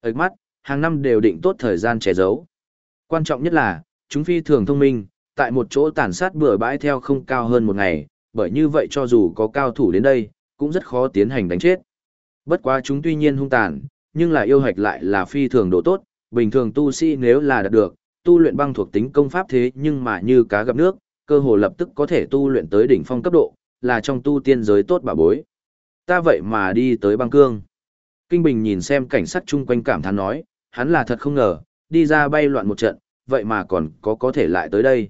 Ếch mắt, hàng năm đều định tốt thời gian che giấu. Quan trọng nhất là, chúng phi thường thông minh, tại một chỗ tàn sát bừa bãi theo không cao hơn một ngày, bởi như vậy cho dù có cao thủ đến đây, cũng rất khó tiến hành đánh chết. Bất quá chúng tuy nhiên hung tàn, nhưng là yêu hạch lại là phi thường độ tốt, bình thường tu sĩ nếu là đạt được, tu luyện băng thuộc tính công pháp thế nhưng mà như cá gặp nước, cơ hồ lập tức có thể tu luyện tới đỉnh phong cấp độ, là trong tu tiên giới tốt bà bối. Ta vậy mà đi tới băng cương. Kinh Bình nhìn xem cảnh sát chung quanh cảm thán nói, hắn là thật không ngờ, đi ra bay loạn một trận, vậy mà còn có có thể lại tới đây.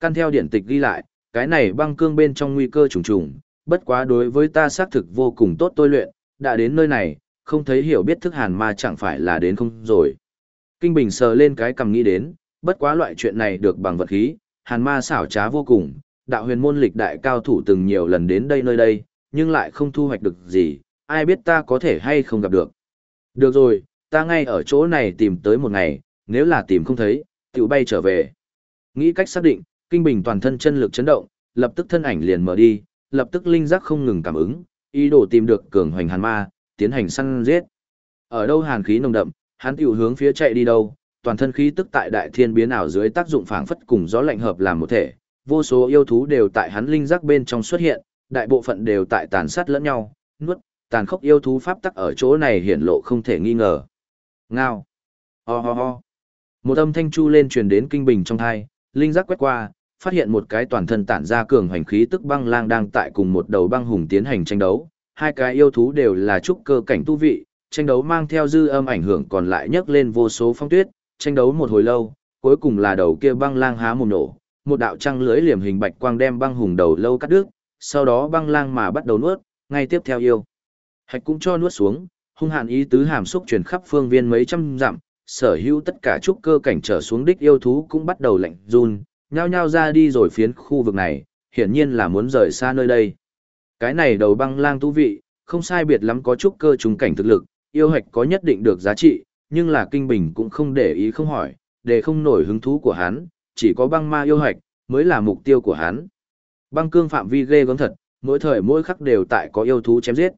Căn theo điển tịch ghi lại, cái này băng cương bên trong nguy cơ trùng trùng, bất quá đối với ta xác thực vô cùng tốt tôi luyện, đã đến nơi này, không thấy hiểu biết thức hàn ma chẳng phải là đến không rồi. Kinh Bình sờ lên cái cầm nghĩ đến, bất quá loại chuyện này được bằng vật khí, hàn ma xảo trá vô cùng, đạo huyền môn lịch đại cao thủ từng nhiều lần đến đây nơi đây, nhưng lại không thu hoạch được gì, ai biết ta có thể hay không gặp được. Được rồi, ta ngay ở chỗ này tìm tới một ngày, nếu là tìm không thấy, tiểu bay trở về. Nghĩ cách xác định, Kinh Bình toàn thân chân lực chấn động, lập tức thân ảnh liền mở đi, lập tức linh giác không ngừng cảm ứng, ý đồ tìm được cường hoành hàn ma, tiến hành săn giết. Ở đâu hàn khí nồng đậm, hắn tiểu hướng phía chạy đi đâu, toàn thân khí tức tại đại thiên biến ảo dưới tác dụng phảng phất cùng gió lạnh hợp làm một thể, vô số yêu thú đều tại hắn linh giác bên trong xuất hiện, đại bộ phận đều tại tàn sát lẫn nhau, nuốt, tàn khốc yêu thú pháp tắc ở chỗ này hiển lộ không thể nghi ngờ. Ngao. Ho ho ho. Một âm thanh chu lên truyền đến kinh bình trong thai, linh giác quét qua, phát hiện một cái toàn thân tản ra cường hành khí tức băng lang đang tại cùng một đầu băng hùng tiến hành tranh đấu. Hai cái yêu thú đều là trúc cơ cảnh tu vị, tranh đấu mang theo dư âm ảnh hưởng còn lại nhấc lên vô số phong tuyết, tranh đấu một hồi lâu, cuối cùng là đầu kia băng lang há mồm nổ, một đạo trăng lưới liềm hình bạch quang đem băng hùng đầu lâu cắt đứt, sau đó băng lang mà bắt đầu nuốt, ngay tiếp theo yêu. Hạch cũng cho nuốt xuống, hung hạn ý tứ hàm xúc truyền khắp phương viên mấy trăm dặm, sở hữu tất cả trúc cơ cảnh trở xuống đích yêu thú cũng bắt đầu lạnh run, nhao nhao ra đi rồi phiến khu vực này, hiển nhiên là muốn rời xa nơi đây. Cái này đầu băng lang thú vị, không sai biệt lắm có trúc cơ trùng cảnh thực lực, yêu hạch có nhất định được giá trị, nhưng là kinh bình cũng không để ý không hỏi, để không nổi hứng thú của hắn, chỉ có băng ma yêu hạch, mới là mục tiêu của hắn. Băng cương phạm vi ghê gớm thật, mỗi thời mỗi khắc đều tại có yêu thú chém giết.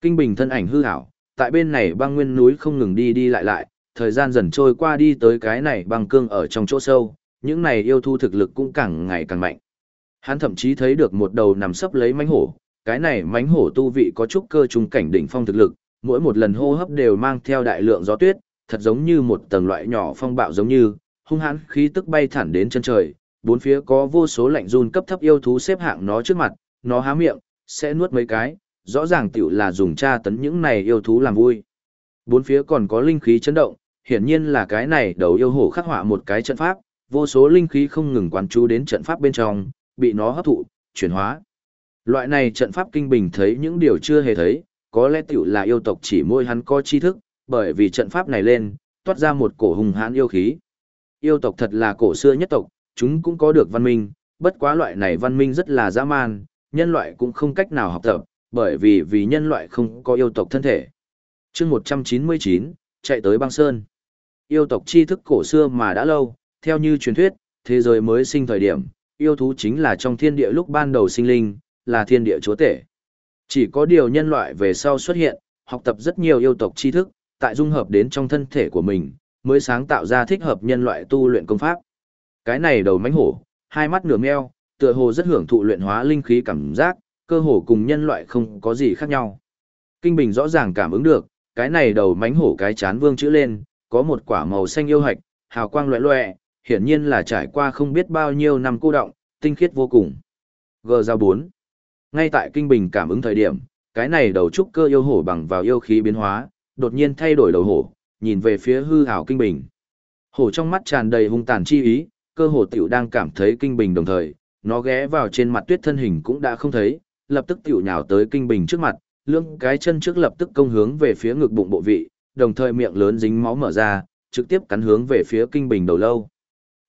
Kinh bình thân ảnh hư hảo, tại bên này băng nguyên núi không ngừng đi đi lại lại, thời gian dần trôi qua đi tới cái này băng cương ở trong chỗ sâu, những này yêu thu thực lực cũng càng ngày càng mạnh. Hắn thậm chí thấy được một đầu nằm sấp lấy mánh hổ, cái này mánh hổ tu vị có chút cơ trung cảnh đỉnh phong thực lực, mỗi một lần hô hấp đều mang theo đại lượng gió tuyết, thật giống như một tầng loại nhỏ phong bạo giống như, hung hãn khí tức bay thẳng đến chân trời, bốn phía có vô số lạnh run cấp thấp yêu thú xếp hạng nó trước mặt, nó há miệng, sẽ nuốt mấy cái, rõ ràng tiểu là dùng tra tấn những này yêu thú làm vui. Bốn phía còn có linh khí chấn động, hiển nhiên là cái này đầu yêu hổ khắc họa một cái trận pháp, vô số linh khí không ngừng quán chú đến trận pháp bên trong, bị nó hấp thụ, chuyển hóa. Loại này trận pháp kinh bình thấy những điều chưa hề thấy, có lẽ tiểu là yêu tộc chỉ môi hắn có tri thức, bởi vì trận pháp này lên, toát ra một cổ hùng hãn yêu khí. Yêu tộc thật là cổ xưa nhất tộc, chúng cũng có được văn minh, bất quá loại này văn minh rất là dã man, nhân loại cũng không cách nào học tập, bởi vì vì nhân loại không có yêu tộc thân thể. chương 199, chạy tới băng sơn. Yêu tộc tri thức cổ xưa mà đã lâu, theo như truyền thuyết, thế giới mới sinh thời điểm, yêu thú chính là trong thiên địa lúc ban đầu sinh linh, là thiên địa chúa tể. Chỉ có điều nhân loại về sau xuất hiện, học tập rất nhiều yêu tộc tri thức, tại dung hợp đến trong thân thể của mình, mới sáng tạo ra thích hợp nhân loại tu luyện công pháp. Cái này đầu mánh hổ, hai mắt nửa meo, tựa hồ rất hưởng thụ luyện hóa linh khí cảm giác, cơ hồ cùng nhân loại không có gì khác nhau. Kinh Bình rõ ràng cảm ứng được, cái này đầu mánh hổ cái chán vương chữ lên, có một quả màu xanh yêu hạch, hào quang loẹ loẹ, hiển nhiên là trải qua không biết bao nhiêu năm cô động, tinh khiết vô cùng. G giao 4. Ngay tại Kinh Bình cảm ứng thời điểm, cái này đầu trúc cơ yêu hổ bằng vào yêu khí biến hóa, đột nhiên thay đổi đầu hổ, nhìn về phía hư hảo Kinh Bình. Hổ trong mắt tràn đầy hung tàn chi ý, cơ hồ tiểu đang cảm thấy Kinh Bình đồng thời, nó ghé vào trên mặt tuyết thân hình cũng đã không thấy, lập tức tiểu nhào tới Kinh Bình trước mặt, lưng cái chân trước lập tức công hướng về phía ngực bụng bộ vị, đồng thời miệng lớn dính máu mở ra, trực tiếp cắn hướng về phía Kinh Bình đầu lâu.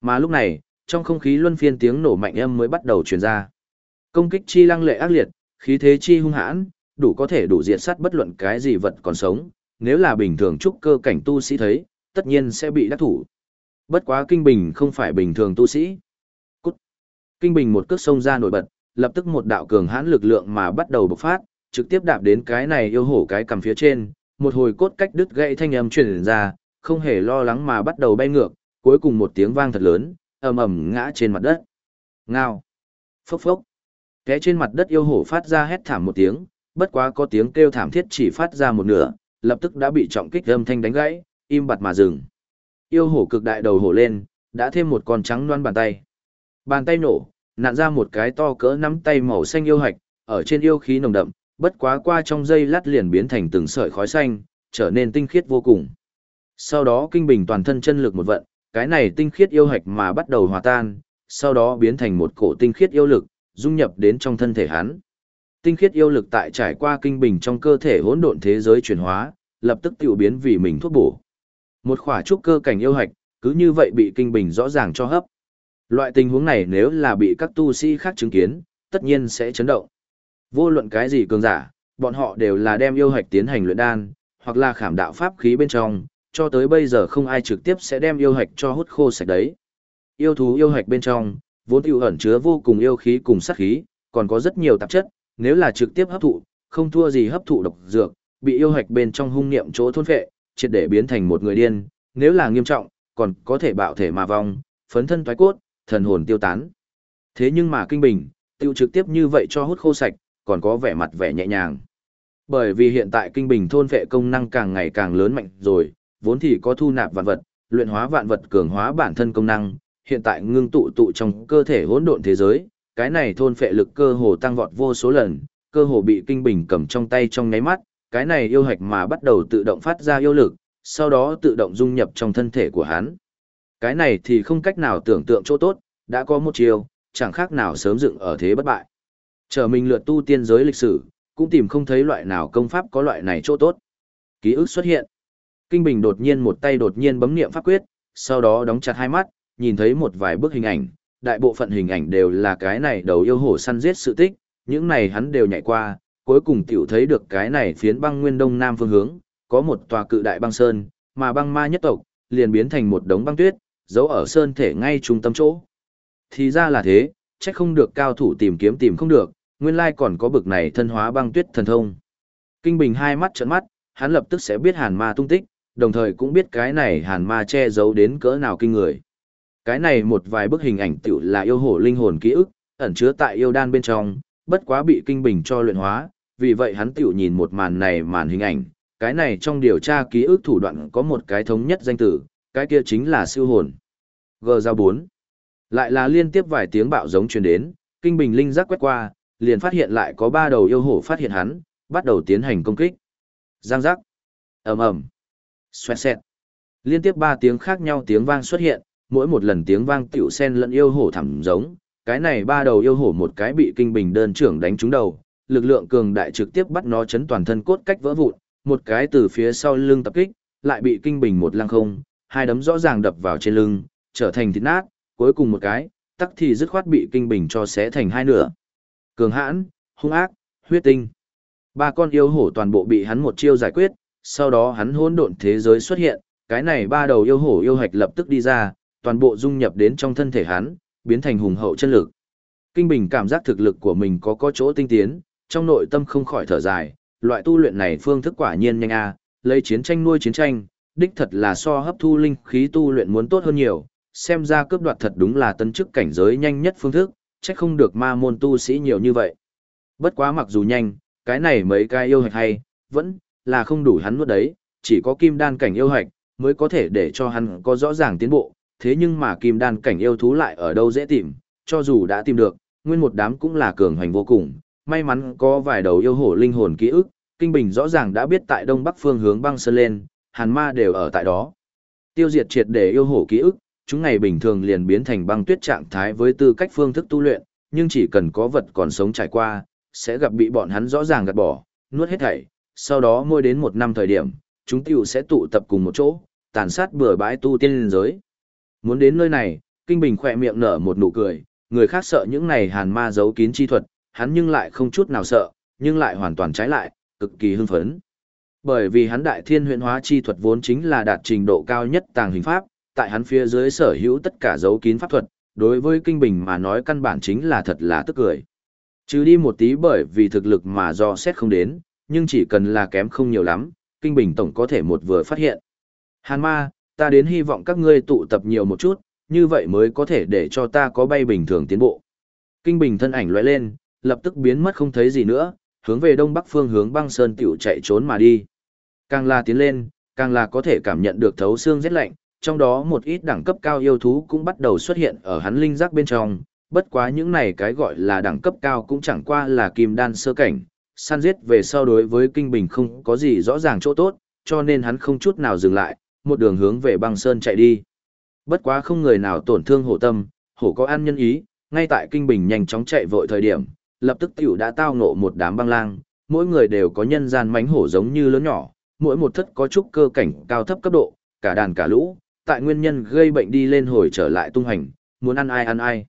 Mà lúc này, trong không khí luân phiên tiếng nổ mạnh âm mới bắt đầu truyền ra. Công kích chi lăng lệ ác liệt, khí thế chi hung hãn, đủ có thể đủ diệt sát bất luận cái gì vật còn sống, nếu là bình thường trúc cơ cảnh tu sĩ thấy, tất nhiên sẽ bị đắc thủ. Bất quá Kinh Bình không phải bình thường tu sĩ. Cút. Kinh Bình một cước sông ra nổi bật, lập tức một đạo cường hãn lực lượng mà bắt đầu bộc phát, trực tiếp đạp đến cái này yêu hổ cái cầm phía trên, một hồi cốt cách đứt gãy thanh âm truyền ra, không hề lo lắng mà bắt đầu bay ngược, cuối cùng một tiếng vang thật lớn, ầm ầm ngã trên mặt đất. Ngao. Phốc phốc. Té trên mặt đất yêu hổ phát ra hét thảm một tiếng, bất quá có tiếng kêu thảm thiết chỉ phát ra một nửa, lập tức đã bị trọng kích âm thanh đánh gãy, im bặt mà dừng. Yêu hổ cực đại đầu hổ lên, đã thêm một con trắng loan bàn tay. Bàn tay nổ, nạn ra một cái to cỡ nắm tay màu xanh yêu hạch, ở trên yêu khí nồng đậm, bất quá qua trong dây lát liền biến thành từng sợi khói xanh, trở nên tinh khiết vô cùng. Sau đó kinh bình toàn thân chân lực một vận, cái này tinh khiết yêu hạch mà bắt đầu hòa tan, sau đó biến thành một cổ tinh khiết yêu lực, dung nhập đến trong thân thể hắn. Tinh khiết yêu lực tại trải qua kinh bình trong cơ thể hỗn độn thế giới chuyển hóa, lập tức tiểu biến vì mình thuốc bổ. Một khỏa trúc cơ cảnh yêu hạch, cứ như vậy bị kinh bình rõ ràng cho hấp. Loại tình huống này nếu là bị các tu sĩ khác chứng kiến, tất nhiên sẽ chấn động. Vô luận cái gì cường giả, bọn họ đều là đem yêu hạch tiến hành luyện đan, hoặc là khảm đạo pháp khí bên trong, cho tới bây giờ không ai trực tiếp sẽ đem yêu hạch cho hút khô sạch đấy. Yêu thú yêu hạch bên trong, vốn tiêu ẩn chứa vô cùng yêu khí cùng sát khí, còn có rất nhiều tạp chất, nếu là trực tiếp hấp thụ, không thua gì hấp thụ độc dược, bị yêu hạch bên trong hung niệm chỗ thôn phệ, triệt để biến thành một người điên, nếu là nghiêm trọng, còn có thể bạo thể mà vong, phấn thân toái cốt, thần hồn tiêu tán. Thế nhưng mà kinh bình, tiêu trực tiếp như vậy cho hút khô sạch, còn có vẻ mặt vẻ nhẹ nhàng. Bởi vì hiện tại kinh bình thôn vệ công năng càng ngày càng lớn mạnh rồi, vốn thì có thu nạp vạn vật, luyện hóa vạn vật cường hóa bản thân công năng, hiện tại ngưng tụ tụ trong cơ thể hỗn độn thế giới, cái này thôn phệ lực cơ hồ tăng vọt vô số lần, cơ hồ bị kinh bình cầm trong tay trong nháy mắt, cái này yêu hạch mà bắt đầu tự động phát ra yêu lực, sau đó tự động dung nhập trong thân thể của hắn. Cái này thì không cách nào tưởng tượng chỗ tốt, đã có một chiều, chẳng khác nào sớm dựng ở thế bất bại. Trở mình lượt tu tiên giới lịch sử, cũng tìm không thấy loại nào công pháp có loại này chỗ tốt. Ký ức xuất hiện. Kinh Bình đột nhiên một tay đột nhiên bấm niệm pháp quyết, sau đó đóng chặt hai mắt, nhìn thấy một vài bức hình ảnh, đại bộ phận hình ảnh đều là cái này đầu yêu hổ săn giết sự tích, những này hắn đều nhảy qua, cuối cùng tiểu thấy được cái này phiến băng nguyên đông nam phương hướng, có một tòa cự đại băng sơn, mà băng ma nhất tộc, liền biến thành một đống băng tuyết, giấu ở sơn thể ngay trung tâm chỗ. Thì ra là thế, chắc không được cao thủ tìm kiếm tìm không được, nguyên lai còn có bực này thân hóa băng tuyết thần thông. Kinh Bình hai mắt trợn mắt, hắn lập tức sẽ biết hàn ma tung tích, đồng thời cũng biết cái này hàn ma che giấu đến cỡ nào kinh người. Cái này một vài bức hình ảnh tiểu là yêu hổ linh hồn ký ức, ẩn chứa tại yêu đan bên trong, bất quá bị kinh bình cho luyện hóa, vì vậy hắn tiểu nhìn một màn này màn hình ảnh, cái này trong điều tra ký ức thủ đoạn có một cái thống nhất danh tử, cái kia chính là siêu hồn. G giao 4. Lại là liên tiếp vài tiếng bạo giống truyền đến, kinh bình linh giác quét qua, liền phát hiện lại có ba đầu yêu hổ phát hiện hắn, bắt đầu tiến hành công kích. Giang giác. ầm ầm, xoẹt xẹt. Liên tiếp ba tiếng khác nhau tiếng vang xuất hiện, mỗi một lần tiếng vang tiểu sen lẫn yêu hổ thẳm giống, cái này ba đầu yêu hổ một cái bị kinh bình đơn trưởng đánh trúng đầu, lực lượng cường đại trực tiếp bắt nó chấn toàn thân cốt cách vỡ vụn, một cái từ phía sau lưng tập kích, lại bị kinh bình một lăng không, hai đấm rõ ràng đập vào trên lưng, trở thành thịt nát, cuối cùng một cái, tắc thì dứt khoát bị kinh bình cho xé thành hai nửa. Cường hãn, hung ác, huyết tinh. Ba con yêu hổ toàn bộ bị hắn một chiêu giải quyết, sau đó hắn hỗn độn thế giới xuất hiện, cái này ba đầu yêu hổ yêu hạch lập tức đi ra, toàn bộ dung nhập đến trong thân thể hắn, biến thành hùng hậu chân lực. Kinh Bình cảm giác thực lực của mình có có chỗ tinh tiến, trong nội tâm không khỏi thở dài, loại tu luyện này phương thức quả nhiên nhanh a, lấy chiến tranh nuôi chiến tranh, đích thật là so hấp thu linh khí tu luyện muốn tốt hơn nhiều, xem ra cướp đoạt thật đúng là tân chức cảnh giới nhanh nhất phương thức, chắc không được ma môn tu sĩ nhiều như vậy. Bất quá mặc dù nhanh, cái này mấy cái yêu hạch hay, vẫn là không đủ hắn nuốt đấy, chỉ có kim đan cảnh yêu hạch mới có thể để cho hắn có rõ ràng tiến bộ, thế nhưng mà kim đan cảnh yêu thú lại ở đâu dễ tìm, cho dù đã tìm được, nguyên một đám cũng là cường hành vô cùng, may mắn có vài đầu yêu hổ linh hồn ký ức, Kinh Bình rõ ràng đã biết tại đông bắc phương hướng băng sơn lên, hàn ma đều ở tại đó. Tiêu diệt triệt để yêu hổ ký ức, chúng ngày bình thường liền biến thành băng tuyết trạng thái với tư cách phương thức tu luyện, nhưng chỉ cần có vật còn sống trải qua, sẽ gặp bị bọn hắn rõ ràng gạt bỏ, nuốt hết thảy, sau đó môi đến một năm thời điểm, chúng tiểu sẽ tụ tập cùng một chỗ, tàn sát bừa bãi tu tiên liên giới. Muốn đến nơi này, Kinh Bình khỏe miệng nở một nụ cười, người khác sợ những này hàn ma giấu kín chi thuật, hắn nhưng lại không chút nào sợ, nhưng lại hoàn toàn trái lại, cực kỳ hưng phấn. Bởi vì hắn đại thiên huyện hóa chi thuật vốn chính là đạt trình độ cao nhất tàng hình pháp, tại hắn phía dưới sở hữu tất cả giấu kín pháp thuật, đối với Kinh Bình mà nói căn bản chính là thật là tức cười. Chứ đi một tí bởi vì thực lực mà do xét không đến, nhưng chỉ cần là kém không nhiều lắm, Kinh Bình Tổng có thể một vừa phát hiện. Hàn ma, ta đến hy vọng các ngươi tụ tập nhiều một chút, như vậy mới có thể để cho ta có bay bình thường tiến bộ. Kinh Bình thân ảnh lóe lên, lập tức biến mất không thấy gì nữa, hướng về đông bắc phương hướng băng sơn tiểu chạy trốn mà đi. Càng là tiến lên, càng là có thể cảm nhận được thấu xương rét lạnh, trong đó một ít đẳng cấp cao yêu thú cũng bắt đầu xuất hiện ở hắn linh giác bên trong, bất quá những này cái gọi là đẳng cấp cao cũng chẳng qua là kim đan sơ cảnh, săn giết về sau đối với kinh bình không có gì rõ ràng chỗ tốt, cho nên hắn không chút nào dừng lại, một đường hướng về băng sơn chạy đi. Bất quá không người nào tổn thương hổ tâm, hổ có an nhân ý, ngay tại kinh bình nhanh chóng chạy vội thời điểm, lập tức tiểu đã tao ngộ một đám băng lang, mỗi người đều có nhân gian mánh hổ giống như lớn nhỏ, mỗi một thất có chút cơ cảnh cao thấp cấp độ, cả đàn cả lũ, tại nguyên nhân gây bệnh đi lên hồi trở lại tung hành, muốn ăn ai ăn ai.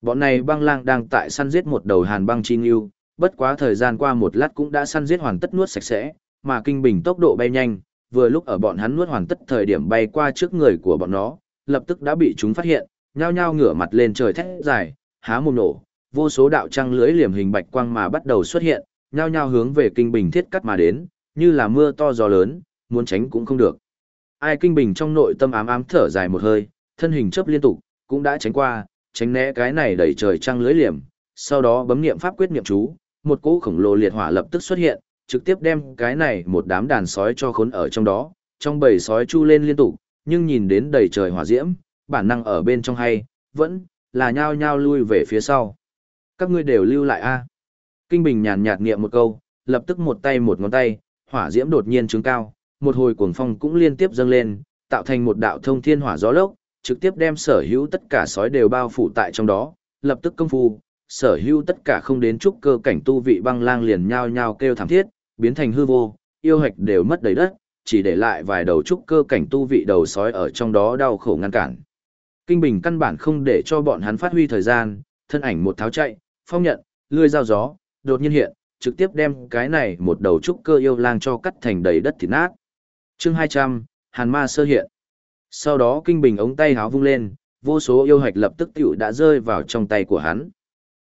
Bọn này băng lang đang tại săn giết một đầu hàn băng chi nghiêu, bất quá thời gian qua một lát cũng đã săn giết hoàn tất nuốt sạch sẽ, mà kinh bình tốc độ bay nhanh, vừa lúc ở bọn hắn nuốt hoàn tất thời điểm bay qua trước người của bọn nó, lập tức đã bị chúng phát hiện, nhao nhao ngửa mặt lên trời thét dài, há mồm nổ, vô số đạo trăng lưới liềm hình bạch quang mà bắt đầu xuất hiện, nhao nhao hướng về kinh bình thiết cắt mà đến, như là mưa to gió lớn, muốn tránh cũng không được. Ai kinh bình trong nội tâm ám ám thở dài một hơi, thân hình chấp liên tục, cũng đã tránh qua, tránh né cái này đẩy trời trăng lưới liềm, sau đó bấm niệm pháp quyết niệm chú, một cỗ khổng lồ liệt hỏa lập tức xuất hiện, trực tiếp đem cái này một đám đàn sói cho khốn ở trong đó, trong bầy sói chu lên liên tục, nhưng nhìn đến đầy trời hỏa diễm, bản năng ở bên trong hay, vẫn là nhao nhao lui về phía sau. Các ngươi đều lưu lại a. Kinh Bình nhàn nhạt niệm một câu, lập tức một tay một ngón tay, hỏa diễm đột nhiên trướng cao, một hồi cuồng phong cũng liên tiếp dâng lên, tạo thành một đạo thông thiên hỏa gió lốc, trực tiếp đem sở hữu tất cả sói đều bao phủ tại trong đó, lập tức công phu, sở hữu tất cả không đến trúc cơ cảnh tu vị băng lang liền nhao nhao kêu thảm thiết, biến thành hư vô, yêu hạch đều mất đầy đất, chỉ để lại vài đầu trúc cơ cảnh tu vị đầu sói ở trong đó đau khổ ngăn cản. Kinh Bình căn bản không để cho bọn hắn phát huy thời gian, thân ảnh một tháo chạy, phong nhận, lươi dao gió, đột nhiên hiện, trực tiếp đem cái này một đầu trúc cơ yêu lang cho cắt thành đầy đất thịt nát. Chương 200, Hàn Ma sơ hiện. Sau đó Kinh Bình ống tay háo vung lên, vô số yêu hạch lập tức tiểu đã rơi vào trong tay của hắn.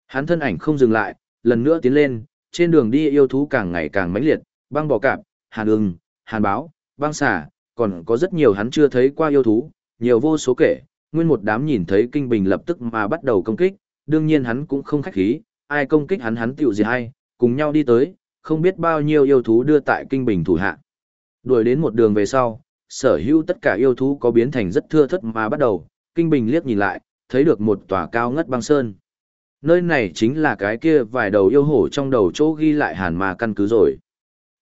Hắn thân ảnh không dừng lại, lần nữa tiến lên, trên đường đi yêu thú càng ngày càng mãnh liệt, băng bò cạp, hàn ưng, hàn báo, băng xà, còn có rất nhiều hắn chưa thấy qua yêu thú, nhiều vô số kể, nguyên một đám nhìn thấy kinh bình lập tức mà bắt đầu công kích, đương nhiên hắn cũng không khách khí, ai công kích hắn hắn tiểu gì hay, cùng nhau đi tới, không biết bao nhiêu yêu thú đưa tại kinh bình thủ hạ. Đuổi đến một đường về sau, sở hữu tất cả yêu thú có biến thành rất thưa thất mà bắt đầu, kinh bình liếc nhìn lại, thấy được một tòa cao ngất băng sơn. Nơi này chính là cái kia vài đầu yêu hổ trong đầu chỗ ghi lại hàn mà căn cứ rồi.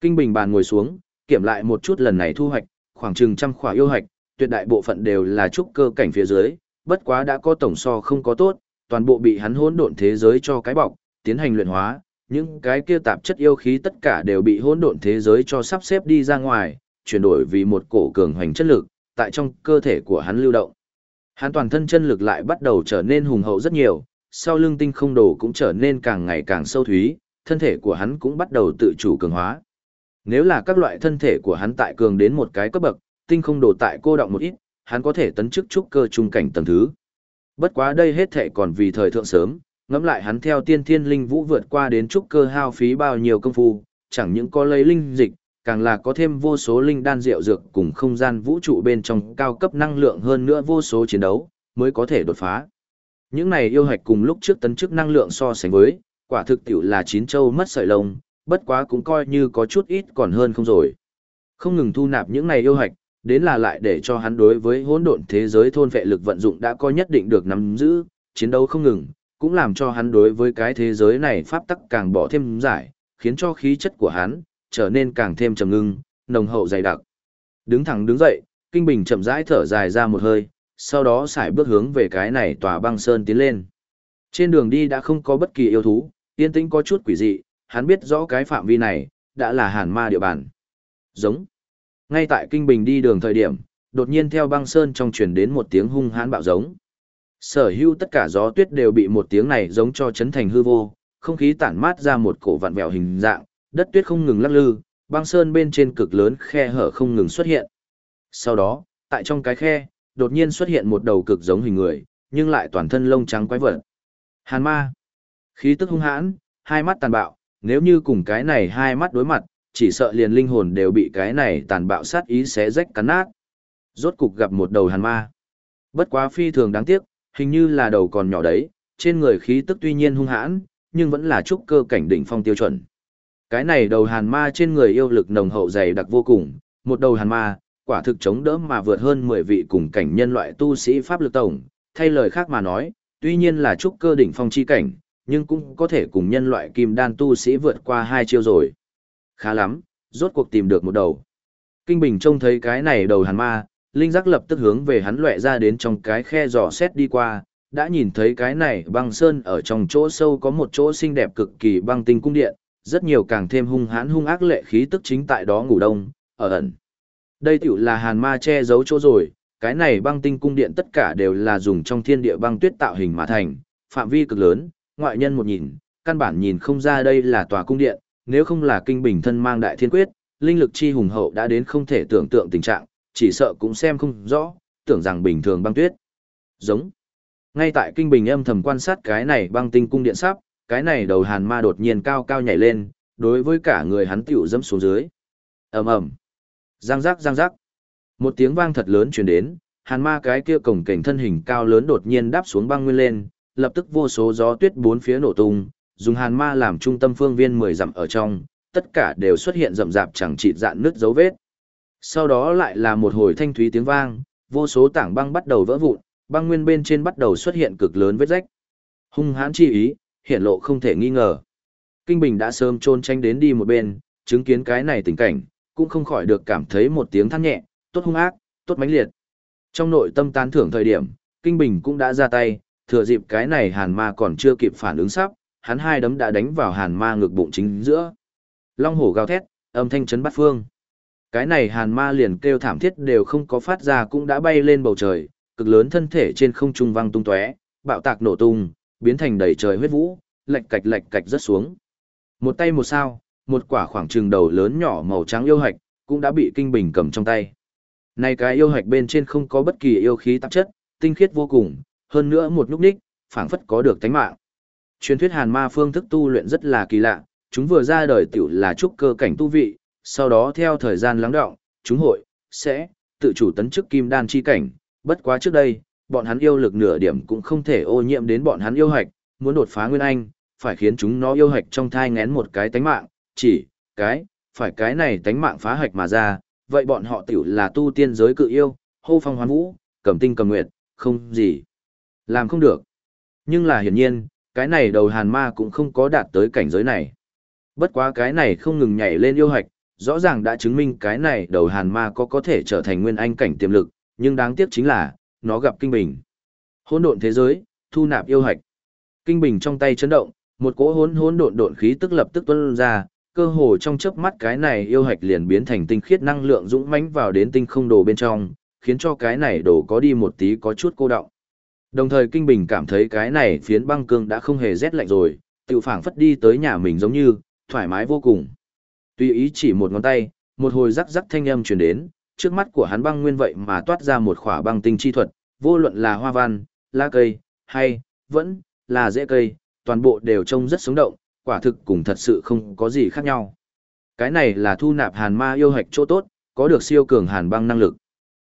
Kinh bình bàn ngồi xuống, kiểm lại một chút lần này thu hoạch, khoảng chừng trăm khỏa yêu hoạch, tuyệt đại bộ phận đều là trúc cơ cảnh phía dưới, bất quá đã có tổng so không có tốt, toàn bộ bị hắn hỗn độn thế giới cho cái bọc, tiến hành luyện hóa, những cái kia tạp chất yêu khí tất cả đều bị hỗn độn thế giới cho sắp xếp đi ra ngoài, chuyển đổi vì một cổ cường hoành chất lực, tại trong cơ thể của hắn lưu động. Hắn toàn thân chân lực lại bắt đầu trở nên hùng hậu rất nhiều, sau lưng tinh không đồ cũng trở nên càng ngày càng sâu thúy, thân thể của hắn cũng bắt đầu tự chủ cường hóa. Nếu là các loại thân thể của hắn tại cường đến một cái cấp bậc, tinh không đồ tại cô động một ít, hắn có thể tấn chức trúc cơ trung cảnh tầng thứ. Bất quá đây hết thệ còn vì thời thượng sớm, ngẫm lại hắn theo tiên thiên linh vũ vượt qua đến trúc cơ hao phí bao nhiêu công phu, chẳng những có lấy linh dịch, càng là có thêm vô số linh đan rượu dược cùng không gian vũ trụ bên trong cao cấp năng lượng hơn nữa vô số chiến đấu, mới có thể đột phá. Những này yêu hạch cùng lúc trước tấn chức năng lượng so sánh với, quả thực tiểu là chín châu mất sợi lông, bất quá cũng coi như có chút ít còn hơn không rồi. Không ngừng thu nạp những này yêu hạch, đến là lại để cho hắn đối với hỗn độn thế giới thôn vệ lực vận dụng đã có nhất định được nắm giữ, chiến đấu không ngừng, cũng làm cho hắn đối với cái thế giới này pháp tắc càng bỏ thêm giải, khiến cho khí chất của hắn trở nên càng thêm trầm ngưng, nồng hậu dày đặc. Đứng thẳng đứng dậy, Kinh Bình chậm rãi thở dài ra một hơi, sau đó xài bước hướng về cái này tòa băng sơn tiến lên. Trên đường đi đã không có bất kỳ yêu thú, yên tĩnh có chút quỷ dị, hắn biết rõ cái phạm vi này, đã là hàn ma địa bàn. Giống. Ngay tại Kinh Bình đi đường thời điểm, đột nhiên theo băng sơn trong truyền đến một tiếng hung hãn bạo giống. Sở hữu tất cả gió tuyết đều bị một tiếng này giống cho chấn thành hư vô, không khí tản mát ra một cổ vặn vẹo hình dạng, đất tuyết không ngừng lắc lư, băng sơn bên trên cực lớn khe hở không ngừng xuất hiện. Sau đó, tại trong cái khe, đột nhiên xuất hiện một đầu cực giống hình người, nhưng lại toàn thân lông trắng quái vật. Hàn ma. Khí tức hung hãn, hai mắt tàn bạo, nếu như cùng cái này hai mắt đối mặt, chỉ sợ liền linh hồn đều bị cái này tàn bạo sát ý xé rách cắn nát. Rốt cục gặp một đầu hàn ma. Bất quá phi thường đáng tiếc, hình như là đầu còn nhỏ đấy, trên người khí tức tuy nhiên hung hãn, nhưng vẫn là trúc cơ cảnh đỉnh phong tiêu chuẩn. Cái này đầu hàn ma trên người yêu lực nồng hậu dày đặc vô cùng, một đầu hàn ma, quả thực chống đỡ mà vượt hơn 10 vị cùng cảnh nhân loại tu sĩ pháp lực tổng, thay lời khác mà nói, tuy nhiên là trúc cơ đỉnh phong chi cảnh, nhưng cũng có thể cùng nhân loại kim đan tu sĩ vượt qua hai chiêu rồi. Khá lắm, rốt cuộc tìm được một đầu. Kinh Bình trông thấy cái này đầu hàn ma, linh giác lập tức hướng về hắn lệ ra đến trong cái khe giò xét đi qua, đã nhìn thấy cái này băng sơn ở trong chỗ sâu có một chỗ xinh đẹp cực kỳ băng tinh cung điện, rất nhiều càng thêm hung hãn hung ác lệ khí tức chính tại đó ngủ đông, ở ẩn. Đây tiểu là hàn ma che giấu chỗ rồi, cái này băng tinh cung điện tất cả đều là dùng trong thiên địa băng tuyết tạo hình mà thành, phạm vi cực lớn, ngoại nhân một nhìn, căn bản nhìn không ra đây là tòa cung điện, nếu không là kinh bình thân mang đại thiên quyết, linh lực chi hùng hậu đã đến không thể tưởng tượng tình trạng, chỉ sợ cũng xem không rõ, tưởng rằng bình thường băng tuyết. Giống. Ngay tại kinh bình âm thầm quan sát cái này băng tinh cung điện sắp, cái này đầu hàn ma đột nhiên cao cao nhảy lên, đối với cả người hắn tiểu dẫm xuống dưới. ầm ầm, giang giác giang giác, một tiếng vang thật lớn truyền đến, hàn ma cái kia cổng cảnh thân hình cao lớn đột nhiên đáp xuống băng nguyên lên, lập tức vô số gió tuyết bốn phía nổ tung, dùng hàn ma làm trung tâm phương viên mười dặm ở trong, tất cả đều xuất hiện rậm rạp chẳng chịt dạn nước dấu vết. Sau đó lại là một hồi thanh thúy tiếng vang, vô số tảng băng bắt đầu vỡ vụn, băng nguyên bên trên bắt đầu xuất hiện cực lớn vết rách. Hung hãn chi ý, hiện lộ không thể nghi ngờ. Kinh Bình đã sớm trôn tranh đến đi một bên, chứng kiến cái này tình cảnh, cũng không khỏi được cảm thấy một tiếng than nhẹ, tốt hung ác, tốt mãnh liệt. Trong nội tâm tán thưởng thời điểm, Kinh Bình cũng đã ra tay, thừa dịp cái này hàn ma còn chưa kịp phản ứng sắp, hắn hai đấm đã đánh vào hàn ma ngực bụng chính giữa. Long hổ gào thét, âm thanh chấn bắt phương. Cái này hàn ma liền kêu thảm thiết đều không có phát ra cũng đã bay lên bầu trời, cực lớn thân thể trên không trung văng tung tóe, bạo tạc nổ tung, biến thành đầy trời huyết vũ, lệch cạch lệch cạch rất xuống. Một tay một sao, một quả khoảng trừng đầu lớn nhỏ màu trắng yêu hạch, cũng đã bị kinh bình cầm trong tay. Này cái yêu hạch bên trên không có bất kỳ yêu khí tạp chất, tinh khiết vô cùng, hơn nữa một lúc ních, phảng phất có được tánh mạng. Truyền thuyết hàn ma phương thức tu luyện rất là kỳ lạ, chúng vừa ra đời tiểu là trúc cơ cảnh tu vị, sau đó theo thời gian lắng đọng, chúng hội, sẽ, tự chủ tấn chức kim đan chi cảnh, bất quá trước đây, bọn hắn yêu lực nửa điểm cũng không thể ô nhiễm đến bọn hắn yêu hạch, muốn đột phá nguyên anh, phải khiến chúng nó yêu hạch trong thai ngén một cái tánh mạng, chỉ, cái, phải cái này tánh mạng phá hạch mà ra, vậy bọn họ tiểu là tu tiên giới cự yêu, hô phong hoán vũ, cầm tinh cầm nguyệt, không gì. Làm không được. Nhưng là hiển nhiên, cái này đầu hàn ma cũng không có đạt tới cảnh giới này. Bất quá cái này không ngừng nhảy lên yêu hạch, rõ ràng đã chứng minh cái này đầu hàn ma có có thể trở thành nguyên anh cảnh tiềm lực, nhưng đáng tiếc chính là, nó gặp kinh bình. Hỗn độn thế giới, thu nạp yêu hạch. Kinh bình trong tay chấn động, một cỗ hỗn hỗn độn độn khí tức lập tức tuôn ra, cơ hồ trong chớp mắt cái này yêu hạch liền biến thành tinh khiết năng lượng dũng mãnh vào đến tinh không đồ bên trong, khiến cho cái này đồ có đi một tí có chút cô động. Đồng thời Kinh Bình cảm thấy cái này phiến băng cương đã không hề rét lạnh rồi, tự phảng phất đi tới nhà mình giống như, thoải mái vô cùng. Tuy ý chỉ một ngón tay, một hồi rắc rắc thanh âm truyền đến, trước mắt của hắn băng nguyên vậy mà toát ra một khỏa băng tinh chi thuật, vô luận là hoa văn, lá cây, hay, vẫn, là rễ cây, toàn bộ đều trông rất sống động, quả thực cùng thật sự không có gì khác nhau. Cái này là thu nạp hàn ma yêu hạch chỗ tốt, có được siêu cường hàn băng năng lực.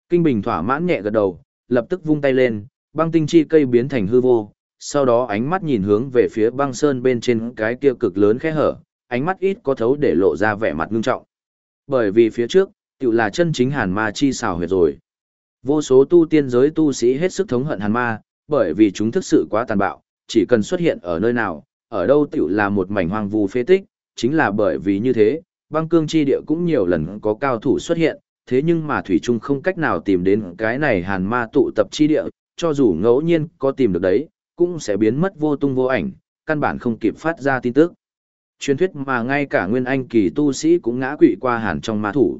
Kinh Bình thỏa mãn nhẹ gật đầu, lập tức vung tay lên, băng tinh chi cây biến thành hư vô, sau đó ánh mắt nhìn hướng về phía băng sơn bên trên cái kia cực lớn khe hở, ánh mắt ít có thấu để lộ ra vẻ mặt ngưng trọng. Bởi vì phía trước, tự là chân chính hàn ma chi xào huyệt rồi. Vô số tu tiên giới tu sĩ hết sức thống hận hàn ma, bởi vì chúng thực sự quá tàn bạo, chỉ cần xuất hiện ở nơi nào, ở đâu tiểu là một mảnh hoang vu phế tích, chính là bởi vì như thế, băng cương chi địa cũng nhiều lần có cao thủ xuất hiện, thế nhưng mà Thủy Trung không cách nào tìm đến cái này hàn ma tụ tập chi địa, cho dù ngẫu nhiên có tìm được đấy, cũng sẽ biến mất vô tung vô ảnh, căn bản không kịp phát ra tin tức. Truyền thuyết mà ngay cả nguyên anh kỳ tu sĩ cũng ngã quỵ qua hàn trong ma thủ.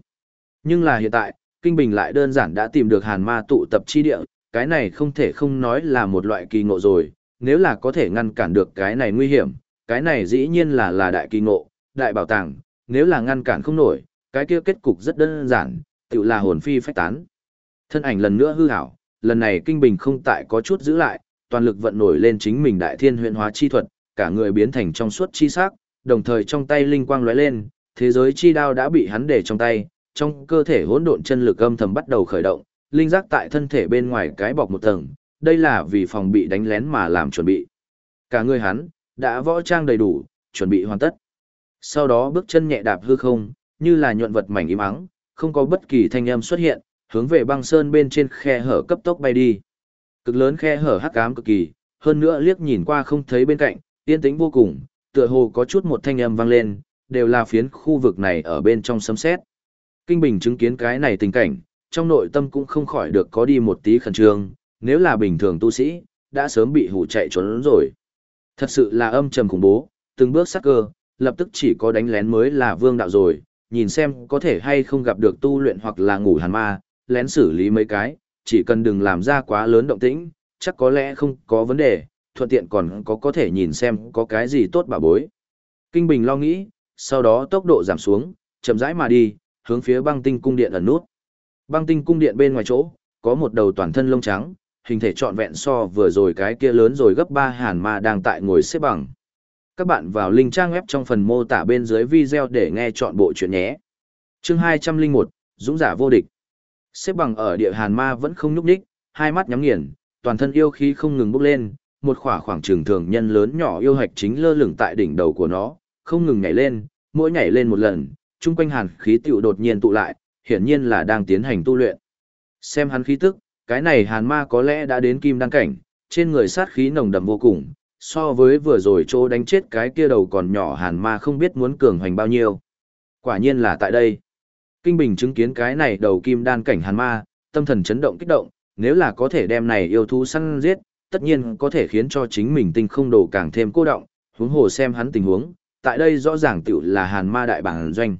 Nhưng là hiện tại, Kinh Bình lại đơn giản đã tìm được hàn ma tụ tập chi địa, cái này không thể không nói là một loại kỳ ngộ rồi, nếu là có thể ngăn cản được cái này nguy hiểm, cái này dĩ nhiên là là đại kỳ ngộ, đại bảo tàng, nếu là ngăn cản không nổi, cái kia kết cục rất đơn giản, tự là hồn phi phách tán. Thân ảnh lần nữa hư hảo, lần này kinh bình không tại có chút giữ lại, toàn lực vận nổi lên chính mình đại thiên huyện hóa chi thuật, cả người biến thành trong suốt chi sắc, đồng thời trong tay linh quang lóe lên, thế giới chi đao đã bị hắn để trong tay, trong cơ thể hỗn độn chân lực âm thầm bắt đầu khởi động, linh giác tại thân thể bên ngoài cái bọc một tầng, đây là vì phòng bị đánh lén mà làm chuẩn bị. Cả người hắn đã võ trang đầy đủ, chuẩn bị hoàn tất. Sau đó bước chân nhẹ đạp hư không, như là nhuận vật mảnh im ắng, không có bất kỳ thanh âm xuất hiện, hướng về băng sơn bên trên khe hở cấp tốc bay đi. Cực lớn khe hở hắc ám cực kỳ, hơn nữa liếc nhìn qua không thấy bên cạnh, yên tĩnh vô cùng, tựa hồ có chút một thanh âm vang lên, đều là phiến khu vực này ở bên trong sấm sét. Kinh Bình chứng kiến cái này tình cảnh, trong nội tâm cũng không khỏi được có đi một tí khẩn trương, nếu là bình thường tu sĩ, đã sớm bị hủ chạy trốn rồi. Thật sự là âm trầm khủng bố, từng bước sắc cơ, lập tức chỉ có đánh lén mới là vương đạo rồi, nhìn xem có thể hay không gặp được tu luyện hoặc là ngủ hàn ma, lén xử lý mấy cái, chỉ cần đừng làm ra quá lớn động tĩnh, chắc có lẽ không có vấn đề, thuận tiện còn có có thể nhìn xem có cái gì tốt bà bối. Kinh Bình lo nghĩ, sau đó tốc độ giảm xuống, chậm rãi mà đi, hướng phía băng tinh cung điện ẩn nút. Băng tinh cung điện bên ngoài chỗ, có một đầu toàn thân lông trắng, hình thể trọn vẹn so vừa rồi cái kia lớn rồi gấp ba hàn ma đang tại ngồi xếp bằng. Các bạn vào link trang web trong phần mô tả bên dưới video để nghe chọn bộ chuyện nhé. Chương 201, Dũng giả vô địch. Xếp bằng ở địa hàn ma vẫn không nhúc nhích, hai mắt nhắm nghiền, toàn thân yêu khí không ngừng bốc lên, một khỏa khoảng trường thường nhân lớn nhỏ yêu hạch chính lơ lửng tại đỉnh đầu của nó, không ngừng nhảy lên, mỗi nhảy lên một lần, chung quanh hàn khí tiểu đột nhiên tụ lại, hiển nhiên là đang tiến hành tu luyện. Xem hắn khí tức, cái này hàn ma có lẽ đã đến kim đăng cảnh, trên người sát khí nồng đậm vô cùng, so với vừa rồi chỗ đánh chết cái kia đầu còn nhỏ hàn ma không biết muốn cường hoành bao nhiêu. Quả nhiên là tại đây. Kinh Bình chứng kiến cái này đầu kim đan cảnh hàn ma, tâm thần chấn động kích động, nếu là có thể đem này yêu thú săn giết, tất nhiên có thể khiến cho chính mình tinh không đồ càng thêm cô động, huống hồ xem hắn tình huống, tại đây rõ ràng tiểu là hàn ma đại bản doanh.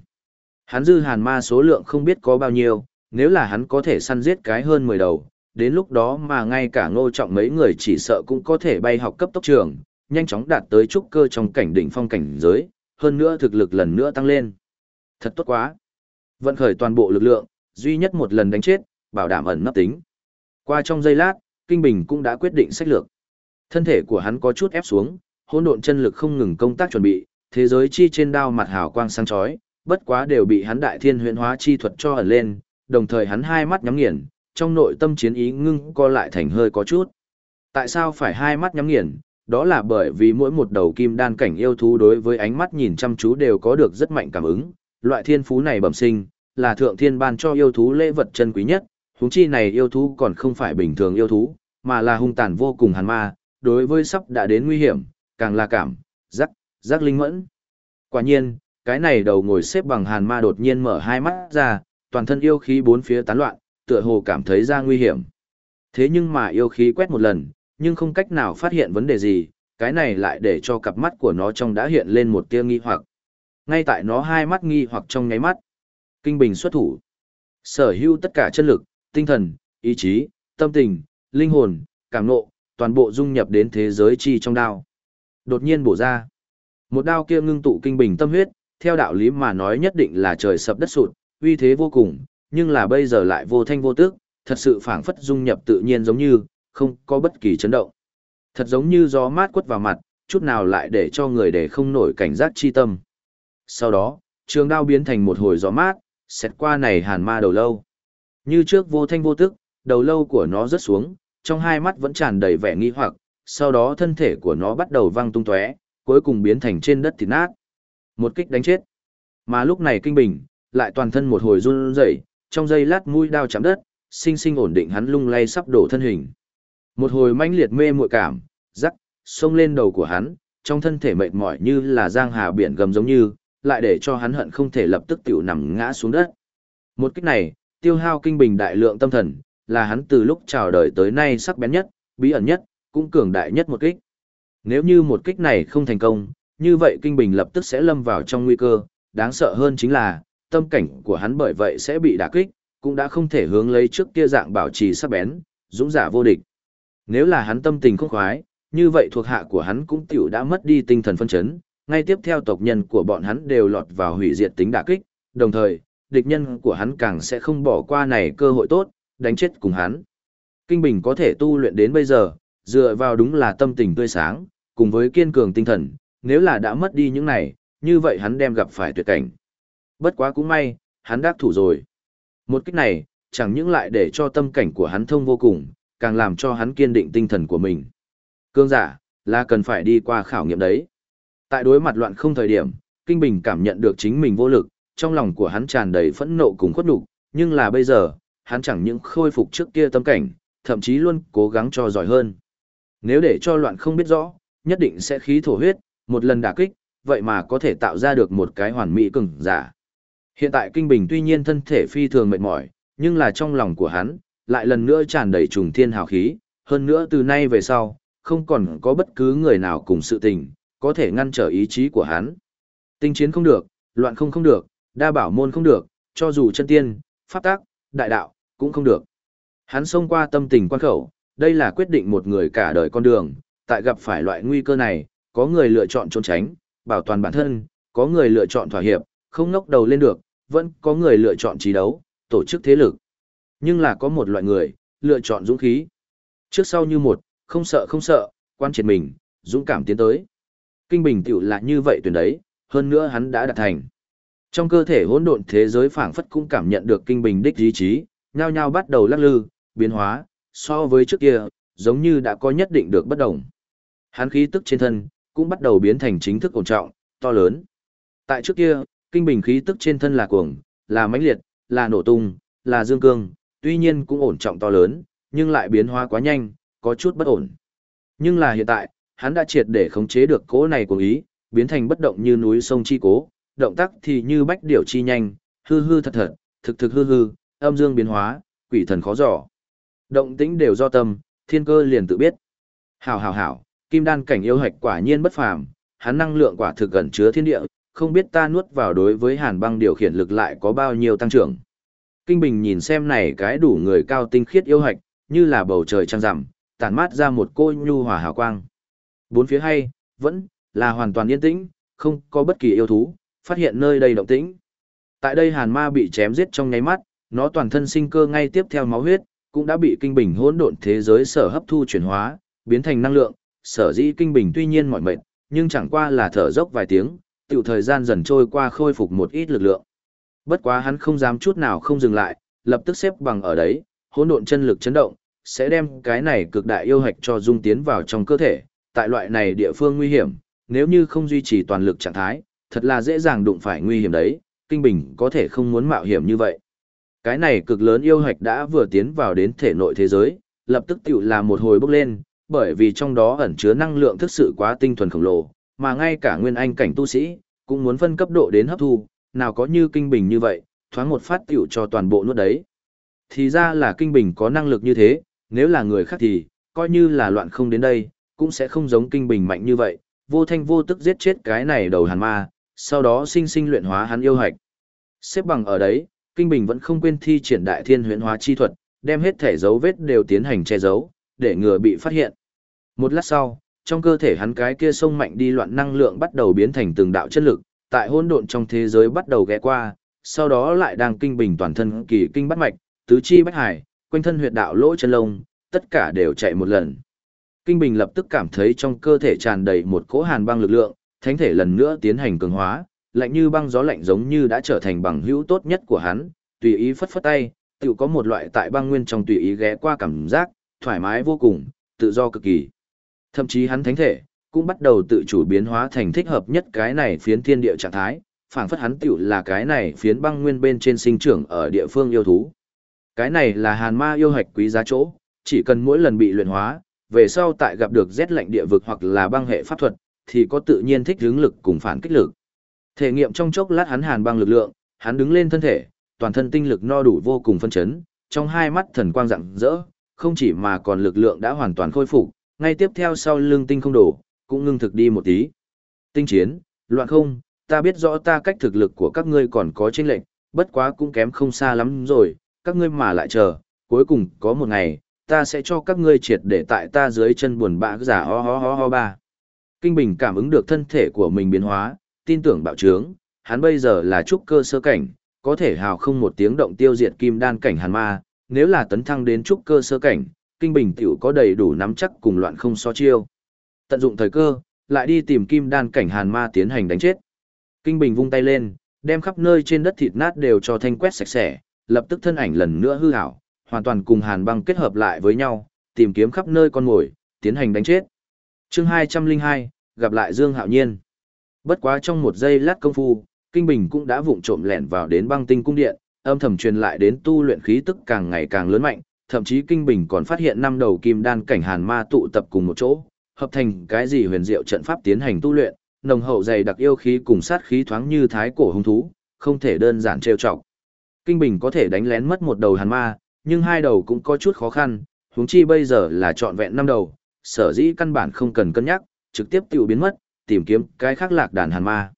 Hắn dư hàn ma số lượng không biết có bao nhiêu, nếu là hắn có thể săn giết cái hơn 10 đầu, đến lúc đó mà ngay cả ngô trọng mấy người chỉ sợ cũng có thể bay học cấp tốc trường, nhanh chóng đạt tới trúc cơ trong cảnh đỉnh phong cảnh giới, hơn nữa thực lực lần nữa tăng lên. Thật tốt quá. Vận khởi toàn bộ lực lượng, duy nhất một lần đánh chết, bảo đảm ẩn nấp tính. Qua trong giây lát, Kinh Bình cũng đã quyết định sách lược. Thân thể của hắn có chút ép xuống, hỗn độn chân lực không ngừng công tác chuẩn bị, thế giới chi trên đao mặt hào quang sáng chói, bất quá đều bị hắn đại thiên huyễn hóa chi thuật cho ẩn lên, đồng thời hắn hai mắt nhắm nghiền, trong nội tâm chiến ý ngưng co lại thành hơi có chút. Tại sao phải hai mắt nhắm nghiền? Đó là bởi vì mỗi một đầu kim đan cảnh yêu thú đối với ánh mắt nhìn chăm chú đều có được rất mạnh cảm ứng, loại thiên phú này bẩm sinh, là thượng thiên ban cho yêu thú lễ vật chân quý nhất, huống chi này yêu thú còn không phải bình thường yêu thú, mà là hung tàn vô cùng hàn ma, đối với sắp đã đến nguy hiểm, càng là cảm, giác, giác linh mẫn. Quả nhiên, cái này đầu ngồi xếp bằng hàn ma đột nhiên mở hai mắt ra, toàn thân yêu khí bốn phía tán loạn, tựa hồ cảm thấy ra nguy hiểm. Thế nhưng mà yêu khí quét một lần, nhưng không cách nào phát hiện vấn đề gì, cái này lại để cho cặp mắt của nó trong đã hiện lên một tia nghi hoặc. Ngay tại nó hai mắt nghi hoặc trong nháy mắt. Kinh bình xuất thủ. Sở hữu tất cả chân lực, tinh thần, ý chí, tâm tình, linh hồn, cảm nộ, toàn bộ dung nhập đến thế giới chi trong đao. Đột nhiên bổ ra. Một đao kia ngưng tụ kinh bình tâm huyết, theo đạo lý mà nói nhất định là trời sập đất sụt, uy thế vô cùng, nhưng là bây giờ lại vô thanh vô tức, thật sự phảng phất dung nhập tự nhiên giống như, không có bất kỳ chấn động. Thật giống như gió mát quất vào mặt, chút nào lại để cho người để không nổi cảnh giác chi tâm. Sau đó, trường đao biến thành một hồi gió mát, xét qua này hàn ma đầu lâu. Như trước vô thanh vô tức, đầu lâu của nó rớt xuống, trong hai mắt vẫn tràn đầy vẻ nghi hoặc, sau đó thân thể của nó bắt đầu văng tung tóe, cuối cùng biến thành trên đất thịt nát. Một kích đánh chết. Mà lúc này kinh bình, lại toàn thân một hồi run rẩy, trong giây lát mũi đao chạm đất, sinh sinh ổn định hắn lung lay sắp đổ thân hình. Một hồi mãnh liệt mê muội cảm, rắc, xông lên đầu của hắn, trong thân thể mệt mỏi như là giang hà biển gầm giống như, lại để cho hắn hận không thể lập tức tiểu nằm ngã xuống đất. Một kích này, tiêu hao kinh bình đại lượng tâm thần, là hắn từ lúc chào đời tới nay sắc bén nhất, bí ẩn nhất, cũng cường đại nhất một kích. Nếu như một kích này không thành công, như vậy kinh bình lập tức sẽ lâm vào trong nguy cơ, đáng sợ hơn chính là, tâm cảnh của hắn bởi vậy sẽ bị đả kích, cũng đã không thể hướng lấy trước kia dạng bảo trì sắc bén, dũng giả vô địch. Nếu là hắn tâm tình không khoái, như vậy thuộc hạ của hắn cũng tiểu đã mất đi tinh thần phân chấn, ngay tiếp theo tộc nhân của bọn hắn đều lọt vào hủy diệt tính đả kích, đồng thời, địch nhân của hắn càng sẽ không bỏ qua này cơ hội tốt, đánh chết cùng hắn. Kinh Bình có thể tu luyện đến bây giờ, dựa vào đúng là tâm tình tươi sáng, cùng với kiên cường tinh thần, nếu là đã mất đi những này, như vậy hắn đem gặp phải tuyệt cảnh. Bất quá cũng may, hắn đắc thủ rồi. Một cách này, chẳng những lại để cho tâm cảnh của hắn thông vô cùng, càng làm cho hắn kiên định tinh thần của mình. Cương giả, là cần phải đi qua khảo nghiệm đấy. Tại đối mặt loạn không thời điểm, Kinh Bình cảm nhận được chính mình vô lực, trong lòng của hắn tràn đầy phẫn nộ cùng khuất nhục, nhưng là bây giờ, hắn chẳng những khôi phục trước kia tâm cảnh, thậm chí luôn cố gắng cho giỏi hơn. Nếu để cho loạn không biết rõ, nhất định sẽ khí thổ huyết, một lần đả kích, vậy mà có thể tạo ra được một cái hoàn mỹ cường giả. Hiện tại Kinh Bình tuy nhiên thân thể phi thường mệt mỏi, nhưng là trong lòng của hắn, lại lần nữa tràn đầy trùng thiên hào khí, hơn nữa từ nay về sau, không còn có bất cứ người nào cùng sự tình, có thể ngăn trở ý chí của hắn. Tinh chiến không được, loạn không không được, đa bảo môn không được, cho dù chân tiên, pháp tác, đại đạo, cũng không được. Hắn xông qua tâm tình quan khẩu, đây là quyết định một người cả đời con đường, tại gặp phải loại nguy cơ này, có người lựa chọn trốn tránh, bảo toàn bản thân, có người lựa chọn thỏa hiệp, không ngóc đầu lên được, vẫn có người lựa chọn trí đấu, tổ chức thế lực. Nhưng là có một loại người, lựa chọn dũng khí. Trước sau như một, không sợ không sợ, quan triệt mình, dũng cảm tiến tới. Kinh bình tiểu là như vậy tuyển đấy, hơn nữa hắn đã đạt thành. Trong cơ thể hỗn độn thế giới phảng phất cũng cảm nhận được kinh bình đích ý chí, nhao nhao bắt đầu lắc lư, biến hóa, so với trước kia, giống như đã có nhất định được bất đồng. Hắn khí tức trên thân, cũng bắt đầu biến thành chính thức ổn trọng, to lớn. Tại trước kia, kinh bình khí tức trên thân là cuồng, là mãnh liệt, là nổ tung, là dương cương, tuy nhiên cũng ổn trọng to lớn, nhưng lại biến hóa quá nhanh, có chút bất ổn. Nhưng là hiện tại, hắn đã triệt để khống chế được cố này của ý, biến thành bất động như núi sông chi cố, động tác thì như bách điểu chi nhanh, hư hư thật thật, thực thực hư hư, âm dương biến hóa, quỷ thần khó dò. Động tĩnh đều do tâm, thiên cơ liền tự biết. Hảo hảo hảo, kim đan cảnh yêu hạch quả nhiên bất phàm, hắn năng lượng quả thực gần chứa thiên địa, không biết ta nuốt vào đối với hàn băng điều khiển lực lại có bao nhiêu tăng trưởng. Kinh Bình nhìn xem này cái đủ người cao tinh khiết yêu hạch, như là bầu trời trăng rằm, tản mát ra một cô nhu hòa hào quang. Bốn phía hay, vẫn là hoàn toàn yên tĩnh, không có bất kỳ yêu thú, phát hiện nơi đây động tĩnh. Tại đây hàn ma bị chém giết trong nháy mắt, nó toàn thân sinh cơ ngay tiếp theo máu huyết, cũng đã bị kinh bình hỗn độn thế giới sở hấp thu chuyển hóa, biến thành năng lượng, sở dĩ kinh bình tuy nhiên mỏi mệt, nhưng chẳng qua là thở dốc vài tiếng, tiểu thời gian dần trôi qua khôi phục một ít lực lượng. Bất quá hắn không dám chút nào không dừng lại, lập tức xếp bằng ở đấy, hỗn độn chân lực chấn động, sẽ đem cái này cực đại yêu hạch cho dung tiến vào trong cơ thể, tại loại này địa phương nguy hiểm, nếu như không duy trì toàn lực trạng thái, thật là dễ dàng đụng phải nguy hiểm đấy, kinh bình có thể không muốn mạo hiểm như vậy. Cái này cực lớn yêu hạch đã vừa tiến vào đến thể nội thế giới, lập tức tiểu là một hồi bốc lên, bởi vì trong đó ẩn chứa năng lượng thực sự quá tinh thuần khổng lồ, mà ngay cả nguyên anh cảnh tu sĩ, cũng muốn phân cấp độ đến hấp thu, nào có như kinh bình như vậy, thoáng một phát tiểu cho toàn bộ nuốt đấy. Thì ra là kinh bình có năng lực như thế, nếu là người khác thì, coi như là loạn không đến đây, cũng sẽ không giống kinh bình mạnh như vậy, vô thanh vô tức giết chết cái này đầu hàn ma, sau đó sinh sinh luyện hóa hắn yêu hạch. Xếp bằng ở đấy, kinh bình vẫn không quên thi triển đại thiên huyễn hóa chi thuật, đem hết thể dấu vết đều tiến hành che giấu, để ngừa bị phát hiện. Một lát sau, trong cơ thể hắn cái kia sông mạnh đi loạn năng lượng bắt đầu biến thành từng đạo chất lực, tại hỗn độn trong thế giới bắt đầu ghé qua, sau đó lại đang kinh bình toàn thân kỳ kinh bắt mạch, tứ chi bách hải, quanh thân huyệt đạo lỗ chân lông, tất cả đều chạy một lần. Kinh bình lập tức cảm thấy trong cơ thể tràn đầy một cỗ hàn băng lực lượng, thánh thể lần nữa tiến hành cường hóa, lạnh như băng gió lạnh giống như đã trở thành bằng hữu tốt nhất của hắn, tùy ý phất phất tay, tự có một loại tại băng nguyên trong tùy ý ghé qua cảm giác, thoải mái vô cùng, tự do cực kỳ. Thậm chí hắn thánh thể, cũng bắt đầu tự chủ biến hóa thành thích hợp nhất cái này phiến thiên địa trạng thái, phảng phất hắn tiểu là cái này phiến băng nguyên bên trên sinh trưởng ở địa phương yêu thú. Cái này là hàn ma yêu hạch quý giá chỗ, chỉ cần mỗi lần bị luyện hóa, về sau tại gặp được rét lạnh địa vực hoặc là băng hệ pháp thuật, thì có tự nhiên thích hướng lực cùng phản kích lực. Thể nghiệm trong chốc lát hắn hàn băng lực lượng, hắn đứng lên thân thể, toàn thân tinh lực no đủ vô cùng phân chấn, trong hai mắt thần quang rạng rỡ, không chỉ mà còn lực lượng đã hoàn toàn khôi phục, ngay tiếp theo sau lưng tinh không đổ, cũng ngưng thực đi một tí. Tinh chiến, loạn không, ta biết rõ ta cách thực lực của các ngươi còn có chênh lệnh, bất quá cũng kém không xa lắm rồi, các ngươi mà lại chờ, cuối cùng có một ngày, ta sẽ cho các ngươi triệt để tại ta dưới chân buồn bã giả ho ho ho ho ba. Kinh Bình cảm ứng được thân thể của mình biến hóa, tin tưởng bạo trướng, hắn bây giờ là trúc cơ sơ cảnh, có thể hào không một tiếng động tiêu diệt kim đan cảnh hàn ma, nếu là tấn thăng đến trúc cơ sơ cảnh, Kinh Bình tiểu có đầy đủ nắm chắc cùng loạn không so chiêu. Tận dụng thời cơ, lại đi tìm kim đan cảnh hàn ma tiến hành đánh chết. Kinh Bình vung tay lên, Đem khắp nơi trên đất thịt nát đều cho thanh quét sạch sẽ, lập tức thân ảnh lần nữa hư hảo, hoàn toàn cùng hàn băng kết hợp lại với nhau, tìm kiếm khắp nơi con mồi, tiến hành đánh chết. chương 202, gặp lại Dương Hạo Nhiên. Bất quá trong một giây lát công phu, Kinh Bình cũng đã vụng trộm lẻn vào đến băng tinh cung điện, âm thầm truyền lại đến tu luyện khí tức càng ngày càng lớn mạnh, thậm chí Kinh Bình còn phát hiện năm đầu kim đan cảnh hàn ma tụ tập cùng một chỗ, hợp thành cái gì huyền diệu trận pháp tiến hành tu luyện, nồng hậu dày đặc yêu khí cùng sát khí thoáng như thái cổ hung thú, không thể đơn giản trêu chọc. Kinh Bình có thể đánh lén mất một đầu hàn ma, nhưng hai đầu cũng có chút khó khăn, huống chi bây giờ là trọn vẹn năm đầu, sở dĩ căn bản không cần cân nhắc, trực tiếp tiêu biến mất, tìm kiếm cái khác lạc đàn hàn ma.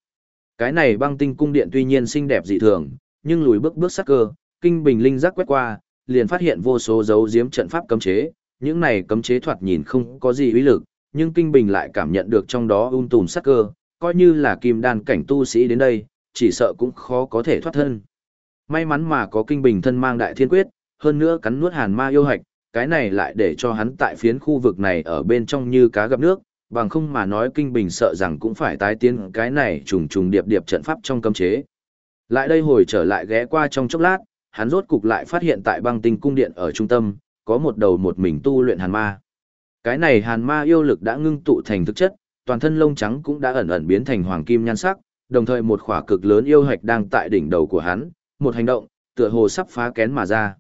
Cái này băng tinh cung điện tuy nhiên xinh đẹp dị thường, nhưng lùi bước bước sắc cơ, kinh bình linh giác quét qua, liền phát hiện vô số dấu diếm trận pháp cấm chế, những này cấm chế thoạt nhìn không có gì uy lực, nhưng kinh bình lại cảm nhận được trong đó ung tùm sắc cơ, coi như là kim đan cảnh tu sĩ đến đây, chỉ sợ cũng khó có thể thoát thân. May mắn mà có kinh bình thân mang đại thiên quyết, hơn nữa cắn nuốt hàn ma yêu hạch, cái này lại để cho hắn tại phiến khu vực này ở bên trong như cá gặp nước, bằng không mà nói kinh bình sợ rằng cũng phải tái tiến cái này trùng trùng điệp điệp trận pháp trong cấm chế. Lại đây hồi trở lại ghé qua trong chốc lát, hắn rốt cục lại phát hiện tại băng tinh cung điện ở trung tâm, có một đầu một mình tu luyện hàn ma. Cái này hàn ma yêu lực đã ngưng tụ thành thực chất, toàn thân lông trắng cũng đã ẩn ẩn biến thành hoàng kim nhan sắc, đồng thời một khỏa cực lớn yêu hạch đang tại đỉnh đầu của hắn, một hành động, tựa hồ sắp phá kén mà ra.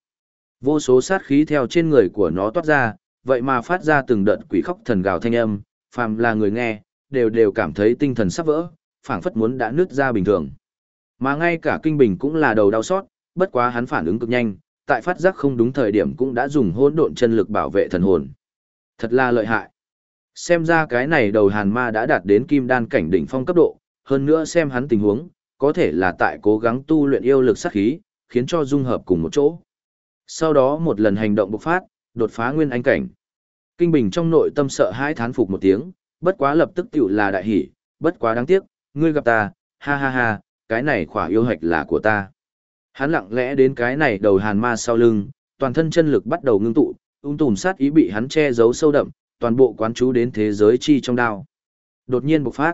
Vô số sát khí theo trên người của nó toát ra, vậy mà phát ra từng đợt quỷ khóc thần gào thanh âm, phàm là người nghe, đều đều cảm thấy tinh thần sắp vỡ, phảng phất muốn đã nứt ra bình thường. Mà ngay cả kinh bình cũng là đầu đau xót, bất quá hắn phản ứng cực nhanh, tại phát giác không đúng thời điểm cũng đã dùng hỗn độn chân lực bảo vệ thần hồn. Thật là lợi hại. Xem ra cái này đầu hàn ma đã đạt đến kim đan cảnh đỉnh phong cấp độ, hơn nữa xem hắn tình huống, có thể là tại cố gắng tu luyện yêu lực sát khí, khiến cho dung hợp cùng một chỗ. Sau đó một lần hành động bộc phát, đột phá nguyên anh cảnh. Kinh Bình trong nội tâm sợ hãi thán phục một tiếng, bất quá lập tức tiểu là đại hỉ, bất quá đáng tiếc, ngươi gặp ta, ha ha ha, cái này khỏa yêu hạch là của ta. Hắn lặng lẽ đến cái này đầu hàn ma sau lưng, toàn thân chân lực bắt đầu ngưng tụ, ung tùm sát ý bị hắn che giấu sâu đậm, toàn bộ quán chú đến thế giới chi trong đao. Đột nhiên bộc phát.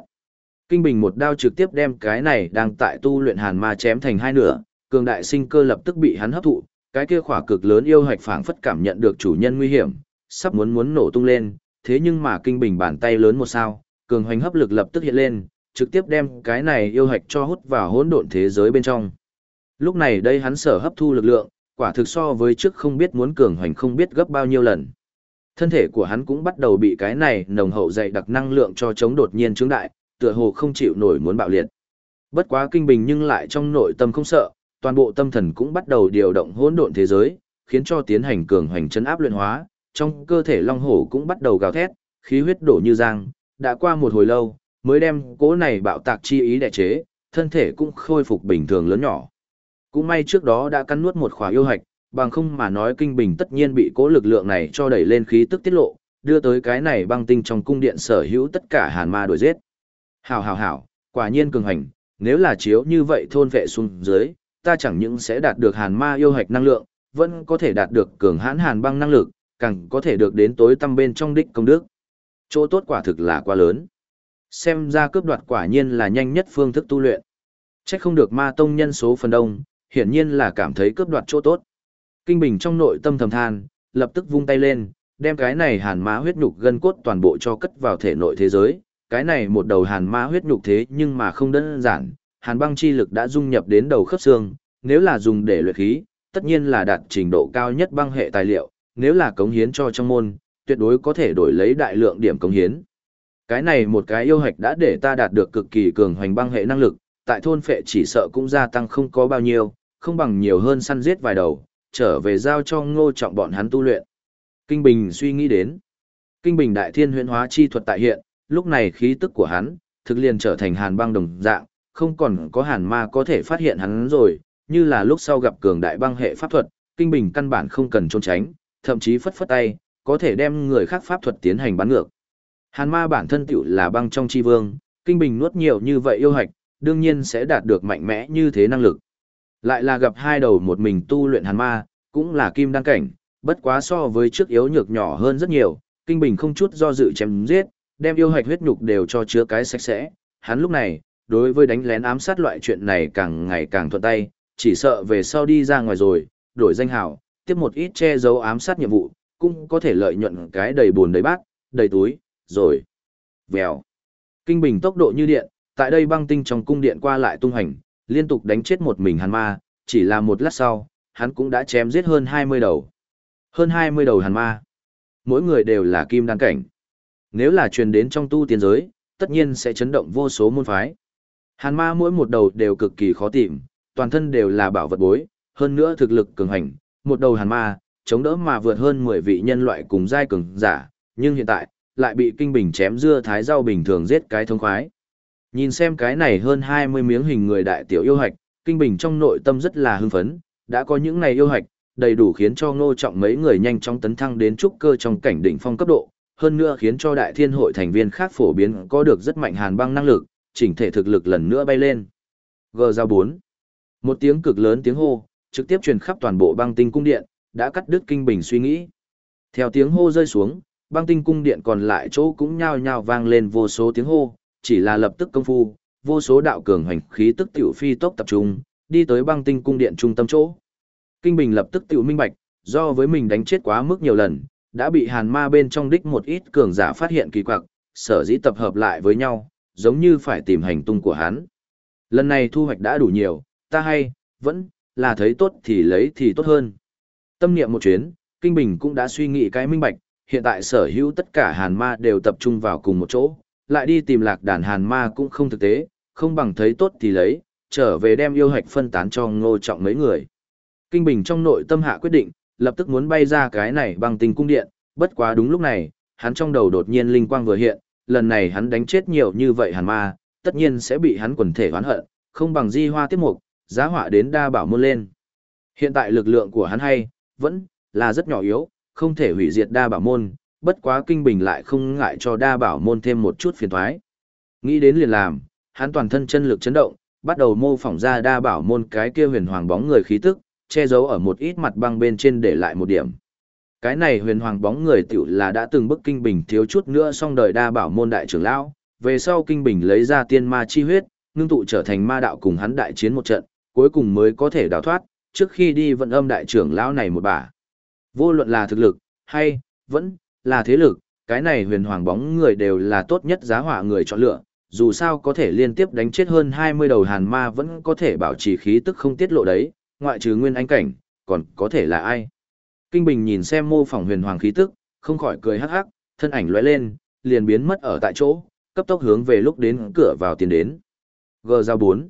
Kinh Bình một đao trực tiếp đem cái này đang tại tu luyện hàn ma chém thành hai nửa, cường đại sinh cơ lập tức bị hắn hấp thụ, cái kia khỏa cực lớn yêu hạch phảng phất cảm nhận được chủ nhân nguy hiểm, sắp muốn muốn nổ tung lên, thế nhưng mà kinh bình bàn tay lớn một sao, cường hoành hấp lực lập tức hiện lên, trực tiếp đem cái này yêu hạch cho hút vào hỗn độn thế giới bên trong. Lúc này đây hắn sở hấp thu lực lượng, quả thực so với trước không biết muốn cường hoành không biết gấp bao nhiêu lần. Thân thể của hắn cũng bắt đầu bị cái này nồng hậu dày đặc năng lượng cho chống đột nhiên chứng đại, tựa hồ không chịu nổi muốn bạo liệt. Bất quá kinh bình nhưng lại trong nội tâm không sợ, toàn bộ tâm thần cũng bắt đầu điều động hỗn độn thế giới, khiến cho tiến hành cường hoành chấn áp luyện hóa, trong cơ thể long hổ cũng bắt đầu gào thét, khí huyết đổ như giang, đã qua một hồi lâu, mới đem cố này bạo tạc chi ý đè chế, thân thể cũng khôi phục bình thường lớn nhỏ. Cũng may trước đó đã cắn nuốt một khỏa yêu hạch, bằng không mà nói kinh bình tất nhiên bị cố lực lượng này cho đẩy lên khí tức tiết lộ, đưa tới cái này băng tinh trong cung điện sở hữu tất cả hàn ma đuổi giết. Hảo hảo hảo, quả nhiên cường hành, nếu là chiếu như vậy thôn vệ xuống dưới, ta chẳng những sẽ đạt được hàn ma yêu hạch năng lượng, vẫn có thể đạt được cường hãn hàn băng năng lực, càng có thể được đến tối tăm bên trong đích công đức. Chỗ tốt quả thực là quá lớn. Xem ra cướp đoạt quả nhiên là nhanh nhất phương thức tu luyện. Chắc không được ma tông nhân số phần đông, hiển nhiên là cảm thấy cướp đoạt chỗ tốt. Kinh Bình trong nội tâm thầm than, lập tức vung tay lên, đem cái này hàn ma huyết nhục gân cốt toàn bộ cho cất vào thể nội thế giới. Cái này một đầu hàn ma huyết nhục thế nhưng mà không đơn giản, hàn băng chi lực đã dung nhập đến đầu khớp xương, nếu là dùng để luyện khí, tất nhiên là đạt trình độ cao nhất băng hệ tài liệu, nếu là cống hiến cho trong môn, tuyệt đối có thể đổi lấy đại lượng điểm cống hiến. Cái này một cái yêu hạch đã để ta đạt được cực kỳ cường hoành băng hệ năng lực, tại thôn phệ chỉ sợ cũng gia tăng không có bao nhiêu, không bằng nhiều hơn săn giết vài đầu, trở về giao cho ngô trọng bọn hắn tu luyện. Kinh Bình suy nghĩ đến. Kinh Bình đại thiên huyễn hóa chi thuật tại hiện, lúc này khí tức của hắn, thực liền trở thành hàn băng đồng dạng, không còn có hàn ma có thể phát hiện hắn rồi, như là lúc sau gặp cường đại băng hệ pháp thuật, Kinh Bình căn bản không cần trốn tránh, thậm chí phất phất tay, có thể đem người khác pháp thuật tiến hành bắn ngược. Hàn ma bản thân tiểu là băng trong chi vương, kinh bình nuốt nhiều như vậy yêu hạch, đương nhiên sẽ đạt được mạnh mẽ như thế năng lực. Lại là gặp hai đầu một mình tu luyện hàn ma, cũng là kim đăng cảnh, bất quá so với trước yếu nhược nhỏ hơn rất nhiều, kinh bình không chút do dự chém giết, đem yêu hạch huyết nhục đều cho chứa cái sạch sẽ. Hắn lúc này, đối với đánh lén ám sát loại chuyện này càng ngày càng thuận tay, chỉ sợ về sau đi ra ngoài rồi, đổi danh hào, tiếp một ít che giấu ám sát nhiệm vụ, cũng có thể lợi nhuận cái đầy buồn đầy bát, đầy túi, rồi. Vèo. Kinh bình tốc độ như điện, tại đây băng tinh trong cung điện qua lại tung hành, liên tục đánh chết một mình hàn ma, chỉ là một lát sau, hắn cũng đã chém giết hơn 20 đầu. Hơn 20 đầu hàn ma. Mỗi người đều là kim đan cảnh. Nếu là truyền đến trong tu tiên giới, tất nhiên sẽ chấn động vô số môn phái. Hàn ma mỗi một đầu đều cực kỳ khó tìm, toàn thân đều là bảo vật bối, hơn nữa thực lực cường hành, một đầu hàn ma, chống đỡ mà vượt hơn 10 vị nhân loại cùng giai cường giả, nhưng hiện tại, lại bị kinh bình chém dưa thái rau bình thường giết cái thông khoái. Nhìn xem cái này hơn 20 miếng hình người đại tiểu yêu hạch, kinh bình trong nội tâm rất là hưng phấn, đã có những này yêu hạch, đầy đủ khiến cho ngô trọng mấy người nhanh chóng tấn thăng đến trúc cơ trong cảnh đỉnh phong cấp độ, hơn nữa khiến cho đại thiên hội thành viên khác phổ biến có được rất mạnh hàn băng năng lực, chỉnh thể thực lực lần nữa bay lên. G giao 4. Một tiếng cực lớn tiếng hô, trực tiếp truyền khắp toàn bộ băng tinh cung điện, đã cắt đứt kinh bình suy nghĩ. Theo tiếng hô rơi xuống, băng tinh cung điện còn lại chỗ cũng nhao nhao vang lên vô số tiếng hô, chỉ là lập tức công phu, vô số đạo cường hành khí tức tiểu phi tốc tập trung, đi tới băng tinh cung điện trung tâm chỗ. Kinh Bình lập tức tiểu minh bạch, do với mình đánh chết quá mức nhiều lần, đã bị hàn ma bên trong đích một ít cường giả phát hiện kỳ quặc, sở dĩ tập hợp lại với nhau, giống như phải tìm hành tung của hắn. Lần này thu hoạch đã đủ nhiều, ta hay, vẫn, là thấy tốt thì lấy thì tốt hơn. Tâm niệm một chuyến, Kinh Bình cũng đã suy nghĩ cái minh bạch, hiện tại sở hữu tất cả hàn ma đều tập trung vào cùng một chỗ, lại đi tìm lạc đàn hàn ma cũng không thực tế, không bằng thấy tốt thì lấy, trở về đem yêu hạch phân tán cho ngô trọng mấy người. Kinh Bình trong nội tâm hạ quyết định, lập tức muốn bay ra cái này bằng tình cung điện, bất quá đúng lúc này, hắn trong đầu đột nhiên linh quang vừa hiện, lần này hắn đánh chết nhiều như vậy hàn ma, tất nhiên sẽ bị hắn quần thể oán hận, không bằng di hoa tiếp mục, giá họa đến đa bảo môn lên. Hiện tại lực lượng của hắn hay, vẫn là rất nhỏ yếu, không thể hủy diệt đa bảo môn, bất quá kinh bình lại không ngại cho đa bảo môn thêm một chút phiền thoái. Nghĩ đến liền làm, hắn toàn thân chân lực chấn động, bắt đầu mô phỏng ra đa bảo môn cái kia huyền hoàng bóng người khí tức, che giấu ở một ít mặt băng bên trên để lại một điểm. Cái này huyền hoàng bóng người tiểu là đã từng bức kinh bình thiếu chút nữa xong đời đa bảo môn đại trưởng lão, về sau kinh bình lấy ra tiên ma chi huyết, ngưng tụ trở thành ma đạo cùng hắn đại chiến một trận, cuối cùng mới có thể đào thoát, trước khi đi vận âm đại trưởng lão này một bà Vô luận là thực lực, hay, vẫn, là thế lực, cái này huyền hoàng bóng người đều là tốt nhất giá hỏa người chọn lựa, dù sao có thể liên tiếp đánh chết hơn 20 đầu hàn ma vẫn có thể bảo trì khí tức không tiết lộ đấy, ngoại trừ nguyên anh cảnh, còn có thể là ai. Kinh Bình nhìn xem mô phỏng huyền hoàng khí tức, không khỏi cười hắc hắc, thân ảnh lóe lên, liền biến mất ở tại chỗ, cấp tốc hướng về lúc đến cửa vào tiến đến. G giao 4.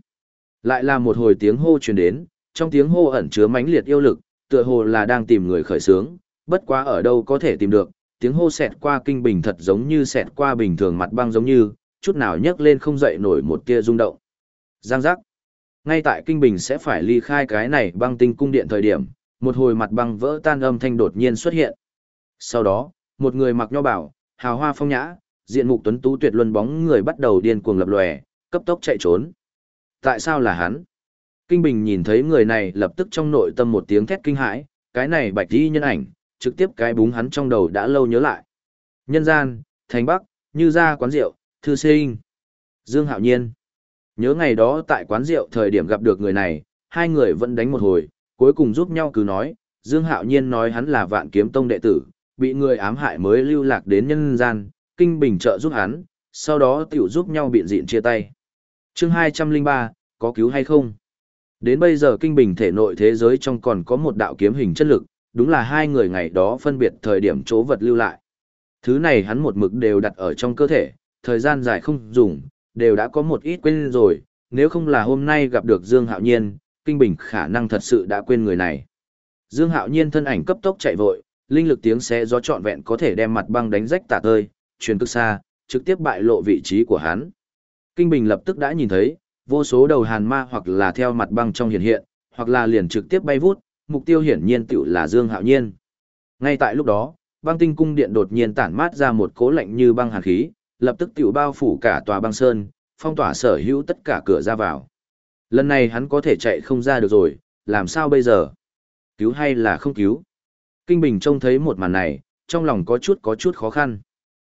Lại là một hồi tiếng hô truyền đến, trong tiếng hô ẩn chứa mãnh liệt yêu lực, tựa hồ là đang tìm người khởi sướng, bất quá ở đâu có thể tìm được, tiếng hô xẹt qua kinh bình thật giống như xẹt qua bình thường mặt băng giống như, chút nào nhấc lên không dậy nổi một tia rung động. Giang giác. Ngay tại kinh bình sẽ phải ly khai cái này băng tinh cung điện thời điểm, một hồi mặt băng vỡ tan âm thanh đột nhiên xuất hiện. Sau đó, một người mặc nho bảo, hào hoa phong nhã, diện mục tuấn tú tuyệt luân bóng người bắt đầu điên cuồng lập lòe, cấp tốc chạy trốn. Tại sao là hắn? Kinh Bình nhìn thấy người này lập tức trong nội tâm một tiếng thét kinh hãi, cái này bạch đi nhân ảnh, trực tiếp cái búng hắn trong đầu đã lâu nhớ lại. Nhân gian, thành bắc, như ra quán rượu, thư sinh. Dương Hạo Nhiên. Nhớ ngày đó tại quán rượu thời điểm gặp được người này, hai người vẫn đánh một hồi, cuối cùng giúp nhau cứ nói, Dương Hạo Nhiên nói hắn là vạn kiếm tông đệ tử, bị người ám hại mới lưu lạc đến nhân gian, kinh bình trợ giúp hắn, sau đó tiểu giúp nhau biện diện chia tay. chương 203, có cứu hay không? Đến bây giờ kinh bình thể nội thế giới trong còn có một đạo kiếm hình chất lực, đúng là hai người ngày đó phân biệt thời điểm chỗ vật lưu lại. Thứ này hắn một mực đều đặt ở trong cơ thể, thời gian dài không dùng, đều đã có một ít quên rồi, nếu không là hôm nay gặp được Dương Hạo Nhiên, Kinh Bình khả năng thật sự đã quên người này. Dương Hạo Nhiên thân ảnh cấp tốc chạy vội, linh lực tiếng xé gió trọn vẹn có thể đem mặt băng đánh rách tả tơi, truyền cực xa, trực tiếp bại lộ vị trí của hắn. Kinh Bình lập tức đã nhìn thấy, vô số đầu hàn ma hoặc là theo mặt băng trong hiện hiện, hoặc là liền trực tiếp bay vút, mục tiêu hiển nhiên tựu là Dương Hạo Nhiên. Ngay tại lúc đó, băng tinh cung điện đột nhiên tản mát ra một cố lạnh như băng hàn khí, lập tức tựu bao phủ cả tòa băng sơn, phong tỏa sở hữu tất cả cửa ra vào. Lần này hắn có thể chạy không ra được rồi, làm sao bây giờ? Cứu hay là không cứu? Kinh Bình trông thấy một màn này, trong lòng có chút có chút khó khăn.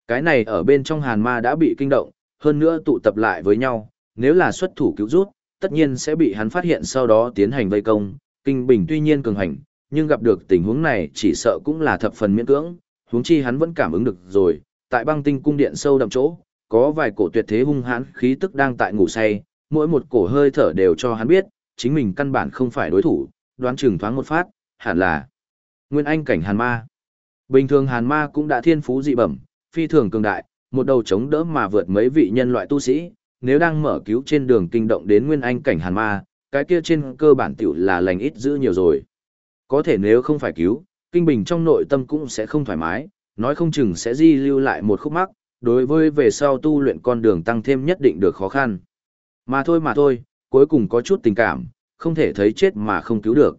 Cái này ở bên trong hàn ma đã bị kinh động, hơn nữa tụ tập lại với nhau, nếu là xuất thủ cứu rút, tất nhiên sẽ bị hắn phát hiện sau đó tiến hành vây công. Kinh Bình tuy nhiên cường hành, nhưng gặp được tình huống này chỉ sợ cũng là thập phần miễn cưỡng, huống chi hắn vẫn cảm ứng được rồi, tại băng tinh cung điện sâu đậm chỗ, có vài cổ tuyệt thế hung hãn khí tức đang tại ngủ say, mỗi một cổ hơi thở đều cho hắn biết, chính mình căn bản không phải đối thủ, đoán chừng thoáng một phát, hẳn là Nguyên Anh cảnh Hàn Ma. Bình thường Hàn Ma cũng đã thiên phú dị bẩm, phi thường cường đại, một đầu chống đỡ mà vượt mấy vị nhân loại tu sĩ, nếu đang mở cứu trên đường kinh động đến Nguyên Anh cảnh Hàn Ma, cái kia trên cơ bản tiểu là lành ít giữ nhiều rồi. Có thể nếu không phải cứu, kinh bình trong nội tâm cũng sẽ không thoải mái, nói không chừng sẽ di lưu lại một khúc mắc, đối với về sau tu luyện con đường tăng thêm nhất định được khó khăn. Mà thôi mà thôi, cuối cùng có chút tình cảm, không thể thấy chết mà không cứu được.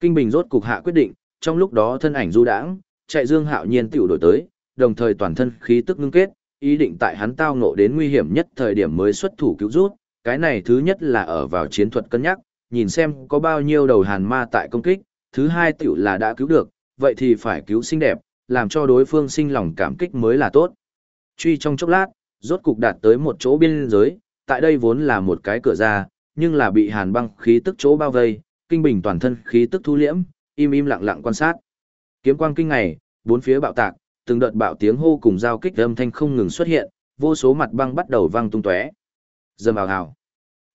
Kinh Bình rốt cục hạ quyết định, trong lúc đó thân ảnh du đãng, chạy Dương Hạo Nhiên tiểu đổi tới, đồng thời toàn thân khí tức ngưng kết, ý định tại hắn tao ngộ đến nguy hiểm nhất thời điểm mới xuất thủ cứu rút, cái này thứ nhất là ở vào chiến thuật cân nhắc, nhìn xem có bao nhiêu đầu hàn ma tại công kích, thứ hai tiểu là đã cứu được, vậy thì phải cứu xinh đẹp, làm cho đối phương sinh lòng cảm kích mới là tốt. Truy trong chốc lát, rốt cục đạt tới một chỗ biên giới, tại đây vốn là một cái cửa ra, nhưng là bị hàn băng khí tức chỗ bao vây, kinh bình toàn thân khí tức thu liễm, im im lặng lặng quan sát. Kiếm quang kinh ngày, bốn phía bạo tạc, từng đợt bạo tiếng hô cùng giao kích âm thanh không ngừng xuất hiện, vô số mặt băng bắt đầu văng tung tóe. Dầm ào hào.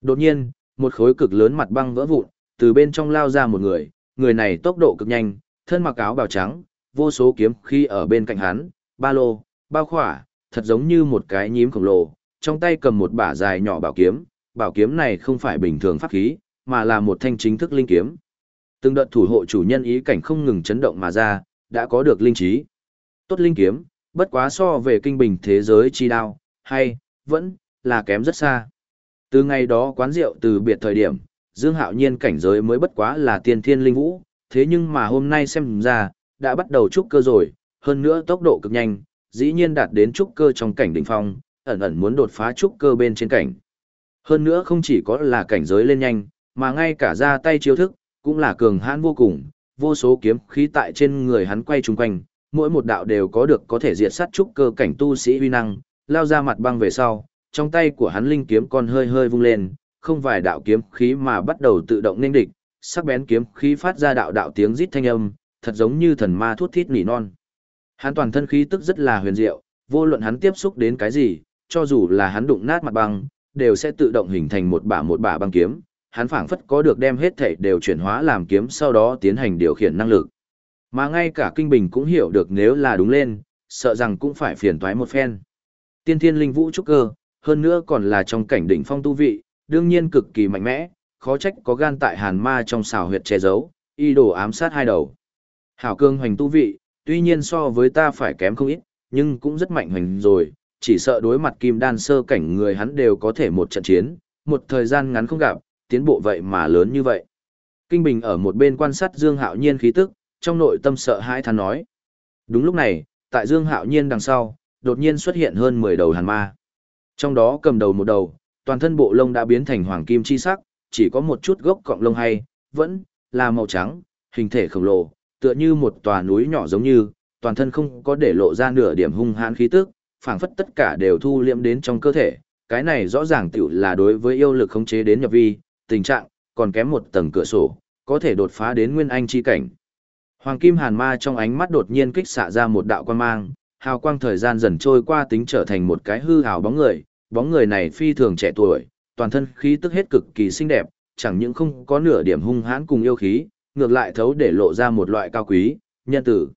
Đột nhiên, một khối cực lớn mặt băng vỡ vụn, từ bên trong lao ra một người, người này tốc độ cực nhanh, thân mặc áo bào trắng, vô số kiếm khi ở bên cạnh hắn, ba lô, bao khỏa, thật giống như một cái nhím khổng lồ, trong tay cầm một bả dài nhỏ bảo kiếm, bảo kiếm này không phải bình thường pháp khí, mà là một thanh chính thức linh kiếm. Từng đợt thủ hộ chủ nhân ý cảnh không ngừng chấn động mà ra, đã có được linh trí. Tốt linh kiếm, bất quá so về kinh bình thế giới chi đao, hay, vẫn, là kém rất xa. Từ ngày đó quán rượu từ biệt thời điểm, Dương Hạo Nhiên cảnh giới mới bất quá là tiên thiên linh vũ, thế nhưng mà hôm nay xem ra, đã bắt đầu trúc cơ rồi, hơn nữa tốc độ cực nhanh, dĩ nhiên đạt đến trúc cơ trong cảnh đỉnh phong, ẩn ẩn muốn đột phá trúc cơ bên trên cảnh. Hơn nữa không chỉ có là cảnh giới lên nhanh, mà ngay cả ra tay chiêu thức, cũng là cường hãn vô cùng, vô số kiếm khí tại trên người hắn quay trung quanh, mỗi một đạo đều có được có thể diệt sát trúc cơ cảnh tu sĩ uy năng, lao ra mặt băng về sau, trong tay của hắn linh kiếm còn hơi hơi vung lên, không vài đạo kiếm khí mà bắt đầu tự động nên địch, sắc bén kiếm khí phát ra đạo đạo tiếng rít thanh âm, thật giống như thần ma thuốc thít nỉ non. Hắn toàn thân khí tức rất là huyền diệu, vô luận hắn tiếp xúc đến cái gì, cho dù là hắn đụng nát mặt băng, đều sẽ tự động hình thành một bả một bả băng kiếm, hắn phảng phất có được đem hết thể đều chuyển hóa làm kiếm sau đó tiến hành điều khiển năng lực. Mà ngay cả Kinh Bình cũng hiểu được nếu là đúng lên, sợ rằng cũng phải phiền toái một phen. Tiên thiên linh vũ trúc cơ, hơn nữa còn là trong cảnh đỉnh phong tu vị, đương nhiên cực kỳ mạnh mẽ, khó trách có gan tại hàn ma trong xào huyệt che giấu, y đồ ám sát hai đầu. Hảo cương hoành tu vị, tuy nhiên so với ta phải kém không ít, nhưng cũng rất mạnh hoành rồi, chỉ sợ đối mặt kim đan sơ cảnh người hắn đều có thể một trận chiến, một thời gian ngắn không gặp, tiến bộ vậy mà lớn như vậy. Kinh Bình ở một bên quan sát Dương Hạo Nhiên khí tức, trong nội tâm sợ hãi than nói. Đúng lúc này, tại Dương Hạo Nhiên đằng sau, đột nhiên xuất hiện hơn 10 đầu hàn ma. Trong đó cầm đầu một đầu, toàn thân bộ lông đã biến thành hoàng kim chi sắc, chỉ có một chút gốc cọng lông hay, vẫn là màu trắng, hình thể khổng lồ, tựa như một tòa núi nhỏ giống như, toàn thân không có để lộ ra nửa điểm hung hãn khí tức, phảng phất tất cả đều thu liễm đến trong cơ thể. Cái này rõ ràng tiểu là đối với yêu lực khống chế đến nhập vi, tình trạng còn kém một tầng cửa sổ, có thể đột phá đến nguyên anh chi cảnh. Hoàng kim hàn ma trong ánh mắt đột nhiên kích xạ ra một đạo quang mang, hào quang thời gian dần trôi qua tính trở thành một cái hư hào bóng người, bóng người này phi thường trẻ tuổi, toàn thân khí tức hết cực kỳ xinh đẹp, chẳng những không có nửa điểm hung hãn cùng yêu khí, ngược lại thấu để lộ ra một loại cao quý, nhân tử.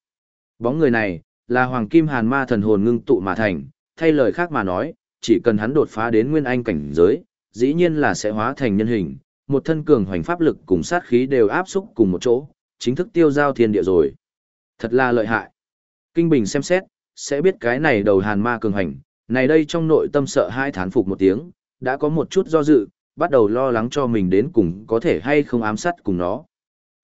Bóng người này, là Hoàng Kim Hàn Ma thần hồn ngưng tụ mà thành, thay lời khác mà nói, chỉ cần hắn đột phá đến nguyên anh cảnh giới, dĩ nhiên là sẽ hóa thành nhân hình, một thân cường hoành pháp lực cùng sát khí đều áp xúc cùng một chỗ, chính thức tiêu giao thiên địa rồi. Thật là lợi hại. Kinh Bình xem xét, sẽ biết cái này đầu hàn ma cường hành, này đây trong nội tâm sợ hai thán phục một tiếng, đã có một chút do dự, bắt đầu lo lắng cho mình đến cùng có thể hay không ám sát cùng nó.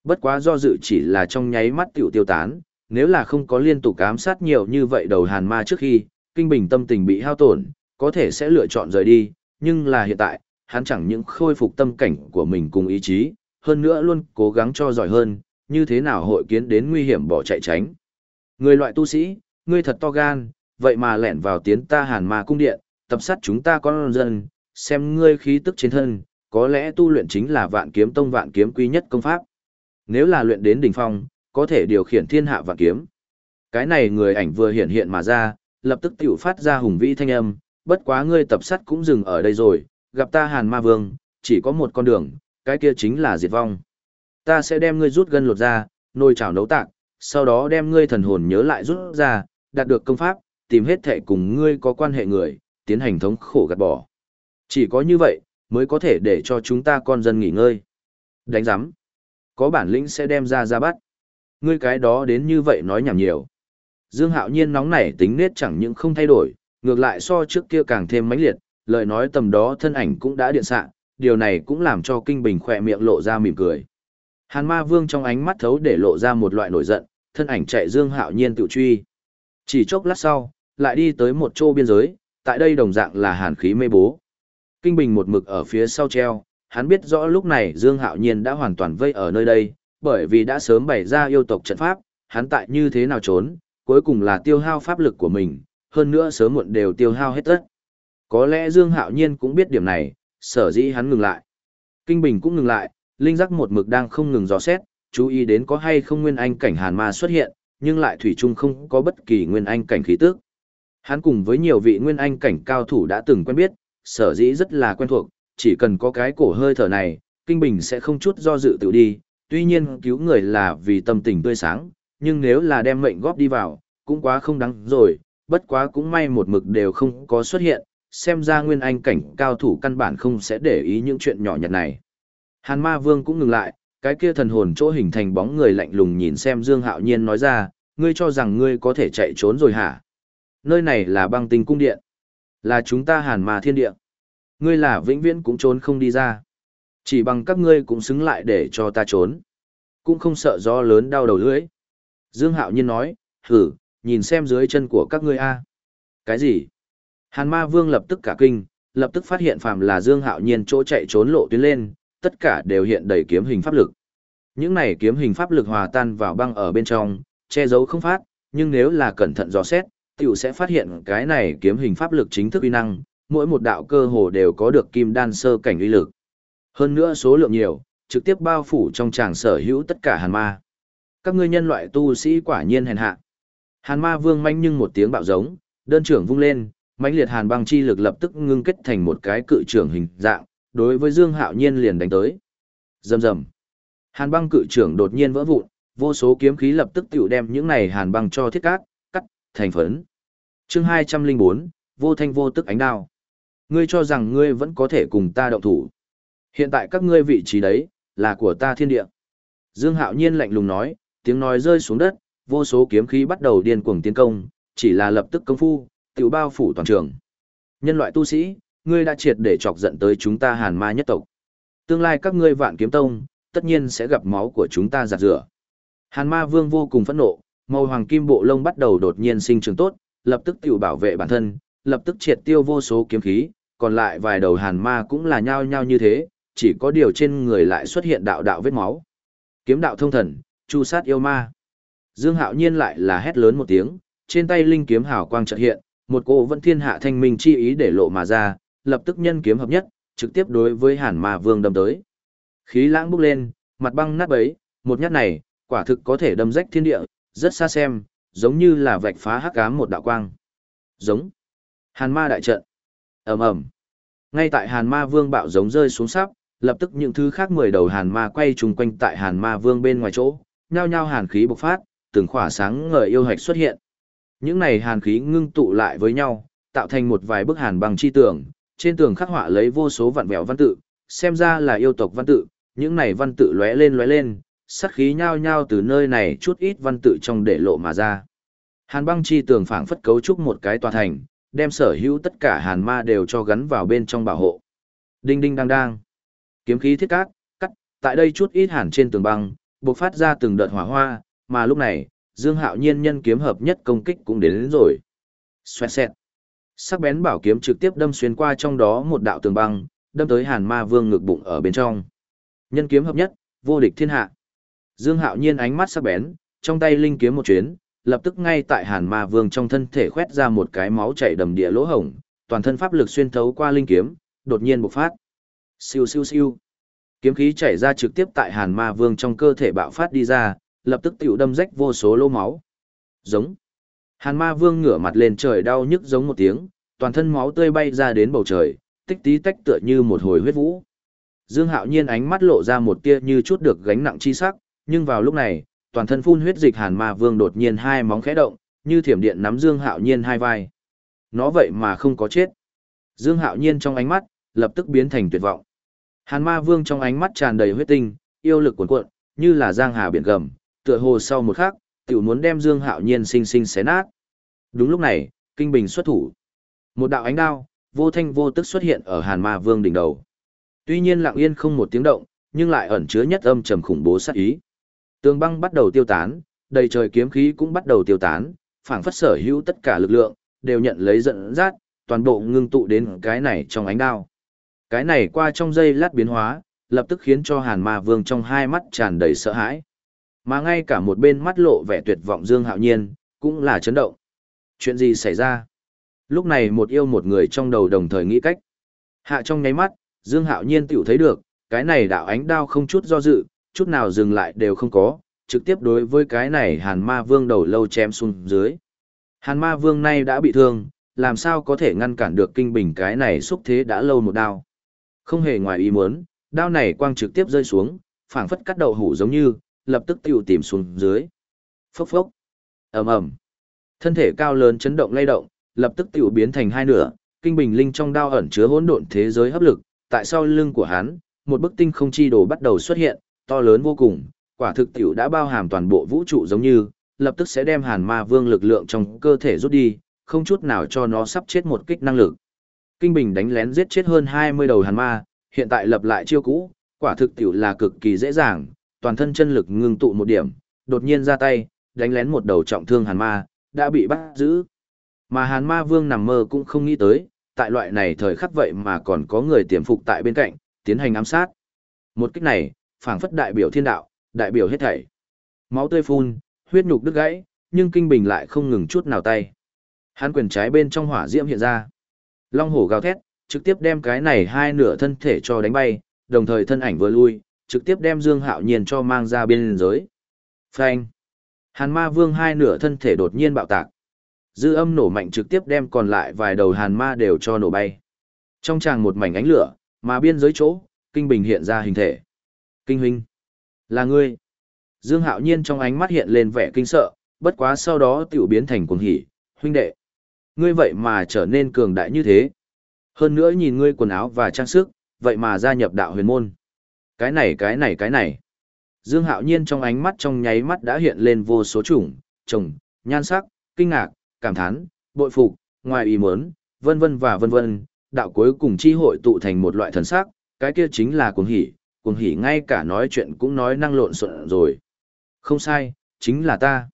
Bất quá do dự chỉ là trong nháy mắt tiểu tiêu tán, nếu là không có liên tục ám sát nhiều như vậy đầu hàn ma trước khi, kinh bình tâm tình bị hao tổn, có thể sẽ lựa chọn rời đi, nhưng là hiện tại, hắn chẳng những khôi phục tâm cảnh của mình cùng ý chí, hơn nữa luôn cố gắng cho giỏi hơn, như thế nào hội kiến đến nguy hiểm bỏ chạy tránh. Người loại tu sĩ, ngươi thật to gan, vậy mà lẻn vào tiến ta hàn ma cung điện, tập sát chúng ta con dân, xem ngươi khí tức trên thân, có lẽ tu luyện chính là vạn kiếm tông vạn kiếm quý nhất công pháp. Nếu là luyện đến đỉnh phong, có thể điều khiển thiên hạ vạn kiếm. Cái này người ảnh vừa hiện hiện mà ra, lập tức tiểu phát ra hùng vĩ thanh âm, bất quá ngươi tập sắt cũng dừng ở đây rồi, gặp ta hàn ma vương, chỉ có một con đường, cái kia chính là diệt vong. Ta sẽ đem ngươi rút gân lột ra, nồi chảo nấu tạc, sau đó đem ngươi thần hồn nhớ lại rút ra, đạt được công pháp, tìm hết thể cùng ngươi có quan hệ người, tiến hành thống khổ gạt bỏ. Chỉ có như vậy, mới có thể để cho chúng ta con dân nghỉ ngơi. Đánh giám. Có bản lĩnh sẽ đem ra ra bắt. Ngươi cái đó đến như vậy nói nhảm nhiều. Dương Hạo Nhiên nóng nảy tính nết chẳng những không thay đổi, ngược lại so trước kia càng thêm mãnh liệt, lời nói tầm đó thân ảnh cũng đã điện sạng, điều này cũng làm cho Kinh Bình khỏe miệng lộ ra mỉm cười. Hàn Ma Vương trong ánh mắt thấu để lộ ra một loại nổi giận, thân ảnh chạy Dương Hạo Nhiên tự truy. Chỉ chốc lát sau, lại đi tới một chỗ biên giới, tại đây đồng dạng là hàn khí mê bố. Kinh Bình một mực ở phía sau treo, hắn biết rõ lúc này Dương Hạo Nhiên đã hoàn toàn vây ở nơi đây, bởi vì đã sớm bày ra yêu tộc trận pháp, hắn tại như thế nào trốn, cuối cùng là tiêu hao pháp lực của mình, hơn nữa sớm muộn đều tiêu hao hết tất. Có lẽ Dương Hạo Nhiên cũng biết điểm này, sở dĩ hắn ngừng lại. Kinh Bình cũng ngừng lại, linh giác một mực đang không ngừng dò xét, chú ý đến có hay không nguyên anh cảnh hàn ma xuất hiện, nhưng lại thủy chung không có bất kỳ nguyên anh cảnh khí tức. Hắn cùng với nhiều vị nguyên anh cảnh cao thủ đã từng quen biết, sở dĩ rất là quen thuộc, chỉ cần có cái cổ hơi thở này, Kinh Bình sẽ không chút do dự tự đi, tuy nhiên cứu người là vì tâm tình tươi sáng, nhưng nếu là đem mệnh góp đi vào, cũng quá không đáng rồi, bất quá cũng may một mực đều không có xuất hiện, xem ra nguyên anh cảnh cao thủ căn bản không sẽ để ý những chuyện nhỏ nhặt này. Hàn ma vương cũng ngừng lại, cái kia thần hồn chỗ hình thành bóng người lạnh lùng nhìn xem Dương Hạo Nhiên nói ra, ngươi cho rằng ngươi có thể chạy trốn rồi hả? Nơi này là băng tinh cung điện, là chúng ta hàn ma thiên địa. Ngươi là vĩnh viễn cũng trốn không đi ra. Chỉ bằng các ngươi cũng xứng lại để cho ta trốn. Cũng không sợ gió lớn đau đầu lưỡi. Dương Hạo Nhiên nói, hử, nhìn xem dưới chân của các ngươi a. Cái gì? Hàn Ma Vương lập tức cả kinh, lập tức phát hiện phàm là Dương Hạo Nhiên chỗ chạy trốn lộ tuyến lên, tất cả đều hiện đầy kiếm hình pháp lực. Những này kiếm hình pháp lực hòa tan vào băng ở bên trong, che giấu không phát, nhưng nếu là cẩn thận dò xét, tiểu sẽ phát hiện cái này kiếm hình pháp lực chính thức uy năng, mỗi một đạo cơ hồ đều có được kim đan sơ cảnh uy lực. Hơn nữa số lượng nhiều, trực tiếp bao phủ trong tràng sở hữu tất cả hàn ma. Các ngươi nhân loại tu sĩ quả nhiên hèn hạ. Hàn ma vương manh nhưng một tiếng bạo giống, đơn trưởng vung lên, mãnh liệt hàn băng chi lực lập tức ngưng kết thành một cái cự trưởng hình dạng, đối với Dương Hạo Nhiên liền đánh tới. Rầm rầm. Hàn băng cự trưởng đột nhiên vỡ vụn, vô số kiếm khí lập tức tiểu đem những này hàn băng cho thiết cát, cắt, thành phấn. Chương 204, vô thanh vô tức ánh đao. Ngươi cho rằng ngươi vẫn có thể cùng ta động thủ. Hiện tại các ngươi vị trí đấy, là của ta thiên địa. Dương Hạo Nhiên lạnh lùng nói, tiếng nói rơi xuống đất, vô số kiếm khí bắt đầu điên cuồng tiến công, chỉ là lập tức công phu, tiểu bao phủ toàn trường. Nhân loại tu sĩ, ngươi đã triệt để chọc giận tới chúng ta hàn ma nhất tộc. Tương lai các ngươi vạn kiếm tông, tất nhiên sẽ gặp máu của chúng ta giặt rửa. Hàn ma vương vô cùng phẫn nộ, màu hoàng kim bộ lông bắt đầu đột nhiên sinh trưởng tốt, lập tức tiểu bảo vệ bản thân, lập tức triệt tiêu vô số kiếm khí, còn lại vài đầu hàn ma cũng là nhao nhao như thế, chỉ có điều trên người lại xuất hiện đạo đạo vết máu. Kiếm đạo thông thần, chu sát yêu ma. Dương Hạo Nhiên lại là hét lớn một tiếng, trên tay linh kiếm hào quang chợt hiện, một cô vẫn thiên hạ thanh minh chi ý để lộ mà ra, lập tức nhân kiếm hợp nhất, trực tiếp đối với Hàn Ma Vương đâm tới. Khí lãng bốc lên, mặt băng nát bấy, một nhát này, quả thực có thể đâm rách thiên địa, rất xa xem, giống như là vạch phá hắc ám một đạo quang. Giống. Hàn Ma đại trận. Ầm ầm. Ngay tại Hàn Ma Vương bạo giống rơi xuống sắp, lập tức những thứ khác mười đầu Hàn Ma quay trùng quanh tại Hàn Ma Vương bên ngoài chỗ, nhao nhao hàn khí bộc phát, từng khỏa sáng ngời yêu hạch xuất hiện. Những này hàn khí ngưng tụ lại với nhau, tạo thành một vài bức hàn bằng chi tường, trên tường khắc họa lấy vô số vạn vẹo văn tự, xem ra là yêu tộc văn tự, những này văn tự lóe lên lóe lên, sát khí nhao nhao từ nơi này chút ít văn tự trong để lộ mà ra. Hàn băng chi tường phảng phất cấu trúc một cái tòa thành, đem sở hữu tất cả hàn ma đều cho gắn vào bên trong bảo hộ. Đinh đinh đang đang. Kiếm khí thiết cát, cắt, tại đây chút ít hàn trên tường băng, bộc phát ra từng đợt hỏa hoa, mà lúc này, Dương Hạo Nhiên nhân kiếm hợp nhất công kích cũng đến, đến rồi. Xoẹt xẹt. Sắc bén bảo kiếm trực tiếp đâm xuyên qua trong đó một đạo tường băng, đâm tới Hàn Ma Vương ngực bụng ở bên trong. Nhân kiếm hợp nhất, vô địch thiên hạ. Dương Hạo Nhiên ánh mắt sắc bén, trong tay linh kiếm một chuyến, lập tức ngay tại Hàn Ma Vương trong thân thể khoét ra một cái máu chảy đầm địa lỗ hổng, toàn thân pháp lực xuyên thấu qua linh kiếm, đột nhiên bộc phát. Siêu siêu siêu. Kiếm khí chảy ra trực tiếp tại Hàn Ma Vương trong cơ thể bạo phát đi ra, lập tức tiểu đâm rách vô số lỗ máu. Giống. Hàn Ma Vương ngửa mặt lên trời đau nhức giống một tiếng, toàn thân máu tươi bay ra đến bầu trời, tích tí tách tựa như một hồi huyết vũ. Dương Hạo Nhiên ánh mắt lộ ra một tia như chút được gánh nặng chi sắc, nhưng vào lúc này, toàn thân phun huyết dịch Hàn Ma Vương đột nhiên hai móng khẽ động, như thiểm điện nắm Dương Hạo Nhiên hai vai. Nó vậy mà không có chết. Dương Hạo Nhiên trong ánh mắt, lập tức biến thành tuyệt vọng. Hàn Ma Vương trong ánh mắt tràn đầy huyết tinh, yêu lực cuồn cuộn, như là giang hà biển gầm, tựa hồ sau một khắc, tiểu muốn đem Dương Hạo Nhiên sinh sinh xé nát. Đúng lúc này, Kinh Bình xuất thủ. Một đạo ánh đao, vô thanh vô tức xuất hiện ở Hàn Ma Vương đỉnh đầu. Tuy nhiên lặng yên không một tiếng động, nhưng lại ẩn chứa nhất âm trầm khủng bố sát ý. Tường băng bắt đầu tiêu tán, đầy trời kiếm khí cũng bắt đầu tiêu tán, phảng phất sở hữu tất cả lực lượng, đều nhận lấy giận dắt, toàn bộ ngưng tụ đến cái này trong ánh đao. Cái này qua trong giây lát biến hóa, lập tức khiến cho Hàn Ma Vương trong hai mắt tràn đầy sợ hãi. Mà ngay cả một bên mắt lộ vẻ tuyệt vọng Dương Hạo Nhiên, cũng là chấn động. Chuyện gì xảy ra? Lúc này một yêu một người trong đầu đồng thời nghĩ cách. Hạ trong nháy mắt, Dương Hạo Nhiên tiểu thấy được, cái này đạo ánh đao không chút do dự, chút nào dừng lại đều không có, trực tiếp đối với cái này Hàn Ma Vương đầu lâu chém xuống dưới. Hàn Ma Vương nay đã bị thương, làm sao có thể ngăn cản được kinh bình cái này xúc thế đã lâu một đao. Không hề ngoài ý muốn, đao này quang trực tiếp rơi xuống, phảng phất cắt đầu hủ giống như, lập tức tiêu tìm xuống dưới. Phốc phốc. ầm ầm. Thân thể cao lớn chấn động lay động, lập tức tiêu biến thành hai nửa, kinh bình linh trong đao ẩn chứa hỗn độn thế giới hấp lực, tại sau lưng của hắn, một bức tinh không chi đồ bắt đầu xuất hiện, to lớn vô cùng, quả thực tiểu đã bao hàm toàn bộ vũ trụ giống như, lập tức sẽ đem hàn ma vương lực lượng trong cơ thể rút đi, không chút nào cho nó sắp chết một kích năng lực. Kinh Bình đánh lén giết chết hơn 20 đầu hàn ma, hiện tại lập lại chiêu cũ, quả thực tiểu là cực kỳ dễ dàng, toàn thân chân lực ngưng tụ một điểm, đột nhiên ra tay, đánh lén một đầu trọng thương hàn ma, đã bị bắt giữ. Mà hàn ma vương nằm mơ cũng không nghĩ tới, tại loại này thời khắc vậy mà còn có người tiềm phục tại bên cạnh, tiến hành ám sát. Một kích này, phảng phất đại biểu thiên đạo, đại biểu hết thảy. Máu tươi phun, huyết nhục đứt gãy, nhưng kinh bình lại không ngừng chút nào tay. Hắn quyền trái bên trong hỏa diễm hiện ra. Long hổ gào thét, trực tiếp đem cái này hai nửa thân thể cho đánh bay, đồng thời thân ảnh vừa lui, trực tiếp đem Dương Hạo Nhiên cho mang ra biên giới. Phanh. Hàn Ma Vương hai nửa thân thể đột nhiên bạo tạc. Dư âm nổ mạnh trực tiếp đem còn lại vài đầu Hàn Ma đều cho nổ bay. Trong tràng một mảnh ánh lửa, mà biên giới chỗ, Kinh Bình hiện ra hình thể. Kinh huynh. Là ngươi. Dương Hạo Nhiên trong ánh mắt hiện lên vẻ kinh sợ, bất quá sau đó tiểu biến thành cuồng hỉ, huynh đệ. Ngươi vậy mà trở nên cường đại như thế. Hơn nữa nhìn ngươi quần áo và trang sức, vậy mà gia nhập đạo huyền môn. Cái này cái này cái này. Dương Hạo Nhiên trong ánh mắt trong nháy mắt đã hiện lên vô số chủng, trồng, nhan sắc, kinh ngạc, cảm thán, bội phục, ngoài ý muốn, vân vân và vân vân, đạo cuối cùng chi hội tụ thành một loại thần sắc, cái kia chính là cuồng hỉ, cuồng hỉ ngay cả nói chuyện cũng nói năng lộn xộn rồi. Không sai, chính là ta.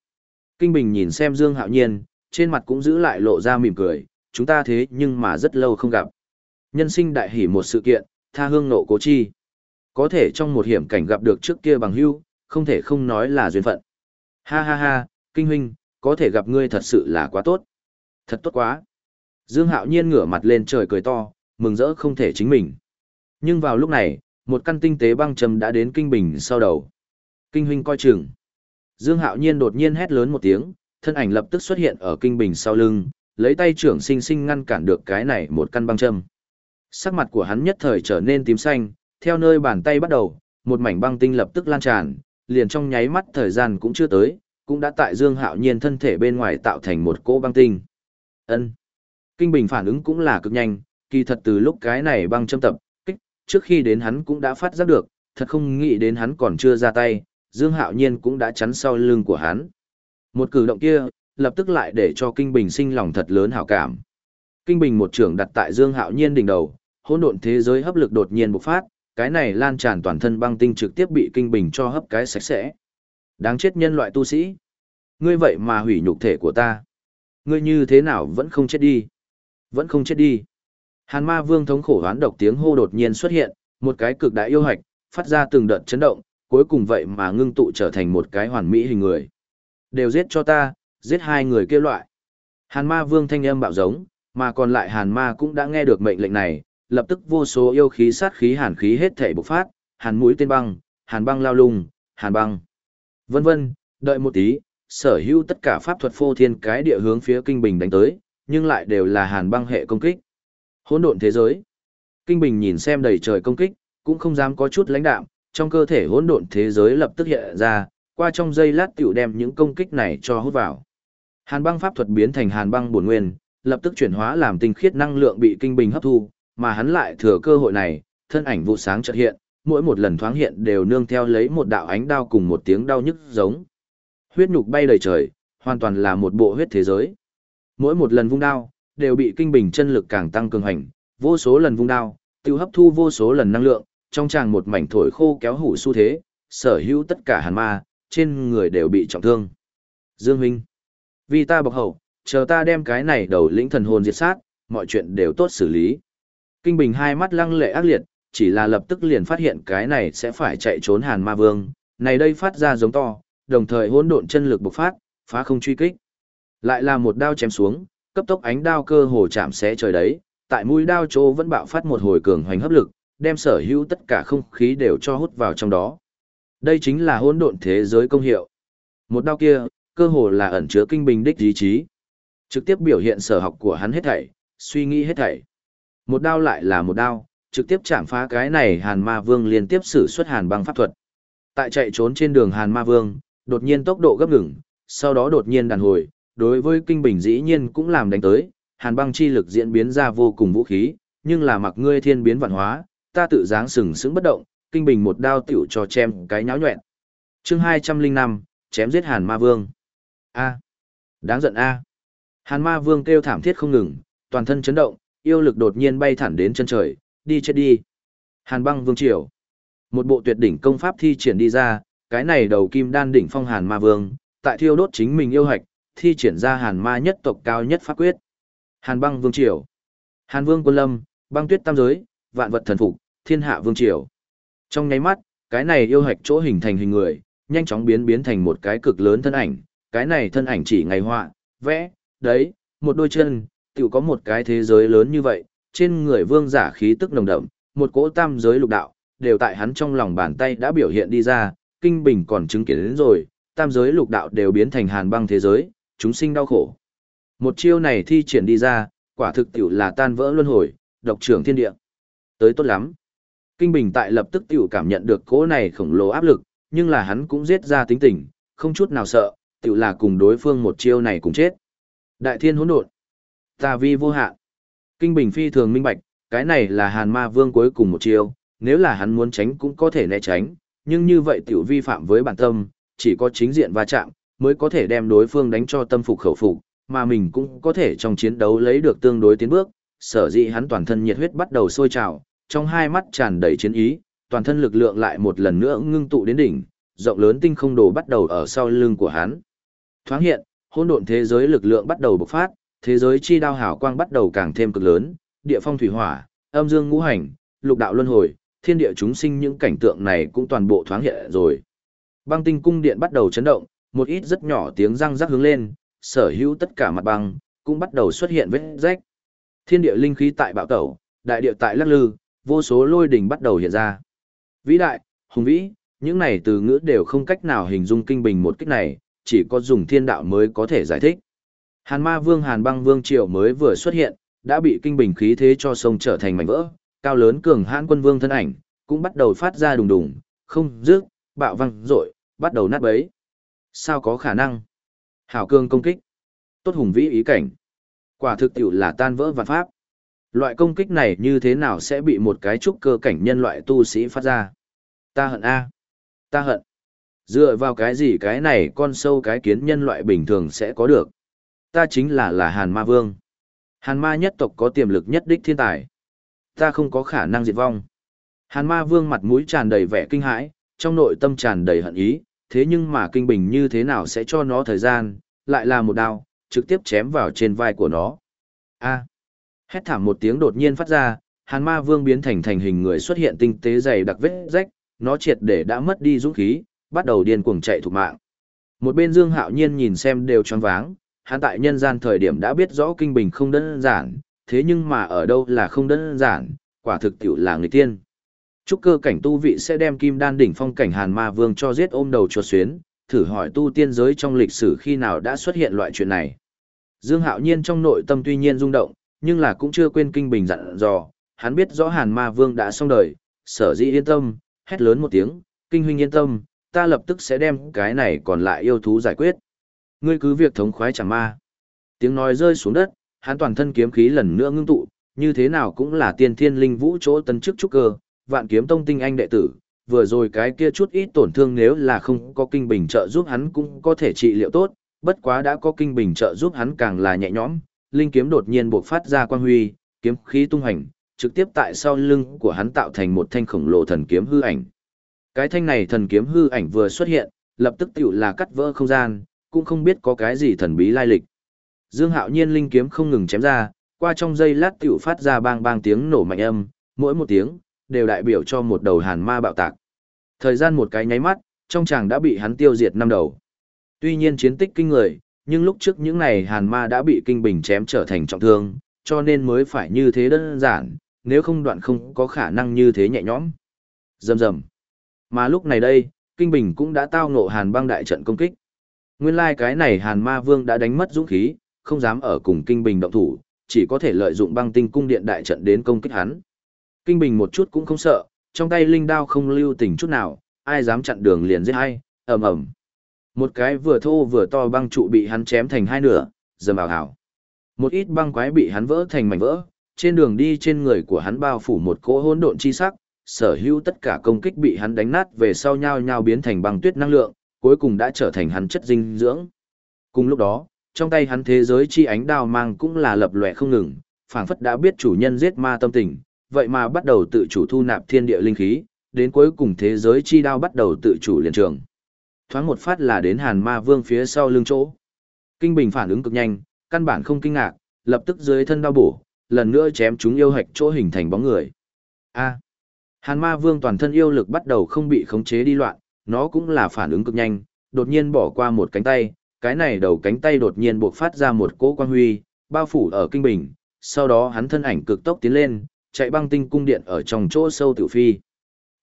Kinh Bình nhìn xem Dương Hạo Nhiên, trên mặt cũng giữ lại lộ ra mỉm cười, chúng ta thế nhưng mà rất lâu không gặp. Nhân sinh đại hỉ một sự kiện, tha hương nộ cố chi. Có thể trong một hiểm cảnh gặp được trước kia bằng hữu, không thể không nói là duyên phận. Ha ha ha, kinh huynh, có thể gặp ngươi thật sự là quá tốt. Thật tốt quá. Dương Hạo Nhiên ngửa mặt lên trời cười to, mừng rỡ không thể chính mình. Nhưng vào lúc này, một căn tinh tế băng châm đã đến kinh bình sau đầu. Kinh huynh coi chừng. Dương Hạo Nhiên đột nhiên hét lớn một tiếng, thân ảnh lập tức xuất hiện ở kinh bình sau lưng, lấy tay trưởng sinh sinh ngăn cản được cái này một căn băng châm. Sắc mặt của hắn nhất thời trở nên tím xanh, theo nơi bàn tay bắt đầu, một mảnh băng tinh lập tức lan tràn, liền trong nháy mắt thời gian cũng chưa tới, cũng đã tại Dương Hạo Nhiên thân thể bên ngoài tạo thành một cỗ băng tinh. Ân. Kinh Bình phản ứng cũng là cực nhanh, kỳ thật từ lúc cái này băng châm tập, kích, trước khi đến hắn cũng đã phát giác được, thật không nghĩ đến hắn còn chưa ra tay, Dương Hạo Nhiên cũng đã chắn sau lưng của hắn. Một cử động kia, lập tức lại để cho Kinh Bình sinh lòng thật lớn hảo cảm. Kinh Bình một trường đặt tại Dương Hạo Nhiên đỉnh đầu, hỗn độn thế giới hấp lực đột nhiên bộc phát, cái này lan tràn toàn thân băng tinh trực tiếp bị Kinh Bình cho hấp cái sạch sẽ. Đáng chết nhân loại tu sĩ. Ngươi vậy mà hủy nhục thể của ta. Ngươi như thế nào vẫn không chết đi. Vẫn không chết đi. Hàn ma vương thống khổ hoán độc tiếng hô đột nhiên xuất hiện, một cái cực đại yêu hạch, phát ra từng đợt chấn động, cuối cùng vậy mà ngưng tụ trở thành một cái hoàn mỹ hình người. Đều giết cho ta, giết hai người kia loại. Hàn ma vương thanh âm bạo giống, mà còn lại hàn ma cũng đã nghe được mệnh lệnh này, lập tức vô số yêu khí sát khí hàn khí hết thể bộc phát, hàn mũi tên băng, hàn băng lao lung, hàn băng. Vân vân, đợi một tí, sở hữu tất cả pháp thuật phô thiên cái địa hướng phía kinh bình đánh tới, nhưng lại đều là hàn băng hệ công kích. Hỗn độn thế giới. Kinh bình nhìn xem đầy trời công kích, cũng không dám có chút lãnh đạm, trong cơ thể hỗn độn thế giới lập tức hiện ra, qua trong giây lát tiểu đem những công kích này cho hút vào. Hàn băng pháp thuật biến thành hàn băng bổn nguyên, lập tức chuyển hóa làm tinh khiết năng lượng bị kinh bình hấp thu, mà hắn lại thừa cơ hội này, thân ảnh vụ sáng chợt hiện, mỗi một lần thoáng hiện đều nương theo lấy một đạo ánh đao cùng một tiếng đau nhức giống. Huyết nhục bay đầy trời, hoàn toàn là một bộ huyết thế giới. Mỗi một lần vung đao, đều bị kinh bình chân lực càng tăng cường hành, vô số lần vung đao, tiêu hấp thu vô số lần năng lượng, trong tràng một mảnh thổi khô kéo hủ xu thế, sở hữu tất cả hàn ma, trên người đều bị trọng thương. Dương Huynh, vì ta bọc hậu, chờ ta đem cái này đầu lĩnh thần hồn diệt sát, mọi chuyện đều tốt xử lý. Kinh Bình hai mắt lăng lệ ác liệt, chỉ là lập tức liền phát hiện cái này sẽ phải chạy trốn Hàn Ma Vương, này đây phát ra giống to, đồng thời hỗn độn chân lực bộc phát, phá không truy kích. Lại là một đao chém xuống, cấp tốc ánh đao cơ hồ chạm xé trời đấy, tại mũi đao chỗ vẫn bạo phát một hồi cường hoành hấp lực, đem sở hữu tất cả không khí đều cho hút vào trong đó. Đây chính là hỗn độn thế giới công hiệu. Một đao kia, cơ hồ là ẩn chứa kinh bình đích ý chí. Trực tiếp biểu hiện sở học của hắn hết thảy, suy nghĩ hết thảy. Một đao lại là một đao, trực tiếp chạm phá cái này Hàn Ma Vương liên tiếp sử xuất Hàn băng pháp thuật. Tại chạy trốn trên đường Hàn Ma Vương, đột nhiên tốc độ gấp ngừng, sau đó đột nhiên đàn hồi, đối với kinh bình dĩ nhiên cũng làm đánh tới, Hàn băng chi lực diễn biến ra vô cùng vũ khí, nhưng là mặc ngươi thiên biến vạn hóa, ta tự dáng sừng sững bất động, kinh bình một đao tiểu cho chém cái nháo nhuẹn. Chương 205, chém giết Hàn Ma Vương. A. Đáng giận a. Hàn Ma Vương kêu thảm thiết không ngừng, toàn thân chấn động, yêu lực đột nhiên bay thẳng đến chân trời, đi chết đi. Hàn băng vương triều. Một bộ tuyệt đỉnh công pháp thi triển đi ra, cái này đầu kim đan đỉnh phong hàn ma vương, tại thiêu đốt chính mình yêu hạch, thi triển ra hàn ma nhất tộc cao nhất pháp quyết. Hàn băng vương triều. Hàn vương quân lâm, băng tuyết tam giới, vạn vật thần phục, thiên hạ vương triều. Trong nháy mắt, cái này yêu hạch chỗ hình thành hình người, nhanh chóng biến biến thành một cái cực lớn thân ảnh, cái này thân ảnh chỉ ngày họa, vẽ, đấy, một đôi chân, tự có một cái thế giới lớn như vậy, trên người vương giả khí tức nồng đậm, một cỗ tam giới lục đạo, đều tại hắn trong lòng bàn tay đã biểu hiện đi ra, kinh bình còn chứng kiến đến rồi, tam giới lục đạo đều biến thành hàn băng thế giới, chúng sinh đau khổ. Một chiêu này thi triển đi ra, quả thực tiểu là tan vỡ luân hồi, độc trưởng thiên địa. Tới tốt lắm. Kinh bình tại lập tức tiểu cảm nhận được cỗ này khổng lồ áp lực, nhưng là hắn cũng giết ra tính tình, không chút nào sợ, tiểu là cùng đối phương một chiêu này cùng chết. Đại thiên hỗn độn. Ta vi vô hạn. Kinh Bình phi thường minh bạch, cái này là Hàn Ma Vương cuối cùng một chiêu, nếu là hắn muốn tránh cũng có thể né tránh, nhưng như vậy tiểu vi phạm với bản tâm, chỉ có chính diện va chạm, mới có thể đem đối phương đánh cho tâm phục khẩu phục, mà mình cũng có thể trong chiến đấu lấy được tương đối tiến bước, sở dĩ hắn toàn thân nhiệt huyết bắt đầu sôi trào, trong hai mắt tràn đầy chiến ý, toàn thân lực lượng lại một lần nữa ngưng tụ đến đỉnh, rộng lớn tinh không đồ bắt đầu ở sau lưng của hắn. Thoáng hiện, hỗn độn thế giới lực lượng bắt đầu bộc phát, thế giới chi đao hào quang bắt đầu càng thêm cực lớn, địa phong thủy hỏa, âm dương ngũ hành, lục đạo luân hồi, thiên địa chúng sinh những cảnh tượng này cũng toàn bộ thoáng hiện rồi. Băng tinh cung điện bắt đầu chấn động, một ít rất nhỏ tiếng răng rắc hướng lên, sở hữu tất cả mặt băng cũng bắt đầu xuất hiện vết rách. Thiên địa linh khí tại bạo tẩu, đại địa tại lắc lư, vô số lôi đình bắt đầu hiện ra. Vĩ đại, hùng vĩ, những này từ ngữ đều không cách nào hình dung kinh bình một cách này, chỉ có dùng thiên đạo mới có thể giải thích. Hàn ma vương Hàn băng vương triều mới vừa xuất hiện, đã bị kinh bình khí thế cho sông trở thành mảnh vỡ, cao lớn cường hãn quân vương thân ảnh, cũng bắt đầu phát ra đùng đùng, không dứt, bạo văng rội, bắt đầu nát bấy. Sao có khả năng? Hảo cương công kích. Tốt hùng vĩ ý cảnh. Quả thực tiểu là tan vỡ vạn pháp. Loại công kích này như thế nào sẽ bị một cái trúc cơ cảnh nhân loại tu sĩ phát ra? Ta hận A. Ta hận. Dựa vào cái gì cái này con sâu cái kiến nhân loại bình thường sẽ có được? ta chính là là Hàn Ma Vương. Hàn Ma nhất tộc có tiềm lực nhất đích thiên tài. Ta không có khả năng diệt vong. Hàn Ma Vương mặt mũi tràn đầy vẻ kinh hãi, trong nội tâm tràn đầy hận ý, thế nhưng mà kinh bình như thế nào sẽ cho nó thời gian, lại là một đao, trực tiếp chém vào trên vai của nó. A. Hét thảm một tiếng đột nhiên phát ra, Hàn Ma Vương biến thành thành hình người xuất hiện tinh tế dày đặc vết rách, nó triệt để đã mất đi dũng khí, bắt đầu điên cuồng chạy thục mạng. Một bên Dương Hạo Nhiên nhìn xem đều choáng váng, hắn tại nhân gian thời điểm đã biết rõ kinh bình không đơn giản, thế nhưng mà ở đâu là không đơn giản, Quả thực tiểu là người tiên. Trúc cơ cảnh tu vị sẽ đem kim đan đỉnh phong cảnh hàn ma vương cho giết ôm đầu chuột xuyến, thử hỏi tu tiên giới trong lịch sử khi nào đã xuất hiện loại chuyện này. Dương Hạo Nhiên trong nội tâm tuy nhiên rung động, nhưng là cũng chưa quên kinh bình dặn dò, hắn biết rõ hàn ma vương đã xong đời, sở dĩ yên tâm, hét lớn một tiếng, kinh huynh yên tâm, ta lập tức sẽ đem cái này còn lại yêu thú giải quyết. Ngươi cứ việc thống khoái chẳng ma. Tiếng nói rơi xuống đất, hắn toàn thân kiếm khí lần nữa ngưng tụ, như thế nào cũng là tiên thiên linh vũ chỗ tân chức trúc cơ, vạn kiếm tông tinh anh đệ tử, vừa rồi cái kia chút ít tổn thương nếu là không có kinh bình trợ giúp hắn cũng có thể trị liệu tốt, bất quá đã có kinh bình trợ giúp hắn càng là nhẹ nhõm, linh kiếm đột nhiên bộc phát ra quang huy, kiếm khí tung hành, trực tiếp tại sau lưng của hắn tạo thành một thanh khổng lồ thần kiếm hư ảnh. Cái thanh này thần kiếm hư ảnh vừa xuất hiện, lập tức tiểu là cắt vỡ không gian, cũng không biết có cái gì thần bí lai lịch. Dương Hạo Nhiên linh kiếm không ngừng chém ra, qua trong giây lát tiểu phát ra bang bang tiếng nổ mạnh âm, mỗi một tiếng đều đại biểu cho một đầu hàn ma bạo tạc. Thời gian một cái nháy mắt, trong chàng đã bị hắn tiêu diệt năm đầu. Tuy nhiên chiến tích kinh người, nhưng lúc trước những này hàn ma đã bị kinh bình chém trở thành trọng thương, cho nên mới phải như thế đơn giản, nếu không đoạn không có khả năng như thế nhẹ nhõm. Dầm dầm. Mà lúc này đây, kinh bình cũng đã tao ngộ hàn băng đại trận công kích. Nguyên lai like cái này hàn ma vương đã đánh mất dũng khí, không dám ở cùng kinh bình động thủ, chỉ có thể lợi dụng băng tinh cung điện đại trận đến công kích hắn. Kinh bình một chút cũng không sợ, trong tay linh đao không lưu tình chút nào, ai dám chặn đường liền giết hay, ầm ầm. Một cái vừa thô vừa to băng trụ bị hắn chém thành hai nửa, dầm ảo hảo. Một ít băng quái bị hắn vỡ thành mảnh vỡ, trên đường đi trên người của hắn bao phủ một cỗ hỗn độn chi sắc, sở hữu tất cả công kích bị hắn đánh nát về sau nhau nhau biến thành băng tuyết năng lượng, cuối cùng đã trở thành hắn chất dinh dưỡng. Cùng lúc đó, trong tay hắn thế giới chi ánh đao mang cũng là lập lòe không ngừng, phảng phất đã biết chủ nhân giết ma tâm tình, vậy mà bắt đầu tự chủ thu nạp thiên địa linh khí, đến cuối cùng thế giới chi đao bắt đầu tự chủ liền trường. Thoáng một phát là đến Hàn Ma Vương phía sau lưng chỗ. Kinh Bình phản ứng cực nhanh, căn bản không kinh ngạc, lập tức dưới thân đao bổ, lần nữa chém chúng yêu hạch chỗ hình thành bóng người. A. Hàn Ma Vương toàn thân yêu lực bắt đầu không bị khống chế đi loạn, nó cũng là phản ứng cực nhanh, đột nhiên bỏ qua một cánh tay, cái này đầu cánh tay đột nhiên buộc phát ra một cỗ quang huy, bao phủ ở kinh bình, sau đó hắn thân ảnh cực tốc tiến lên, chạy băng tinh cung điện ở trong chỗ sâu tiểu phi.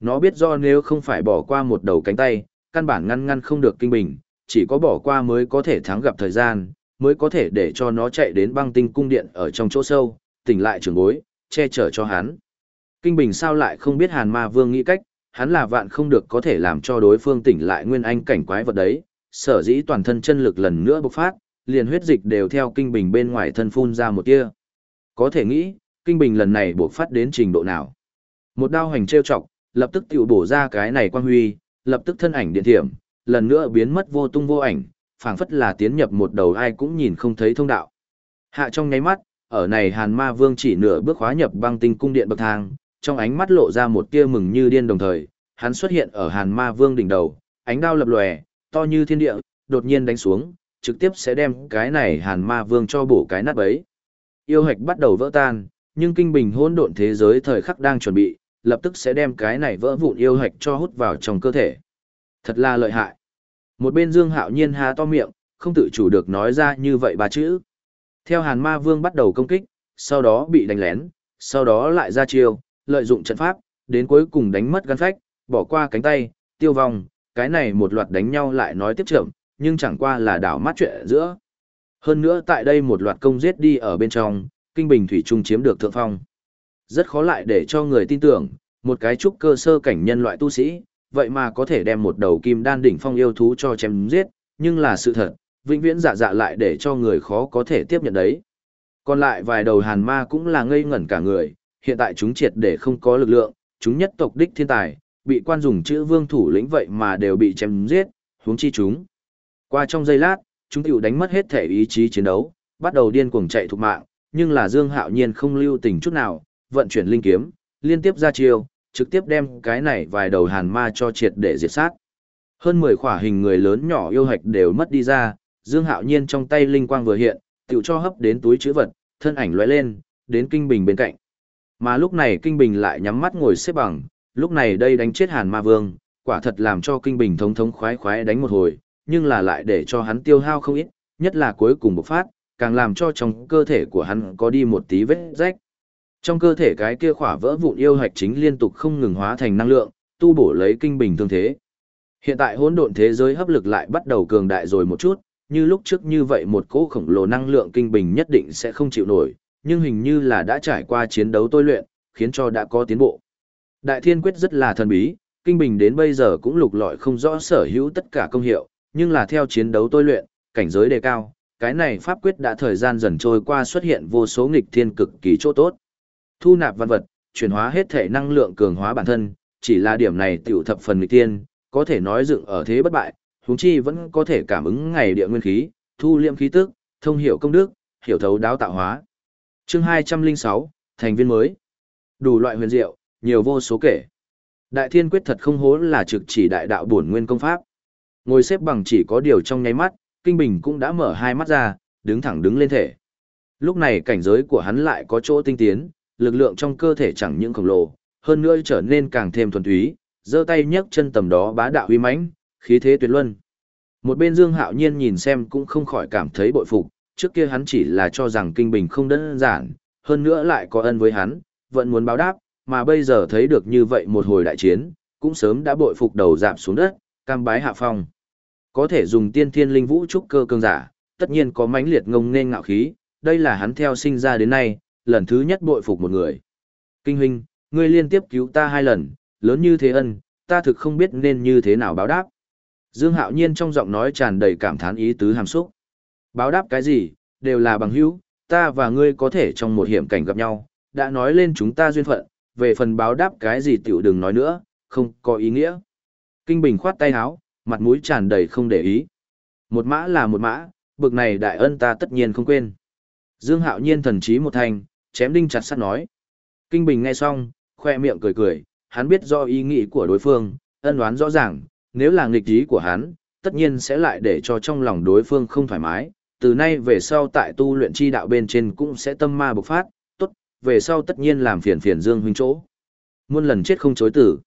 Nó biết do nếu không phải bỏ qua một đầu cánh tay, căn bản ngăn ngăn không được kinh bình, chỉ có bỏ qua mới có thể thắng gặp thời gian, mới có thể để cho nó chạy đến băng tinh cung điện ở trong chỗ sâu, tỉnh lại trường bối, che chở cho hắn. Kinh bình sao lại không biết hàn ma vương nghĩ cách, hắn là vạn không được có thể làm cho đối phương tỉnh lại nguyên anh cảnh quái vật đấy, sở dĩ toàn thân chân lực lần nữa bộc phát, liền huyết dịch đều theo kinh bình bên ngoài thân phun ra một tia. Có thể nghĩ, kinh bình lần này bộc phát đến trình độ nào. Một đao hành trêu chọc, lập tức tiểu bổ ra cái này quan huy, lập tức thân ảnh điện thiểm, lần nữa biến mất vô tung vô ảnh, phảng phất là tiến nhập một đầu ai cũng nhìn không thấy thông đạo. Hạ trong nháy mắt, ở này Hàn Ma Vương chỉ nửa bước khóa nhập băng tinh cung điện bậc thang, trong ánh mắt lộ ra một tia mừng như điên đồng thời, hắn xuất hiện ở Hàn Ma Vương đỉnh đầu, ánh đao lập lòe, to như thiên địa, đột nhiên đánh xuống, trực tiếp sẽ đem cái này Hàn Ma Vương cho bổ cái nát bấy. Yêu hạch bắt đầu vỡ tan, nhưng kinh bình hỗn độn thế giới thời khắc đang chuẩn bị, lập tức sẽ đem cái này vỡ vụn yêu hạch cho hút vào trong cơ thể. Thật là lợi hại. Một bên Dương Hạo Nhiên há to miệng, không tự chủ được nói ra như vậy ba chữ. Theo Hàn Ma Vương bắt đầu công kích, sau đó bị đánh lén, sau đó lại ra chiêu, lợi dụng trận pháp, đến cuối cùng đánh mất gan phách, bỏ qua cánh tay, tiêu vong, cái này một loạt đánh nhau lại nói tiếp trưởng, nhưng chẳng qua là đảo mắt chuyện giữa. Hơn nữa tại đây một loạt công giết đi ở bên trong, kinh bình thủy trung chiếm được thượng phong. Rất khó lại để cho người tin tưởng, một cái trúc cơ sơ cảnh nhân loại tu sĩ, vậy mà có thể đem một đầu kim đan đỉnh phong yêu thú cho chém giết, nhưng là sự thật, vĩnh viễn dạ dạ lại để cho người khó có thể tiếp nhận đấy. Còn lại vài đầu hàn ma cũng là ngây ngẩn cả người, hiện tại chúng triệt để không có lực lượng, chúng nhất tộc đích thiên tài, bị quan dùng chữ vương thủ lĩnh vậy mà đều bị chém giết, huống chi chúng. Qua trong giây lát, chúng tiểu đánh mất hết thể ý chí chiến đấu, bắt đầu điên cuồng chạy thục mạng, nhưng là Dương Hạo Nhiên không lưu tình chút nào, vận chuyển linh kiếm, liên tiếp ra chiêu, trực tiếp đem cái này vài đầu hàn ma cho triệt để diệt sát. Hơn 10 khỏa hình người lớn nhỏ yêu hạch đều mất đi ra, Dương Hạo Nhiên trong tay linh quang vừa hiện, tiểu cho hấp đến túi chữ vật, thân ảnh lóe lên, đến Kinh Bình bên cạnh. Mà lúc này Kinh Bình lại nhắm mắt ngồi xếp bằng, lúc này đây đánh chết Hàn Ma Vương, quả thật làm cho Kinh Bình thống thống khoái khoái đánh một hồi, nhưng là lại để cho hắn tiêu hao không ít, nhất là cuối cùng bộc phát, càng làm cho trong cơ thể của hắn có đi một tí vết rách. Trong cơ thể cái kia khỏa vỡ vụn yêu hạch chính liên tục không ngừng hóa thành năng lượng, tu bổ lấy kinh bình thương thế. Hiện tại hỗn độn thế giới hấp lực lại bắt đầu cường đại rồi một chút, như lúc trước như vậy một cỗ khổng lồ năng lượng kinh bình nhất định sẽ không chịu nổi, nhưng hình như là đã trải qua chiến đấu tôi luyện, khiến cho đã có tiến bộ. Đại thiên quyết rất là thần bí, kinh bình đến bây giờ cũng lục lọi không rõ sở hữu tất cả công hiệu, nhưng là theo chiến đấu tôi luyện, cảnh giới đề cao, cái này pháp quyết đã thời gian dần trôi qua xuất hiện vô số nghịch thiên cực kỳ chỗ tốt. Thu nạp văn vật, chuyển hóa hết thể năng lượng cường hóa bản thân, chỉ là điểm này tiểu thập phần nghịch tiên, có thể nói dựng ở thế bất bại, huống chi vẫn có thể cảm ứng ngày địa nguyên khí, thu liệm khí tức, thông hiểu công đức, hiểu thấu đáo tạo hóa. Chương 206, thành viên mới. Đủ loại huyền diệu, nhiều vô số kể. Đại Thiên Quyết thật không hố là trực chỉ đại đạo bổn nguyên công pháp. Ngồi xếp bằng chỉ có điều trong nháy mắt, Kinh Bình cũng đã mở hai mắt ra, đứng thẳng đứng lên thể. Lúc này cảnh giới của hắn lại có chỗ tinh tiến, lực lượng trong cơ thể chẳng những khổng lồ, hơn nữa trở nên càng thêm thuần túy, giơ tay nhấc chân tầm đó bá đạo uy mãnh, khí thế tuyệt luân. Một bên Dương Hạo Nhiên nhìn xem cũng không khỏi cảm thấy bội phục, trước kia hắn chỉ là cho rằng Kinh Bình không đơn giản, hơn nữa lại có ân với hắn, vẫn muốn báo đáp, mà bây giờ thấy được như vậy một hồi đại chiến, cũng sớm đã bội phục đầu dạp xuống đất, cam bái hạ phong. Có thể dùng tiên thiên linh vũ trúc cơ cường giả, tất nhiên có mãnh liệt ngông nên ngạo khí, đây là hắn theo sinh ra đến nay, lần thứ nhất bội phục một người. Kinh huynh, ngươi liên tiếp cứu ta hai lần, lớn như thế ân, ta thực không biết nên như thế nào báo đáp. Dương Hạo Nhiên trong giọng nói tràn đầy cảm thán ý tứ hàm xúc. Báo đáp cái gì, đều là bằng hữu, ta và ngươi có thể trong một hiểm cảnh gặp nhau, đã nói lên chúng ta duyên phận, về phần báo đáp cái gì tiểu đừng nói nữa, không có ý nghĩa. Kinh Bình khoát tay áo, mặt mũi tràn đầy không để ý. Một mã là một mã, bực này đại ân ta tất nhiên không quên. Dương Hạo Nhiên thần trí một thành, chém đinh chặt sắt nói. Kinh Bình nghe xong, khoe miệng cười cười, hắn biết do ý nghĩ của đối phương, ân đoán rõ ràng, nếu là nghịch ý của hắn, tất nhiên sẽ lại để cho trong lòng đối phương không thoải mái, từ nay về sau tại tu luyện chi đạo bên trên cũng sẽ tâm ma bộc phát, tốt, về sau tất nhiên làm phiền phiền Dương huynh chỗ. Muôn lần chết không chối tử.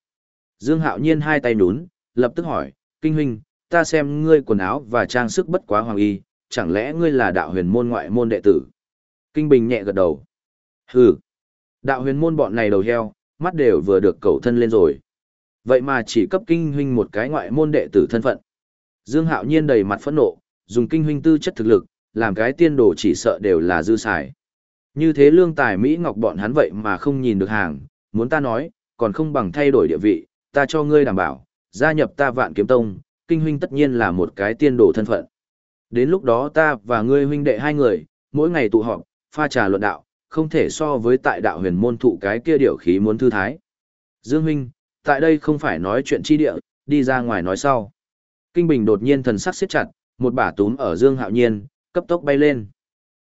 Dương Hạo Nhiên hai tay nhún, lập tức hỏi, kinh huynh, ta xem ngươi quần áo và trang sức bất quá hoàng y, chẳng lẽ ngươi là đạo huyền môn ngoại môn đệ tử? Kinh Bình nhẹ gật đầu. Hừ, đạo huyền môn bọn này đầu heo, mắt đều vừa được cầu thân lên rồi. Vậy mà chỉ cấp kinh huynh một cái ngoại môn đệ tử thân phận. Dương Hạo Nhiên đầy mặt phẫn nộ, dùng kinh huynh tư chất thực lực, làm cái tiên đồ chỉ sợ đều là dư xài. Như thế lương tài Mỹ Ngọc bọn hắn vậy mà không nhìn được hàng, muốn ta nói, còn không bằng thay đổi địa vị, ta cho ngươi đảm bảo, gia nhập ta vạn kiếm tông, kinh huynh tất nhiên là một cái tiên đồ thân phận. Đến lúc đó ta và ngươi huynh đệ hai người, mỗi ngày tụ họp, pha trà luận đạo, không thể so với tại đạo huyền môn thụ cái kia điểu khí muốn thư thái. Dương huynh, tại đây không phải nói chuyện chi địa, đi ra ngoài nói sau. Kinh Bình đột nhiên thần sắc siết chặt, một bả túm ở Dương Hạo Nhiên, cấp tốc bay lên.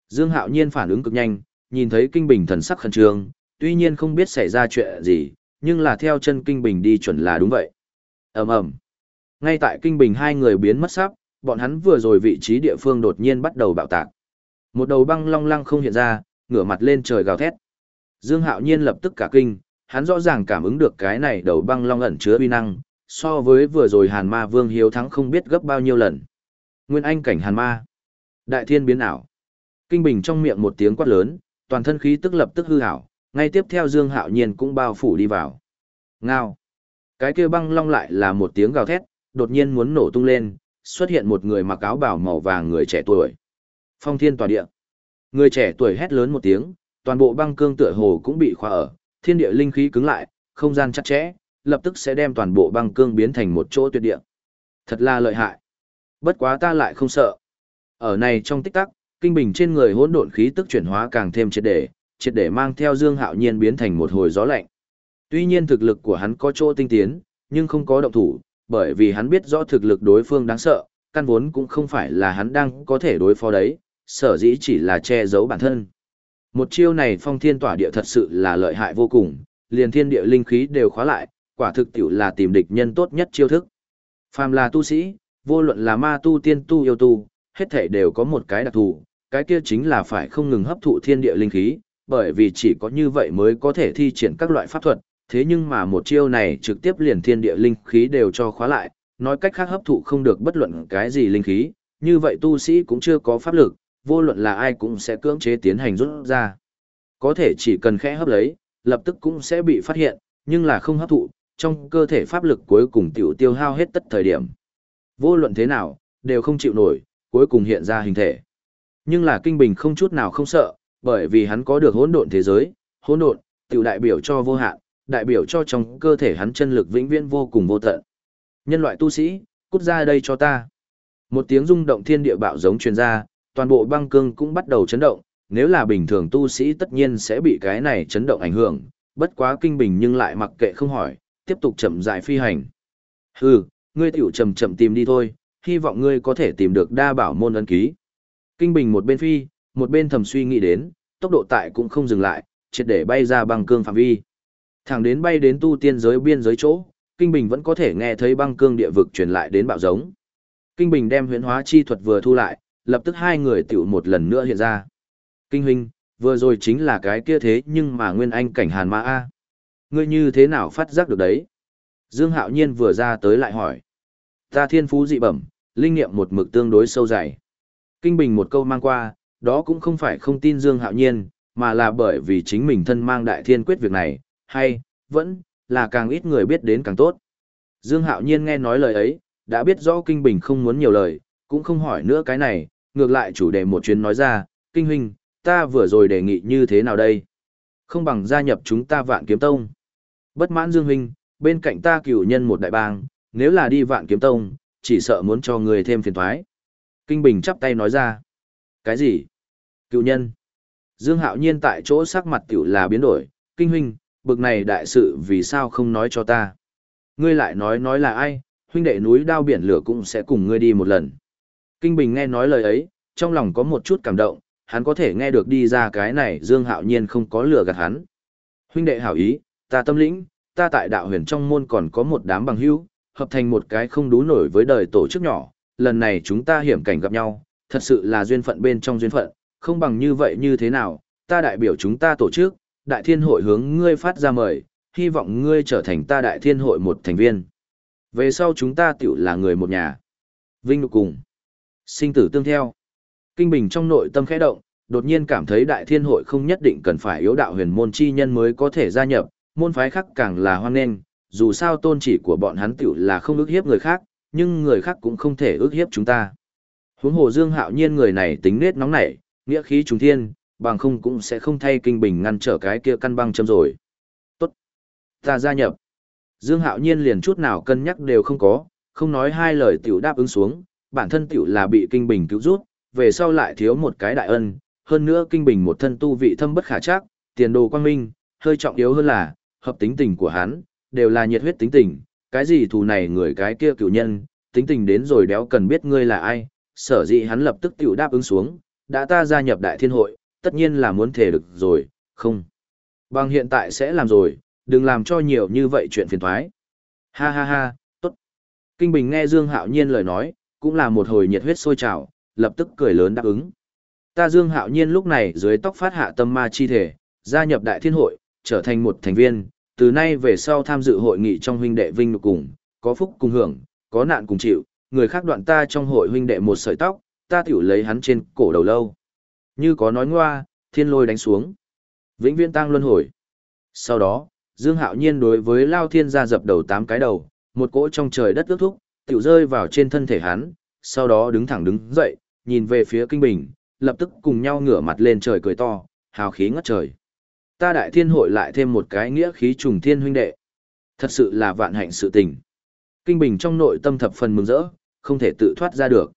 Dương Hạo Nhiên phản ứng cực nhanh, nhìn thấy Kinh Bình thần sắc khẩn trương, tuy nhiên không biết xảy ra chuyện gì, nhưng là theo chân Kinh Bình đi chuẩn là đúng vậy. ầm ầm. Ngay tại Kinh Bình hai người biến mất sắp, bọn hắn vừa rồi vị trí địa phương đột nhiên bắt đầu bạo tạc. Một đầu băng long lăng không hiện ra, ngửa mặt lên trời gào thét. Dương Hạo Nhiên lập tức cả kinh, hắn rõ ràng cảm ứng được cái này đầu băng long ẩn chứa uy năng, so với vừa rồi Hàn Ma Vương hiếu thắng không biết gấp bao nhiêu lần. Nguyên Anh cảnh Hàn Ma, Đại Thiên biến ảo. Kinh Bình trong miệng một tiếng quát lớn, toàn thân khí tức lập tức hư ảo, ngay tiếp theo Dương Hạo Nhiên cũng bao phủ đi vào. Ngao. Cái kia băng long lại là một tiếng gào thét, đột nhiên muốn nổ tung lên, xuất hiện một người mặc áo bào màu vàng người trẻ tuổi. Phong Thiên tòa địa. Người trẻ tuổi hét lớn một tiếng, toàn bộ băng cương tựa hồ cũng bị khóa ở, thiên địa linh khí cứng lại, không gian chặt chẽ, lập tức sẽ đem toàn bộ băng cương biến thành một chỗ tuyệt địa. Thật là lợi hại. Bất quá ta lại không sợ. Ở này trong tích tắc, kinh bình trên người hỗn độn khí tức chuyển hóa càng thêm triệt để, triệt để mang theo Dương Hạo Nhiên biến thành một hồi gió lạnh. Tuy nhiên thực lực của hắn có chỗ tinh tiến, nhưng không có động thủ, bởi vì hắn biết rõ thực lực đối phương đáng sợ, căn vốn cũng không phải là hắn đang có thể đối phó đấy, sở dĩ chỉ là che giấu bản thân. Một chiêu này phong thiên tỏa địa thật sự là lợi hại vô cùng, liền thiên địa linh khí đều khóa lại, quả thực tiểu là tìm địch nhân tốt nhất chiêu thức. Phàm là tu sĩ, vô luận là ma tu tiên tu yêu tu, hết thể đều có một cái đặc thù, cái kia chính là phải không ngừng hấp thụ thiên địa linh khí, bởi vì chỉ có như vậy mới có thể thi triển các loại pháp thuật, thế nhưng mà một chiêu này trực tiếp liền thiên địa linh khí đều cho khóa lại, nói cách khác hấp thụ không được bất luận cái gì linh khí, như vậy tu sĩ cũng chưa có pháp lực, vô luận là ai cũng sẽ cưỡng chế tiến hành rút ra. Có thể chỉ cần khẽ hấp lấy, lập tức cũng sẽ bị phát hiện, nhưng là không hấp thụ, trong cơ thể pháp lực cuối cùng tiểu tiêu hao hết tất thời điểm. Vô luận thế nào, đều không chịu nổi, cuối cùng hiện ra hình thể. Nhưng là kinh bình không chút nào không sợ, bởi vì hắn có được hỗn độn thế giới, hỗn độn, tiểu đại biểu cho vô hạn, đại biểu cho trong cơ thể hắn chân lực vĩnh viễn vô cùng vô tận. Nhân loại tu sĩ, cút ra đây cho ta. Một tiếng rung động thiên địa bạo giống truyền ra, toàn bộ băng cương cũng bắt đầu chấn động, nếu là bình thường tu sĩ tất nhiên sẽ bị cái này chấn động ảnh hưởng, bất quá kinh bình nhưng lại mặc kệ không hỏi, tiếp tục chậm rãi phi hành. Hừ, ngươi tiểu chậm chậm tìm đi thôi, hy vọng ngươi có thể tìm được đa bảo môn ấn ký. Kinh bình một bên phi, một bên thầm suy nghĩ đến, tốc độ tại cũng không dừng lại, triệt để bay ra băng cương phạm vi. Thẳng đến bay đến tu tiên giới biên giới chỗ, Kinh Bình vẫn có thể nghe thấy băng cương địa vực truyền lại đến bạo giống. Kinh Bình đem huyễn hóa chi thuật vừa thu lại, lập tức hai người tiểu một lần nữa hiện ra. Kinh huynh, vừa rồi chính là cái kia thế nhưng mà nguyên anh cảnh hàn ma A. Ngươi như thế nào phát giác được đấy? Dương Hạo Nhiên vừa ra tới lại hỏi. Ta thiên phú dị bẩm, linh nghiệm một mực tương đối sâu dày. Kinh Bình một câu mang qua, đó cũng không phải không tin Dương Hạo Nhiên, mà là bởi vì chính mình thân mang đại thiên quyết việc này, hay, vẫn, là càng ít người biết đến càng tốt. Dương Hạo Nhiên nghe nói lời ấy, đã biết rõ Kinh Bình không muốn nhiều lời, cũng không hỏi nữa cái này, ngược lại chủ đề một chuyến nói ra, Kinh Huynh, ta vừa rồi đề nghị như thế nào đây? Không bằng gia nhập chúng ta vạn kiếm tông. Bất mãn Dương Huynh, bên cạnh ta cửu nhân một đại bang, nếu là đi vạn kiếm tông, chỉ sợ muốn cho người thêm phiền thoái. Kinh Bình chắp tay nói ra. Cái gì? Cựu nhân. Dương Hạo Nhiên tại chỗ sắc mặt tiểu là biến đổi, kinh huynh, bực này đại sự vì sao không nói cho ta. Ngươi lại nói nói là ai, huynh đệ núi đao biển lửa cũng sẽ cùng ngươi đi một lần. Kinh Bình nghe nói lời ấy, trong lòng có một chút cảm động, hắn có thể nghe được đi ra cái này Dương Hạo Nhiên không có lừa gạt hắn. Huynh đệ hảo ý, ta tâm lĩnh, ta tại đạo huyền trong môn còn có một đám bằng hữu, hợp thành một cái không đú nổi với đời tổ chức nhỏ, lần này chúng ta hiểm cảnh gặp nhau, thật sự là duyên phận bên trong duyên phận, không bằng như vậy như thế nào, ta đại biểu chúng ta tổ chức, đại thiên hội hướng ngươi phát ra mời, hy vọng ngươi trở thành ta đại thiên hội một thành viên. Về sau chúng ta tiểu là người một nhà. Vinh nhục cùng. Sinh tử tương theo. Kinh Bình trong nội tâm khẽ động, đột nhiên cảm thấy đại thiên hội không nhất định cần phải yếu đạo huyền môn chi nhân mới có thể gia nhập, môn phái khác càng là hoan nghênh, dù sao tôn chỉ của bọn hắn tiểu là không ước hiếp người khác, nhưng người khác cũng không thể ước hiếp chúng ta. Huống hồ Dương Hạo Nhiên người này tính nết nóng nảy, nghĩa khí trùng thiên, bằng không cũng sẽ không thay kinh bình ngăn trở cái kia căn băng châm rồi. Tốt. Ta gia nhập. Dương Hạo Nhiên liền chút nào cân nhắc đều không có, không nói hai lời tiểu đáp ứng xuống, bản thân tiểu là bị kinh bình cứu rút, về sau lại thiếu một cái đại ân, hơn nữa kinh bình một thân tu vị thâm bất khả chắc, tiền đồ quang minh, hơi trọng yếu hơn là, hợp tính tình của hắn, đều là nhiệt huyết tính tình, cái gì thù này người cái kia cựu nhân, tính tình đến rồi đéo cần biết ngươi là ai, sở dĩ hắn lập tức tiểu đáp ứng xuống, đã ta gia nhập đại thiên hội, tất nhiên là muốn thể được rồi, không. Bằng hiện tại sẽ làm rồi, đừng làm cho nhiều như vậy chuyện phiền thoái. Ha ha ha, tốt. Kinh Bình nghe Dương Hạo Nhiên lời nói, cũng là một hồi nhiệt huyết sôi trào, lập tức cười lớn đáp ứng. Ta Dương Hạo Nhiên lúc này dưới tóc phát hạ tâm ma chi thể, gia nhập đại thiên hội, trở thành một thành viên, từ nay về sau tham dự hội nghị trong huynh đệ vinh nhục cùng, có phúc cùng hưởng, có nạn cùng chịu, người khác đoạn ta trong hội huynh đệ một sợi tóc, ta tiểu lấy hắn trên cổ đầu lâu. Như có nói ngoa, thiên lôi đánh xuống. Vĩnh viễn tăng luân hồi. Sau đó, Dương Hạo Nhiên đối với Lao Thiên gia dập đầu tám cái đầu, một cỗ trong trời đất ước thúc, tiểu rơi vào trên thân thể hắn, sau đó đứng thẳng đứng dậy, nhìn về phía Kinh Bình, lập tức cùng nhau ngửa mặt lên trời cười to, hào khí ngất trời. Ta đại thiên hội lại thêm một cái nghĩa khí trùng thiên huynh đệ. Thật sự là vạn hạnh sự tình. Kinh Bình trong nội tâm thập phần mừng rỡ, không thể tự thoát ra được.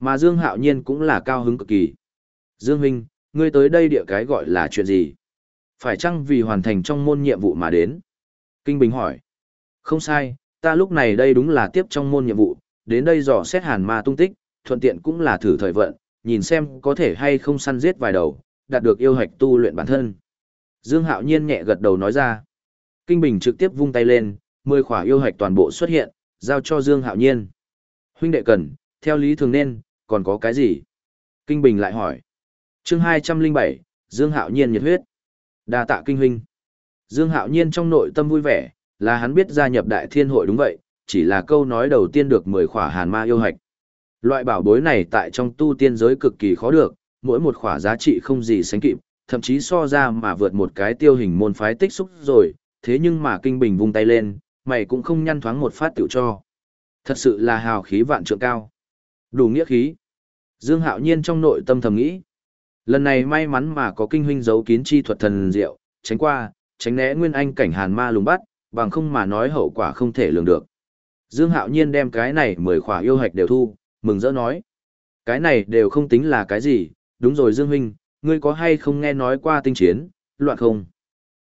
Mà Dương Hạo Nhiên cũng là cao hứng cực kỳ. Dương Huynh, ngươi tới đây địa cái gọi là chuyện gì? Phải chăng vì hoàn thành trong môn nhiệm vụ mà đến? Kinh Bình hỏi. Không sai, ta lúc này đây đúng là tiếp trong môn nhiệm vụ, đến đây dò xét hàn ma tung tích, thuận tiện cũng là thử thời vận, nhìn xem có thể hay không săn giết vài đầu, đạt được yêu hạch tu luyện bản thân. Dương Hạo Nhiên nhẹ gật đầu nói ra. Kinh Bình trực tiếp vung tay lên, mười khỏa yêu hạch toàn bộ xuất hiện, giao cho Dương Hạo Nhiên. Huynh đệ cần, theo lý thường nên, còn có cái gì? Kinh Bình lại hỏi. chương 207, Dương Hạo Nhiên nhiệt huyết. đa tạ kinh huynh. Dương Hạo Nhiên trong nội tâm vui vẻ, là hắn biết gia nhập đại thiên hội đúng vậy, chỉ là câu nói đầu tiên được 10 khỏa hàn ma yêu hạch. Loại bảo bối này tại trong tu tiên giới cực kỳ khó được, mỗi một khỏa giá trị không gì sánh kịp, thậm chí so ra mà vượt một cái tiêu hình môn phái tích xúc rồi, thế nhưng mà kinh bình vung tay lên, mày cũng không nhăn thoáng một phát tiểu cho. Thật sự là hào khí vạn trượng cao. Đủ nghĩa khí. Dương Hạo Nhiên trong nội tâm thầm nghĩ. Lần này may mắn mà có kinh huynh giấu kín chi thuật thần diệu, tránh qua, tránh né nguyên anh cảnh hàn ma lùng bắt, bằng không mà nói hậu quả không thể lường được. Dương Hạo Nhiên đem cái này mười khỏa yêu hạch đều thu, mừng rỡ nói. Cái này đều không tính là cái gì, đúng rồi Dương Huynh, ngươi có hay không nghe nói qua tinh chiến, loạn không?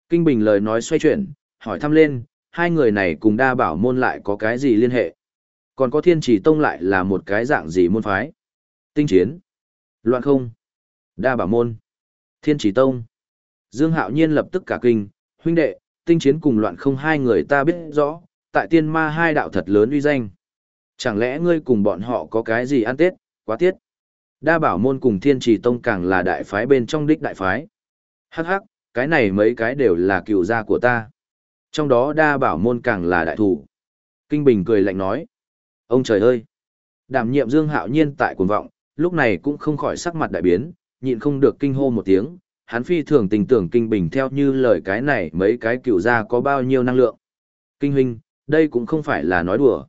Kinh Bình lời nói xoay chuyển, hỏi thăm lên, hai người này cùng đa bảo môn lại có cái gì liên hệ? Còn có thiên chỉ tông lại là một cái dạng gì môn phái? Tinh chiến, loạn không? Đa bảo môn, thiên chỉ tông. Dương Hạo Nhiên lập tức cả kinh, huynh đệ, tinh chiến cùng loạn không hai người ta biết rõ, tại tiên ma hai đạo thật lớn uy danh. Chẳng lẽ ngươi cùng bọn họ có cái gì ăn tết, quá tiết? Đa bảo môn cùng thiên trì tông càng là đại phái bên trong đích đại phái. Hắc hắc, cái này mấy cái đều là cựu gia của ta. Trong đó đa bảo môn càng là đại thủ. Kinh Bình cười lạnh nói. Ông trời ơi! Đảm nhiệm Dương Hạo Nhiên tại cuồng vọng, lúc này cũng không khỏi sắc mặt đại biến, nhịn không được kinh hô một tiếng. Hắn phi thường tình tưởng Kinh Bình theo như lời cái này mấy cái cựu gia có bao nhiêu năng lượng. Kinh huynh, đây cũng không phải là nói đùa.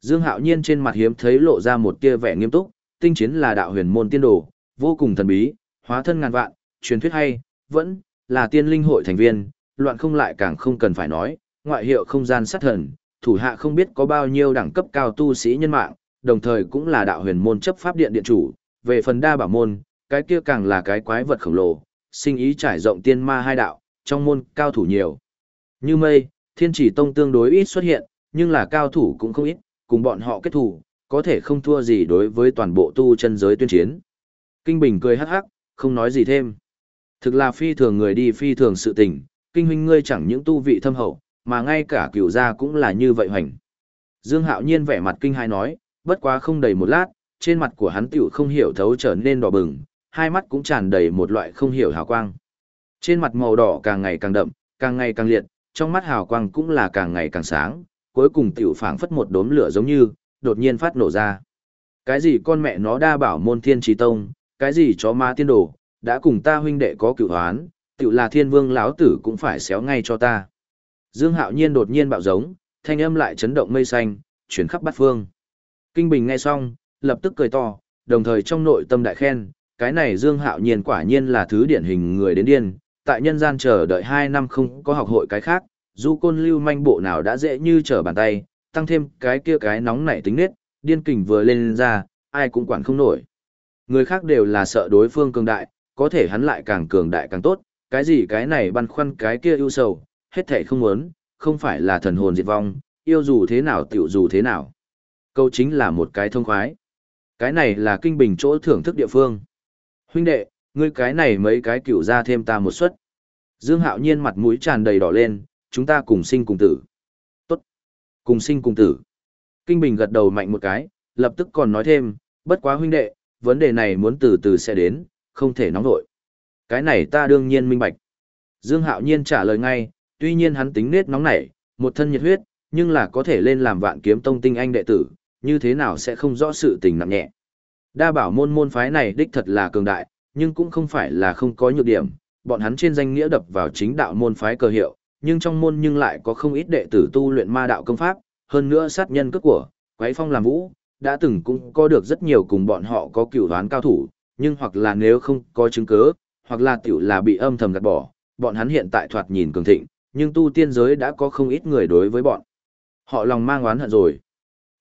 Dương Hạo Nhiên trên mặt hiếm thấy lộ ra một tia vẻ nghiêm túc, tinh chiến là đạo huyền môn tiên đồ, vô cùng thần bí, hóa thân ngàn vạn, truyền thuyết hay, vẫn là tiên linh hội thành viên, loạn không lại càng không cần phải nói, ngoại hiệu không gian sát thần, thủ hạ không biết có bao nhiêu đẳng cấp cao tu sĩ nhân mạng, đồng thời cũng là đạo huyền môn chấp pháp điện điện chủ, về phần đa bảo môn, cái kia càng là cái quái vật khổng lồ, sinh ý trải rộng tiên ma hai đạo, trong môn cao thủ nhiều. Như mây, thiên chỉ tông tương đối ít xuất hiện, nhưng là cao thủ cũng không ít, cùng bọn họ kết thủ, có thể không thua gì đối với toàn bộ tu chân giới tuyên chiến. Kinh Bình cười hắc hắc, không nói gì thêm. Thực là phi thường người đi phi thường sự tình, kinh huynh ngươi chẳng những tu vị thâm hậu, mà ngay cả cửu gia cũng là như vậy hoành. Dương Hạo Nhiên vẻ mặt kinh hai nói, bất quá không đầy một lát, trên mặt của hắn tiểu không hiểu thấu trở nên đỏ bừng, hai mắt cũng tràn đầy một loại không hiểu hào quang. Trên mặt màu đỏ càng ngày càng đậm, càng ngày càng liệt, trong mắt hào quang cũng là càng ngày càng sáng, cuối cùng tiểu phảng phất một đốm lửa giống như, đột nhiên phát nổ ra. Cái gì con mẹ nó đa bảo môn thiên trí tông, cái gì chó ma tiên đồ, đã cùng ta huynh đệ có cựu hoán, tiểu là thiên vương lão tử cũng phải xéo ngay cho ta. Dương hạo nhiên đột nhiên bạo giống, thanh âm lại chấn động mây xanh, chuyển khắp bát phương. Kinh Bình nghe xong, lập tức cười to, đồng thời trong nội tâm đại khen, cái này Dương Hạo Nhiên quả nhiên là thứ điển hình người đến điên, tại nhân gian chờ đợi 2 năm không có học hội cái khác, du côn lưu manh bộ nào đã dễ như trở bàn tay, tăng thêm cái kia cái nóng nảy tính nết, điên kình vừa lên ra, ai cũng quản không nổi. Người khác đều là sợ đối phương cường đại, có thể hắn lại càng cường đại càng tốt, cái gì cái này băn khoăn cái kia ưu sầu, hết thảy không muốn, không phải là thần hồn diệt vong, yêu dù thế nào tiểu dù thế nào. Câu chính là một cái thông khoái. Cái này là kinh bình chỗ thưởng thức địa phương. Huynh đệ, ngươi cái này mấy cái cựu ra thêm ta một suất. Dương Hạo Nhiên mặt mũi tràn đầy đỏ lên, chúng ta cùng sinh cùng tử. Tốt. Cùng sinh cùng tử. Kinh Bình gật đầu mạnh một cái, lập tức còn nói thêm, bất quá huynh đệ, vấn đề này muốn từ từ sẽ đến, không thể nóng vội. Cái này ta đương nhiên minh bạch. Dương Hạo Nhiên trả lời ngay, tuy nhiên hắn tính nết nóng nảy, một thân nhiệt huyết, nhưng là có thể lên làm vạn kiếm tông tinh anh đệ tử, như thế nào sẽ không rõ sự tình nặng nhẹ. Đa bảo môn môn phái này đích thật là cường đại, nhưng cũng không phải là không có nhược điểm, bọn hắn trên danh nghĩa đập vào chính đạo môn phái cơ hiệu, nhưng trong môn nhưng lại có không ít đệ tử tu luyện ma đạo công pháp, hơn nữa sát nhân cước của, quái phong làm vũ, đã từng cũng có được rất nhiều cùng bọn họ có cửu đoán cao thủ, nhưng hoặc là nếu không có chứng cứ, hoặc là tiểu là bị âm thầm gạt bỏ, bọn hắn hiện tại thoạt nhìn cường thịnh, nhưng tu tiên giới đã có không ít người đối với bọn. Họ lòng mang oán hận rồi.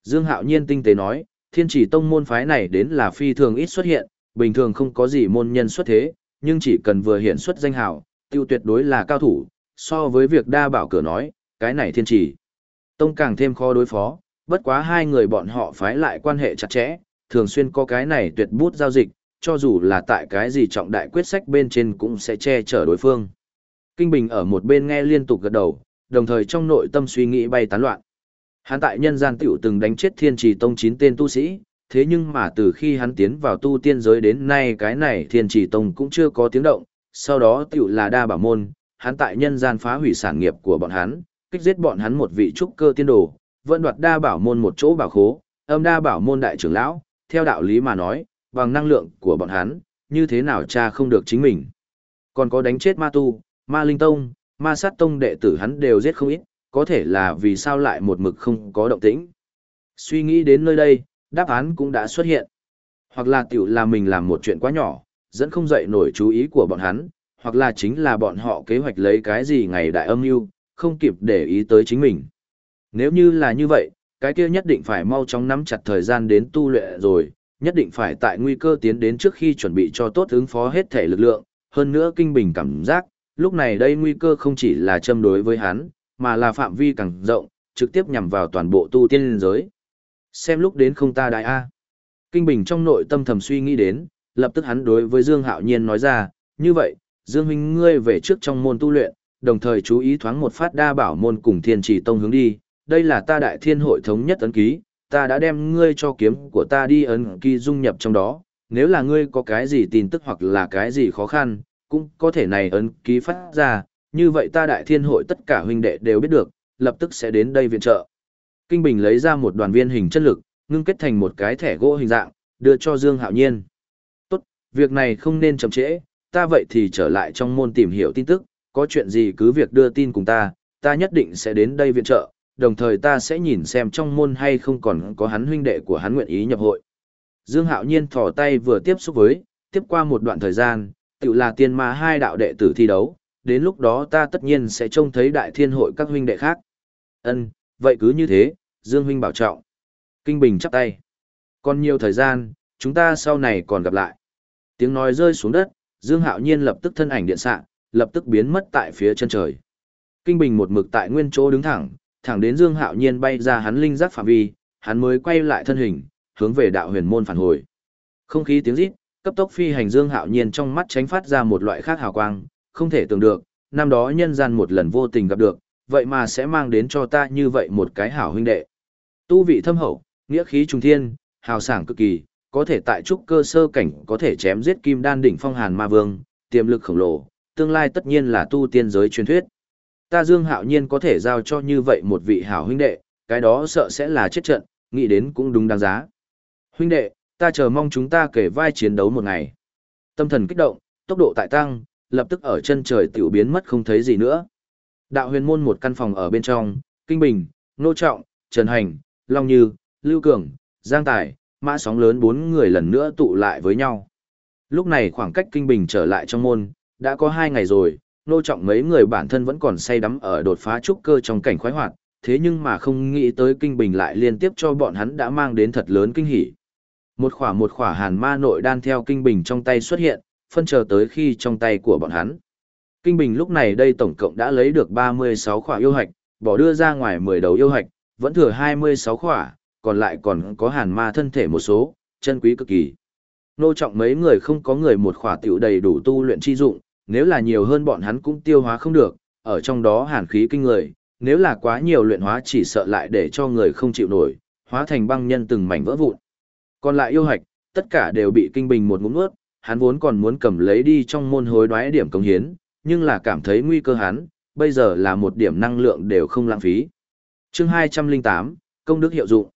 Dương Hạo Nhiên tinh tế nói, thiên chỉ tông môn phái này đến là phi thường ít xuất hiện, bình thường không có gì môn nhân xuất thế, nhưng chỉ cần vừa hiện xuất danh hào, tiêu tuyệt đối là cao thủ, so với việc đa bảo cửa nói, cái này thiên chỉ. Tông càng thêm khó đối phó, bất quá hai người bọn họ phái lại quan hệ chặt chẽ, thường xuyên có cái này tuyệt bút giao dịch, cho dù là tại cái gì trọng đại quyết sách bên trên cũng sẽ che chở đối phương. Kinh Bình ở một bên nghe liên tục gật đầu, đồng thời trong nội tâm suy nghĩ bay tán loạn. Hắn tại nhân gian tiểu từng đánh chết thiên trì tông 9 tên tu sĩ, thế nhưng mà từ khi hắn tiến vào tu tiên giới đến nay cái này thiên trì tông cũng chưa có tiếng động, sau đó tiểu là đa bảo môn, hắn tại nhân gian phá hủy sản nghiệp của bọn hắn, kích giết bọn hắn một vị trúc cơ tiên đồ, vẫn đoạt đa bảo môn một chỗ bảo khố, âm đa bảo môn đại trưởng lão, theo đạo lý mà nói, bằng năng lượng của bọn hắn, như thế nào cha không được chính mình. Còn có đánh chết ma tu, ma linh tông, ma sát tông đệ tử hắn đều giết không ít, có thể là vì sao lại một mực không có động tĩnh. Suy nghĩ đến nơi đây, đáp án cũng đã xuất hiện. Hoặc là tiểu là mình làm một chuyện quá nhỏ, dẫn không dậy nổi chú ý của bọn hắn, hoặc là chính là bọn họ kế hoạch lấy cái gì ngày đại âm mưu, không kịp để ý tới chính mình. Nếu như là như vậy, cái kia nhất định phải mau chóng nắm chặt thời gian đến tu luyện rồi, nhất định phải tại nguy cơ tiến đến trước khi chuẩn bị cho tốt ứng phó hết thể lực lượng, hơn nữa kinh bình cảm giác, lúc này đây nguy cơ không chỉ là châm đối với hắn, mà là phạm vi càng rộng, trực tiếp nhằm vào toàn bộ tu tiên liên giới. Xem lúc đến không ta đại A. Kinh bình trong nội tâm thầm suy nghĩ đến, lập tức hắn đối với Dương Hạo Nhiên nói ra, như vậy, Dương huynh ngươi về trước trong môn tu luyện, đồng thời chú ý thoáng một phát đa bảo môn cùng thiên trì tông hướng đi, đây là ta đại thiên hội thống nhất ấn ký, ta đã đem ngươi cho kiếm của ta đi ấn ký dung nhập trong đó, nếu là ngươi có cái gì tin tức hoặc là cái gì khó khăn, cũng có thể này ấn ký phát ra, như vậy ta đại thiên hội tất cả huynh đệ đều biết được, lập tức sẽ đến đây viện trợ. Kinh Bình lấy ra một đoàn viên hình chất lực, ngưng kết thành một cái thẻ gỗ hình dạng, đưa cho Dương Hạo Nhiên. Tốt, việc này không nên chậm trễ, ta vậy thì trở lại trong môn tìm hiểu tin tức, có chuyện gì cứ việc đưa tin cùng ta, ta nhất định sẽ đến đây viện trợ, đồng thời ta sẽ nhìn xem trong môn hay không còn có hắn huynh đệ của hắn nguyện ý nhập hội. Dương Hạo Nhiên thò tay vừa tiếp xúc với, tiếp qua một đoạn thời gian, tự là tiên ma hai đạo đệ tử thi đấu, đến lúc đó ta tất nhiên sẽ trông thấy đại thiên hội các huynh đệ khác. Ân, vậy cứ như thế, Dương huynh bảo trọng. Kinh Bình chắp tay. Còn nhiều thời gian, chúng ta sau này còn gặp lại. Tiếng nói rơi xuống đất, Dương Hạo Nhiên lập tức thân ảnh điện xạ, lập tức biến mất tại phía chân trời. Kinh Bình một mực tại nguyên chỗ đứng thẳng, thẳng đến Dương Hạo Nhiên bay ra hắn linh giác phạm vi, hắn mới quay lại thân hình, hướng về đạo huyền môn phản hồi. Không khí tiếng rít, cấp tốc phi hành Dương Hạo Nhiên trong mắt tránh phát ra một loại khác hào quang, không thể tưởng được, năm đó nhân gian một lần vô tình gặp được, vậy mà sẽ mang đến cho ta như vậy một cái hảo huynh đệ. Tu vị thâm hậu, nghĩa khí trung thiên, hào sảng cực kỳ, có thể tại trúc cơ sơ cảnh có thể chém giết kim đan đỉnh phong hàn ma vương, tiềm lực khổng lồ, tương lai tất nhiên là tu tiên giới truyền thuyết. Ta Dương Hạo Nhiên có thể giao cho như vậy một vị hảo huynh đệ, cái đó sợ sẽ là chết trận, nghĩ đến cũng đúng đáng giá. Huynh đệ, ta chờ mong chúng ta kể vai chiến đấu một ngày. Tâm thần kích động, tốc độ tại tăng, lập tức ở chân trời tiểu biến mất không thấy gì nữa. Đạo huyền môn một căn phòng ở bên trong, Kinh Bình, Nô Trọng, Trần Hành, Long Như, Lưu Cường, Giang Tài, mã sóng lớn bốn người lần nữa tụ lại với nhau. Lúc này khoảng cách Kinh Bình trở lại trong môn, đã có hai ngày rồi, nô trọng mấy người bản thân vẫn còn say đắm ở đột phá trúc cơ trong cảnh khoái hoạt, thế nhưng mà không nghĩ tới Kinh Bình lại liên tiếp cho bọn hắn đã mang đến thật lớn kinh hỉ. Một khỏa một khỏa hàn ma nội đan theo Kinh Bình trong tay xuất hiện, phân chờ tới khi trong tay của bọn hắn. Kinh Bình lúc này đây tổng cộng đã lấy được 36 khỏa yêu hạch, bỏ đưa ra ngoài 10 đầu yêu hạch, vẫn thừa 26 khỏa, còn lại còn có hàn ma thân thể một số, chân quý cực kỳ. Nô trọng mấy người không có người một khỏa tiểu đầy đủ tu luyện chi dụng, nếu là nhiều hơn bọn hắn cũng tiêu hóa không được, ở trong đó hàn khí kinh người, nếu là quá nhiều luyện hóa chỉ sợ lại để cho người không chịu nổi, hóa thành băng nhân từng mảnh vỡ vụn. Còn lại yêu hạch, tất cả đều bị kinh bình một ngụm nuốt, hắn vốn còn muốn cầm lấy đi trong môn hối đoái điểm công hiến, nhưng là cảm thấy nguy cơ hắn, bây giờ là một điểm năng lượng đều không lãng phí. Chương 208, công đức hiệu dụng.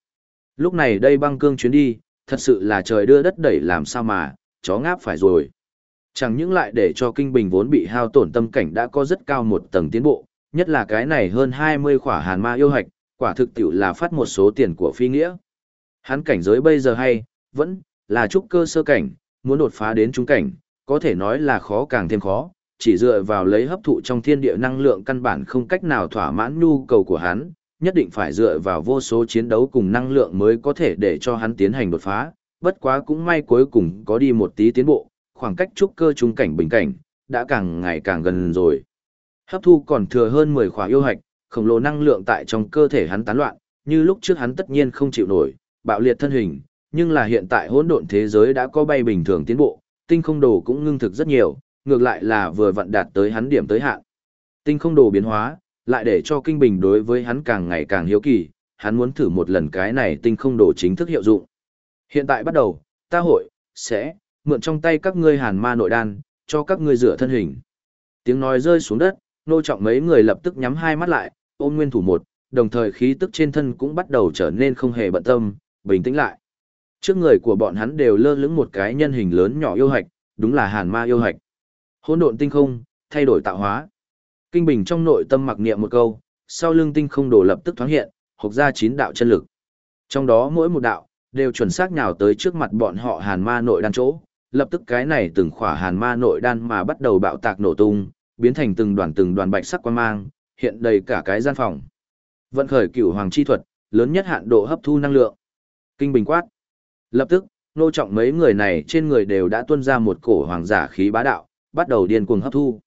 Lúc này đây băng cương chuyến đi, thật sự là trời đưa đất đẩy làm sao mà, chó ngáp phải rồi. Chẳng những lại để cho kinh bình vốn bị hao tổn tâm cảnh đã có rất cao một tầng tiến bộ, nhất là cái này hơn 20 khỏa hàn ma yêu hạch, quả thực tiểu là phát một số tiền của phi nghĩa. Hắn cảnh giới bây giờ hay, vẫn là trúc cơ sơ cảnh, muốn đột phá đến trung cảnh, có thể nói là khó càng thêm khó, chỉ dựa vào lấy hấp thụ trong thiên địa năng lượng căn bản không cách nào thỏa mãn nhu cầu của hắn, nhất định phải dựa vào vô số chiến đấu cùng năng lượng mới có thể để cho hắn tiến hành đột phá, bất quá cũng may cuối cùng có đi một tí tiến bộ, khoảng cách trúc cơ trung cảnh bình cảnh, đã càng ngày càng gần rồi. Hấp thu còn thừa hơn 10 khỏa yêu hạch, khổng lồ năng lượng tại trong cơ thể hắn tán loạn, như lúc trước hắn tất nhiên không chịu nổi, bạo liệt thân hình, nhưng là hiện tại hỗn độn thế giới đã có bay bình thường tiến bộ, tinh không đồ cũng ngưng thực rất nhiều, ngược lại là vừa vận đạt tới hắn điểm tới hạn. Tinh không đồ biến hóa, lại để cho kinh bình đối với hắn càng ngày càng hiếu kỳ, hắn muốn thử một lần cái này tinh không đồ chính thức hiệu dụng. Hiện tại bắt đầu, ta hội, sẽ, mượn trong tay các ngươi hàn ma nội đan, cho các ngươi rửa thân hình. Tiếng nói rơi xuống đất, nô trọng mấy người lập tức nhắm hai mắt lại, ôm nguyên thủ một, đồng thời khí tức trên thân cũng bắt đầu trở nên không hề bận tâm, bình tĩnh lại. Trước người của bọn hắn đều lơ lửng một cái nhân hình lớn nhỏ yêu hạch, đúng là hàn ma yêu hạch. Hỗn độn tinh không, thay đổi tạo hóa. Kinh Bình trong nội tâm mặc niệm một câu, sau lưng tinh không đổ lập tức thoáng hiện, hộc ra chín đạo chân lực. Trong đó mỗi một đạo, đều chuẩn xác nhào tới trước mặt bọn họ hàn ma nội đan chỗ, lập tức cái này từng khỏa hàn ma nội đan mà bắt đầu bạo tạc nổ tung, biến thành từng đoàn từng đoàn bạch sắc quan mang, hiện đầy cả cái gian phòng. Vận khởi cửu hoàng chi thuật, lớn nhất hạn độ hấp thu năng lượng. Kinh bình quát. Lập tức, nô trọng mấy người này trên người đều đã tuôn ra một cổ hoàng giả khí bá đạo, bắt đầu điên cuồng hấp thu.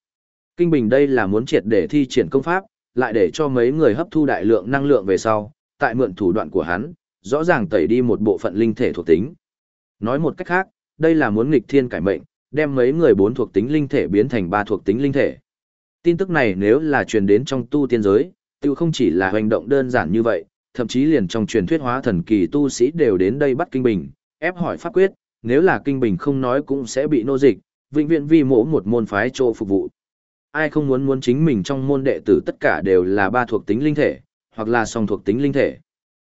Kinh bình đây là muốn triệt để thi triển công pháp, lại để cho mấy người hấp thu đại lượng năng lượng về sau, tại mượn thủ đoạn của hắn, rõ ràng tẩy đi một bộ phận linh thể thuộc tính. Nói một cách khác, đây là muốn nghịch thiên cải mệnh, đem mấy người bốn thuộc tính linh thể biến thành ba thuộc tính linh thể. Tin tức này nếu là truyền đến trong tu tiên giới, tiêu không chỉ là hành động đơn giản như vậy, thậm chí liền trong truyền thuyết hóa thần kỳ tu sĩ đều đến đây bắt kinh bình, ép hỏi pháp quyết, nếu là kinh bình không nói cũng sẽ bị nô dịch, vĩnh viễn vi mỗ một môn phái chỗ phục vụ. Ai không muốn muốn chính mình trong môn đệ tử tất cả đều là ba thuộc tính linh thể, hoặc là song thuộc tính linh thể.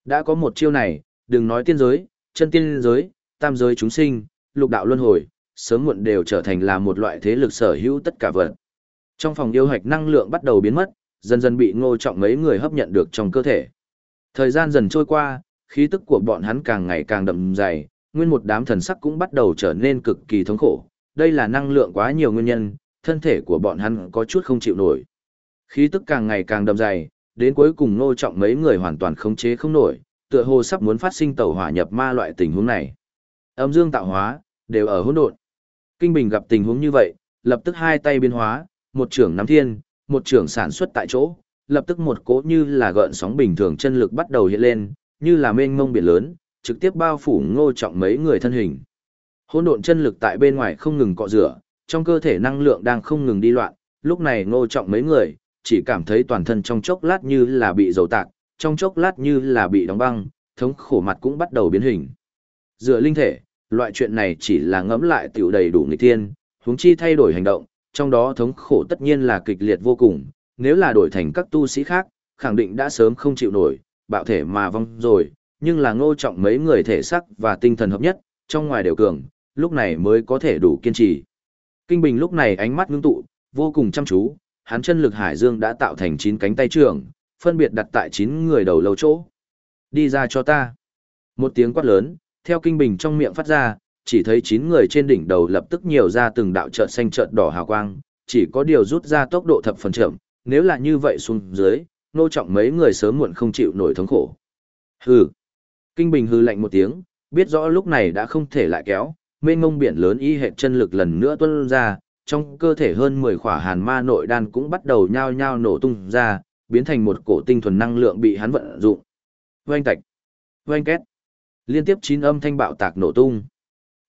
Đã có một chiêu này, đừng nói tiên giới, chân tiên giới, tam giới chúng sinh, lục đạo luân hồi, sớm muộn đều trở thành là một loại thế lực sở hữu tất cả vật. Trong phòng yêu hạch năng lượng bắt đầu biến mất, dần dần bị ngô trọng mấy người hấp nhận được trong cơ thể. Thời gian dần trôi qua, khí tức của bọn hắn càng ngày càng đậm dày, nguyên một đám thần sắc cũng bắt đầu trở nên cực kỳ thống khổ. Đây là năng lượng quá nhiều nguyên nhân, thân thể của bọn hắn có chút không chịu nổi. Khí tức càng ngày càng đậm dày, đến cuối cùng nô trọng mấy người hoàn toàn khống chế không nổi, tựa hồ sắp muốn phát sinh tẩu hỏa nhập ma loại tình huống này. Âm dương tạo hóa, đều ở hỗn độn. Kinh Bình gặp tình huống như vậy, lập tức hai tay biến hóa, một trưởng nắm thiên, một trưởng sản xuất tại chỗ, lập tức một cỗ như là gợn sóng bình thường chân lực bắt đầu hiện lên, như là mênh mông biển lớn, trực tiếp bao phủ ngô trọng mấy người thân hình. Hỗn độn chân lực tại bên ngoài không ngừng cọ rửa, trong cơ thể năng lượng đang không ngừng đi loạn, lúc này ngô trọng mấy người, chỉ cảm thấy toàn thân trong chốc lát như là bị dầu tạc, trong chốc lát như là bị đóng băng, thống khổ mặt cũng bắt đầu biến hình. Dựa linh thể, loại chuyện này chỉ là ngẫm lại tiểu đầy đủ nghịch thiên, huống chi thay đổi hành động, trong đó thống khổ tất nhiên là kịch liệt vô cùng, nếu là đổi thành các tu sĩ khác, khẳng định đã sớm không chịu nổi, bạo thể mà vong rồi, nhưng là ngô trọng mấy người thể sắc và tinh thần hợp nhất, trong ngoài đều cường, lúc này mới có thể đủ kiên trì. Kinh Bình lúc này ánh mắt ngưng tụ, vô cùng chăm chú, hắn chân lực hải dương đã tạo thành 9 cánh tay trường, phân biệt đặt tại 9 người đầu lâu chỗ. Đi ra cho ta. Một tiếng quát lớn, theo Kinh Bình trong miệng phát ra, chỉ thấy 9 người trên đỉnh đầu lập tức nhiều ra từng đạo chợt xanh chợt đỏ hào quang, chỉ có điều rút ra tốc độ thập phần chậm, nếu là như vậy xuống dưới, nô trọng mấy người sớm muộn không chịu nổi thống khổ. Hừ. Kinh Bình hừ lạnh một tiếng, biết rõ lúc này đã không thể lại kéo, mênh ngông biển lớn y hệ chân lực lần nữa tuôn ra, trong cơ thể hơn 10 khỏa hàn ma nội đan cũng bắt đầu nhao nhao nổ tung ra, biến thành một cổ tinh thuần năng lượng bị hắn vận dụng. Oanh tạch, oanh két, liên tiếp chín âm thanh bạo tạc nổ tung.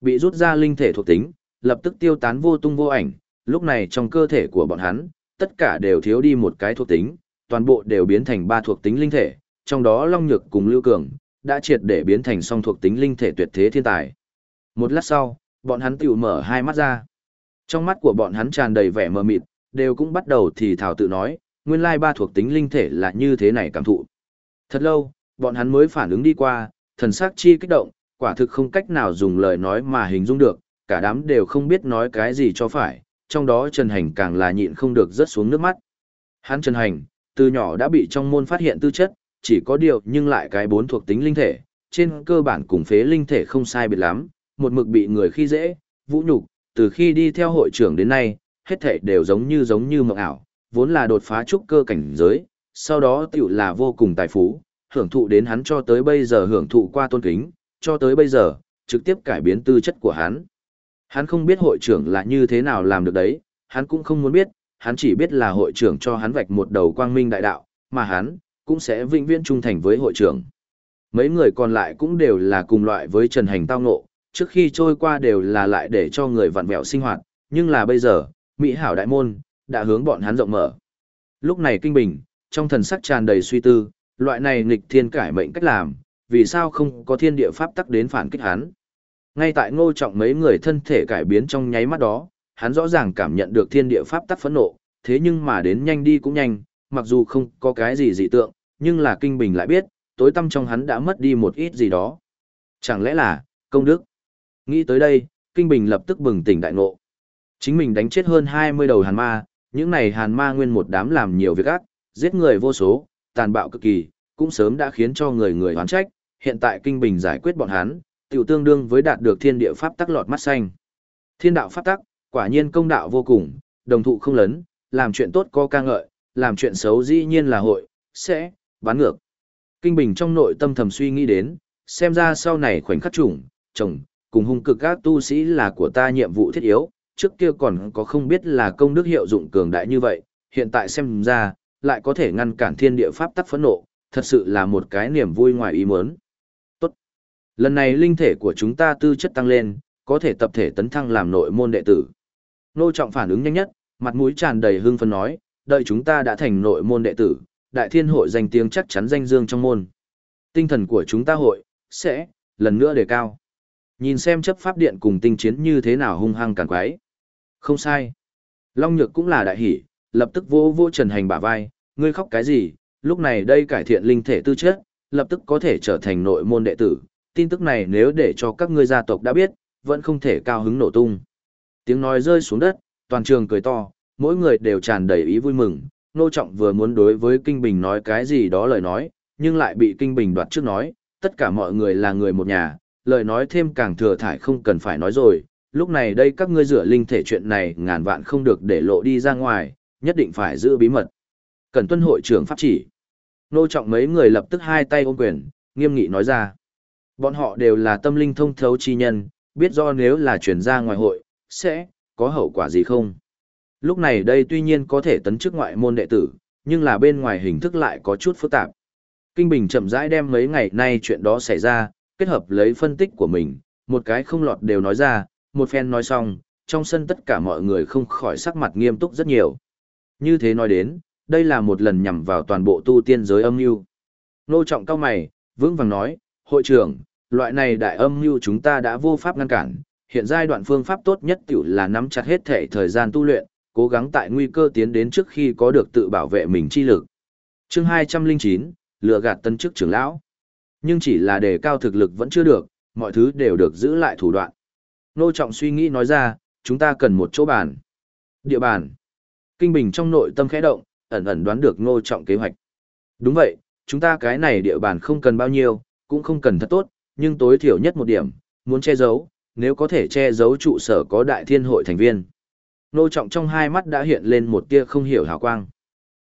Bị rút ra linh thể thuộc tính, lập tức tiêu tán vô tung vô ảnh, lúc này trong cơ thể của bọn hắn, tất cả đều thiếu đi một cái thuộc tính, toàn bộ đều biến thành ba thuộc tính linh thể, trong đó Long Nhược cùng Lưu Cường, đã triệt để biến thành song thuộc tính linh thể tuyệt thế thiên tài. Một lát sau, bọn hắn tiểu mở hai mắt ra. Trong mắt của bọn hắn tràn đầy vẻ mờ mịt, đều cũng bắt đầu thì thảo tự nói, nguyên lai ba thuộc tính linh thể là như thế này cảm thụ. Thật lâu, bọn hắn mới phản ứng đi qua, thần sắc chi kích động, quả thực không cách nào dùng lời nói mà hình dung được, cả đám đều không biết nói cái gì cho phải, trong đó Trần Hành càng là nhịn không được rớt xuống nước mắt. Hắn Trần Hành, từ nhỏ đã bị trong môn phát hiện tư chất, chỉ có điều nhưng lại cái bốn thuộc tính linh thể, trên cơ bản cùng phế linh thể không sai biệt lắm, một mực bị người khi dễ, vũ nhục, từ khi đi theo hội trưởng đến nay, hết thể đều giống như giống như mộng ảo, vốn là đột phá trúc cơ cảnh giới, sau đó tiểu là vô cùng tài phú, hưởng thụ đến hắn cho tới bây giờ hưởng thụ qua tôn kính, cho tới bây giờ, trực tiếp cải biến tư chất của hắn. Hắn không biết hội trưởng là như thế nào làm được đấy, hắn cũng không muốn biết, hắn chỉ biết là hội trưởng cho hắn vạch một đầu quang minh đại đạo, mà hắn cũng sẽ vĩnh viễn trung thành với hội trưởng. Mấy người còn lại cũng đều là cùng loại với Trần Hành tao ngộ, trước khi trôi qua đều là lại để cho người vặn vẹo sinh hoạt, nhưng là bây giờ, Mỹ hảo đại môn, đã hướng bọn hắn rộng mở. Lúc này kinh bình, trong thần sắc tràn đầy suy tư, loại này nghịch thiên cải mệnh cách làm, vì sao không có thiên địa pháp tắc đến phản kích hắn. Ngay tại ngô trọng mấy người thân thể cải biến trong nháy mắt đó, hắn rõ ràng cảm nhận được thiên địa pháp tắc phẫn nộ, thế nhưng mà đến nhanh đi cũng nhanh, mặc dù không có cái gì dị tượng, nhưng là kinh bình lại biết, tối tâm trong hắn đã mất đi một ít gì đó. Chẳng lẽ là, công đức? Nghĩ tới đây, kinh bình lập tức bừng tỉnh đại ngộ. Chính mình đánh chết hơn 20 đầu hàn ma, những này hàn ma nguyên một đám làm nhiều việc ác, giết người vô số, tàn bạo cực kỳ, cũng sớm đã khiến cho người người oán trách, hiện tại kinh bình giải quyết bọn hắn, tiểu tương đương với đạt được thiên địa pháp tắc lọt mắt xanh. Thiên đạo pháp tắc, quả nhiên công đạo vô cùng, đồng thụ không lớn, làm chuyện tốt có ca ngợi, làm chuyện xấu dĩ nhiên là hội, sẽ, bán ngược. Kinh bình trong nội tâm thầm suy nghĩ đến, xem ra sau này khoảnh khắc chủng, chồng, cùng hung cực các tu sĩ là của ta nhiệm vụ thiết yếu, trước kia còn có không biết là công đức hiệu dụng cường đại như vậy, hiện tại xem ra, lại có thể ngăn cản thiên địa pháp tắc phẫn nộ, thật sự là một cái niềm vui ngoài ý muốn. Lần này linh thể của chúng ta tư chất tăng lên, có thể tập thể tấn thăng làm nội môn đệ tử. Nô trọng phản ứng nhanh nhất, mặt mũi tràn đầy hưng phấn nói, đợi chúng ta đã thành nội môn đệ tử, đại thiên hội danh tiếng chắc chắn danh dương trong môn. Tinh thần của chúng ta hội, sẽ, lần nữa đề cao. Nhìn xem chấp pháp điện cùng tinh chiến như thế nào hung hăng càng quái. Không sai. Long Nhược cũng là đại hỷ, lập tức vô vô Trần Hành bả vai, ngươi khóc cái gì, lúc này đây cải thiện linh thể tư chất, lập tức có thể trở thành nội môn đệ tử, tin tức này nếu để cho các ngươi gia tộc đã biết, vẫn không thể cao hứng nổ tung. Tiếng nói rơi xuống đất, toàn trường cười to, mỗi người đều tràn đầy ý vui mừng, Nô Trọng vừa muốn đối với Kinh Bình nói cái gì đó lời nói, nhưng lại bị Kinh Bình đoạt trước nói, tất cả mọi người là người một nhà, lời nói thêm càng thừa thải không cần phải nói rồi, lúc này đây các ngươi rửa linh thể chuyện này ngàn vạn không được để lộ đi ra ngoài, nhất định phải giữ bí mật. Cần tuân hội trưởng pháp chỉ. Nô trọng mấy người lập tức hai tay ôm quyền, nghiêm nghị nói ra. Bọn họ đều là tâm linh thông thấu chi nhân, biết do nếu là chuyển ra ngoài hội, sẽ có hậu quả gì không. Lúc này đây tuy nhiên có thể tấn chức ngoại môn đệ tử, nhưng là bên ngoài hình thức lại có chút phức tạp. Kinh Bình chậm rãi đem mấy ngày nay chuyện đó xảy ra, kết hợp lấy phân tích của mình, một cái không lọt đều nói ra, một phen nói xong, trong sân tất cả mọi người không khỏi sắc mặt nghiêm túc rất nhiều. Như thế nói đến, đây là một lần nhằm vào toàn bộ tu tiên giới âm mưu. Nô trọng cao mày, vững vàng nói, hội trưởng, loại này đại âm mưu chúng ta đã vô pháp ngăn cản, hiện giai đoạn phương pháp tốt nhất tiểu là nắm chặt hết thể thời gian tu luyện, cố gắng tại nguy cơ tiến đến trước khi có được tự bảo vệ mình chi lực. Chương 209, lừa gạt tân chức trưởng lão. Nhưng chỉ là đề cao thực lực vẫn chưa được, mọi thứ đều được giữ lại thủ đoạn. Nô Trọng suy nghĩ nói ra, chúng ta cần một chỗ bàn. Địa bàn. Kinh Bình trong nội tâm khẽ động, ẩn ẩn đoán được Nô Trọng kế hoạch. Đúng vậy, chúng ta cái này địa bàn không cần bao nhiêu, cũng không cần thật tốt, nhưng tối thiểu nhất một điểm, muốn che giấu, nếu có thể che giấu trụ sở có đại thiên hội thành viên. Nô Trọng trong hai mắt đã hiện lên một tia không hiểu hào quang.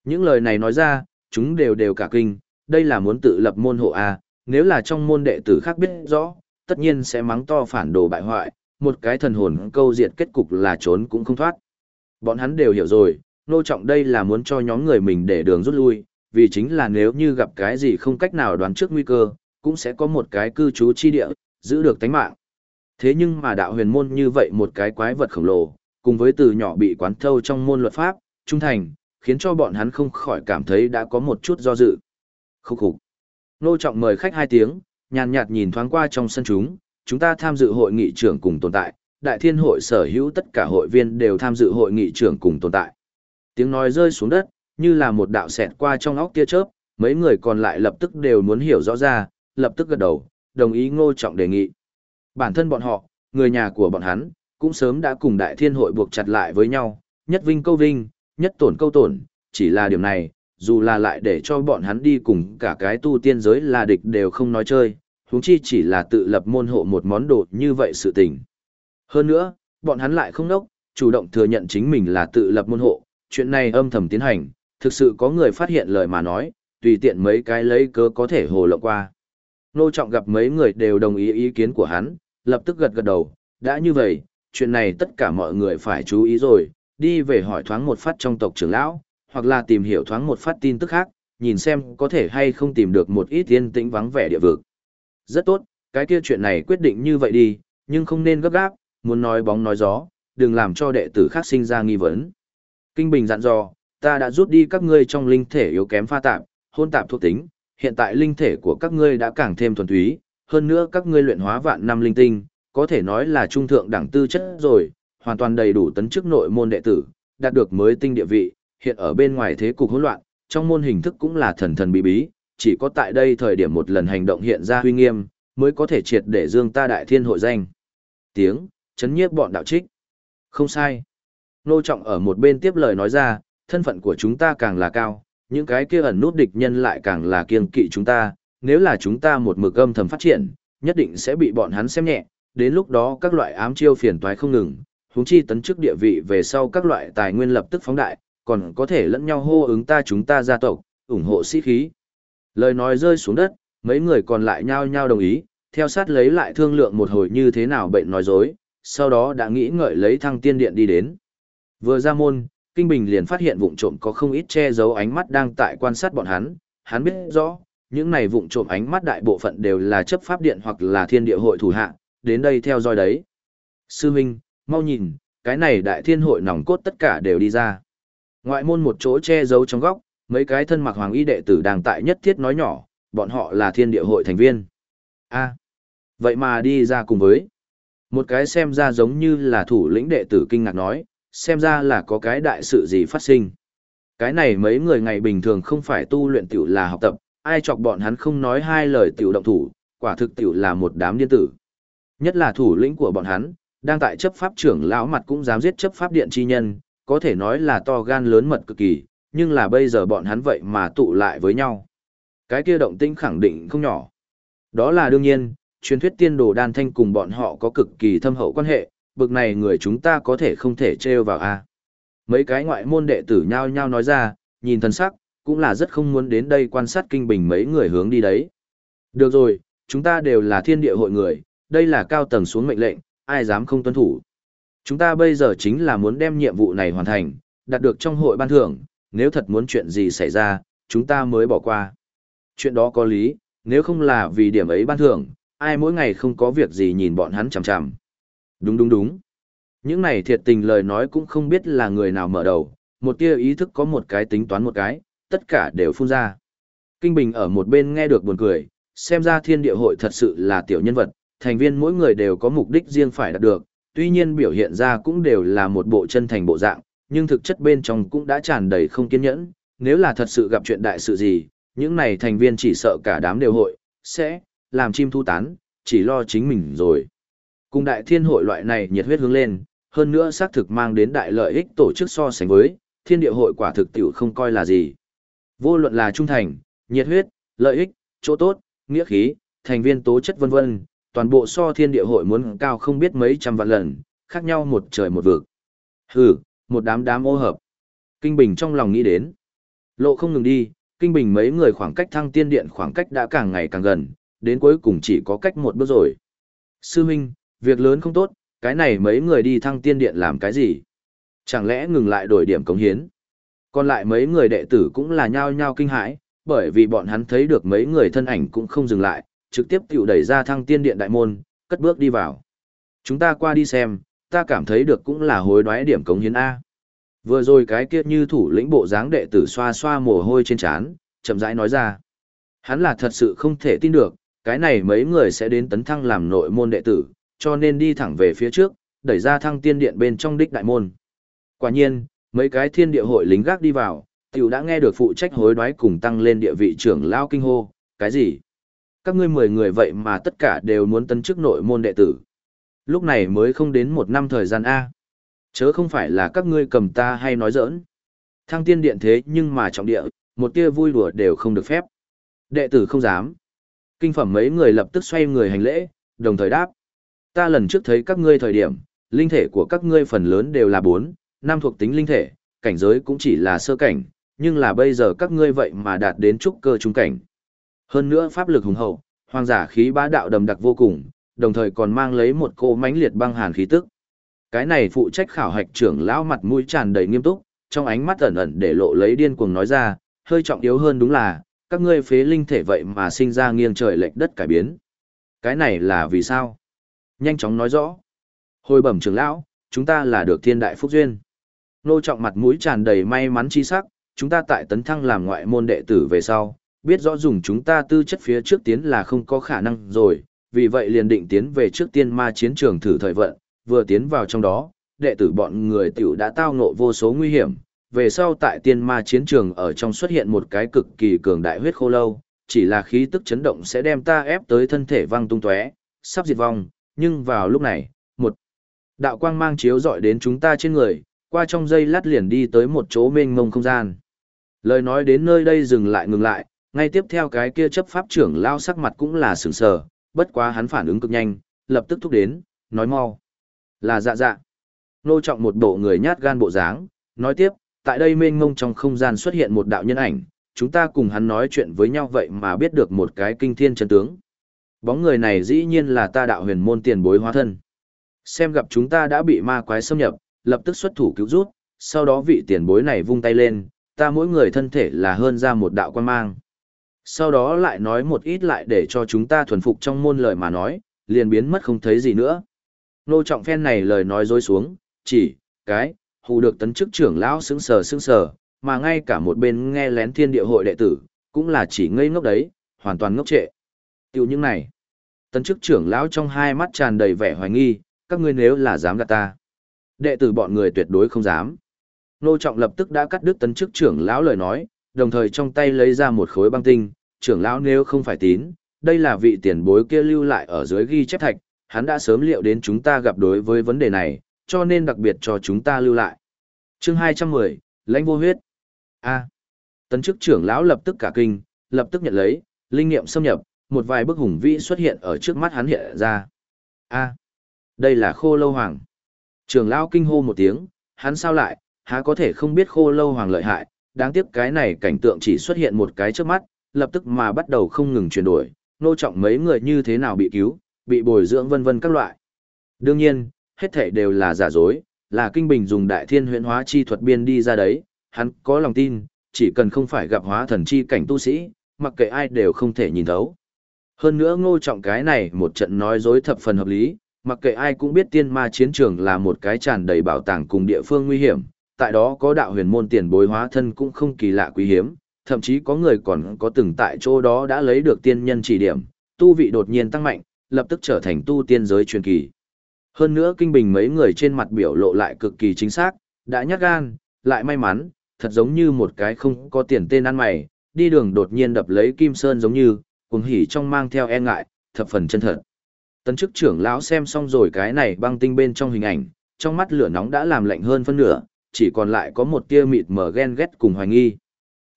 Những lời này nói ra, chúng đều đều cả kinh, đây là muốn tự lập môn hộ A, nếu là trong môn đệ tử khác biết rõ, tất nhiên sẽ mắng to phản đồ bại hoại, một cái thần hồn câu diệt kết cục là trốn cũng không thoát. Bọn hắn đều hiểu rồi, nô trọng đây là muốn cho nhóm người mình để đường rút lui, vì chính là nếu như gặp cái gì không cách nào đoán trước nguy cơ, cũng sẽ có một cái cư trú chi địa, giữ được tánh mạng. Thế nhưng mà đạo huyền môn như vậy một cái quái vật khổng lồ, cùng với từ nhỏ bị quán thâu trong môn luật pháp, trung thành, khiến cho bọn hắn không khỏi cảm thấy đã có một chút do dự. Khúc khục. Nô trọng mời khách hai tiếng, nhàn nhạt nhìn thoáng qua trong sân chúng, chúng ta tham dự hội nghị trưởng cùng tồn tại, đại thiên hội sở hữu tất cả hội viên đều tham dự hội nghị trưởng cùng tồn tại. Tiếng nói rơi xuống đất, như là một đạo xẹt qua trong óc tia chớp, mấy người còn lại lập tức đều muốn hiểu rõ ra, lập tức gật đầu, đồng ý ngô trọng đề nghị. Bản thân bọn họ, người nhà của bọn hắn, cũng sớm đã cùng đại thiên hội buộc chặt lại với nhau, nhất vinh câu vinh, nhất tổn câu tổn, chỉ là điểm này, dù là lại để cho bọn hắn đi cùng cả cái tu tiên giới là địch đều không nói chơi, huống chi chỉ là tự lập môn hộ một món đồ như vậy sự tình. Hơn nữa, bọn hắn lại không nốc, chủ động thừa nhận chính mình là tự lập môn hộ, chuyện này âm thầm tiến hành, thực sự có người phát hiện lời mà nói, tùy tiện mấy cái lấy cớ có thể hồ lộng qua. Nô Trọng gặp mấy người đều đồng ý ý kiến của hắn, lập tức gật gật đầu, đã như vậy, chuyện này tất cả mọi người phải chú ý rồi, đi về hỏi thoáng một phát trong tộc trưởng lão, hoặc là tìm hiểu thoáng một phát tin tức khác, nhìn xem có thể hay không tìm được một ít yên tĩnh vắng vẻ địa vực. Rất tốt, cái kia chuyện này quyết định như vậy đi, nhưng không nên gấp gáp, muốn nói bóng nói gió, đừng làm cho đệ tử khác sinh ra nghi vấn. Kinh Bình dặn dò, ta đã rút đi các ngươi trong linh thể yếu kém pha tạp, hôn tạp thuộc tính, hiện tại linh thể của các ngươi đã càng thêm thuần túy, hơn nữa các ngươi luyện hóa vạn năm linh tinh, có thể nói là trung thượng đẳng tư chất rồi, hoàn toàn đầy đủ tấn chức nội môn đệ tử, đạt được mới tinh địa vị, hiện ở bên ngoài thế cục hỗn loạn, trong môn hình thức cũng là thần thần bí bí, chỉ có tại đây thời điểm một lần hành động hiện ra huy nghiêm, mới có thể triệt để dương ta đại thiên hội danh. Tiếng, chấn nhiếp bọn đạo trích. Không sai. Nô Trọng ở một bên tiếp lời nói ra, thân phận của chúng ta càng là cao, những cái kia ẩn nút địch nhân lại càng là kiên kỵ chúng ta, nếu là chúng ta một mực âm thầm phát triển, nhất định sẽ bị bọn hắn xem nhẹ, đến lúc đó các loại ám chiêu phiền toái không ngừng, huống chi tấn chức địa vị về sau các loại tài nguyên lập tức phóng đại, còn có thể lẫn nhau hô ứng ta chúng ta gia tộc, ủng hộ sĩ khí. Lời nói rơi xuống đất, mấy người còn lại nhao nhao đồng ý, theo sát lấy lại thương lượng một hồi như thế nào bệnh nói dối, sau đó đã nghĩ ngợi lấy thăng tiên điện đi đến. Vừa ra môn, Kinh Bình liền phát hiện vụn trộm có không ít che giấu ánh mắt đang tại quan sát bọn hắn, hắn biết rõ, những này vụn trộm ánh mắt đại bộ phận đều là chấp pháp điện hoặc là thiên địa hội thủ hạ, đến đây theo dõi đấy. Sư Minh, mau nhìn, cái này đại thiên hội nòng cốt tất cả đều đi ra. Ngoại môn một chỗ che giấu trong góc, mấy cái thân mặc hoàng y đệ tử đang tại nhất thiết nói nhỏ, bọn họ là thiên địa hội thành viên. a vậy mà đi ra cùng với. Một cái xem ra giống như là thủ lĩnh đệ tử kinh ngạc nói, xem ra là có cái đại sự gì phát sinh. Cái này mấy người ngày bình thường không phải tu luyện tiểu là học tập, ai chọc bọn hắn không nói hai lời tiểu động thủ, quả thực tiểu là một đám điên tử. Nhất là thủ lĩnh của bọn hắn, đang tại chấp pháp trưởng lão mặt cũng dám giết chấp pháp điện chi nhân, có thể nói là to gan lớn mật cực kỳ, nhưng là bây giờ bọn hắn vậy mà tụ lại với nhau. Cái kia động tĩnh khẳng định không nhỏ. Đó là đương nhiên, truyền thuyết tiên đồ đan thanh cùng bọn họ có cực kỳ thâm hậu quan hệ, bực này người chúng ta có thể không thể trêu vào a. Mấy cái ngoại môn đệ tử nhao nhao nói ra, nhìn thần sắc, cũng là rất không muốn đến đây quan sát kinh bình mấy người hướng đi đấy. Được rồi, chúng ta đều là thiên địa hội người, đây là cao tầng xuống mệnh lệnh, ai dám không tuân thủ. Chúng ta bây giờ chính là muốn đem nhiệm vụ này hoàn thành, đạt được trong hội ban thưởng, nếu thật muốn chuyện gì xảy ra, chúng ta mới bỏ qua. Chuyện đó có lý, nếu không là vì điểm ấy ban thưởng, ai mỗi ngày không có việc gì nhìn bọn hắn chằm chằm. Đúng đúng đúng. Những này thiệt tình lời nói cũng không biết là người nào mở đầu, một tia ý thức có một cái tính toán một cái, tất cả đều phun ra. Kinh Bình ở một bên nghe được buồn cười, xem ra thiên địa hội thật sự là tiểu nhân vật, thành viên mỗi người đều có mục đích riêng phải đạt được, tuy nhiên biểu hiện ra cũng đều là một bộ chân thành bộ dạng, nhưng thực chất bên trong cũng đã tràn đầy không kiên nhẫn, nếu là thật sự gặp chuyện đại sự gì, những này thành viên chỉ sợ cả đám đều hội, sẽ, làm chim thu tán, chỉ lo chính mình rồi. Cùng đại thiên hội loại này nhiệt huyết hướng lên, hơn nữa xác thực mang đến đại lợi ích tổ chức so sánh với, thiên địa hội quả thực tiểu không coi là gì. Vô luận là trung thành, nhiệt huyết, lợi ích, chỗ tốt, nghĩa khí, thành viên tố chất vân vân, toàn bộ so thiên địa hội muốn cao không biết mấy trăm vạn lần, khác nhau một trời một vực. Hừ, một đám đám ô hợp. Kinh Bình trong lòng nghĩ đến. Lộ không ngừng đi, Kinh Bình mấy người khoảng cách thăng tiên điện khoảng cách đã càng ngày càng gần, đến cuối cùng chỉ có cách một bước rồi. Sư Minh, việc lớn không tốt, cái này mấy người đi thăng tiên điện làm cái gì? Chẳng lẽ ngừng lại đổi điểm cống hiến? Còn lại mấy người đệ tử cũng là nhao nhao kinh hãi, bởi vì bọn hắn thấy được mấy người thân ảnh cũng không dừng lại, trực tiếp tiểu đẩy ra thăng tiên điện đại môn, cất bước đi vào. Chúng ta qua đi xem, ta cảm thấy được cũng là hối đoái điểm cống hiến A. Vừa rồi cái kia như thủ lĩnh bộ dáng đệ tử xoa xoa mồ hôi trên trán, chậm rãi nói ra. Hắn là thật sự không thể tin được, cái này mấy người sẽ đến tấn thăng làm nội môn đệ tử, cho nên đi thẳng về phía trước, đẩy ra thăng tiên điện bên trong đích đại môn. Quả nhiên, mấy cái thiên địa hội lính gác đi vào, tiểu đã nghe được phụ trách hối đoái cùng tăng lên địa vị trưởng lao kinh hô, cái gì? Các ngươi mười người vậy mà tất cả đều muốn tấn chức nội môn đệ tử. Lúc này mới không đến một năm thời gian A. Chớ không phải là các ngươi cầm ta hay nói giỡn. Thăng tiên điện thế nhưng mà trọng địa, một tia vui đùa đều không được phép. Đệ tử không dám. Kinh phẩm mấy người lập tức xoay người hành lễ, đồng thời đáp. Ta lần trước thấy các ngươi thời điểm, linh thể của các ngươi phần lớn đều là bốn, năm thuộc tính linh thể, cảnh giới cũng chỉ là sơ cảnh, nhưng là bây giờ các ngươi vậy mà đạt đến trúc cơ trung cảnh. Hơn nữa pháp lực hùng hậu, hoàng giả khí bá đạo đầm đặc vô cùng, đồng thời còn mang lấy một cô mãnh liệt băng hàn khí tức. Cái này phụ trách khảo hạch trưởng lão mặt mũi tràn đầy nghiêm túc, trong ánh mắt ẩn ẩn để lộ lấy điên cuồng nói ra, hơi trọng yếu hơn đúng là, các ngươi phế linh thể vậy mà sinh ra nghiêng trời lệch đất cải biến. Cái này là vì sao? Nhanh chóng nói rõ. Hồi bẩm trưởng lão, chúng ta là được thiên đại phúc duyên. Nô trọng mặt mũi tràn đầy may mắn chi sắc, chúng ta tại tấn thăng làm ngoại môn đệ tử về sau, biết rõ dùng chúng ta tư chất phía trước tiến là không có khả năng rồi, vì vậy liền định tiến về trước tiên ma chiến trường thử thời vận, vừa tiến vào trong đó, đệ tử bọn người tiểu đã tao ngộ vô số nguy hiểm, về sau tại tiên ma chiến trường ở trong xuất hiện một cái cực kỳ cường đại huyết khô lâu, chỉ là khí tức chấn động sẽ đem ta ép tới thân thể văng tung tóe, sắp diệt vong, nhưng vào lúc này, một đạo quang mang chiếu dọi đến chúng ta trên người, qua trong dây lát liền đi tới một chỗ mênh mông không gian. Lời nói đến nơi đây dừng lại ngừng lại, ngay tiếp theo cái kia chấp pháp trưởng lao sắc mặt cũng là sửng sờ, bất quá hắn phản ứng cực nhanh, lập tức thúc đến, nói mau. Là dạ dạ. Nô trọng một bộ người nhát gan bộ dáng, nói tiếp, tại đây mênh mông trong không gian xuất hiện một đạo nhân ảnh, chúng ta cùng hắn nói chuyện với nhau vậy mà biết được một cái kinh thiên chân tướng. Bóng người này dĩ nhiên là ta đạo huyền môn tiền bối hóa thân. Xem gặp chúng ta đã bị ma quái xâm nhập, lập tức xuất thủ cứu rút, sau đó vị tiền bối này vung tay lên, ta mỗi người thân thể là hơn ra một đạo quan mang. Sau đó lại nói một ít lại để cho chúng ta thuần phục trong môn lời mà nói, liền biến mất không thấy gì nữa. Nô trọng phen này lời nói dối xuống, chỉ, cái, hù được tấn chức trưởng lão sững sờ sững sờ, mà ngay cả một bên nghe lén thiên địa hội đệ tử, cũng là chỉ ngây ngốc đấy, hoàn toàn ngốc trệ. Tiểu những này, tấn chức trưởng lão trong hai mắt tràn đầy vẻ hoài nghi, các ngươi nếu là dám gạt ta. Đệ tử bọn người tuyệt đối không dám. Nô Trọng lập tức đã cắt đứt tấn chức trưởng lão lời nói, đồng thời trong tay lấy ra một khối băng tinh, trưởng lão nếu không phải tín, đây là vị tiền bối kia lưu lại ở dưới ghi chép thạch, hắn đã sớm liệu đến chúng ta gặp đối với vấn đề này, cho nên đặc biệt cho chúng ta lưu lại. Chương 210, lãnh vô huyết. A. Tấn chức trưởng lão lập tức cả kinh, lập tức nhận lấy, linh nghiệm xâm nhập, một vài bức hùng vĩ xuất hiện ở trước mắt hắn hiện ra. A. Đây là khô lâu hoàng. trường lão kinh hô một tiếng, hắn sao lại, há có thể không biết khô lâu hoàng lợi hại, đáng tiếc cái này cảnh tượng chỉ xuất hiện một cái trước mắt, lập tức mà bắt đầu không ngừng chuyển đổi, nô trọng mấy người như thế nào bị cứu, bị bồi dưỡng vân vân các loại. Đương nhiên, hết thể đều là giả dối, là kinh bình dùng đại thiên huyễn hóa chi thuật biên đi ra đấy, hắn có lòng tin, chỉ cần không phải gặp hóa thần chi cảnh tu sĩ, mặc kệ ai đều không thể nhìn thấu. Hơn nữa ngô trọng cái này một trận nói dối thập phần hợp lý, mặc kệ ai cũng biết tiên ma chiến trường là một cái tràn đầy bảo tàng cùng địa phương nguy hiểm, tại đó có đạo huyền môn tiền bối hóa thân cũng không kỳ lạ quý hiếm, thậm chí có người còn có từng tại chỗ đó đã lấy được tiên nhân chỉ điểm, tu vị đột nhiên tăng mạnh, lập tức trở thành tu tiên giới truyền kỳ. Hơn nữa kinh bình mấy người trên mặt biểu lộ lại cực kỳ chính xác, đã nhát gan, lại may mắn, thật giống như một cái không có tiền tên ăn mày, đi đường đột nhiên đập lấy kim sơn giống như, cuồng hỉ trong mang theo e ngại, thập phần chân thật. Tấn chức trưởng lão xem xong rồi cái này băng tinh bên trong hình ảnh, trong mắt lửa nóng đã làm lạnh hơn phân nửa, chỉ còn lại có một tia mịt mờ ghen ghét cùng hoài nghi.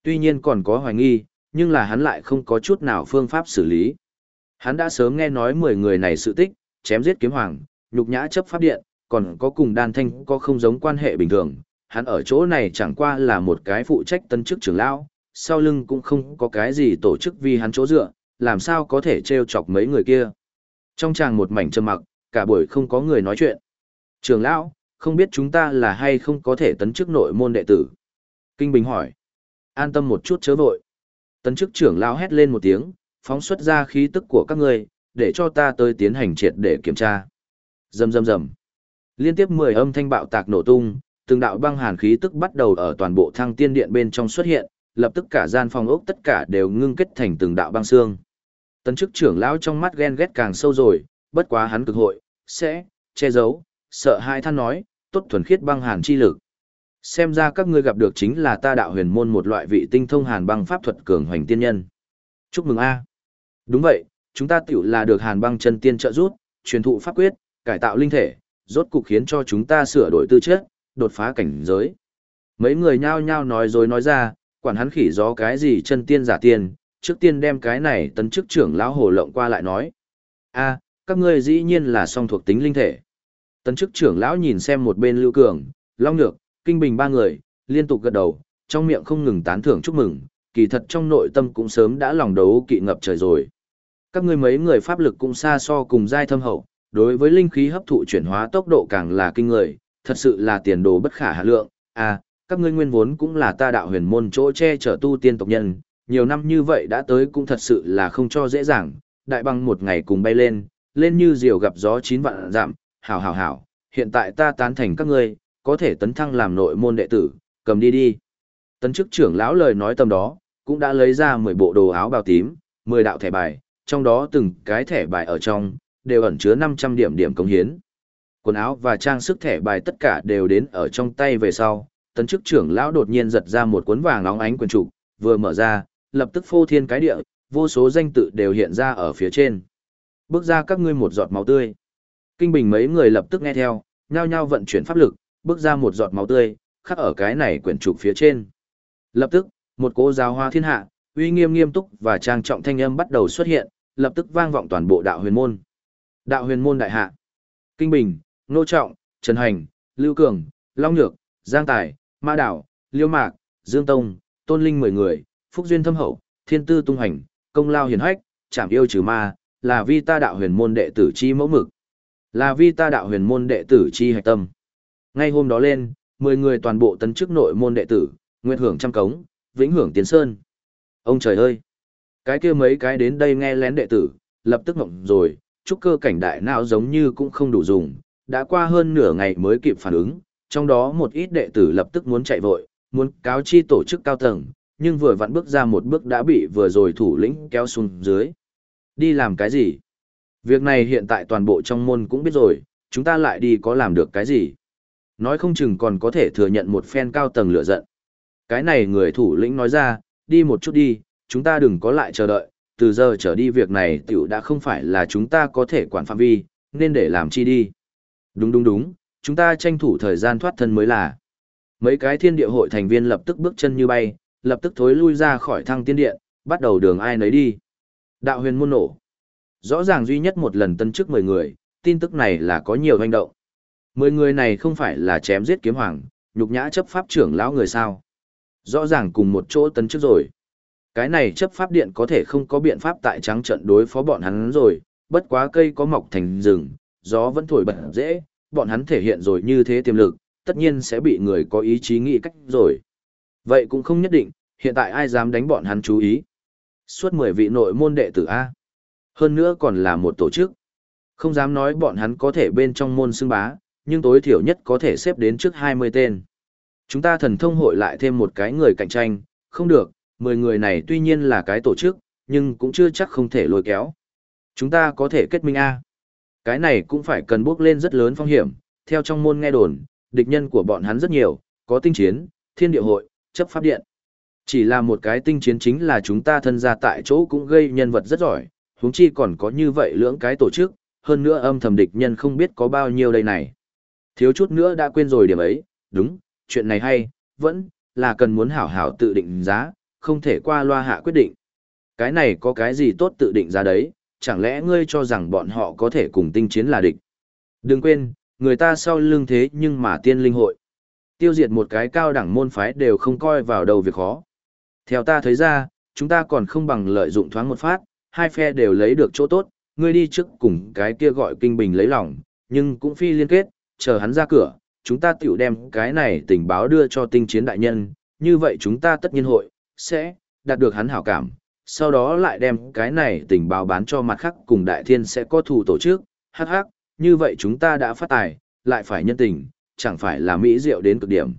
Tuy nhiên còn có hoài nghi, nhưng là hắn lại không có chút nào phương pháp xử lý. Hắn đã sớm nghe nói 10 người này sự tích, chém giết kiếm hoàng, nhục nhã chấp pháp điện, còn có cùng đan thanh có không giống quan hệ bình thường. Hắn ở chỗ này chẳng qua là một cái phụ trách tân chức trưởng lão, sau lưng cũng không có cái gì tổ chức vì hắn chỗ dựa, làm sao có thể trêu chọc mấy người kia. Trong tràng một mảnh trầm mặc, cả buổi không có người nói chuyện. trường lão, không biết chúng ta là hay không có thể tấn chức nội môn đệ tử. Kinh Bình hỏi. An tâm một chút chớ vội. Tấn chức trưởng lão hét lên một tiếng, phóng xuất ra khí tức của các ngươi, để cho ta tới tiến hành triệt để kiểm tra. Rầm rầm rầm. Liên tiếp 10 âm thanh bạo tạc nổ tung, từng đạo băng hàn khí tức bắt đầu ở toàn bộ thăng tiên điện bên trong xuất hiện, lập tức cả gian phòng ốc tất cả đều ngưng kết thành từng đạo băng xương. Tấn chức trưởng lão trong mắt ghen ghét càng sâu rồi, bất quá hắn cực hội, sẽ, che giấu, sợ hai than nói, tốt thuần khiết băng hàn chi lực. Xem ra các ngươi gặp được chính là ta đạo huyền môn một loại vị tinh thông hàn băng pháp thuật cường hoành tiên nhân. Chúc mừng a. Đúng vậy, chúng ta tiểu là được hàn băng chân tiên trợ giúp, truyền thụ pháp quyết, cải tạo linh thể, rốt cục khiến cho chúng ta sửa đổi tư chất, đột phá cảnh giới. Mấy người nhao nhao nói rồi nói ra, quản hắn khỉ gió cái gì chân tiên giả tiên, trước tiên đem cái này tấn chức trưởng lão hồ lộng qua lại nói. a các ngươi dĩ nhiên là song thuộc tính linh thể. Tấn chức trưởng lão nhìn xem một bên Lưu Cường, Long Nhược, Kinh Bình ba người, liên tục gật đầu, trong miệng không ngừng tán thưởng chúc mừng, kỳ thật trong nội tâm cũng sớm đã lòng đấu kỵ ngập trời rồi. Các ngươi mấy người pháp lực cũng xa so cùng giai thâm hậu, đối với linh khí hấp thụ chuyển hóa tốc độ càng là kinh người, thật sự là tiền đồ bất khả hạ lượng. À, các ngươi nguyên vốn cũng là ta đạo huyền môn chỗ che chở tu tiên tộc nhân, nhiều năm như vậy đã tới cũng thật sự là không cho dễ dàng, đại băng một ngày cùng bay lên, lên như diều gặp gió chín vạn giảm, hảo hảo hảo, hiện tại ta tán thành các ngươi, có thể tấn thăng làm nội môn đệ tử, cầm đi đi. Tấn chức trưởng lão lời nói tầm đó, cũng đã lấy ra 10 bộ đồ áo bào tím, 10 đạo thẻ bài, trong đó từng cái thẻ bài ở trong, đều ẩn chứa 500 điểm điểm công hiến. Quần áo và trang sức thẻ bài tất cả đều đến ở trong tay về sau, tấn chức trưởng lão đột nhiên giật ra một cuốn vàng óng ánh quyền trục, vừa mở ra, lập tức phô thiên cái địa, vô số danh tự đều hiện ra ở phía trên. Bước ra các ngươi một giọt máu tươi. Kinh bình mấy người lập tức nghe theo, nhao nhao vận chuyển pháp lực, bước ra một giọt máu tươi, khắc ở cái này quyển trục phía trên. Lập tức, một cỗ giáo hoa thiên hạ, uy nghiêm nghiêm túc và trang trọng thanh âm bắt đầu xuất hiện, lập tức vang vọng toàn bộ đạo huyền môn. Đạo huyền môn đại hạ. Kinh Bình, Nô Trọng, Trần Hành, Lưu Cường, Long Nhược, Giang Tài, Ma Đảo, Liêu Mạc, Dương Tông, Tôn Linh mười người, Phúc Duyên thâm hậu, Thiên Tư tung hành, công lao hiền hách, chảm yêu trừ ma, là vi ta đạo huyền môn đệ tử chi mẫu mực. Là vi ta đạo huyền môn đệ tử chi hạch tâm. Ngay hôm đó lên, mười người toàn bộ tấn chức nội môn đệ tử, nguyện hưởng trăm cống, vĩnh hưởng tiến sơn. Ông trời ơi! Cái kia mấy cái đến đây nghe lén đệ tử, lập tức ngộng rồi, trúc cơ cảnh đại nào giống như cũng không đủ dùng, đã qua hơn nửa ngày mới kịp phản ứng, trong đó một ít đệ tử lập tức muốn chạy vội, muốn cáo chi tổ chức cao tầng, nhưng vừa vặn bước ra một bước đã bị vừa rồi thủ lĩnh kéo xuống dưới. Đi làm cái gì? Việc này hiện tại toàn bộ trong môn cũng biết rồi, chúng ta lại đi có làm được cái gì? Nói không chừng còn có thể thừa nhận một phen cao tầng lửa giận. Cái này người thủ lĩnh nói ra, đi một chút đi, chúng ta đừng có lại chờ đợi, từ giờ trở đi việc này tiểu đã không phải là chúng ta có thể quản phạm vi, nên để làm chi đi. Đúng đúng đúng, chúng ta tranh thủ thời gian thoát thân mới là. Mấy cái thiên địa hội thành viên lập tức bước chân như bay, lập tức thối lui ra khỏi thăng tiên điện, bắt đầu đường ai nấy đi. Đạo huyền môn nổ. Rõ ràng duy nhất một lần tân chức 10 người, tin tức này là có nhiều hành động. 10 người này không phải là chém giết kiếm hoàng, nhục nhã chấp pháp trưởng lão người sao. Rõ ràng cùng một chỗ tân chức rồi. Cái này chấp pháp điện có thể không có biện pháp tại trắng trận đối phó bọn hắn rồi, bất quá cây có mọc thành rừng, gió vẫn thổi bật dễ, bọn hắn thể hiện rồi như thế tiềm lực, tất nhiên sẽ bị người có ý chí nghĩ cách rồi. Vậy cũng không nhất định, hiện tại ai dám đánh bọn hắn chú ý. Suốt 10 vị nội môn đệ tử A. Hơn nữa còn là một tổ chức. Không dám nói bọn hắn có thể bên trong môn xưng bá, nhưng tối thiểu nhất có thể xếp đến trước 20 tên. Chúng ta thần thông hội lại thêm một cái người cạnh tranh, không được, 10 người này tuy nhiên là cái tổ chức, nhưng cũng chưa chắc không thể lôi kéo. Chúng ta có thể kết minh A. Cái này cũng phải cần bước lên rất lớn phong hiểm, theo trong môn nghe đồn, địch nhân của bọn hắn rất nhiều, có tinh chiến, thiên địa hội, chấp pháp điện. Chỉ là một cái tinh chiến chính là chúng ta thân ra tại chỗ cũng gây nhân vật rất giỏi, huống chi còn có như vậy lưỡng cái tổ chức, hơn nữa âm thầm địch nhân không biết có bao nhiêu đây này. Thiếu chút nữa đã quên rồi điểm ấy, đúng, chuyện này hay, vẫn là cần muốn hảo hảo tự định giá, không thể qua loa hạ quyết định. Cái này có cái gì tốt tự định ra đấy, chẳng lẽ ngươi cho rằng bọn họ có thể cùng tinh chiến là địch. Đừng quên, người ta sau lưng thế nhưng mà tiên linh hội. Tiêu diệt một cái cao đẳng môn phái đều không coi vào đầu việc khó. Theo ta thấy ra, chúng ta còn không bằng lợi dụng thoáng một phát, hai phe đều lấy được chỗ tốt, ngươi đi trước cùng cái kia gọi kinh bình lấy lòng, nhưng cũng phi liên kết, chờ hắn ra cửa, chúng ta tiểu đem cái này tình báo đưa cho tinh chiến đại nhân, như vậy chúng ta tất nhiên hội, sẽ, đạt được hắn hảo cảm, sau đó lại đem cái này tình báo bán cho mặt khác cùng đại thiên sẽ có thủ tổ chức, hắc hắc, như vậy chúng ta đã phát tài, lại phải nhân tình, chẳng phải là mỹ diệu đến cực điểm.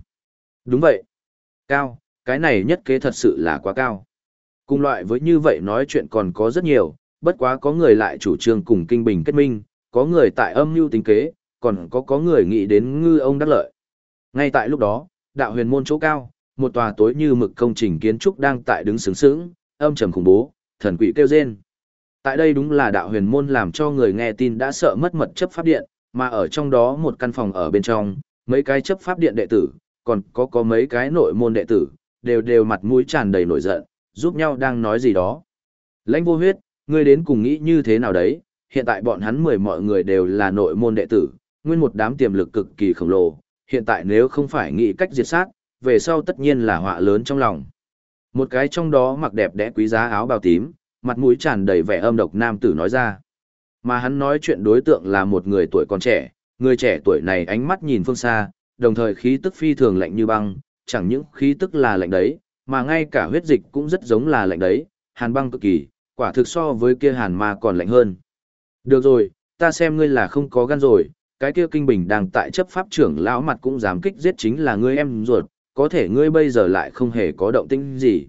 Đúng vậy. Cao, cái này nhất kế thật sự là quá cao. Cùng loại với như vậy nói chuyện còn có rất nhiều, bất quá có người lại chủ trương cùng kinh bình kết minh, có người tại âm mưu tính kế, còn có có người nghĩ đến ngư ông đắc lợi. Ngay tại lúc đó, đạo huyền môn chỗ cao, một tòa tối như mực công trình kiến trúc đang tại đứng sướng sướng, âm trầm khủng bố, thần quỷ kêu rên. Tại đây đúng là đạo huyền môn làm cho người nghe tin đã sợ mất mật chấp pháp điện, mà ở trong đó một căn phòng ở bên trong, mấy cái chấp pháp điện đệ tử, còn có có mấy cái nội môn đệ tử, đều đều mặt mũi tràn đầy nổi giận, giúp nhau đang nói gì đó. Lãnh vô huyết, ngươi đến cùng nghĩ như thế nào đấy, hiện tại bọn hắn mười mọi người đều là nội môn đệ tử, nguyên một đám tiềm lực cực kỳ khổng lồ, hiện tại nếu không phải nghĩ cách diệt sát, về sau tất nhiên là họa lớn trong lòng. Một cái trong đó mặc đẹp đẽ quý giá áo bào tím, mặt mũi tràn đầy vẻ âm độc nam tử nói ra. Mà hắn nói chuyện đối tượng là một người tuổi còn trẻ, người trẻ tuổi này ánh mắt nhìn phương xa, đồng thời khí tức phi thường lạnh như băng, chẳng những khí tức là lạnh đấy, mà ngay cả huyết dịch cũng rất giống là lạnh đấy, hàn băng cực kỳ, quả thực so với kia hàn ma còn lạnh hơn. Được rồi, ta xem ngươi là không có gan rồi, cái kia kinh bình đang tại chấp pháp trưởng lão mặt cũng dám kích giết chính là ngươi em ruột, có thể ngươi bây giờ lại không hề có động tĩnh gì.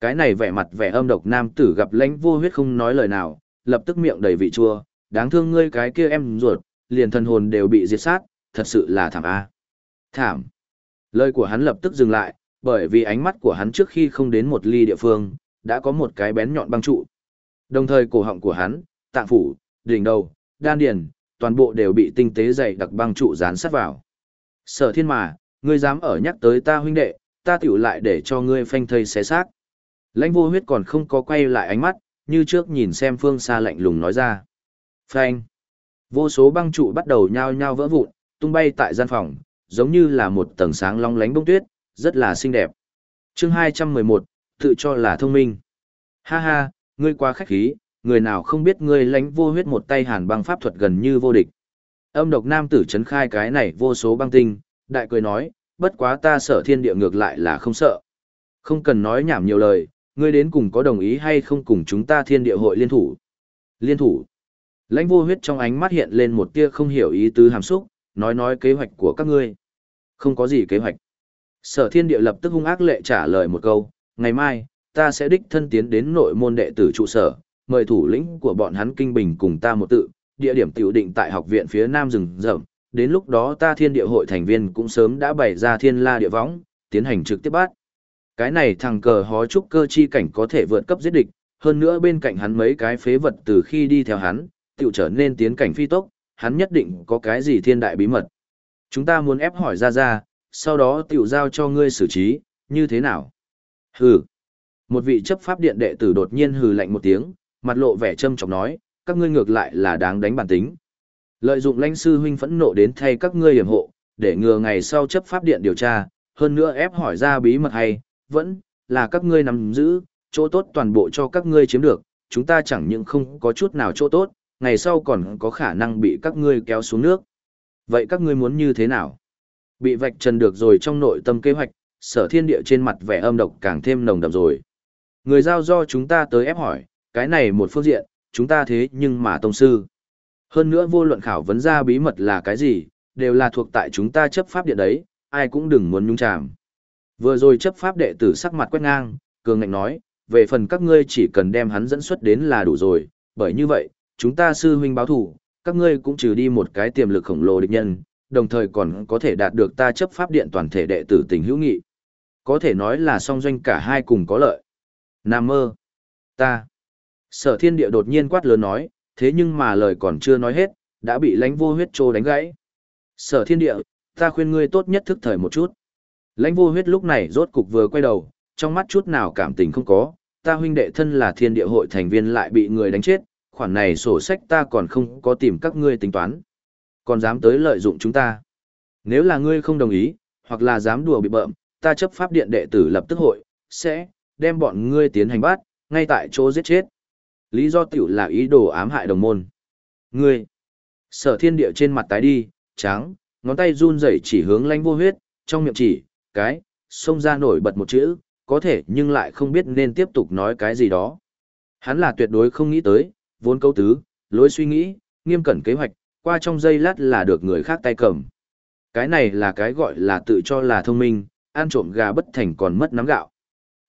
Cái này vẻ mặt vẻ âm độc nam tử gặp lãnh vô huyết không nói lời nào, lập tức miệng đầy vị chua, đáng thương ngươi cái kia em ruột, liền thần hồn đều bị diệt sát, thật sự là thảm a. Thảm. Lời của hắn lập tức dừng lại, bởi vì ánh mắt của hắn trước khi không đến một ly địa phương, đã có một cái bén nhọn băng trụ. Đồng thời cổ họng của hắn, tạng phủ, đỉnh đầu, đan điền, toàn bộ đều bị tinh tế dày đặc băng trụ dán sát vào. Sở thiên mà, ngươi dám ở nhắc tới ta huynh đệ, ta tiểu lại để cho ngươi phanh thây xé xác. Lãnh vô huyết còn không có quay lại ánh mắt, như trước nhìn xem phương xa lạnh lùng nói ra. Phanh. Vô số băng trụ bắt đầu nhao nhao vỡ vụn, tung bay tại gian phòng, giống như là một tầng sáng long lánh bông tuyết, rất là xinh đẹp. chương 211, tự cho là thông minh. Ha ha, ngươi quá khách khí, người nào không biết ngươi lãnh vô huyết một tay hàn băng pháp thuật gần như vô địch. Âm độc nam tử chấn khai cái này vô số băng tinh, đại cười nói, bất quá ta sợ thiên địa ngược lại là không sợ. Không cần nói nhảm nhiều lời, ngươi đến cùng có đồng ý hay không cùng chúng ta thiên địa hội liên thủ. Liên thủ. Lãnh vô huyết trong ánh mắt hiện lên một tia không hiểu ý tứ hàm xúc, nói nói kế hoạch của các ngươi. Không có gì kế hoạch. Sở thiên địa lập tức hung ác lệ trả lời một câu, ngày mai, ta sẽ đích thân tiến đến nội môn đệ tử trụ sở, mời thủ lĩnh của bọn hắn kinh bình cùng ta một tự, địa điểm tiểu định tại học viện phía nam rừng rậm, đến lúc đó ta thiên địa hội thành viên cũng sớm đã bày ra thiên la địa võng, tiến hành trực tiếp bắt. Cái này thằng cờ hó trúc cơ chi cảnh có thể vượt cấp giết địch, hơn nữa bên cạnh hắn mấy cái phế vật từ khi đi theo hắn, tiểu trở nên tiến cảnh phi tốc, hắn nhất định có cái gì thiên đại bí mật. Chúng ta muốn ép hỏi ra ra, sau đó tiểu giao cho ngươi xử trí, như thế nào? Hừ. Một vị chấp pháp điện đệ tử đột nhiên hừ lạnh một tiếng, mặt lộ vẻ châm trọng nói, các ngươi ngược lại là đáng đánh bản tính. Lợi dụng lãnh sư huynh phẫn nộ đến thay các ngươi hiểm hộ, để ngừa ngày sau chấp pháp điện điều tra, hơn nữa ép hỏi ra bí mật hay, vẫn là các ngươi nắm giữ, chỗ tốt toàn bộ cho các ngươi chiếm được, chúng ta chẳng những không có chút nào chỗ tốt, ngày sau còn có khả năng bị các ngươi kéo xuống nước. Vậy các ngươi muốn như thế nào? Bị vạch trần được rồi trong nội tâm kế hoạch, sở thiên địa trên mặt vẻ âm độc càng thêm nồng đậm rồi. Người giao do chúng ta tới ép hỏi, cái này một phương diện, chúng ta thế nhưng mà tông sư. Hơn nữa vô luận khảo vấn ra bí mật là cái gì, đều là thuộc tại chúng ta chấp pháp điện đấy, ai cũng đừng muốn nhung chàm. Vừa rồi chấp pháp đệ tử sắc mặt quét ngang, cường ngạnh nói, về phần các ngươi chỉ cần đem hắn dẫn xuất đến là đủ rồi, bởi như vậy, chúng ta sư huynh báo thủ, các ngươi cũng trừ đi một cái tiềm lực khổng lồ địch nhân, đồng thời còn có thể đạt được ta chấp pháp điện toàn thể đệ tử tình hữu nghị. Có thể nói là song doanh cả hai cùng có lợi. Nam mơ. Ta. Sở thiên địa đột nhiên quát lớn nói, thế nhưng mà lời còn chưa nói hết, đã bị lãnh vô huyết trô đánh gãy. Sở thiên địa, ta khuyên ngươi tốt nhất thức thời một chút. Lãnh vô huyết lúc này rốt cục vừa quay đầu, trong mắt chút nào cảm tình không có, ta huynh đệ thân là thiên địa hội thành viên lại bị người đánh chết, khoản này sổ sách ta còn không có tìm các ngươi tính toán. Còn dám tới lợi dụng chúng ta. Nếu là ngươi không đồng ý, hoặc là dám đùa bị bợm, ta chấp pháp điện đệ tử lập tức hội, sẽ, đem bọn ngươi tiến hành bắt, ngay tại chỗ giết chết. Lý do tiểu là ý đồ ám hại đồng môn. Ngươi, sở thiên địa trên mặt tái đi, trắng, ngón tay run rẩy chỉ hướng lanh vô huyết, trong miệng chỉ, cái, xông ra nổi bật một chữ, có thể nhưng lại không biết nên tiếp tục nói cái gì đó. Hắn là tuyệt đối không nghĩ tới, vốn câu tứ, lối suy nghĩ, nghiêm cẩn kế hoạch, qua trong giây lát là được người khác tay cầm. Cái này là cái gọi là tự cho là thông minh, ăn trộm gà bất thành còn mất nắm gạo.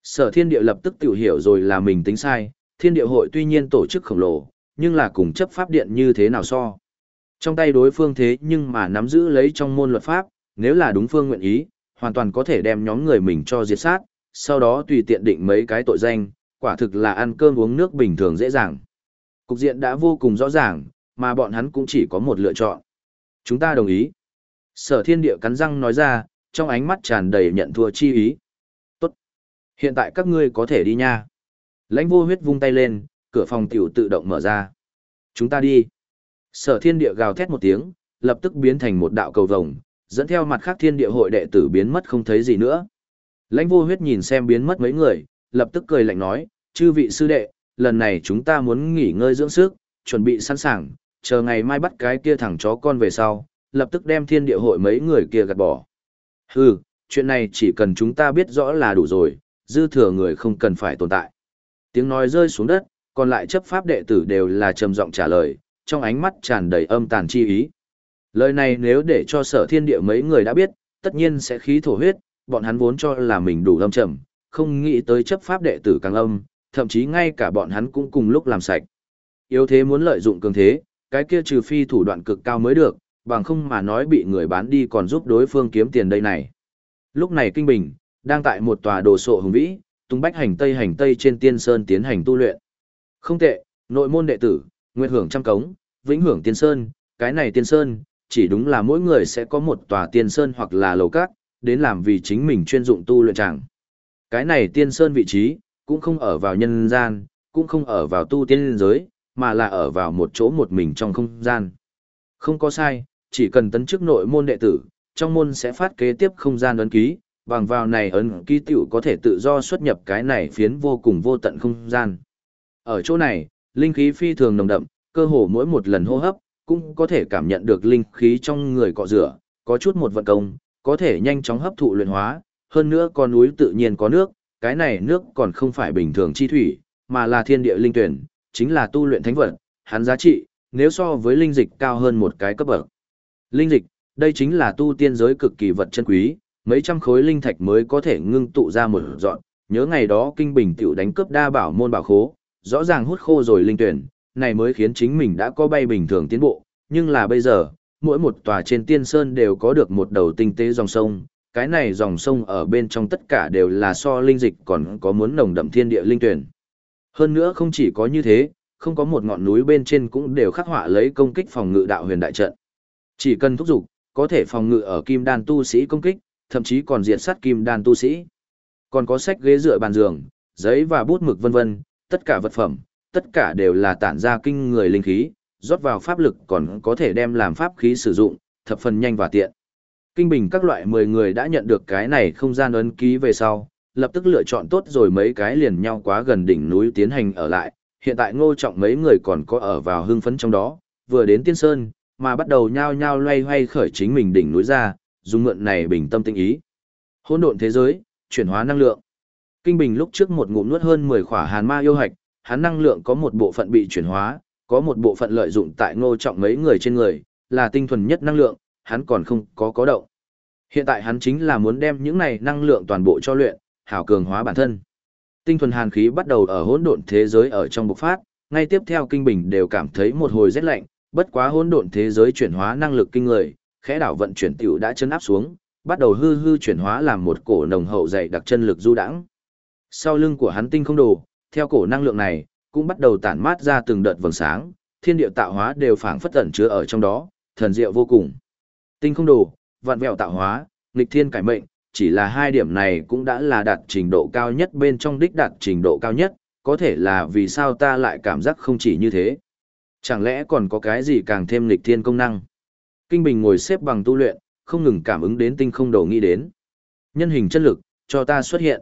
Sở thiên địa lập tức tiểu hiểu rồi là mình tính sai, thiên địa hội tuy nhiên tổ chức khổng lồ, nhưng là cùng chấp pháp điện như thế nào so. Trong tay đối phương thế nhưng mà nắm giữ lấy trong môn luật pháp, nếu là đúng phương nguyện ý, hoàn toàn có thể đem nhóm người mình cho diệt sát, sau đó tùy tiện định mấy cái tội danh, quả thực là ăn cơm uống nước bình thường dễ dàng. Cục diện đã vô cùng rõ ràng, mà bọn hắn cũng chỉ có một lựa chọn. Chúng ta đồng ý. Sở thiên địa cắn răng nói ra, trong ánh mắt tràn đầy nhận thua chi ý. Tốt. Hiện tại các ngươi có thể đi nha. Lãnh vô huyết vung tay lên, cửa phòng tiểu tự động mở ra. Chúng ta đi. Sở thiên địa gào thét một tiếng, lập tức biến thành một đạo cầu vồng, dẫn theo mặt khác thiên địa hội đệ tử biến mất không thấy gì nữa. Lãnh vô huyết nhìn xem biến mất mấy người, lập tức cười lạnh nói, chư vị sư đệ, lần này chúng ta muốn nghỉ ngơi dưỡng sức, chuẩn bị sẵn sàng, chờ ngày mai bắt cái kia thằng chó con về sau, lập tức đem thiên địa hội mấy người kia gạt bỏ. Hừ, chuyện này chỉ cần chúng ta biết rõ là đủ rồi, dư thừa người không cần phải tồn tại. Tiếng nói rơi xuống đất, còn lại chấp pháp đệ tử đều là trầm giọng trả lời, trong ánh mắt tràn đầy âm tàn chi ý. Lời này nếu để cho sở thiên địa mấy người đã biết, tất nhiên sẽ khí thổ huyết, bọn hắn vốn cho là mình đủ âm trầm, không nghĩ tới chấp pháp đệ tử càng âm, thậm chí ngay cả bọn hắn cũng cùng lúc làm sạch. Yếu thế muốn lợi dụng cường thế, cái kia trừ phi thủ đoạn cực cao mới được, bằng không mà nói bị người bán đi còn giúp đối phương kiếm tiền đây này. Lúc này Kinh Bình, đang tại một tòa đồ sộ hùng vĩ, tung bách hành tây hành tây trên tiên sơn tiến hành tu luyện. Không tệ, nội môn đệ tử, nguyện hưởng trăm cống, vĩnh hưởng tiên sơn, cái này tiên sơn, chỉ đúng là mỗi người sẽ có một tòa tiên sơn hoặc là lầu cát, đến làm vì chính mình chuyên dụng tu luyện chẳng. Cái này tiên sơn vị trí, cũng không ở vào nhân gian, cũng không ở vào tu tiên giới, mà là ở vào một chỗ một mình trong không gian. Không có sai, chỉ cần tấn chức nội môn đệ tử, trong môn sẽ phát kế tiếp không gian ấn ký, bằng vào này ấn ký tiểu có thể tự do xuất nhập cái này phiến vô cùng vô tận không gian. Ở chỗ này, linh khí phi thường nồng đậm, cơ hồ mỗi một lần hô hấp, cũng có thể cảm nhận được linh khí trong người cọ rửa, có chút một vận công, có thể nhanh chóng hấp thụ luyện hóa, hơn nữa con núi tự nhiên có nước, cái này nước còn không phải bình thường chi thủy, mà là thiên địa linh tuyển, chính là tu luyện thánh vật, hắn giá trị, nếu so với linh dịch cao hơn một cái cấp bậc. Linh dịch, đây chính là tu tiên giới cực kỳ vật chân quý, mấy trăm khối linh thạch mới có thể ngưng tụ ra một dọn, nhớ ngày đó kinh bình tiểu đánh cướp đa bảo môn bảo khố, rõ ràng hút khô rồi linh tuyển, này mới khiến chính mình đã có bay bình thường tiến bộ, nhưng là bây giờ, mỗi một tòa trên tiên sơn đều có được một đầu tinh tế dòng sông, cái này dòng sông ở bên trong tất cả đều là so linh dịch còn có muốn nồng đậm thiên địa linh tuyển. Hơn nữa không chỉ có như thế, không có một ngọn núi bên trên cũng đều khắc họa lấy công kích phòng ngự đạo huyền đại trận. Chỉ cần thúc giục, có thể phòng ngự ở kim đan tu sĩ công kích, thậm chí còn diệt sát kim đan tu sĩ. Còn có sách ghế dựa bàn giường, giấy và bút mực vân vân, tất cả vật phẩm, tất cả đều là tản ra kinh người linh khí, rót vào pháp lực còn có thể đem làm pháp khí sử dụng, thập phần nhanh và tiện. Kinh bình các loại 10 người đã nhận được cái này không gian ấn ký về sau, lập tức lựa chọn tốt rồi mấy cái liền nhau quá gần đỉnh núi tiến hành ở lại. Hiện tại ngô trọng mấy người còn có ở vào hưng phấn trong đó, vừa đến tiên sơn, mà bắt đầu nhao nhao loay hoay khởi chính mình đỉnh núi ra, dùng mượn này bình tâm tinh ý. Hỗn độn thế giới, chuyển hóa năng lượng. Kinh Bình lúc trước một ngụm nuốt hơn 10 khỏa hàn ma yêu hạch, hắn năng lượng có một bộ phận bị chuyển hóa, có một bộ phận lợi dụng tại ngô trọng mấy người trên người, là tinh thuần nhất năng lượng, hắn còn không có có động. Hiện tại hắn chính là muốn đem những này năng lượng toàn bộ cho luyện, hảo cường hóa bản thân. Tinh thuần hàn khí bắt đầu ở hỗn độn thế giới ở trong bộc phát, ngay tiếp theo kinh bình đều cảm thấy một hồi rét lạnh, bất quá hỗn độn thế giới chuyển hóa năng lực kinh người, khẽ đảo vận chuyển tiểu đã chân áp xuống, bắt đầu hư hư chuyển hóa làm một cổ nồng hậu dày đặc chân lực du đãng. Sau lưng của hắn tinh không đồ, theo cổ năng lượng này, cũng bắt đầu tản mát ra từng đợt vầng sáng, thiên địa tạo hóa đều phảng phất ẩn chứa ở trong đó, thần diệu vô cùng. Tinh không đồ, vạn vẹo tạo hóa, nghịch thiên cải mệnh, chỉ là hai điểm này cũng đã là đạt trình độ cao nhất bên trong đích đạt trình độ cao nhất, có thể là vì sao ta lại cảm giác không chỉ như thế. Chẳng lẽ còn có cái gì càng thêm nghịch thiên công năng? Kinh Bình ngồi xếp bằng tu luyện, không ngừng cảm ứng đến tinh không đầu nghĩ đến. Nhân hình chân lực, cho ta xuất hiện.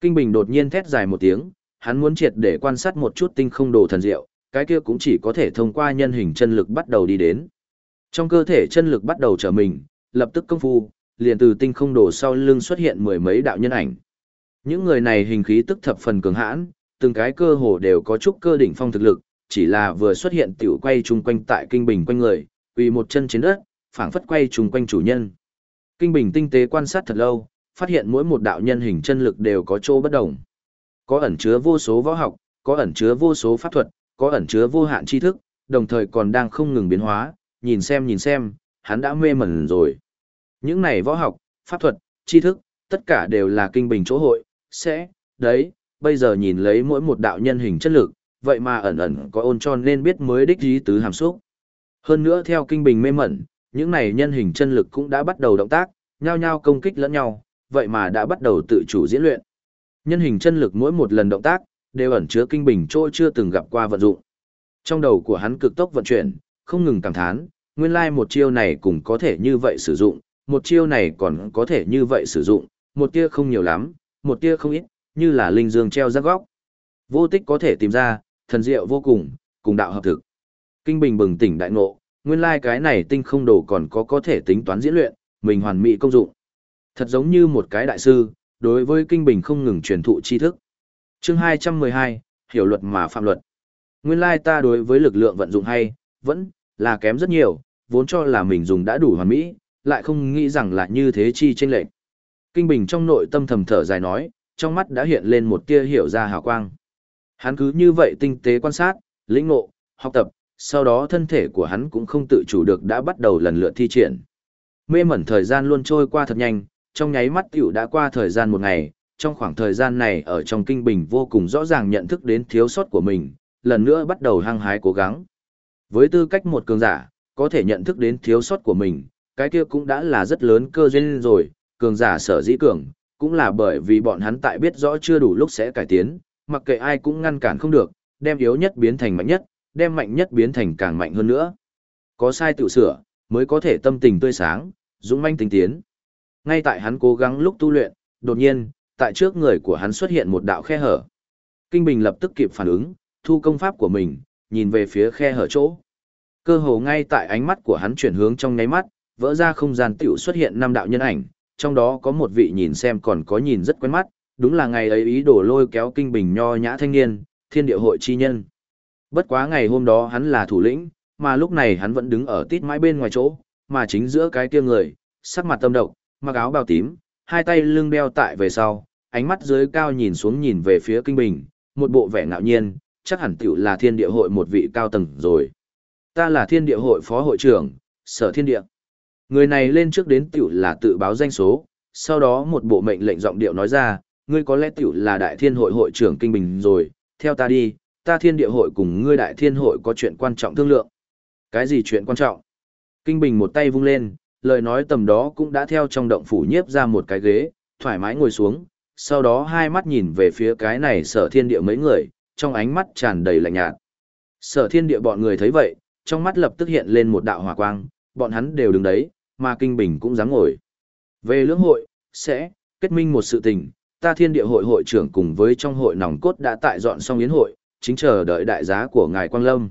Kinh Bình đột nhiên thét dài một tiếng, hắn muốn triệt để quan sát một chút tinh không đồ thần diệu, cái kia cũng chỉ có thể thông qua nhân hình chân lực bắt đầu đi đến. Trong cơ thể chân lực bắt đầu trở mình, lập tức công phu, liền từ tinh không đổ sau lưng xuất hiện mười mấy đạo nhân ảnh. Những người này hình khí tức thập phần cường hãn, từng cái cơ hồ đều có chút cơ đỉnh phong thực lực, chỉ là vừa xuất hiện tiểu quay chung quanh tại kinh bình quanh người, quỳ một chân trên đất, phảng phất quay chung quanh chủ nhân. Kinh bình tinh tế quan sát thật lâu, phát hiện mỗi một đạo nhân hình chân lực đều có chỗ bất đồng. Có ẩn chứa vô số võ học, có ẩn chứa vô số pháp thuật, có ẩn chứa vô hạn tri thức, đồng thời còn đang không ngừng biến hóa, nhìn xem nhìn xem, hắn đã mê mẩn rồi. Những này võ học, pháp thuật, tri thức, tất cả đều là kinh bình chỗ hội, sẽ, đấy, bây giờ nhìn lấy mỗi một đạo nhân hình chất lực, vậy mà ẩn ẩn có ôn tròn nên biết mới đích ý tứ hàm xúc. Hơn nữa theo kinh bình mê mẩn, những này nhân hình chân lực cũng đã bắt đầu động tác, nhao nhao công kích lẫn nhau, vậy mà đã bắt đầu tự chủ diễn luyện. Nhân hình chân lực mỗi một lần động tác, đều ẩn chứa kinh bình chỗ chưa từng gặp qua vận dụng. Trong đầu của hắn cực tốc vận chuyển, không ngừng cảm thán, nguyên lai một chiêu này cũng có thể như vậy sử dụng, một chiêu này còn có thể như vậy sử dụng, một tia không nhiều lắm, một tia không ít, như là linh dương treo ra góc. Vô tích có thể tìm ra, thần diệu vô cùng, cùng đạo hợp thực. Kinh bình bừng tỉnh đại ngộ, nguyên lai cái này tinh không đồ còn có có thể tính toán diễn luyện, mình hoàn mỹ công dụng. Thật giống như một cái đại sư, đối với kinh bình không ngừng truyền thụ tri thức. Chương 212, hiểu luật mà phạm luật. Nguyên lai ta đối với lực lượng vận dụng hay, vẫn là kém rất nhiều, vốn cho là mình dùng đã đủ hoàn mỹ, lại không nghĩ rằng là như thế chi chênh lệch. Kinh Bình trong nội tâm thầm thở dài nói, trong mắt đã hiện lên một tia hiểu ra hào quang. Hắn cứ như vậy tinh tế quan sát, lĩnh ngộ, học tập, sau đó thân thể của hắn cũng không tự chủ được đã bắt đầu lần lượt thi triển. Mê mẩn thời gian luôn trôi qua thật nhanh, trong nháy mắt tiểu đã qua thời gian một ngày, trong khoảng thời gian này ở trong kinh bình vô cùng rõ ràng nhận thức đến thiếu sót của mình, lần nữa bắt đầu hăng hái cố gắng. Với tư cách một cường giả, có thể nhận thức đến thiếu sót của mình, cái kia cũng đã là rất lớn cơ duyên rồi, cường giả sở dĩ cường, cũng là bởi vì bọn hắn tại biết rõ chưa đủ lúc sẽ cải tiến, mặc kệ ai cũng ngăn cản không được, đem yếu nhất biến thành mạnh nhất, đem mạnh nhất biến thành càng mạnh hơn nữa. Có sai tự sửa, mới có thể tâm tình tươi sáng, dũng manh tinh tiến. Ngay tại hắn cố gắng lúc tu luyện, đột nhiên, tại trước người của hắn xuất hiện một đạo khe hở. Kinh Bình lập tức kịp phản ứng, thu công pháp của mình, nhìn về phía khe hở chỗ. Cơ hồ ngay tại ánh mắt của hắn chuyển hướng trong nháy mắt, vỡ ra không gian tiểu xuất hiện năm đạo nhân ảnh, trong đó có một vị nhìn xem còn có nhìn rất quen mắt, đúng là ngày ấy ý đồ lôi kéo kinh bình nho nhã thanh niên, thiên địa hội chi nhân. Bất quá ngày hôm đó hắn là thủ lĩnh, mà lúc này hắn vẫn đứng ở tít mãi bên ngoài chỗ, mà chính giữa cái kia người, sắc mặt tâm độc, mặc áo bào tím, hai tay lưng đeo tại về sau, ánh mắt dưới cao nhìn xuống nhìn về phía kinh bình, một bộ vẻ ngạo nhiên, chắc hẳn tiểu là thiên địa hội một vị cao tầng rồi. Ta là thiên địa hội phó hội trưởng, sở thiên địa. Người này lên trước đến tiểu là tự báo danh số, sau đó một bộ mệnh lệnh giọng điệu nói ra, ngươi có lẽ tiểu là đại thiên hội hội trưởng kinh bình rồi, theo ta đi, ta thiên địa hội cùng ngươi đại thiên hội có chuyện quan trọng thương lượng. Cái gì chuyện quan trọng? Kinh bình một tay vung lên, lời nói tầm đó cũng đã theo trong động phủ nhiếp ra một cái ghế, thoải mái ngồi xuống, sau đó hai mắt nhìn về phía cái này sở thiên địa mấy người, trong ánh mắt tràn đầy lạnh nhạt. Sở thiên địa bọn người thấy vậy, trong mắt lập tức hiện lên một đạo hỏa quang, bọn hắn đều đứng đấy, mà Kinh Bình cũng dám ngồi. Về lưỡng hội, sẽ kết minh một sự tình, ta thiên địa hội hội trưởng cùng với trong hội nòng cốt đã tại dọn xong yến hội, chính chờ đợi đại giá của ngài Quang Lâm.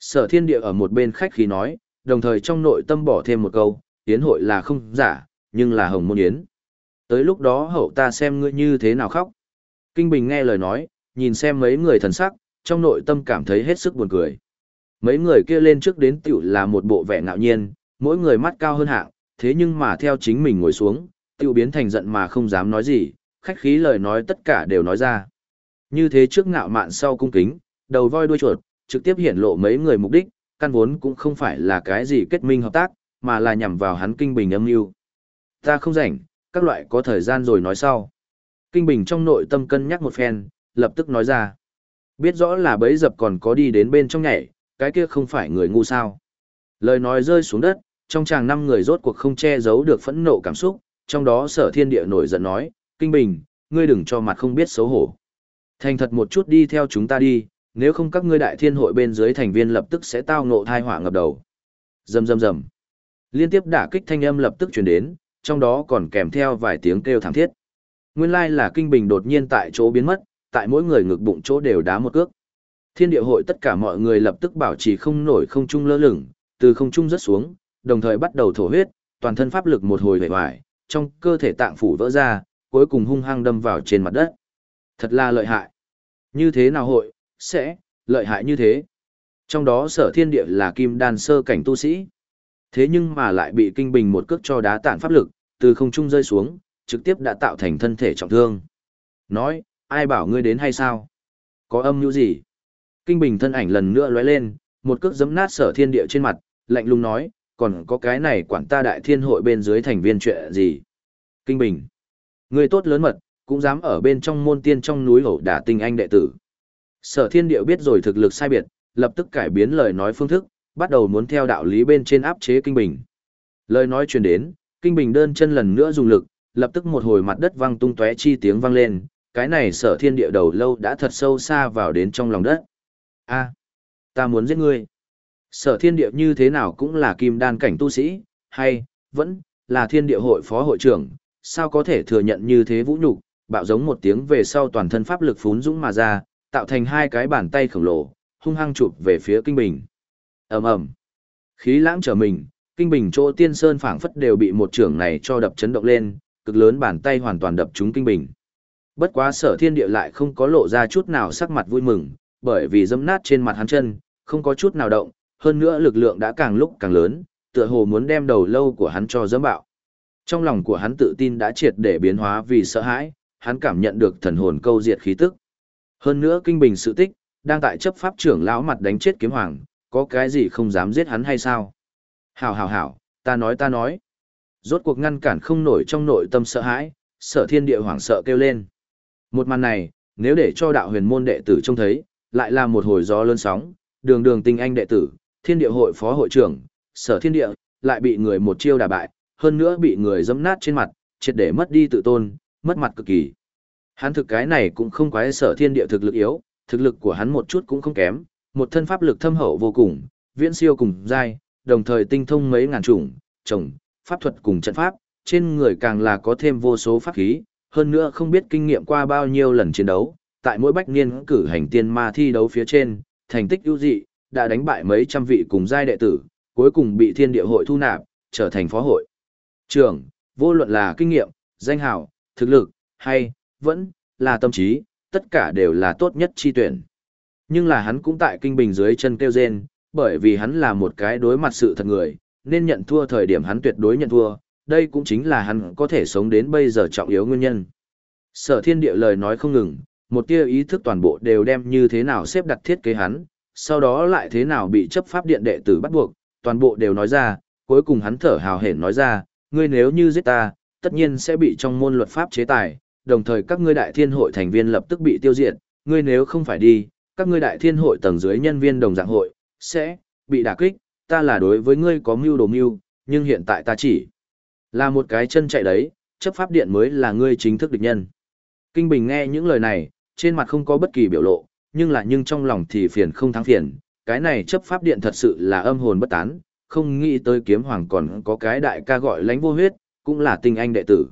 Sở thiên địa ở một bên khách khí nói, đồng thời trong nội tâm bỏ thêm một câu, yến hội là không giả, nhưng là hồng môn yến. Tới lúc đó hậu ta xem ngươi như thế nào khóc. Kinh Bình nghe lời nói, nhìn xem mấy người thần sắc, trong nội tâm cảm thấy hết sức buồn cười. Mấy người kia lên trước đến tiểu là một bộ vẻ ngạo nhiên, mỗi người mắt cao hơn hạng, thế nhưng mà theo chính mình ngồi xuống, tiểu biến thành giận mà không dám nói gì, khách khí lời nói tất cả đều nói ra. Như thế trước ngạo mạn sau cung kính, đầu voi đuôi chuột, trực tiếp hiển lộ mấy người mục đích, căn vốn cũng không phải là cái gì kết minh hợp tác, mà là nhằm vào hắn kinh bình âm mưu. Ta không rảnh, các loại có thời gian rồi nói sau. Kinh bình trong nội tâm cân nhắc một phen, lập tức nói ra. Biết rõ là bấy dập còn có đi đến bên trong nhảy, cái kia không phải người ngu sao. Lời nói rơi xuống đất, trong chàng năm người rốt cuộc không che giấu được phẫn nộ cảm xúc, trong đó sở thiên địa nổi giận nói, Kinh Bình, ngươi đừng cho mặt không biết xấu hổ. Thành thật một chút đi theo chúng ta đi, nếu không các ngươi đại thiên hội bên dưới thành viên lập tức sẽ tao ngộ thai hỏa ngập đầu. Rầm rầm rầm. Liên tiếp đả kích thanh âm lập tức truyền đến, trong đó còn kèm theo vài tiếng kêu thảm thiết. Nguyên lai là Kinh Bình đột nhiên tại chỗ biến mất, tại mỗi người ngực bụng chỗ đều đá một cước. Thiên địa hội tất cả mọi người lập tức bảo trì không nổi không trung lơ lửng, từ không trung rất xuống, đồng thời bắt đầu thổ huyết, toàn thân pháp lực một hồi vẻ vải, trong cơ thể tạng phủ vỡ ra, cuối cùng hung hăng đâm vào trên mặt đất. Thật là lợi hại. Như thế nào hội, sẽ, lợi hại như thế. Trong đó sở thiên địa là kim đan sơ cảnh tu sĩ. Thế nhưng mà lại bị kinh bình một cước cho đá tản pháp lực, từ không trung rơi xuống, trực tiếp đã tạo thành thân thể trọng thương. Nói, ai bảo ngươi đến hay sao? Có âm như gì? Kinh bình thân ảnh lần nữa lóe lên, một cước giấm nát sở thiên địa trên mặt, lạnh lùng nói, còn có cái này quản ta đại thiên hội bên dưới thành viên chuyện gì? Kinh bình. Người tốt lớn mật, cũng dám ở bên trong môn tiên trong núi hổ đả tinh anh đệ tử. Sở thiên địa biết rồi thực lực sai biệt, lập tức cải biến lời nói phương thức, bắt đầu muốn theo đạo lý bên trên áp chế kinh bình. Lời nói truyền đến, kinh bình đơn chân lần nữa dùng lực, lập tức một hồi mặt đất vang tung tóe chi tiếng vang lên, cái này sở thiên địa đầu lâu đã thật sâu xa vào đến trong lòng đất. A, ta muốn giết ngươi. Sở thiên địa như thế nào cũng là kim đan cảnh tu sĩ, hay, vẫn, là thiên địa hội phó hội trưởng, sao có thể thừa nhận như thế vũ nhục, bạo giống một tiếng về sau toàn thân pháp lực phún dũng mà ra, tạo thành hai cái bàn tay khổng lồ, hung hăng chụp về phía kinh bình. ầm ầm, khí lãng trở mình, kinh bình chỗ tiên sơn phảng phất đều bị một trưởng này cho đập chấn động lên, cực lớn bàn tay hoàn toàn đập trúng kinh bình. Bất quá sở thiên địa lại không có lộ ra chút nào sắc mặt vui mừng, bởi vì dẫm nát trên mặt hắn chân, không có chút nào động, hơn nữa lực lượng đã càng lúc càng lớn, tựa hồ muốn đem đầu lâu của hắn cho dẫm bạo. Trong lòng của hắn tự tin đã triệt để biến hóa vì sợ hãi, hắn cảm nhận được thần hồn câu diệt khí tức. Hơn nữa kinh bình sự tích, đang tại chấp pháp trưởng lão mặt đánh chết kiếm hoàng, có cái gì không dám giết hắn hay sao? Hảo hảo hảo, ta nói ta nói. Rốt cuộc ngăn cản không nổi trong nội tâm sợ hãi, sợ thiên địa hoảng sợ kêu lên. Một màn này, nếu để cho đạo huyền môn đệ tử trông thấy, lại là một hồi gió lớn sóng, đường đường tinh anh đệ tử, thiên địa hội phó hội trưởng, sở thiên địa, lại bị người một chiêu đả bại, hơn nữa bị người dẫm nát trên mặt, triệt để mất đi tự tôn, mất mặt cực kỳ. Hắn thực cái này cũng không quái sở thiên địa thực lực yếu, thực lực của hắn một chút cũng không kém, một thân pháp lực thâm hậu vô cùng, viễn siêu cùng giai, đồng thời tinh thông mấy ngàn chủng, trồng, pháp thuật cùng trận pháp, trên người càng là có thêm vô số pháp khí, hơn nữa không biết kinh nghiệm qua bao nhiêu lần chiến đấu, tại mỗi bách niên cử hành tiên ma thi đấu phía trên, thành tích ưu dị, đã đánh bại mấy trăm vị cùng giai đệ tử, cuối cùng bị thiên địa hội thu nạp, trở thành phó hội. Trưởng, vô luận là kinh nghiệm, danh hào, thực lực, hay, vẫn, là tâm trí, tất cả đều là tốt nhất chi tuyển. Nhưng là hắn cũng tại kinh bình dưới chân kêu rên, bởi vì hắn là một cái đối mặt sự thật người, nên nhận thua thời điểm hắn tuyệt đối nhận thua, đây cũng chính là hắn có thể sống đến bây giờ trọng yếu nguyên nhân. Sở thiên địa lời nói không ngừng, một tia ý thức toàn bộ đều đem như thế nào xếp đặt thiết kế hắn, sau đó lại thế nào bị chấp pháp điện đệ tử bắt buộc, toàn bộ đều nói ra, cuối cùng hắn thở hào hển nói ra, ngươi nếu như giết ta, tất nhiên sẽ bị trong môn luật pháp chế tài, đồng thời các ngươi đại thiên hội thành viên lập tức bị tiêu diệt, ngươi nếu không phải đi, các ngươi đại thiên hội tầng dưới nhân viên đồng dạng hội, sẽ bị đả kích, ta là đối với ngươi có mưu đồ mưu, nhưng hiện tại ta chỉ là một cái chân chạy đấy, chấp pháp điện mới là ngươi chính thức địch nhân. Kinh Bình nghe những lời này, trên mặt không có bất kỳ biểu lộ, nhưng là nhưng trong lòng thì phiền không thắng phiền, cái này chấp pháp điện thật sự là âm hồn bất tán, không nghĩ tới kiếm hoàng còn có cái đại ca gọi lánh vô huyết, cũng là tinh anh đệ tử.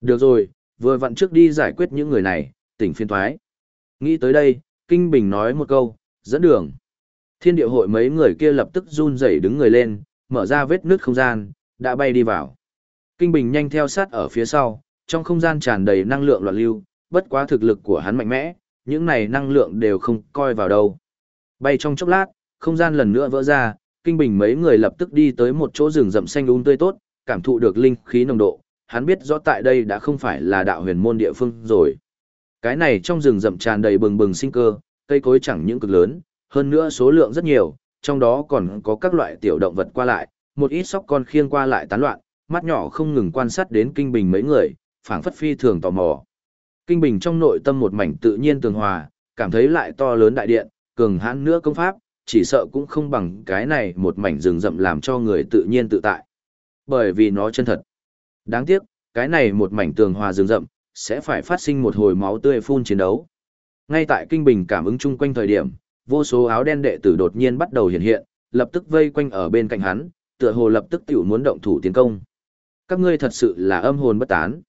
Được rồi, vừa vặn trước đi giải quyết những người này, tỉnh phiên thoái. Nghĩ tới đây, Kinh Bình nói một câu, dẫn đường. Thiên địa hội mấy người kia lập tức run rẩy đứng người lên, mở ra vết nước không gian, đã bay đi vào. Kinh Bình nhanh theo sát ở phía sau, trong không gian tràn đầy năng lượng loạn lưu, bất quá thực lực của hắn mạnh mẽ, những này năng lượng đều không coi vào đâu. Bay trong chốc lát, không gian lần nữa vỡ ra, Kinh Bình mấy người lập tức đi tới một chỗ rừng rậm xanh um tươi tốt, cảm thụ được linh khí nồng độ, hắn biết rõ tại đây đã không phải là đạo huyền môn địa phương rồi. Cái này trong rừng rậm tràn đầy bừng bừng sinh cơ, cây cối chẳng những cực lớn, hơn nữa số lượng rất nhiều, trong đó còn có các loại tiểu động vật qua lại, một ít sóc con khiêng qua lại tán loạn, mắt nhỏ không ngừng quan sát đến kinh bình mấy người, phảng phất phi thường tò mò. Kinh bình trong nội tâm một mảnh tự nhiên tường hòa, cảm thấy lại to lớn đại điện, cường hãn nữa công pháp, chỉ sợ cũng không bằng cái này một mảnh rừng rậm làm cho người tự nhiên tự tại. Bởi vì nó chân thật. Đáng tiếc, cái này một mảnh tường hòa rừng rậm, sẽ phải phát sinh một hồi máu tươi phun chiến đấu. Ngay tại kinh bình cảm ứng chung quanh thời điểm, vô số áo đen đệ tử đột nhiên bắt đầu hiện hiện, lập tức vây quanh ở bên cạnh hắn, tựa hồ lập tức tiểu muốn động thủ tiến công. Các ngươi thật sự là âm hồn bất tán.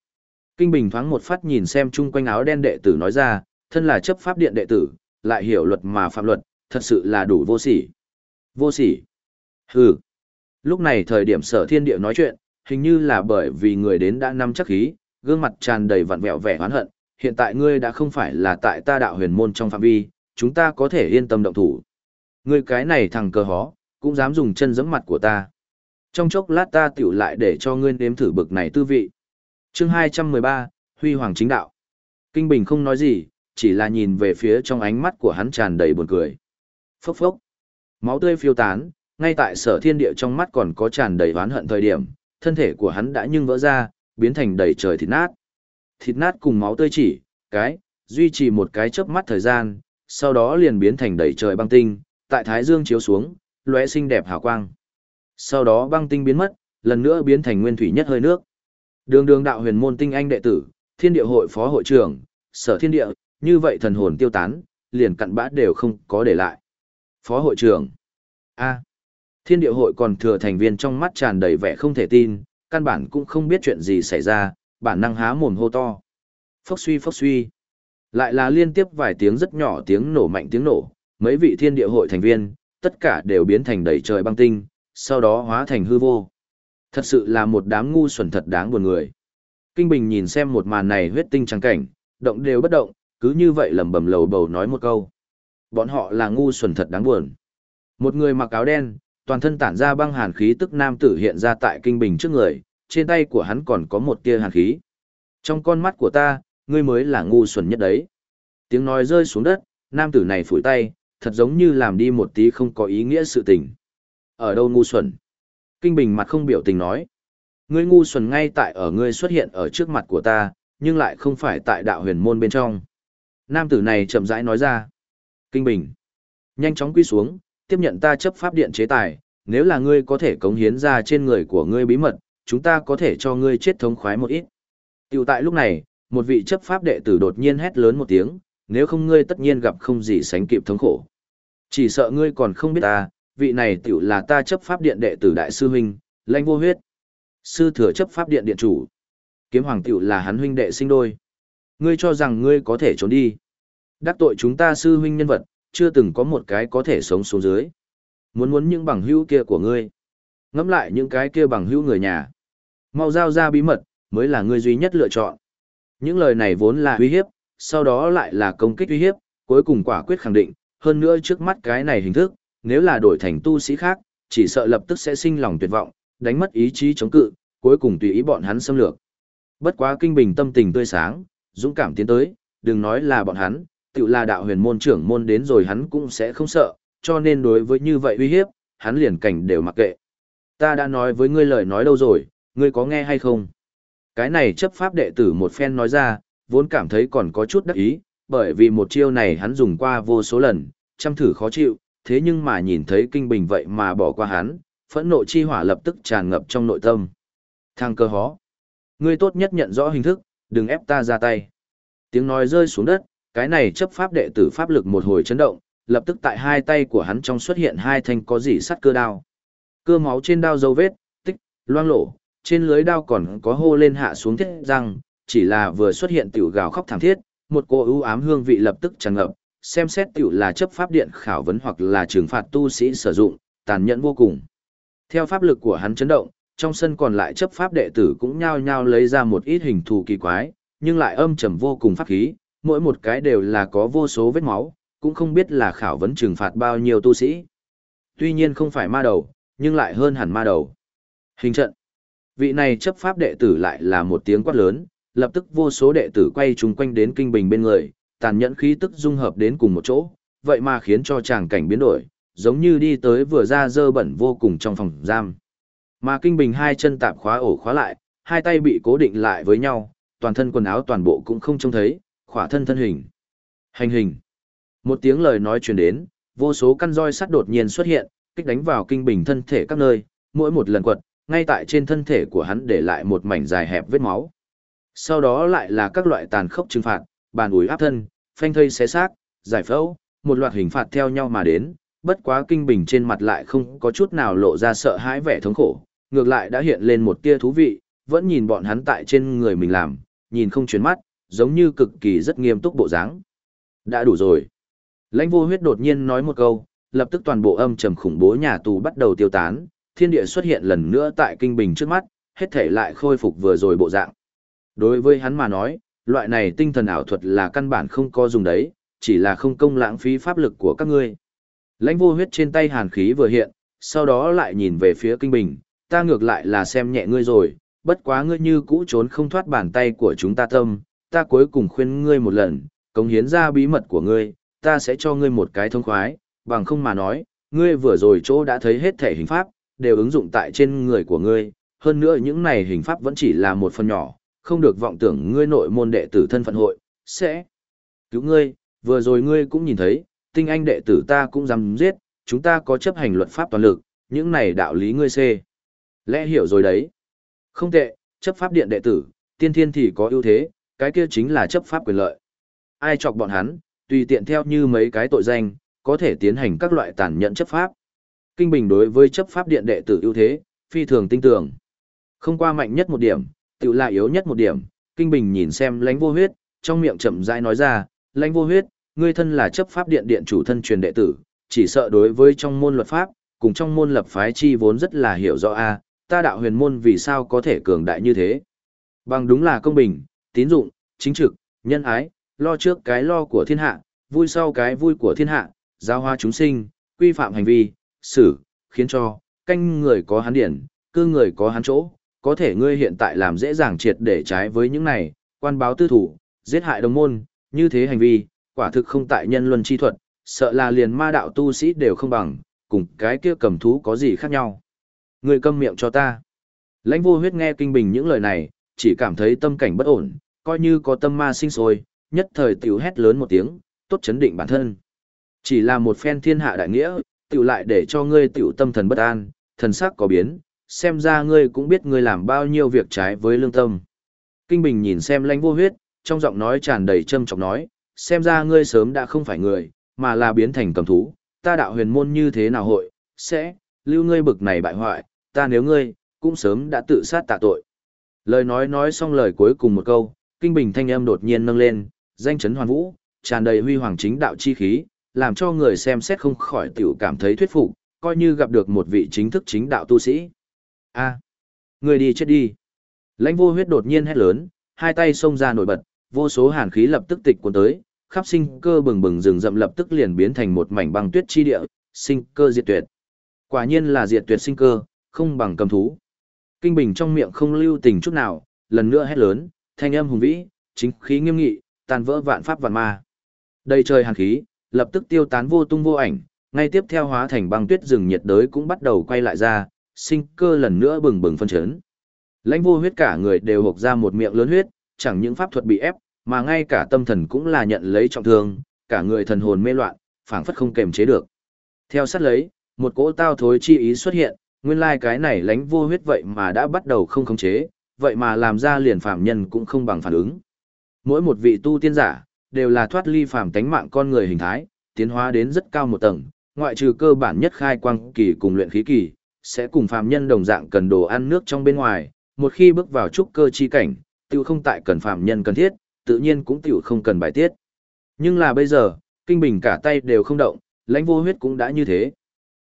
Kinh Bình thoáng một phát nhìn xem chung quanh áo đen đệ tử nói ra, thân là chấp pháp điện đệ tử, lại hiểu luật mà phạm luật, thật sự là đủ vô sỉ. Vô sỉ. Hừ. Lúc này thời điểm sở thiên địa nói chuyện, hình như là bởi vì người đến đã nắm chắc khí, gương mặt tràn đầy vặn vẹo vẻ oán hận, hiện tại ngươi đã không phải là tại ta đạo huyền môn trong phạm vi, chúng ta có thể yên tâm động thủ. Ngươi cái này thằng cờ hó, cũng dám dùng chân giẫm mặt của ta. Trong chốc lát ta tiểu lại để cho ngươi nếm thử bực này tư vị. Chương 213, Huy Hoàng chính đạo. Kinh Bình không nói gì, chỉ là nhìn về phía trong ánh mắt của hắn tràn đầy buồn cười. Phốc phốc. Máu tươi phiêu tán, ngay tại sở thiên địa trong mắt còn có tràn đầy oán hận thời điểm, thân thể của hắn đã nhưng vỡ ra, biến thành đầy trời thịt nát. Thịt nát cùng máu tươi chỉ, cái, duy trì một cái chớp mắt thời gian, sau đó liền biến thành đầy trời băng tinh, tại thái dương chiếu xuống, lóe xinh đẹp hào quang. Sau đó băng tinh biến mất, lần nữa biến thành nguyên thủy nhất hơi nước. Đường đường đạo huyền môn tinh anh đệ tử, thiên địa hội phó hội trưởng, sở thiên địa, như vậy thần hồn tiêu tán, liền cặn bã đều không có để lại. Phó hội trưởng. A. Thiên địa hội còn thừa thành viên trong mắt tràn đầy vẻ không thể tin, căn bản cũng không biết chuyện gì xảy ra, bản năng há mồm hô to. Phốc suy phốc suy. Lại là liên tiếp vài tiếng rất nhỏ tiếng nổ mạnh tiếng nổ, mấy vị thiên địa hội thành viên, tất cả đều biến thành đầy trời băng tinh, sau đó hóa thành hư vô. Thật sự là một đám ngu xuẩn thật đáng buồn người. Kinh Bình nhìn xem một màn này huyết tinh trắng cảnh, động đều bất động, cứ như vậy lẩm bẩm lầu bầu nói một câu. Bọn họ là ngu xuẩn thật đáng buồn. Một người mặc áo đen, toàn thân tản ra băng hàn khí tức nam tử hiện ra tại Kinh Bình trước người, trên tay của hắn còn có một tia hàn khí. Trong con mắt của ta, ngươi mới là ngu xuẩn nhất đấy. Tiếng nói rơi xuống đất, nam tử này phủi tay, thật giống như làm đi một tí không có ý nghĩa sự tình. Ở đâu ngu xuẩn? Kinh Bình mặt không biểu tình nói. Ngươi ngu xuẩn ngay tại ở ngươi xuất hiện ở trước mặt của ta, nhưng lại không phải tại đạo huyền môn bên trong. Nam tử này chậm rãi nói ra. Kinh Bình. Nhanh chóng quy xuống, tiếp nhận ta chấp pháp điện chế tài, nếu là ngươi có thể cống hiến ra trên người của ngươi bí mật, chúng ta có thể cho ngươi chết thống khoái một ít. Tiểu tại lúc này, một vị chấp pháp đệ tử đột nhiên hét lớn một tiếng, nếu không ngươi tất nhiên gặp không gì sánh kịp thống khổ. Chỉ sợ ngươi còn không biết ta, vị này tiểu là ta chấp pháp điện đệ tử đại sư huynh, lãnh vô huyết. Sư thừa chấp pháp điện điện chủ. Kiếm hoàng tiểu là hắn huynh đệ sinh đôi. Ngươi cho rằng ngươi có thể trốn đi. Đắc tội chúng ta sư huynh nhân vật, chưa từng có một cái có thể sống xuống dưới. Muốn muốn những bằng hữu kia của ngươi. Ngắm lại những cái kia bằng hữu người nhà. Mau giao ra bí mật, mới là ngươi duy nhất lựa chọn. Những lời này vốn là uy hiếp, sau đó lại là công kích uy hiếp, cuối cùng quả quyết khẳng định, hơn nữa trước mắt cái này hình thức, nếu là đổi thành tu sĩ khác, chỉ sợ lập tức sẽ sinh lòng tuyệt vọng, đánh mất ý chí chống cự, cuối cùng tùy ý bọn hắn xâm lược. Bất quá kinh bình tâm tình tươi sáng, dũng cảm tiến tới, đừng nói là bọn hắn, tự là đạo huyền môn trưởng môn đến rồi hắn cũng sẽ không sợ, cho nên đối với như vậy uy hiếp, hắn liền cảnh đều mặc kệ. Ta đã nói với ngươi lời nói đâu rồi, ngươi có nghe hay không? Cái này chấp pháp đệ tử một phen nói ra, vốn cảm thấy còn có chút đắc ý, bởi vì một chiêu này hắn dùng qua vô số lần, chăm thử khó chịu, thế nhưng mà nhìn thấy kinh bình vậy mà bỏ qua hắn, phẫn nộ chi hỏa lập tức tràn ngập trong nội tâm. Thang cơ hó. Ngươi tốt nhất nhận rõ hình thức, đừng ép ta ra tay. Tiếng nói rơi xuống đất, cái này chấp pháp đệ tử pháp lực một hồi chấn động, lập tức tại hai tay của hắn trong xuất hiện hai thanh có gì sắt cơ đao. Cơ máu trên đao dấu vết, tích, loang lổ, trên lưới đao còn có hô lên hạ xuống thiết răng, chỉ là vừa xuất hiện tiểu gào khóc thảm thiết, một cô ưu ám hương vị lập tức tràn ngập, xem xét tiểu là chấp pháp điện khảo vấn hoặc là trừng phạt tu sĩ sử dụng, tàn nhẫn vô cùng. Theo pháp lực của hắn chấn động, trong sân còn lại chấp pháp đệ tử cũng nhao nhao lấy ra một ít hình thù kỳ quái, nhưng lại âm trầm vô cùng pháp khí, mỗi một cái đều là có vô số vết máu, cũng không biết là khảo vấn trừng phạt bao nhiêu tu sĩ. Tuy nhiên không phải ma đầu, nhưng lại hơn hẳn ma đầu. Hình trận. Vị này chấp pháp đệ tử lại là một tiếng quát lớn, lập tức vô số đệ tử quay chung quanh đến kinh bình bên người, tàn nhẫn khí tức dung hợp đến cùng một chỗ, vậy mà khiến cho chàng cảnh biến đổi, giống như đi tới vừa ra dơ bẩn vô cùng trong phòng giam. Mà kinh bình hai chân tạm khóa ổ khóa lại, hai tay bị cố định lại với nhau, toàn thân quần áo toàn bộ cũng không trông thấy, khỏa thân thân hình. Hành hình. Một tiếng lời nói truyền đến, vô số căn roi sắt đột nhiên xuất hiện, kích đánh vào kinh bình thân thể các nơi, mỗi một lần quật, ngay tại trên thân thể của hắn để lại một mảnh dài hẹp vết máu. Sau đó lại là các loại tàn khốc trừng phạt, bàn ủi áp thân, phanh thây xé xác, giải phẫu, một loạt hình phạt theo nhau mà đến, bất quá kinh bình trên mặt lại không có chút nào lộ ra sợ hãi vẻ thống khổ, ngược lại đã hiện lên một tia thú vị, vẫn nhìn bọn hắn tại trên người mình làm, nhìn không chuyển mắt, giống như cực kỳ rất nghiêm túc bộ dáng. Đã đủ rồi. Lãnh vô huyết đột nhiên nói một câu, lập tức toàn bộ âm trầm khủng bố nhà tù bắt đầu tiêu tán, thiên địa xuất hiện lần nữa tại kinh bình trước mắt, hết thể lại khôi phục vừa rồi bộ dạng. Đối với hắn mà nói, loại này tinh thần ảo thuật là căn bản không có dùng đấy, chỉ là không công lãng phí pháp lực của các ngươi. Lãnh vô huyết trên tay hàn khí vừa hiện, sau đó lại nhìn về phía kinh bình, ta ngược lại là xem nhẹ ngươi rồi, bất quá ngươi như cũ trốn không thoát bàn tay của chúng ta tâm, ta cuối cùng khuyên ngươi một lần, cống hiến ra bí mật của ngươi, ta sẽ cho ngươi một cái thông khoái, bằng không mà nói, ngươi vừa rồi chỗ đã thấy hết thể hình pháp, đều ứng dụng tại trên người của ngươi, hơn nữa những này hình pháp vẫn chỉ là một phần nhỏ, không được vọng tưởng ngươi nội môn đệ tử thân phận hội, sẽ cứu ngươi, vừa rồi ngươi cũng nhìn thấy, tinh anh đệ tử ta cũng dám giết, chúng ta có chấp hành luật pháp toàn lực, những này đạo lý ngươi xê. Lẽ hiểu rồi đấy. Không tệ, chấp pháp điện đệ tử, tiên thiên thì có ưu thế, cái kia chính là chấp pháp quyền lợi. Ai chọc bọn hắn, tùy tiện theo như mấy cái tội danh, có thể tiến hành các loại tàn nhẫn chấp pháp. Kinh Bình đối với chấp pháp điện đệ tử ưu thế, phi thường tinh tường. Không qua mạnh nhất một điểm, tự là yếu nhất một điểm, Kinh Bình nhìn xem lãnh vô huyết, trong miệng chậm rãi nói ra, lãnh vô huyết, ngươi thân là chấp pháp điện điện chủ thân truyền đệ tử, chỉ sợ đối với trong môn luật pháp, cùng trong môn lập phái chi vốn rất là hiểu rõ a, ta đạo huyền môn vì sao có thể cường đại như thế. Bằng đúng là công bình, tín dụng, chính trực, nhân ái, lo trước cái lo của thiên hạ, vui sau cái vui của thiên hạ, giáo hoa chúng sinh, quy phạm hành vi, xử, khiến cho, canh người có hắn điển, cư người có hắn chỗ, có thể ngươi hiện tại làm dễ dàng triệt để trái với những này, quan báo tư thủ, giết hại đồng môn, như thế hành vi, quả thực không tại nhân luân chi thuật, sợ là liền ma đạo tu sĩ đều không bằng, cùng cái kia cầm thú có gì khác nhau. Ngươi câm miệng cho ta. Lãnh vô huyết nghe kinh bình những lời này, chỉ cảm thấy tâm cảnh bất ổn, coi như có tâm ma sinh sôi, nhất thời tiểu hét lớn một tiếng, tốt chấn định bản thân. Chỉ là một phen thiên hạ đại nghĩa, tiểu lại để cho ngươi tiểu tâm thần bất an, thần sắc có biến, xem ra ngươi cũng biết ngươi làm bao nhiêu việc trái với lương tâm. Kinh Bình nhìn xem lãnh vô huyết, trong giọng nói tràn đầy châm trọng nói, xem ra ngươi sớm đã không phải người, mà là biến thành cầm thú, ta đạo huyền môn như thế nào hội, sẽ, lưu ngươi bực này bại hoại, ta nếu ngươi, cũng sớm đã tự sát tạ tội. Lời nói nói xong lời cuối cùng một câu, kinh bình thanh âm đột nhiên nâng lên, danh chấn hoàn vũ, tràn đầy huy hoàng chính đạo chi khí, làm cho người xem xét không khỏi tiểu cảm thấy thuyết phục, coi như gặp được một vị chính thức chính đạo tu sĩ. A, người đi chết đi. Lãnh vô huyết đột nhiên hét lớn, hai tay xông ra nổi bật, vô số hàn khí lập tức tịch cuốn tới, khắp sinh cơ bừng bừng rừng rậm lập tức liền biến thành một mảnh băng tuyết chi địa, sinh cơ diệt tuyệt. Quả nhiên là diệt tuyệt sinh cơ, không bằng cầm thú. Kinh Bình trong miệng không lưu tình chút nào, lần nữa hét lớn, thanh âm hùng vĩ, chính khí nghiêm nghị, tàn vỡ vạn pháp vạn ma. Đây trời hàn khí, lập tức tiêu tán vô tung vô ảnh, ngay tiếp theo hóa thành băng tuyết rừng nhiệt đới cũng bắt đầu quay lại ra, sinh cơ lần nữa bừng bừng phân chấn. Lãnh vô huyết cả người đều hộc ra một miệng lớn huyết, chẳng những pháp thuật bị ép, mà ngay cả tâm thần cũng là nhận lấy trọng thương, cả người thần hồn mê loạn, phảng phất không kềm chế được. Theo sát lấy, một cỗ tao thối chi ý xuất hiện, nguyên lai cái này lãnh vô huyết vậy mà đã bắt đầu không khống chế, vậy mà làm ra liền phàm nhân cũng không bằng phản ứng. Mỗi một vị tu tiên giả, đều là thoát ly phàm tánh mạng con người hình thái, tiến hóa đến rất cao một tầng, ngoại trừ cơ bản nhất khai quang kỳ cùng luyện khí kỳ, sẽ cùng phàm nhân đồng dạng cần đồ ăn nước trong bên ngoài, một khi bước vào trúc cơ chi cảnh, tiêu không tại cần phàm nhân cần thiết, tự nhiên cũng tiểu không cần bài tiết. Nhưng là bây giờ, kinh bình cả tay đều không động, lãnh vô huyết cũng đã như thế.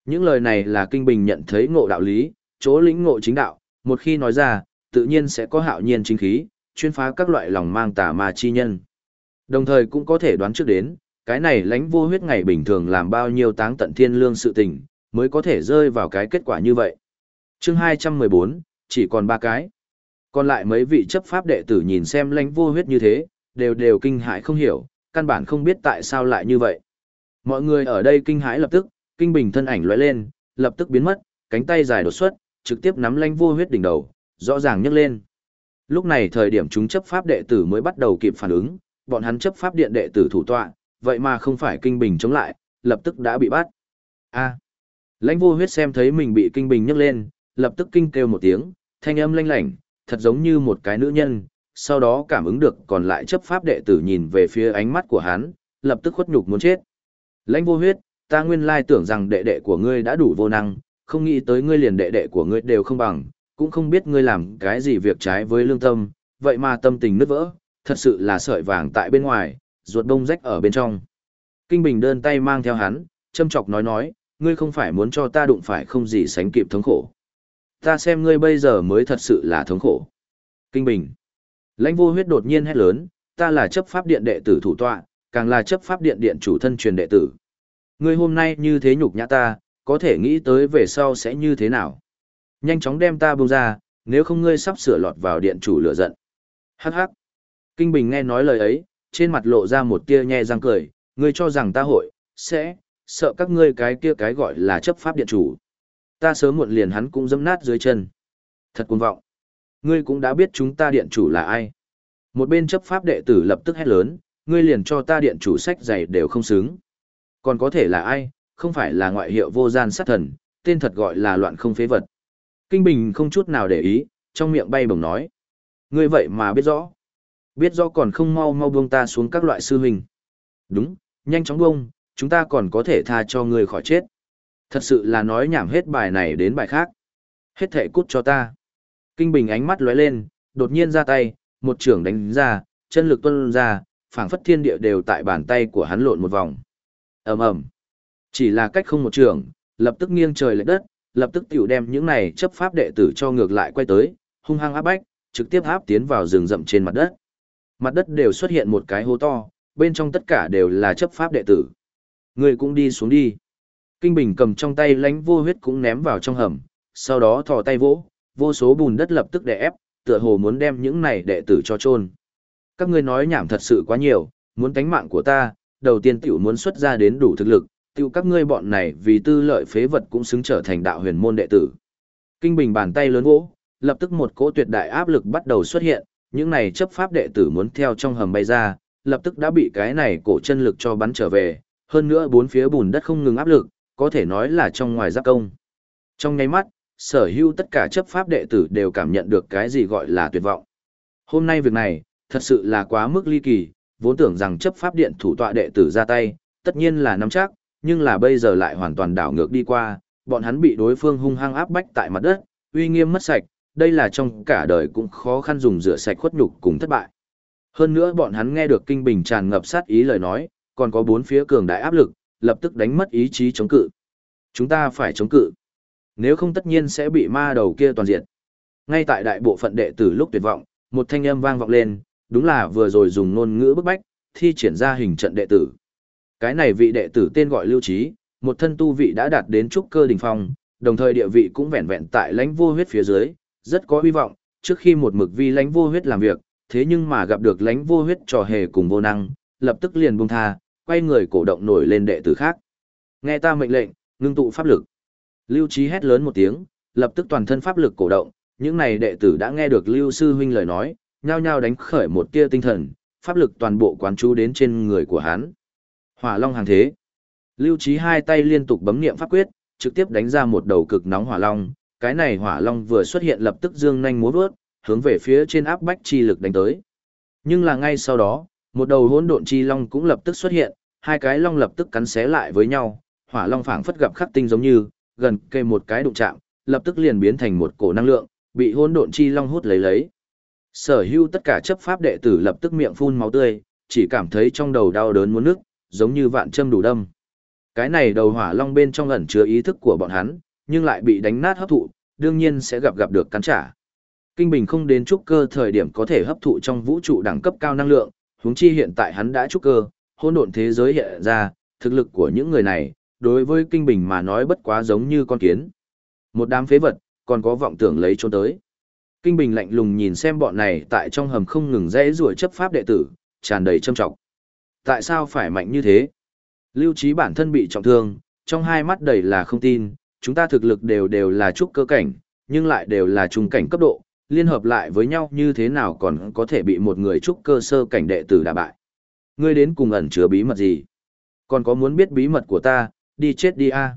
Những lời này là kinh bình nhận thấy ngộ đạo lý, chỗ lĩnh ngộ chính đạo, một khi nói ra, tự nhiên sẽ có hạo nhiên chính khí, chuyên phá các loại lòng mang tà ma chi nhân. Đồng thời cũng có thể đoán trước đến, cái này lãnh vô huyết ngày bình thường làm bao nhiêu táng tận thiên lương sự tình, mới có thể rơi vào cái kết quả như vậy. chương 214, chỉ còn ba cái. Còn lại mấy vị chấp pháp đệ tử nhìn xem lãnh vô huyết như thế, đều đều kinh hãi không hiểu, căn bản không biết tại sao lại như vậy. Mọi người ở đây kinh hãi lập tức, kinh bình thân ảnh lóe lên, lập tức biến mất, cánh tay dài đột xuất, trực tiếp nắm lãnh vô huyết đỉnh đầu, rõ ràng nhấc lên. Lúc này thời điểm chúng chấp pháp đệ tử mới bắt đầu kịp phản ứng, bọn hắn chấp pháp điện đệ tử thủ tọa, vậy mà không phải kinh bình chống lại, lập tức đã bị bắt. A. Lãnh vô huyết xem thấy mình bị kinh bình nhấc lên, lập tức kinh kêu một tiếng, thanh âm lanh lảnh, thật giống như một cái nữ nhân, sau đó cảm ứng được còn lại chấp pháp đệ tử nhìn về phía ánh mắt của hắn, lập tức khuất nhục muốn chết. Lãnh vô huyết, ta nguyên lai tưởng rằng đệ đệ của ngươi đã đủ vô năng, không nghĩ tới ngươi liền đệ đệ của ngươi đều không bằng, cũng không biết ngươi làm cái gì việc trái với lương tâm, vậy mà tâm tình nứt vỡ, thật sự là sợi vàng tại bên ngoài, ruột đông rách ở bên trong. Kinh Bình đơn tay mang theo hắn, châm chọc nói nói, ngươi không phải muốn cho ta đụng phải không gì sánh kịp thống khổ. Ta xem ngươi bây giờ mới thật sự là thống khổ. Kinh Bình. Lãnh vô huyết đột nhiên hét lớn, ta là chấp pháp điện đệ tử thủ tọa, càng là chấp pháp điện điện chủ thân truyền đệ tử. Ngươi hôm nay như thế nhục nhã ta, có thể nghĩ tới về sau sẽ như thế nào. Nhanh chóng đem ta buông ra, nếu không ngươi sắp sửa lọt vào điện chủ lửa giận. Hắc hắc. Kinh Bình nghe nói lời ấy, trên mặt lộ ra một tia nhe răng cười, ngươi cho rằng ta hội, sẽ, sợ các ngươi cái kia cái gọi là chấp pháp điện chủ. Ta sớm muộn liền hắn cũng dẫm nát dưới chân. Thật cuồng vọng. Ngươi cũng đã biết chúng ta điện chủ là ai. Một bên chấp pháp đệ tử lập tức hét lớn, ngươi liền cho ta điện chủ sách giày đều không xứng. Còn có thể là ai, không phải là ngoại hiệu vô gian sát thần, tên thật gọi là loạn không phế vật. Kinh Bình không chút nào để ý, trong miệng bay bổng nói. Ngươi vậy mà biết rõ. Biết rõ còn không mau mau buông ta xuống các loại sư hình. Đúng, nhanh chóng buông, chúng ta còn có thể tha cho ngươi khỏi chết. Thật sự là nói nhảm hết bài này đến bài khác. Hết thệ cút cho ta. Kinh Bình ánh mắt lóe lên, đột nhiên ra tay, một trưởng đánh ra, chân lực tuân ra, phảng phất thiên địa đều tại bàn tay của hắn lộn một vòng. ầm ầm, Chỉ là cách không một trường, lập tức nghiêng trời lệch đất, lập tức tiểu đem những này chấp pháp đệ tử cho ngược lại quay tới, hung hăng áp bách, trực tiếp áp tiến vào rừng rậm trên mặt đất. Mặt đất đều xuất hiện một cái hố to, bên trong tất cả đều là chấp pháp đệ tử. Người cũng đi xuống đi. Kinh Bình cầm trong tay lánh vô huyết cũng ném vào trong hầm, sau đó thò tay vỗ, vô số bùn đất lập tức đè ép, tựa hồ muốn đem những này đệ tử cho chôn. Các ngươi nói nhảm thật sự quá nhiều, muốn tánh mạng của ta, đầu tiên tiểu muốn xuất ra đến đủ thực lực, tiểu các ngươi bọn này vì tư lợi phế vật cũng xứng trở thành đạo huyền môn đệ tử. Kinh Bình bàn tay lớn vỗ, lập tức một cỗ tuyệt đại áp lực bắt đầu xuất hiện, những này chấp pháp đệ tử muốn theo trong hầm bay ra, lập tức đã bị cái này cổ chân lực cho bắn trở về, hơn nữa bốn phía bùn đất không ngừng áp lực, có thể nói là trong ngoài giáp công. Trong nháy mắt, sở hữu tất cả chấp pháp đệ tử đều cảm nhận được cái gì gọi là tuyệt vọng. Hôm nay việc này, thật sự là quá mức ly kỳ, vốn tưởng rằng chấp pháp điện thủ tọa đệ tử ra tay, tất nhiên là nắm chắc, nhưng là bây giờ lại hoàn toàn đảo ngược đi qua, bọn hắn bị đối phương hung hăng áp bách tại mặt đất, uy nghiêm mất sạch, đây là trong cả đời cũng khó khăn dùng rửa sạch khuất nhục cùng thất bại. Hơn nữa bọn hắn nghe được kinh bình tràn ngập sát ý lời nói, còn có bốn phía cường đại áp lực, lập tức đánh mất ý chí chống cự. Chúng ta phải chống cự. Nếu không tất nhiên sẽ bị ma đầu kia toàn diện. Ngay tại đại bộ phận đệ tử lúc tuyệt vọng, một thanh âm vang vọng lên, đúng là vừa rồi dùng ngôn ngữ bức bách, thi triển ra hình trận đệ tử. Cái này vị đệ tử tên gọi Lưu Trí, một thân tu vị đã đạt đến trúc cơ đỉnh phong, đồng thời địa vị cũng vẹn vẹn tại lãnh vô huyết phía dưới, rất có hy vọng, trước khi một mực vi lãnh vô huyết làm việc, thế nhưng mà gặp được lãnh vô huyết trò hề cùng vô năng, lập tức liền buông tha, quay người cổ động nổi lên đệ tử khác. Nghe ta mệnh lệnh, ngưng tụ pháp lực. Lưu Trí hét lớn một tiếng, lập tức toàn thân pháp lực cổ động, những này đệ tử đã nghe được Lưu sư huynh lời nói, nhao nhao đánh khởi một tia tinh thần, pháp lực toàn bộ quán chú đến trên người của hắn. Hỏa Long hàng thế. Lưu Trí hai tay liên tục bấm niệm pháp quyết, trực tiếp đánh ra một đầu cực nóng hỏa long, cái này hỏa long vừa xuất hiện lập tức dương nhanh múa vớt, hướng về phía trên áp bách chi lực đánh tới. Nhưng là ngay sau đó, một đầu hỗn độn chi long cũng lập tức xuất hiện, hai cái long lập tức cắn xé lại với nhau, hỏa long phảng phất gặp khắc tinh giống như, gần kề một cái đụng chạm, lập tức liền biến thành một cổ năng lượng, bị hỗn độn chi long hút lấy lấy. Sở hữu tất cả chấp pháp đệ tử lập tức miệng phun máu tươi, chỉ cảm thấy trong đầu đau đớn muốn nức, giống như vạn châm đủ đâm. Cái này đầu hỏa long bên trong ẩn chứa ý thức của bọn hắn, nhưng lại bị đánh nát hấp thụ, đương nhiên sẽ gặp gặp được cắn trả. Kinh Bình không đến trúc cơ thời điểm có thể hấp thụ trong vũ trụ đẳng cấp cao năng lượng, huống chi hiện tại hắn đã trúc cơ, hỗn độn thế giới hiện ra, thực lực của những người này, đối với Kinh Bình mà nói bất quá giống như con kiến. Một đám phế vật, còn có vọng tưởng lấy trốn tới. Kinh Bình lạnh lùng nhìn xem bọn này tại trong hầm không ngừng rẽ rủa chấp pháp đệ tử, tràn đầy châm trọng. Tại sao phải mạnh như thế? Lưu trí bản thân bị trọng thương, trong hai mắt đầy là không tin, chúng ta thực lực đều đều là trúc cơ cảnh, nhưng lại đều là trung cảnh cấp độ, liên hợp lại với nhau như thế nào còn có thể bị một người trúc cơ sơ cảnh đệ tử đả bại. Ngươi đến cùng ẩn chứa bí mật gì? Còn có muốn biết bí mật của ta, đi chết đi a.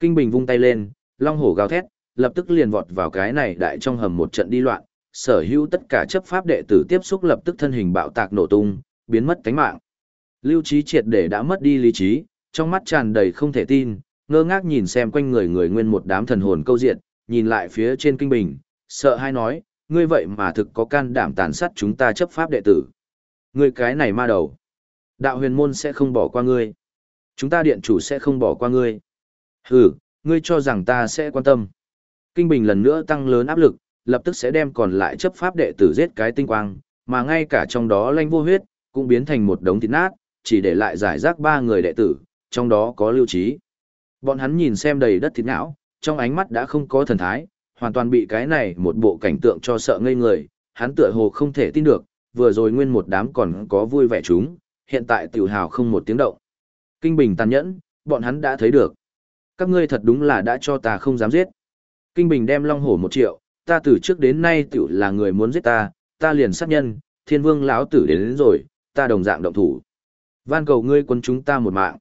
Kinh Bình vung tay lên, long hổ gào thét, lập tức liền vọt vào cái này đại trong hầm một trận đi loạn, sở hữu tất cả chấp pháp đệ tử tiếp xúc lập tức thân hình bạo tạc nổ tung, biến mất cánh mạng. Lưu trí triệt để đã mất đi lý trí, trong mắt tràn đầy không thể tin, ngơ ngác nhìn xem quanh người người nguyên một đám thần hồn câu diện, nhìn lại phía trên kinh bình, sợ hai nói, ngươi vậy mà thực có can đảm tàn sát chúng ta chấp pháp đệ tử. Ngươi cái này ma đầu. Đạo huyền môn sẽ không bỏ qua ngươi. Chúng ta điện chủ sẽ không bỏ qua ngươi. Hừ, ngươi cho rằng ta sẽ quan tâm. Kinh bình lần nữa tăng lớn áp lực, lập tức sẽ đem còn lại chấp pháp đệ tử giết cái tinh quang, mà ngay cả trong đó lanh vô huyết, cũng biến thành một đống thịt nát, chỉ để lại giải rác ba người đệ tử, trong đó có lưu trí. Bọn hắn nhìn xem đầy đất thịt não, trong ánh mắt đã không có thần thái, hoàn toàn bị cái này một bộ cảnh tượng cho sợ ngây người, hắn tựa hồ không thể tin được, vừa rồi nguyên một đám còn có vui vẻ chúng, hiện tại tiểu hào không một tiếng động. Kinh bình tàn nhẫn, bọn hắn đã thấy được. Các ngươi thật đúng là đã cho ta không dám giết. Kinh bình đem long hổ một triệu, ta từ trước đến nay tiểu là người muốn giết ta, ta liền sát nhân, thiên vương lão tử đến, đến rồi, ta đồng dạng động thủ. Van cầu ngươi quân chúng ta một mạng.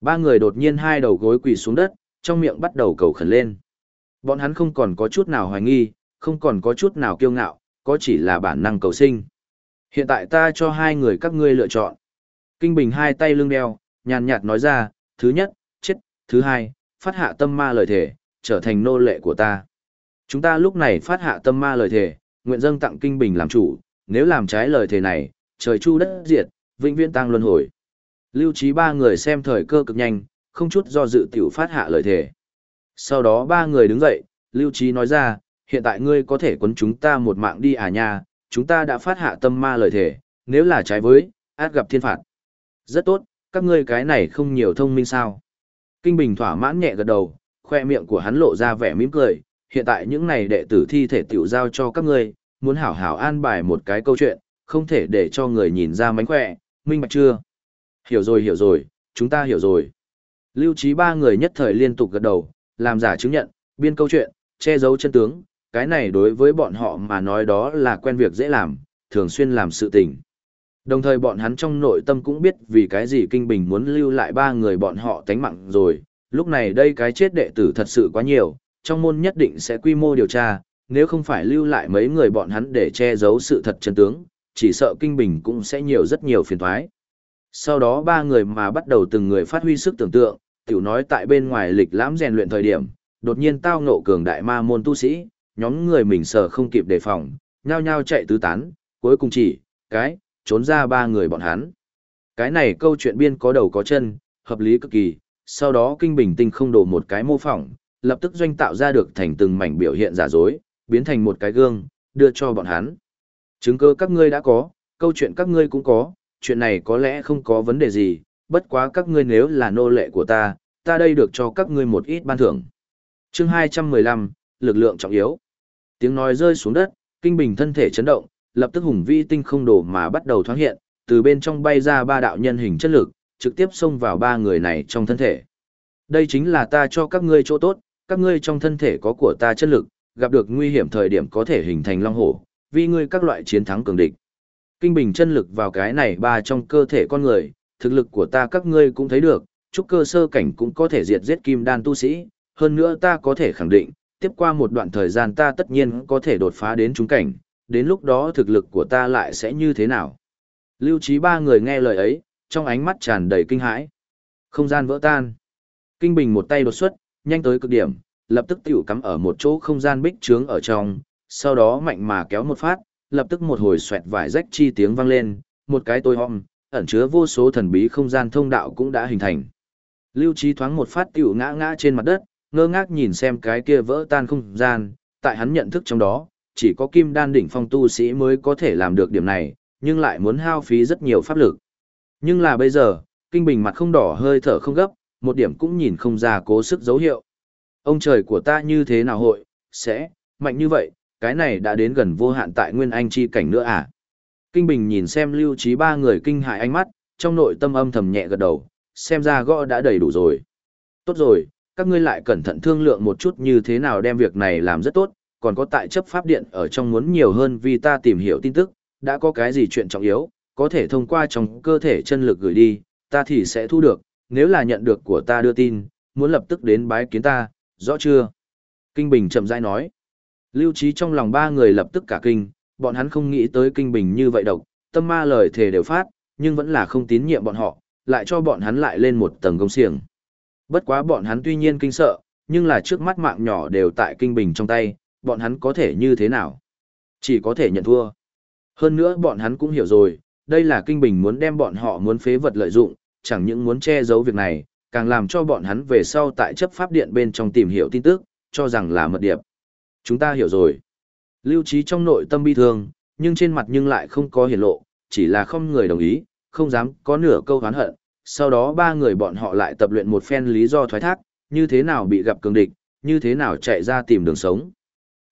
Ba người đột nhiên hai đầu gối quỳ xuống đất, trong miệng bắt đầu cầu khẩn lên. Bọn hắn không còn có chút nào hoài nghi, không còn có chút nào kiêu ngạo, có chỉ là bản năng cầu sinh. Hiện tại ta cho hai người các ngươi lựa chọn. Kinh Bình hai tay lưng đeo, nhàn nhạt nói ra, thứ nhất, chết, thứ hai, phát hạ tâm ma lời thể, trở thành nô lệ của ta. Chúng ta lúc này phát hạ tâm ma lời thể, nguyện dâng tặng Kinh Bình làm chủ, nếu làm trái lời thể này, trời chu đất diệt, vĩnh viễn tăng luân hồi. Lưu trí ba người xem thời cơ cực nhanh, không chút do dự tiểu phát hạ lời thề. Sau đó ba người đứng dậy, Lưu trí nói ra, hiện tại ngươi có thể quấn chúng ta một mạng đi à nha, chúng ta đã phát hạ tâm ma lời thể, nếu là trái với, át gặp thiên phạt. Rất tốt, các ngươi cái này không nhiều thông minh sao. Kinh Bình thỏa mãn nhẹ gật đầu, khoe miệng của hắn lộ ra vẻ mỉm cười, hiện tại những này đệ tử thi thể tiểu giao cho các ngươi, muốn hảo hảo an bài một cái câu chuyện, không thể để cho người nhìn ra mánh khỏe, minh bạch chưa? Hiểu rồi hiểu rồi, chúng ta hiểu rồi. Lưu trí ba người nhất thời liên tục gật đầu, làm giả chứng nhận, biên câu chuyện, che giấu chân tướng, cái này đối với bọn họ mà nói đó là quen việc dễ làm, thường xuyên làm sự tình. Đồng thời bọn hắn trong nội tâm cũng biết vì cái gì Kinh Bình muốn lưu lại ba người bọn họ tánh mạng rồi, Lúc này đây cái chết đệ tử thật sự quá nhiều, trong môn nhất định sẽ quy mô điều tra, nếu không phải lưu lại mấy người bọn hắn để che giấu sự thật chân tướng, chỉ sợ kinh bình cũng sẽ nhiều rất nhiều phiền thoái. Sau đó ba người mà bắt đầu từng người phát huy sức tưởng tượng, tiểu nói tại bên ngoài lịch lãm rèn luyện thời điểm, đột nhiên tao ngộ cường đại ma môn tu sĩ, nhóm người mình sợ không kịp đề phòng, nhao nhao chạy tứ tán, cuối cùng chỉ, cái, trốn ra ba người bọn hắn. Cái này câu chuyện biên có đầu có chân, hợp lý cực kỳ, sau đó kinh bình tinh không đổ một cái mô phỏng, lập tức doanh tạo ra được thành từng mảnh biểu hiện giả dối, biến thành một cái gương, đưa cho bọn hắn. Chứng cơ các ngươi đã có, câu chuyện các ngươi cũng có, chuyện này có lẽ không có vấn đề gì, bất quá các ngươi nếu là nô lệ của ta, ta đây được cho các ngươi một ít ban thưởng. Chương 215, lực lượng trọng yếu. Tiếng nói rơi xuống đất, kinh bình thân thể chấn động, lập tức hùng vi tinh không đổ mà bắt đầu thoáng hiện, từ bên trong bay ra ba đạo nhân hình chất lực, trực tiếp xông vào ba người này trong thân thể. Đây chính là ta cho các ngươi chỗ tốt, các ngươi trong thân thể có của ta chất lực, gặp được nguy hiểm thời điểm có thể hình thành long hổ, vì ngươi các loại chiến thắng cường địch. Kinh bình chân lực vào cái này ba trong cơ thể con người, thực lực của ta các ngươi cũng thấy được, trúc cơ sơ cảnh cũng có thể diệt giết kim đan tu sĩ, hơn nữa ta có thể khẳng định, tiếp qua một đoạn thời gian ta tất nhiên có thể đột phá đến trúng cảnh, đến lúc đó thực lực của ta lại sẽ như thế nào. Lưu trí ba người nghe lời ấy, trong ánh mắt tràn đầy kinh hãi. Không gian vỡ tan. Kinh bình một tay đột xuất, nhanh tới cực điểm, lập tức tiểu cắm ở một chỗ không gian bích trướng ở trong, sau đó mạnh mà kéo một phát, lập tức một hồi xoẹt vải rách chi tiếng vang lên, một cái tôi hom, ẩn chứa vô số thần bí không gian thông đạo cũng đã hình thành. Lưu Trí thoáng một phát tiểu ngã ngã trên mặt đất, ngơ ngác nhìn xem cái kia vỡ tan không gian, tại hắn nhận thức trong đó, chỉ có kim đan đỉnh phong tu sĩ mới có thể làm được điểm này, nhưng lại muốn hao phí rất nhiều pháp lực. Nhưng là bây giờ, kinh bình mặt không đỏ hơi thở không gấp, một điểm cũng nhìn không ra cố sức dấu hiệu. Ông trời của ta như thế nào hội, sẽ, mạnh như vậy, cái này đã đến gần vô hạn tại nguyên anh chi cảnh nữa à? Kinh Bình nhìn xem lưu trí ba người kinh hại ánh mắt, trong nội tâm âm thầm nhẹ gật đầu, xem ra gõ đã đầy đủ rồi. Tốt rồi, các ngươi lại cẩn thận thương lượng một chút như thế nào đem việc này làm rất tốt, còn có tại chấp pháp điện ở trong muốn nhiều hơn vì ta tìm hiểu tin tức, đã có cái gì chuyện trọng yếu, có thể thông qua trong cơ thể chân lực gửi đi, ta thì sẽ thu được, nếu là nhận được của ta đưa tin, muốn lập tức đến bái kiến ta, rõ chưa? Kinh Bình chậm rãi nói. Lưu trí trong lòng ba người lập tức cả kinh, bọn hắn không nghĩ tới Kinh Bình như vậy độc, tâm ma lời thề đều phát, nhưng vẫn là không tín nhiệm bọn họ, lại cho bọn hắn lại lên một tầng công xiềng. Bất quá bọn hắn tuy nhiên kinh sợ, nhưng là trước mắt mạng nhỏ đều tại Kinh Bình trong tay, bọn hắn có thể như thế nào? Chỉ có thể nhận thua. Hơn nữa bọn hắn cũng hiểu rồi, đây là Kinh Bình muốn đem bọn họ muốn phế vật lợi dụng, chẳng những muốn che giấu việc này, càng làm cho bọn hắn về sau tại chấp pháp điện bên trong tìm hiểu tin tức, cho rằng là mật điệp. Chúng ta hiểu rồi. Lưu trí trong nội tâm bi thương, nhưng trên mặt nhưng lại không có hiển lộ, chỉ là không người đồng ý, không dám có nửa câu hán hận. Sau đó ba người bọn họ lại tập luyện một phen lý do thoái thác, như thế nào bị gặp cường địch, như thế nào chạy ra tìm đường sống.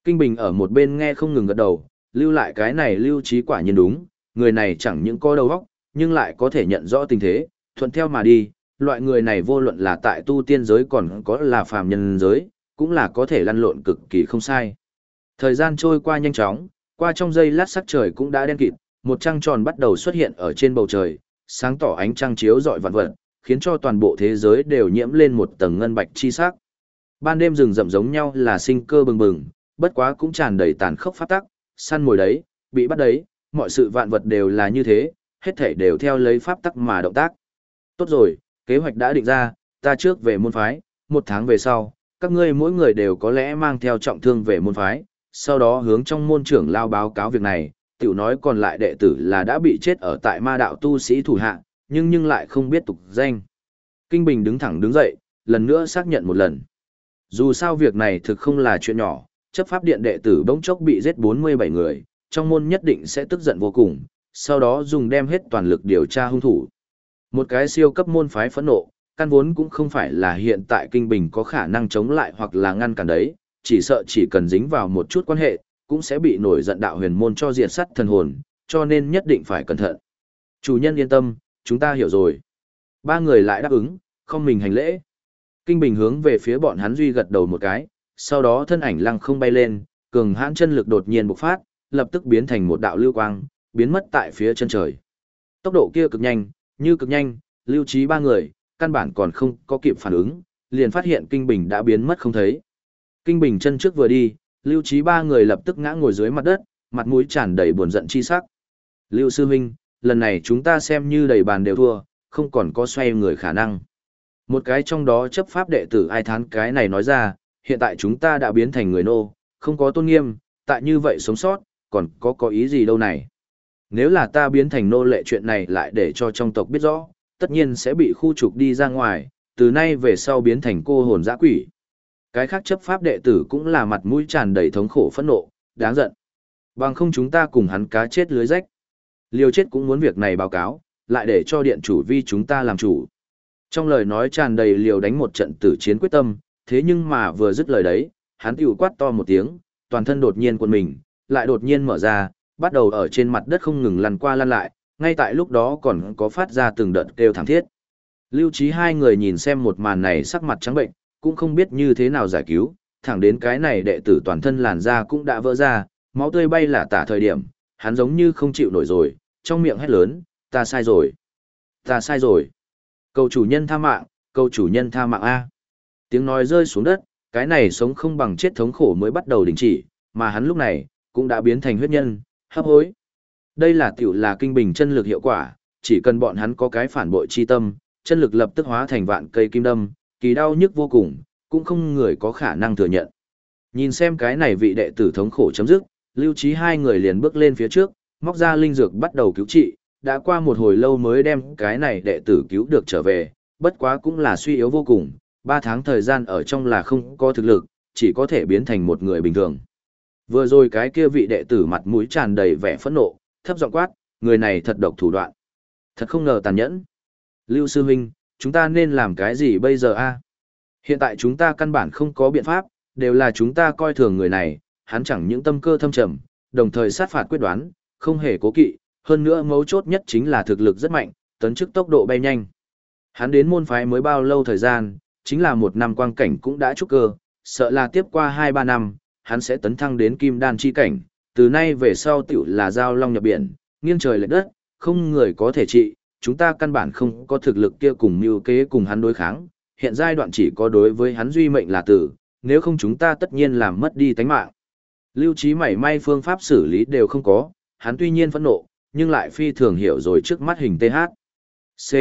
Kinh Bình ở một bên nghe không ngừng gật đầu, lưu lại cái này lưu trí quả nhiên đúng, người này chẳng những có đầu óc, nhưng lại có thể nhận rõ tình thế, thuận theo mà đi, loại người này vô luận là tại tu tiên giới còn có là phàm nhân giới, cũng là có thể lăn lộn cực kỳ không sai. Thời gian trôi qua nhanh chóng, qua trong giây lát sắc trời cũng đã đen kịt, một trăng tròn bắt đầu xuất hiện ở trên bầu trời, sáng tỏ ánh trăng chiếu rọi vạn vật, khiến cho toàn bộ thế giới đều nhiễm lên một tầng ngân bạch chi sắc. Ban đêm rừng rậm giống nhau là sinh cơ bừng bừng, bất quá cũng tràn đầy tàn khốc phát tắc, săn mồi đấy, bị bắt đấy, mọi sự vạn vật đều là như thế, hết thể đều theo lấy pháp tắc mà động tác. Tốt rồi, kế hoạch đã định ra, ta trước về môn phái, một tháng về sau, các ngươi mỗi người đều có lẽ mang theo trọng thương về môn phái, sau đó hướng trong môn trưởng lao báo cáo việc này, tiểu nói còn lại đệ tử là đã bị chết ở tại ma đạo tu sĩ thủ hạ, nhưng nhưng lại không biết tục danh. Kinh Bình đứng thẳng đứng dậy, lần nữa xác nhận một lần. Dù sao việc này thực không là chuyện nhỏ, chấp pháp điện đệ tử bỗng chốc bị giết 47 người, trong môn nhất định sẽ tức giận vô cùng, sau đó dùng đem hết toàn lực điều tra hung thủ. Một cái siêu cấp môn phái phẫn nộ, căn vốn cũng không phải là hiện tại Kinh Bình có khả năng chống lại hoặc là ngăn cản đấy, chỉ sợ chỉ cần dính vào một chút quan hệ, cũng sẽ bị nổi giận đạo huyền môn cho diệt sắt thần hồn, cho nên nhất định phải cẩn thận. Chủ nhân yên tâm, chúng ta hiểu rồi. Ba người lại đáp ứng, không mình hành lễ. Kinh Bình hướng về phía bọn hắn duy gật đầu một cái, sau đó thân ảnh lăng không bay lên, cường hãn chân lực đột nhiên bộc phát, lập tức biến thành một đạo lưu quang, biến mất tại phía chân trời. Tốc độ kia cực nhanh, như cực nhanh, lưu trí ba người, căn bản còn không có kịp phản ứng, liền phát hiện Kinh Bình đã biến mất không thấy. Kinh Bình chân trước vừa đi, Lưu Chí ba người lập tức ngã ngồi dưới mặt đất, mặt mũi tràn đầy buồn giận chi sắc. Lưu Sư Minh, lần này chúng ta xem như đầy bàn đều thua, không còn có xoay người khả năng. Một cái trong đó chấp pháp đệ tử ai thán cái này nói ra, hiện tại chúng ta đã biến thành người nô, không có tôn nghiêm, tại như vậy sống sót, còn có có ý gì đâu này. Nếu là ta biến thành nô lệ chuyện này lại để cho trong tộc biết rõ, tất nhiên sẽ bị khu trục đi ra ngoài, từ nay về sau biến thành cô hồn dã quỷ. Cái khác chấp pháp đệ tử cũng là mặt mũi tràn đầy thống khổ phẫn nộ, đáng giận. Bằng không chúng ta cùng hắn cá chết lưới rách. Liều chết cũng muốn việc này báo cáo, lại để cho điện chủ vi chúng ta làm chủ. Trong lời nói tràn đầy liều đánh một trận tử chiến quyết tâm, thế nhưng mà vừa dứt lời đấy, hắn tiểu quát to một tiếng, toàn thân đột nhiên quần mình, lại đột nhiên mở ra, bắt đầu ở trên mặt đất không ngừng lăn qua lăn lại, ngay tại lúc đó còn có phát ra từng đợt kêu thảm thiết. Lưu trí hai người nhìn xem một màn này sắc mặt trắng bệnh, cũng không biết như thế nào giải cứu, thẳng đến cái này đệ tử toàn thân làn da cũng đã vỡ ra, máu tươi bay là tả thời điểm, hắn giống như không chịu nổi rồi, trong miệng hét lớn, ta sai rồi, ta sai rồi. Cầu chủ nhân tha mạng, cầu chủ nhân tha mạng A. Tiếng nói rơi xuống đất, cái này sống không bằng chết thống khổ mới bắt đầu đình chỉ, mà hắn lúc này, cũng đã biến thành huyết nhân, hấp hối. Đây là tiểu là kinh bình chân lực hiệu quả, chỉ cần bọn hắn có cái phản bội chi tâm, chân lực lập tức hóa thành vạn cây kim đâm, kỳ đau nhức vô cùng, cũng không người có khả năng thừa nhận. Nhìn xem cái này vị đệ tử thống khổ chấm dứt, lưu trí hai người liền bước lên phía trước, móc ra linh dược bắt đầu cứu trị, đã qua một hồi lâu mới đem cái này đệ tử cứu được trở về, bất quá cũng là suy yếu vô cùng, ba tháng thời gian ở trong là không có thực lực, chỉ có thể biến thành một người bình thường. Vừa rồi cái kia vị đệ tử mặt mũi tràn đầy vẻ phẫn nộ, thấp giọng quát, người này thật độc thủ đoạn. Thật không ngờ tàn nhẫn. Lưu Sư Minh, chúng ta nên làm cái gì bây giờ a? Hiện tại chúng ta căn bản không có biện pháp, đều là chúng ta coi thường người này, hắn chẳng những tâm cơ thâm trầm, đồng thời sát phạt quyết đoán, không hề cố kỵ, hơn nữa mấu chốt nhất chính là thực lực rất mạnh, tấn chức tốc độ bay nhanh. Hắn đến môn phái mới bao lâu thời gian, chính là một năm quang cảnh cũng đã trúc cơ, sợ là tiếp qua 2-3 năm, hắn sẽ tấn thăng đến kim đan chi cảnh, từ nay về sau tiểu là giao long nhập biển, nghiêng trời lệch đất, không người có thể trị, chúng ta căn bản không có thực lực kia cùng mưu kế cùng hắn đối kháng, hiện giai đoạn chỉ có đối với hắn duy mệnh là tử, nếu không chúng ta tất nhiên làm mất đi tánh mạng. Lưu trí mảy may phương pháp xử lý đều không có, hắn tuy nhiên phẫn nộ, nhưng lại phi thường hiểu rồi trước mắt hình TH. C.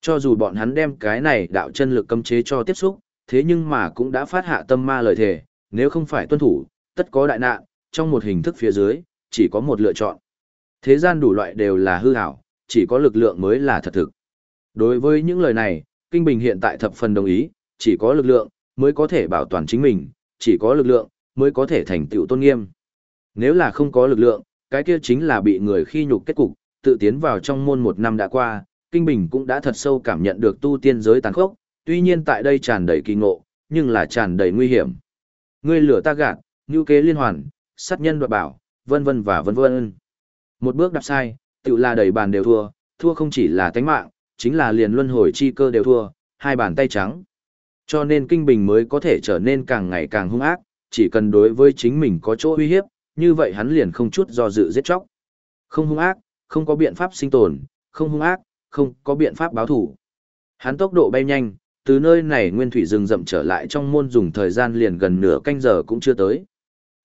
Cho dù bọn hắn đem cái này đạo chân lực cấm chế cho tiếp xúc, thế nhưng mà cũng đã phát hạ tâm ma lời thề, nếu không phải tuân thủ, tất có đại nạn, trong một hình thức phía dưới, chỉ có một lựa chọn. Thế gian đủ loại đều là hư ảo, chỉ có lực lượng mới là thật thực. Đối với những lời này, Kinh Bình hiện tại thập phần đồng ý, chỉ có lực lượng mới có thể bảo toàn chính mình, chỉ có lực lượng mới có thể thành tựu tôn nghiêm. Nếu là không có lực lượng, cái kia chính là bị người khi nhục kết cục, tự tiến vào trong môn một năm đã qua, Kinh Bình cũng đã thật sâu cảm nhận được tu tiên giới tàn khốc, tuy nhiên tại đây tràn đầy kỳ ngộ, nhưng là tràn đầy nguy hiểm. Ngươi lửa ta gạt, như kế liên hoàn, sát nhân đoạt bảo, vân vân và vân vân. Một bước đạp sai, tự là đầy bàn đều thua, thua không chỉ là tánh mạng, chính là liền luân hồi chi cơ đều thua, hai bàn tay trắng. Cho nên Kinh Bình mới có thể trở nên càng ngày càng hung ác, chỉ cần đối với chính mình có chỗ uy hiếp, như vậy hắn liền không chút do dự giết chóc. Không hung ác, không có biện pháp sinh tồn, không hung ác, không có biện pháp báo thủ. Hắn tốc độ bay nhanh, từ nơi này nguyên thủy rừng rậm trở lại trong môn dùng thời gian liền gần nửa canh giờ cũng chưa tới.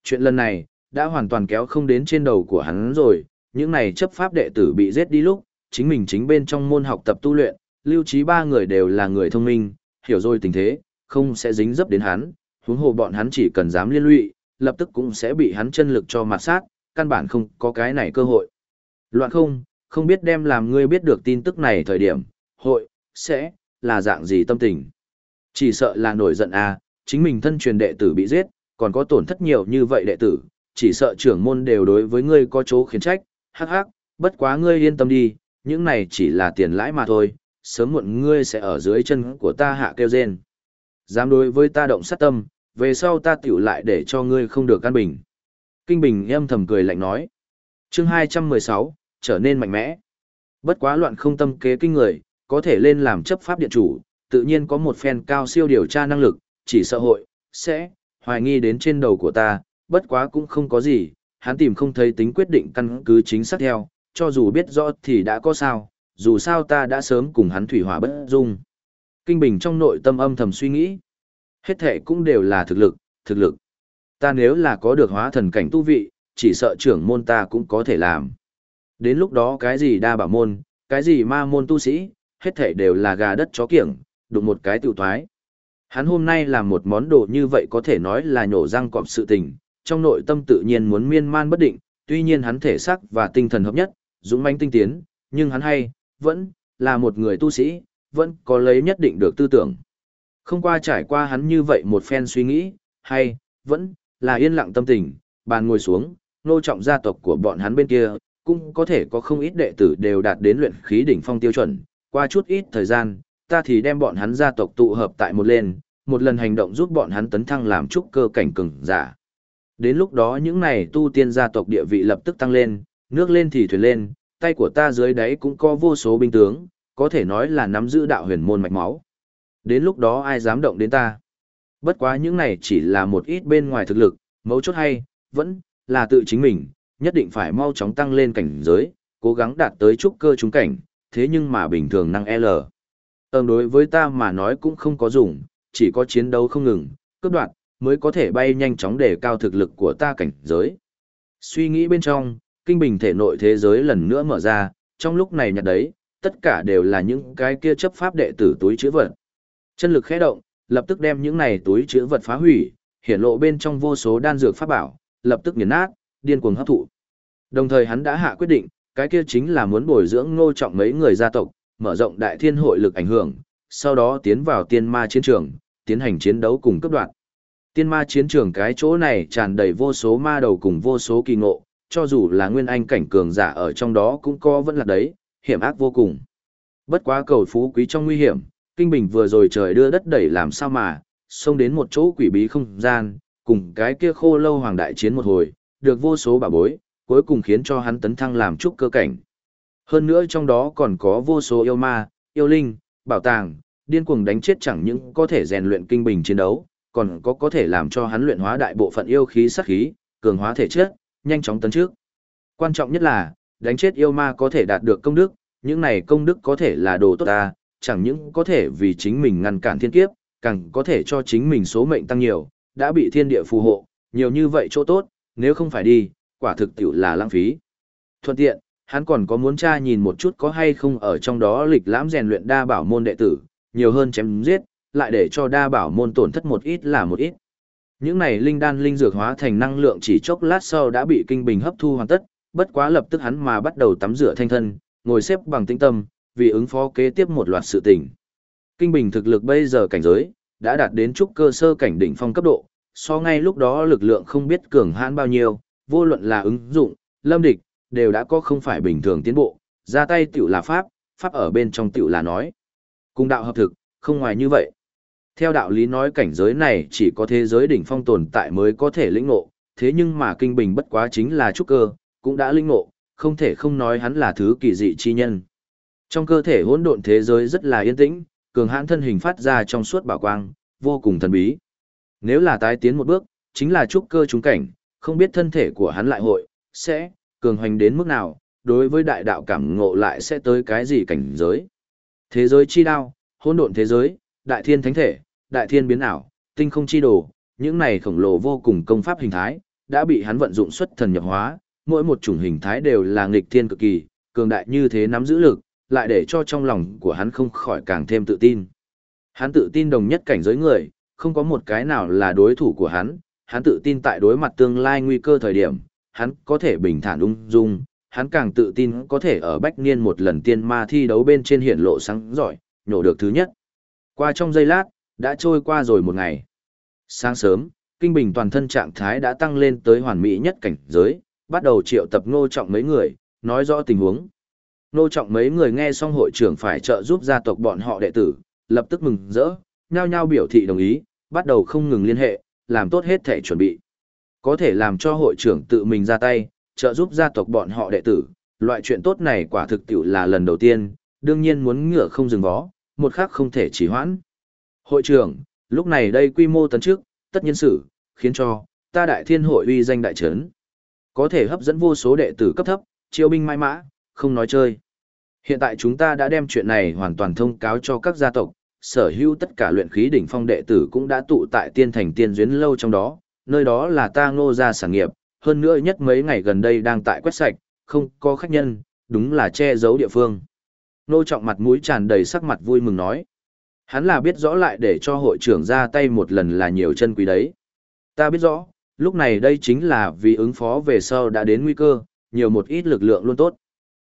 Chuyện lần này, đã hoàn toàn kéo không đến trên đầu của hắn rồi, những này chấp pháp đệ tử bị giết đi lúc, chính mình chính bên trong môn học tập tu luyện, lưu trí ba người đều là người thông minh, hiểu rồi tình thế, không sẽ dính dấp đến hắn, huống hồ bọn hắn chỉ cần dám liên lụy, lập tức cũng sẽ bị hắn chân lực cho mặt sát, căn bản không có cái này cơ hội. Loạn không, không biết đem làm ngươi biết được tin tức này thời điểm, hội, sẽ, là dạng gì tâm tình. Chỉ sợ là nổi giận à, chính mình thân truyền đệ tử bị giết, còn có tổn thất nhiều như vậy đệ tử, chỉ sợ trưởng môn đều đối với ngươi có chỗ khiến trách, hắc hắc, bất quá ngươi yên tâm đi, những này chỉ là tiền lãi mà thôi, sớm muộn ngươi sẽ ở dưới chân của ta hạ kêu rên. Dám đối với ta động sát tâm, về sau ta tiểu lại để cho ngươi không được căn bình. Kinh Bình em thầm cười lạnh nói. chương 216, trở nên mạnh mẽ. Bất quá loạn không tâm kế kinh người, có thể lên làm chấp pháp điện chủ, tự nhiên có một phen cao siêu điều tra năng lực, chỉ sợ hội, sẽ, hoài nghi đến trên đầu của ta, bất quá cũng không có gì, hắn tìm không thấy tính quyết định căn cứ chính xác theo, cho dù biết rõ thì đã có sao, dù sao ta đã sớm cùng hắn thủy hỏa bất dung. Kinh Bình trong nội tâm âm thầm suy nghĩ. Hết thể cũng đều là thực lực, thực lực. Ta nếu là có được hóa thần cảnh tu vị, chỉ sợ trưởng môn ta cũng có thể làm. Đến lúc đó cái gì đa bảo môn, cái gì ma môn tu sĩ, hết thể đều là gà đất chó kiểng, đụng một cái tiểu thoái. Hắn hôm nay làm một món đồ như vậy có thể nói là nhổ răng cọp sự tình, trong nội tâm tự nhiên muốn miên man bất định, tuy nhiên hắn thể sắc và tinh thần hợp nhất, dũng mãnh tinh tiến, nhưng hắn hay, vẫn, là một người tu sĩ, vẫn có lấy nhất định được tư tưởng. Không qua trải qua hắn như vậy một phen suy nghĩ, hay, vẫn, là yên lặng tâm tình, bàn ngồi xuống, nô trọng gia tộc của bọn hắn bên kia, cũng có thể có không ít đệ tử đều đạt đến luyện khí đỉnh phong tiêu chuẩn, qua chút ít thời gian, ta thì đem bọn hắn gia tộc tụ hợp tại một lên, một lần hành động giúp bọn hắn tấn thăng làm trúc cơ cảnh cường giả. Đến lúc đó những này tu tiên gia tộc địa vị lập tức tăng lên, nước lên thì thuyền lên, tay của ta dưới đáy cũng có vô số binh tướng, có thể nói là nắm giữ đạo huyền môn mạch máu. Đến lúc đó ai dám động đến ta. Bất quá những này chỉ là một ít bên ngoài thực lực, mấu chốt hay, vẫn là tự chính mình, nhất định phải mau chóng tăng lên cảnh giới, cố gắng đạt tới trúc cơ trúng cảnh, thế nhưng mà bình thường năng L. Tương đối với ta mà nói cũng không có dùng, chỉ có chiến đấu không ngừng, cướp đoạt, mới có thể bay nhanh chóng để cao thực lực của ta cảnh giới. Suy nghĩ bên trong, kinh bình thể nội thế giới lần nữa mở ra, trong lúc này nhặt đấy, tất cả đều là những cái kia chấp pháp đệ tử túi chữ vật. Chân lực khẽ động, lập tức đem những này túi chữ vật phá hủy, hiển lộ bên trong vô số đan dược pháp bảo, lập tức nghiền nát, điên cuồng hấp thụ. Đồng thời hắn đã hạ quyết định, cái kia chính là muốn bồi dưỡng ngô trọng mấy người gia tộc, mở rộng đại thiên hội lực ảnh hưởng, sau đó tiến vào tiên ma chiến trường, tiến hành chiến đấu cùng cấp đoạn. Tiên ma chiến trường cái chỗ này tràn đầy vô số ma đầu cùng vô số kỳ ngộ, cho dù là nguyên anh cảnh cường giả ở trong đó cũng có vẫn là đấy, hiểm ác vô cùng. Bất quá cầu phú quý trong nguy hiểm, kinh bình vừa rồi trời đưa đất đẩy làm sao mà, xông đến một chỗ quỷ bí không gian, cùng cái kia khô lâu hoàng đại chiến một hồi, được vô số bà bối, cuối cùng khiến cho hắn tấn thăng làm trúc cơ cảnh. Hơn nữa trong đó còn có vô số yêu ma, yêu linh, bảo tàng, điên cuồng đánh chết chẳng những có thể rèn luyện kinh bình chiến đấu, còn có có thể làm cho hắn luyện hóa đại bộ phận yêu khí sát khí, cường hóa thể chất, nhanh chóng tấn trước. Quan trọng nhất là, đánh chết yêu ma có thể đạt được công đức, những này công đức có thể là đồ tốt ta, chẳng những có thể vì chính mình ngăn cản thiên kiếp, càng có thể cho chính mình số mệnh tăng nhiều, đã bị thiên địa phù hộ, nhiều như vậy chỗ tốt, nếu không phải đi, quả thực tiểu là lãng phí. Thuận tiện, hắn còn có muốn tra nhìn một chút có hay không ở trong đó lịch lãm rèn luyện đa bảo môn đệ tử, nhiều hơn chém giết, lại để cho đa bảo môn tổn thất một ít là một ít. Những này linh đan linh dược hóa thành năng lượng chỉ chốc lát sau đã bị kinh bình hấp thu hoàn tất, bất quá lập tức hắn mà bắt đầu tắm rửa thanh thân, ngồi xếp bằng tĩnh tâm, vì ứng phó kế tiếp một loạt sự tình. Kinh bình thực lực bây giờ cảnh giới, đã đạt đến trúc cơ sơ cảnh đỉnh phong cấp độ, so ngay lúc đó lực lượng không biết cường hãn bao nhiêu, vô luận là ứng dụng, lâm địch, đều đã có không phải bình thường tiến bộ, ra tay tiểu là pháp, pháp ở bên trong tiểu là nói. Cùng đạo hợp thực, không ngoài như vậy. Theo đạo lý nói cảnh giới này chỉ có thế giới đỉnh phong tồn tại mới có thể lĩnh ngộ, thế nhưng mà kinh bình bất quá chính là trúc cơ, cũng đã lĩnh ngộ, không thể không nói hắn là thứ kỳ dị chi nhân. Trong cơ thể hỗn độn thế giới rất là yên tĩnh, cường hãn thân hình phát ra trong suốt bảo quang, vô cùng thần bí. Nếu là tái tiến một bước, chính là trúc cơ trúng cảnh, không biết thân thể của hắn lại hội, sẽ, cường hoành đến mức nào, đối với đại đạo cảm ngộ lại sẽ tới cái gì cảnh giới. Thế giới chi đao, hỗn độn thế giới, đại thiên thánh thể, đại thiên biến ảo, tinh không chi đồ, những này khổng lồ vô cùng công pháp hình thái, đã bị hắn vận dụng xuất thần nhập hóa, mỗi một chủng hình thái đều là nghịch thiên cực kỳ, cường đại như thế nắm giữ lực, lại để cho trong lòng của hắn không khỏi càng thêm tự tin. Hắn tự tin đồng nhất cảnh giới người, không có một cái nào là đối thủ của hắn, hắn tự tin tại đối mặt tương lai nguy cơ thời điểm, hắn có thể bình thản ung dung, hắn càng tự tin có thể ở bách niên một lần tiên ma thi đấu bên trên hiển lộ sáng giỏi, nhổ được thứ nhất. Qua trong giây lát, đã trôi qua rồi một ngày. Sáng sớm, Kinh Bình toàn thân trạng thái đã tăng lên tới hoàn mỹ nhất cảnh giới, bắt đầu triệu tập ngô trọng mấy người, nói rõ tình huống. Ngô trọng mấy người nghe xong hội trưởng phải trợ giúp gia tộc bọn họ đệ tử, lập tức mừng rỡ, nhao nhao biểu thị đồng ý, bắt đầu không ngừng liên hệ, làm tốt hết thể chuẩn bị. Có thể làm cho hội trưởng tự mình ra tay, trợ giúp gia tộc bọn họ đệ tử, loại chuyện tốt này quả thực tiểu là lần đầu tiên, đương nhiên muốn ngựa không dừng vó, một khác không thể trì hoãn. Hội trưởng, lúc này đây quy mô tấn trước, tất nhiên sự, khiến cho, ta đại thiên hội uy danh đại trấn. Có thể hấp dẫn vô số đệ tử cấp thấp, chiêu binh mai mã, không nói chơi. Hiện tại chúng ta đã đem chuyện này hoàn toàn thông cáo cho các gia tộc, sở hữu tất cả luyện khí đỉnh phong đệ tử cũng đã tụ tại tiên thành tiên duyên lâu trong đó, nơi đó là ta ngô gia sản nghiệp, hơn nữa nhất mấy ngày gần đây đang tại quét sạch, không có khách nhân, đúng là che giấu địa phương. Nô trọng mặt mũi tràn đầy sắc mặt vui mừng nói. Hắn là biết rõ lại để cho hội trưởng ra tay một lần là nhiều chân quý đấy. Ta biết rõ, lúc này đây chính là vì ứng phó về sau đã đến nguy cơ, nhiều một ít lực lượng luôn tốt.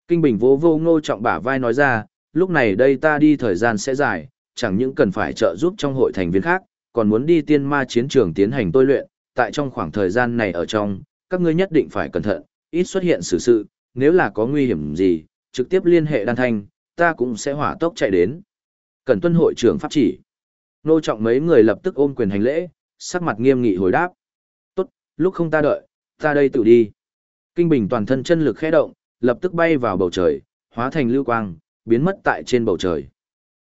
Kinh Bình vô vô ngô trọng bả vai nói ra, lúc này đây ta đi thời gian sẽ dài, chẳng những cần phải trợ giúp trong hội thành viên khác, còn muốn đi tiên ma chiến trường tiến hành tôi luyện, tại trong khoảng thời gian này ở trong, các ngươi nhất định phải cẩn thận, ít xuất hiện sự sự, nếu là có nguy hiểm gì, trực tiếp liên hệ đan thanh, ta cũng sẽ hỏa tốc chạy đến. Cần tuân hội trưởng pháp chỉ. Nô trọng mấy người lập tức ôm quyền hành lễ, sắc mặt nghiêm nghị hồi đáp. Tốt, lúc không ta đợi, ta đây tự đi. Kinh Bình toàn thân chân lực khẽ động, lập tức bay vào bầu trời, hóa thành lưu quang, biến mất tại trên bầu trời.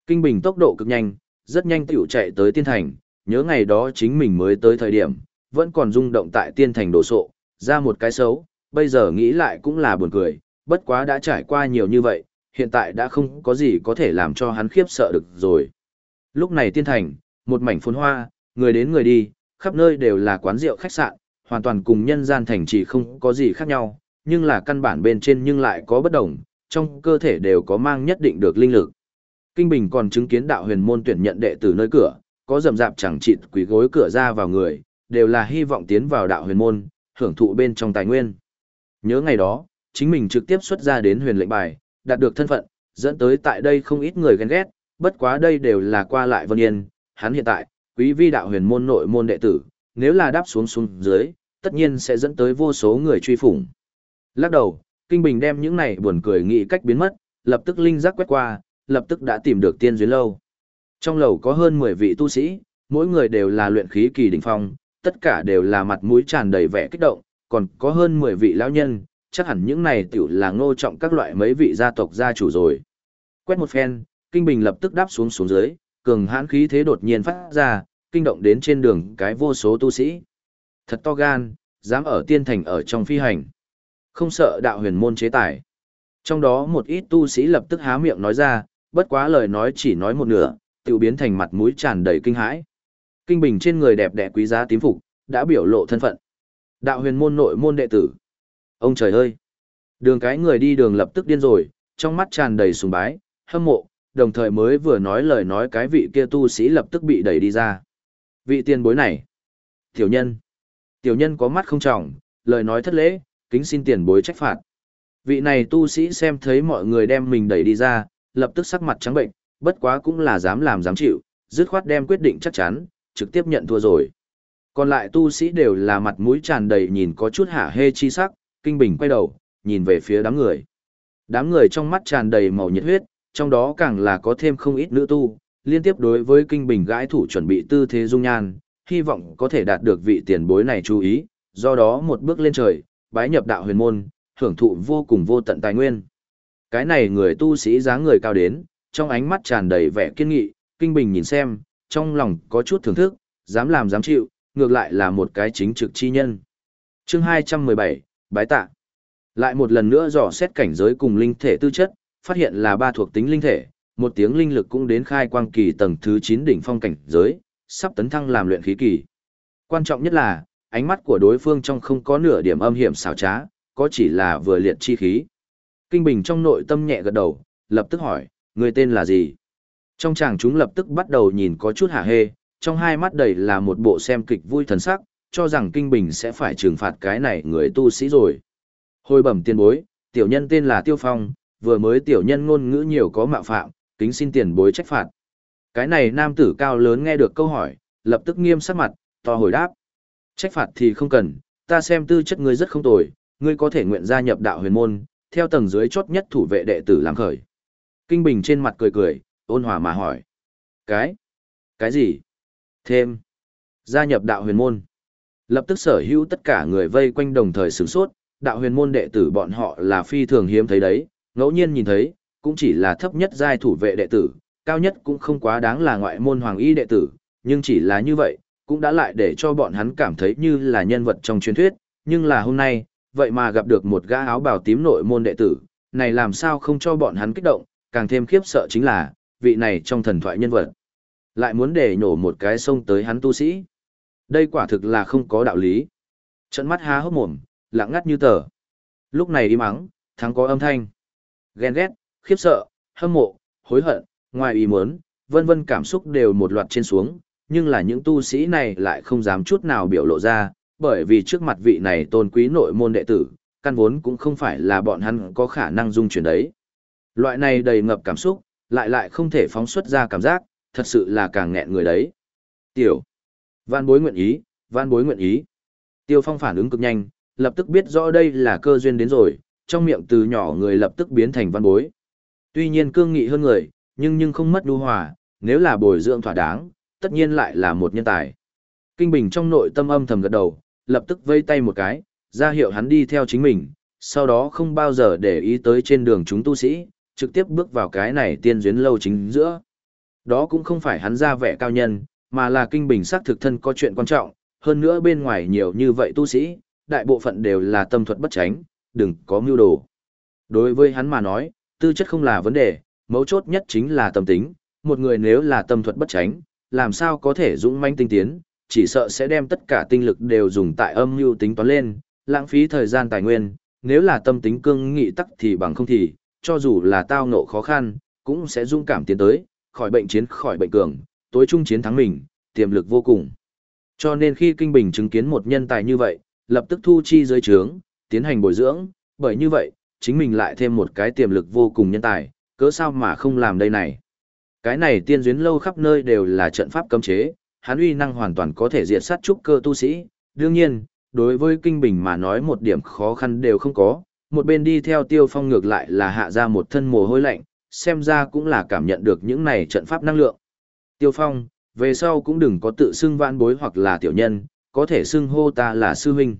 Kinh Bình tốc độ cực nhanh, rất nhanh tiểu chạy tới tiên thành, nhớ ngày đó chính mình mới tới thời điểm, vẫn còn rung động tại tiên thành đổ sộ, ra một cái xấu, bây giờ nghĩ lại cũng là buồn cười, bất quá đã trải qua nhiều như vậy, hiện tại đã không có gì có thể làm cho hắn khiếp sợ được rồi. Lúc này tiên thành, một mảnh phồn hoa, người đến người đi, khắp nơi đều là quán rượu khách sạn, hoàn toàn cùng nhân gian thành chỉ không có gì khác nhau, nhưng là căn bản bên trên nhưng lại có bất đồng, trong cơ thể đều có mang nhất định được linh lực. Kinh Bình còn chứng kiến đạo huyền môn tuyển nhận đệ tử nơi cửa, có rầm rạp chẳng chịt quỷ gối cửa ra vào người, đều là hy vọng tiến vào đạo huyền môn, hưởng thụ bên trong tài nguyên. Nhớ ngày đó, chính mình trực tiếp xuất ra đến huyền lệnh bài, đạt được thân phận, dẫn tới tại đây không ít người ghen ghét, bất quá đây đều là qua lại vân yên, hắn hiện tại, quý vi đạo huyền môn nội môn đệ tử, nếu là đáp xuống xuống dưới, tất nhiên sẽ dẫn tới vô số người truy phủng. Lắc đầu, Kinh Bình đem những này buồn cười nghĩ cách biến mất, lập tức linh giác quét qua, lập tức đã tìm được tiên duyên lâu. Trong lầu có hơn 10 vị tu sĩ, mỗi người đều là luyện khí kỳ đỉnh phong, tất cả đều là mặt mũi tràn đầy vẻ kích động, còn có hơn 10 vị lão nhân, chắc hẳn những này tiểu là ngô trọng các loại mấy vị gia tộc gia chủ rồi. Quét một phen, Kinh Bình lập tức đáp xuống xuống dưới, cường hãn khí thế đột nhiên phát ra, kinh động đến trên đường cái vô số tu sĩ. Thật to gan, dám ở tiên thành ở trong phi hành. Không sợ đạo huyền môn chế tài. Trong đó một ít tu sĩ lập tức há miệng nói ra, bất quá lời nói chỉ nói một nửa, tự biến thành mặt mũi tràn đầy kinh hãi. Kinh bình trên người đẹp đẽ quý giá tím phục, đã biểu lộ thân phận. Đạo huyền môn nội môn đệ tử. Ông trời ơi! Đường cái người đi đường lập tức điên rồi, trong mắt tràn đầy sùng bái, hâm mộ, đồng thời mới vừa nói lời nói cái vị kia tu sĩ lập tức bị đẩy đi ra. Vị tiền bối này. Tiểu nhân. Tiểu nhân có mắt không trọng, lời nói thất lễ, kính xin tiền bối trách phạt. Vị này tu sĩ xem thấy mọi người đem mình đẩy đi ra, lập tức sắc mặt trắng bệnh, bất quá cũng là dám làm dám chịu, dứt khoát đem quyết định chắc chắn, trực tiếp nhận thua rồi. Còn lại tu sĩ đều là mặt mũi tràn đầy nhìn có chút hả hê chi sắc, kinh bình quay đầu, nhìn về phía đám người. Đám người trong mắt tràn đầy màu nhiệt huyết, trong đó càng là có thêm không ít nữ tu, liên tiếp đối với kinh bình gãi thủ chuẩn bị tư thế dung nhan, hy vọng có thể đạt được vị tiền bối này chú ý, do đó một bước lên trời, bái nhập đạo huyền môn, hưởng thụ vô cùng vô tận tài nguyên. Cái này người tu sĩ dáng người cao đến, trong ánh mắt tràn đầy vẻ kiên nghị, kinh bình nhìn xem, trong lòng có chút thưởng thức, dám làm dám chịu, ngược lại là một cái chính trực chi nhân. Chương 217, Bái tạ. Lại một lần nữa dò xét cảnh giới cùng linh thể tư chất, phát hiện là ba thuộc tính linh thể, một tiếng linh lực cũng đến khai quang kỳ tầng thứ 9 đỉnh phong cảnh giới, sắp tấn thăng làm luyện khí kỳ. Quan trọng nhất là, ánh mắt của đối phương trong không có nửa điểm âm hiểm xảo trá, có chỉ là vừa liệt chi khí. Kinh Bình trong nội tâm nhẹ gật đầu, lập tức hỏi, người tên là gì? Trong chàng chúng lập tức bắt đầu nhìn có chút hả hê, trong hai mắt đầy là một bộ xem kịch vui thần sắc, cho rằng Kinh Bình sẽ phải trừng phạt cái này người tu sĩ rồi. Hồi bẩm tiền bối, tiểu nhân tên là Tiêu Phong, vừa mới tiểu nhân ngôn ngữ nhiều có mạo phạm, kính xin tiền bối trách phạt. Cái này nam tử cao lớn nghe được câu hỏi, lập tức nghiêm sắc mặt, to hồi đáp. Trách phạt thì không cần, ta xem tư chất ngươi rất không tồi, ngươi có thể nguyện gia nhập đạo huyền môn, theo tầng dưới chốt nhất thủ vệ đệ tử làm khởi. Kinh Bình trên mặt cười cười, ôn hòa mà hỏi. Cái? Cái gì? Thêm. Gia nhập đạo huyền môn. Lập tức sở hữu tất cả người vây quanh đồng thời sửng sốt, đạo huyền môn đệ tử bọn họ là phi thường hiếm thấy đấy, ngẫu nhiên nhìn thấy, cũng chỉ là thấp nhất giai thủ vệ đệ tử, cao nhất cũng không quá đáng là ngoại môn hoàng y đệ tử, nhưng chỉ là như vậy, cũng đã lại để cho bọn hắn cảm thấy như là nhân vật trong truyền thuyết, nhưng là hôm nay, vậy mà gặp được một gã áo bào tím nội môn đệ tử, này làm sao không cho bọn hắn kích động, càng thêm khiếp sợ chính là, vị này trong thần thoại nhân vật. Lại muốn để nhổ một cái sông tới hắn tu sĩ. Đây quả thực là không có đạo lý. Trận mắt há hốc mồm, lặng ngắt như tờ. Lúc này đi mắng, thắng có âm thanh. Ghen ghét, khiếp sợ, hâm mộ, hối hận, ngoài ý muốn, vân vân cảm xúc đều một loạt trên xuống, nhưng là những tu sĩ này lại không dám chút nào biểu lộ ra, bởi vì trước mặt vị này tôn quý nội môn đệ tử, căn vốn cũng không phải là bọn hắn có khả năng dung chuyển đấy. Loại này đầy ngập cảm xúc, lại lại không thể phóng xuất ra cảm giác, thật sự là càng nghẹn người đấy. Tiểu. Van bối nguyện ý, Van bối nguyện ý. Tiêu phong phản ứng cực nhanh, lập tức biết rõ đây là cơ duyên đến rồi, trong miệng từ nhỏ người lập tức biến thành văn bối. Tuy nhiên cương nghị hơn người, nhưng nhưng không mất đu hòa, nếu là bồi dưỡng thỏa đáng, tất nhiên lại là một nhân tài. Kinh Bình trong nội tâm âm thầm gật đầu, lập tức vây tay một cái, ra hiệu hắn đi theo chính mình, sau đó không bao giờ để ý tới trên đường chúng tu sĩ, trực tiếp bước vào cái này tiên duyên lâu chính giữa. Đó cũng không phải hắn ra vẻ cao nhân, mà là Kinh Bình xác thực thân có chuyện quan trọng, hơn nữa bên ngoài nhiều như vậy tu sĩ, đại bộ phận đều là tâm thuật bất tránh, đừng có mưu đồ. Đối với hắn mà nói, tư chất không là vấn đề, mấu chốt nhất chính là tâm tính, một người nếu là tâm thuật bất tránh, làm sao có thể dũng manh tinh tiến, chỉ sợ sẽ đem tất cả tinh lực đều dùng tại âm mưu tính toán lên, lãng phí thời gian tài nguyên, nếu là tâm tính cương nghị tắc thì bằng không thì, cho dù là tao ngộ khó khăn, cũng sẽ dũng cảm tiến tới, khỏi bệnh chiến khỏi bệnh cường, tối trung chiến thắng mình, tiềm lực vô cùng. Cho nên khi Kinh Bình chứng kiến một nhân tài như vậy, lập tức thu chi dưới trướng, tiến hành bồi dưỡng, bởi như vậy, chính mình lại thêm một cái tiềm lực vô cùng nhân tài, cớ sao mà không làm đây này. Cái này tiên duyến lâu khắp nơi đều là trận pháp cấm chế, hắn uy năng hoàn toàn có thể diệt sát trúc cơ tu sĩ. Đương nhiên, đối với kinh bình mà nói một điểm khó khăn đều không có, một bên đi theo tiêu phong ngược lại là hạ ra một thân mồ hôi lạnh, xem ra cũng là cảm nhận được những này trận pháp năng lượng. Tiêu phong, về sau cũng đừng có tự xưng vãn bối hoặc là tiểu nhân, có thể xưng hô ta là sư huynh.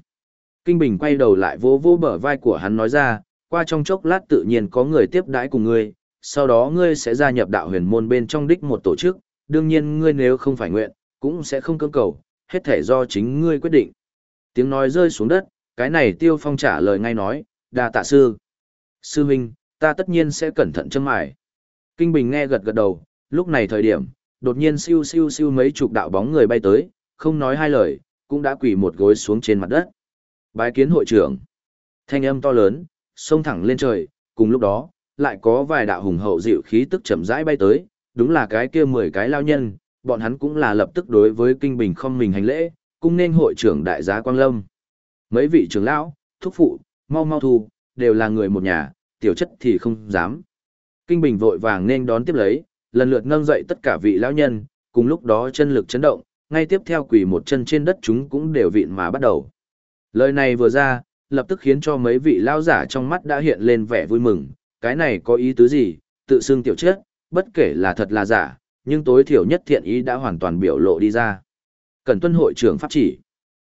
Kinh Bình quay đầu lại vỗ vỗ bờ vai của hắn nói ra, qua trong chốc lát tự nhiên có người tiếp đãi cùng ngươi, sau đó ngươi sẽ gia nhập đạo huyền môn bên trong đích một tổ chức, đương nhiên ngươi nếu không phải nguyện, cũng sẽ không cưỡng cầu, hết thể do chính ngươi quyết định. Tiếng nói rơi xuống đất, cái này tiêu phong trả lời ngay nói, đà tạ sư. Sư huynh, ta tất nhiên sẽ cẩn thận châm mải. Kinh Bình nghe gật gật đầu, lúc này thời điểm, đột nhiên siêu siêu siêu mấy chục đạo bóng người bay tới, không nói hai lời, cũng đã quỳ một gối xuống trên mặt đất. Bái kiến hội trưởng. Thanh âm to lớn, xông thẳng lên trời, cùng lúc đó, lại có vài đạo hùng hậu dịu khí tức chậm rãi bay tới, đúng là cái kia mười cái lao nhân, bọn hắn cũng là lập tức đối với kinh bình không mình hành lễ, cung nên hội trưởng đại giá Quang Lâm. Mấy vị trưởng lão, thúc phụ, mau mau thu, đều là người một nhà, tiểu chất thì không dám. Kinh bình vội vàng nên đón tiếp lấy, lần lượt nâng dậy tất cả vị lão nhân, cùng lúc đó chân lực chấn động, ngay tiếp theo quỳ một chân trên đất chúng cũng đều vịn mà bắt đầu. Lời này vừa ra, lập tức khiến cho mấy vị lão giả trong mắt đã hiện lên vẻ vui mừng, cái này có ý tứ gì, tự xưng tiểu chết, bất kể là thật là giả, nhưng tối thiểu nhất thiện ý đã hoàn toàn biểu lộ đi ra. Cần tuân hội trưởng pháp chỉ.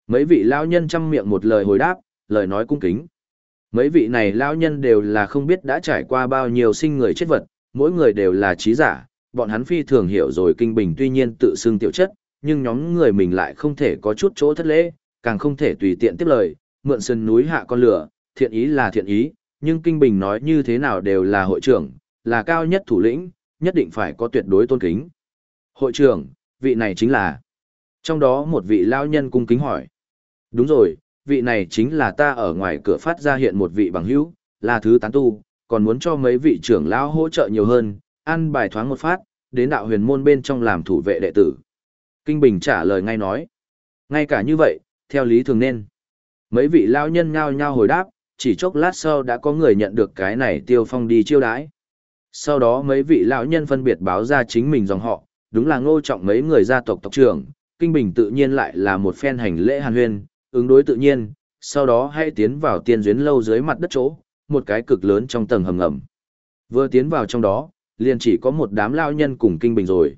Mấy vị lão nhân chăm miệng một lời hồi đáp, lời nói cung kính. Mấy vị này lão nhân đều là không biết đã trải qua bao nhiêu sinh người chết vật, mỗi người đều là trí giả, bọn hắn phi thường hiểu rồi kinh bình tuy nhiên tự xưng tiểu chất, nhưng nhóm người mình lại không thể có chút chỗ thất lễ, càng không thể tùy tiện tiếp lời, mượn sân núi hạ con lửa, thiện ý là thiện ý, nhưng Kinh Bình nói như thế nào đều là hội trưởng, là cao nhất thủ lĩnh, nhất định phải có tuyệt đối tôn kính. Hội trưởng, vị này chính là... Trong đó một vị lao nhân cung kính hỏi. Đúng rồi, vị này chính là ta ở ngoài cửa phát ra hiện một vị bằng hữu, là thứ tán tu, còn muốn cho mấy vị trưởng lão hỗ trợ nhiều hơn, ăn bài thoáng một phát, đến đạo huyền môn bên trong làm thủ vệ đệ tử. Kinh Bình trả lời ngay nói. Ngay cả như vậy, theo lý thường nên. Mấy vị lao nhân nhao nhao hồi đáp, chỉ chốc lát sau đã có người nhận được cái này tiêu phong đi chiêu đãi. Sau đó mấy vị lão nhân phân biệt báo ra chính mình dòng họ, đúng là ngô trọng mấy người gia tộc tộc trưởng, kinh bình tự nhiên lại là một phen hành lễ hàn huyên, ứng đối tự nhiên, sau đó hãy tiến vào tiên duyến lâu dưới mặt đất chỗ, một cái cực lớn trong tầng hầm ngầm. Vừa tiến vào trong đó, liền chỉ có một đám lao nhân cùng kinh bình rồi.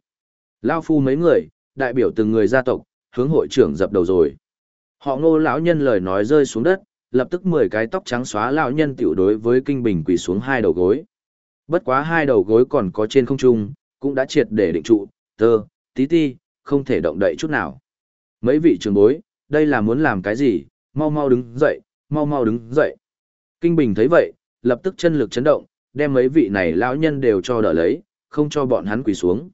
Lao phu mấy người, đại biểu từng người gia tộc, hướng hội trưởng dập đầu rồi. Họ ngô lão nhân lời nói rơi xuống đất, lập tức mười cái tóc trắng xóa lão nhân tiểu đối với kinh bình quỳ xuống hai đầu gối. Bất quá hai đầu gối còn có trên không trung, cũng đã triệt để định trụ, tơ, tí ti, không thể động đậy chút nào. Mấy vị trưởng bối, đây là muốn làm cái gì, mau mau đứng dậy, mau mau đứng dậy. Kinh bình thấy vậy, lập tức chân lực chấn động, đem mấy vị này lão nhân đều cho đỡ lấy, không cho bọn hắn quỳ xuống.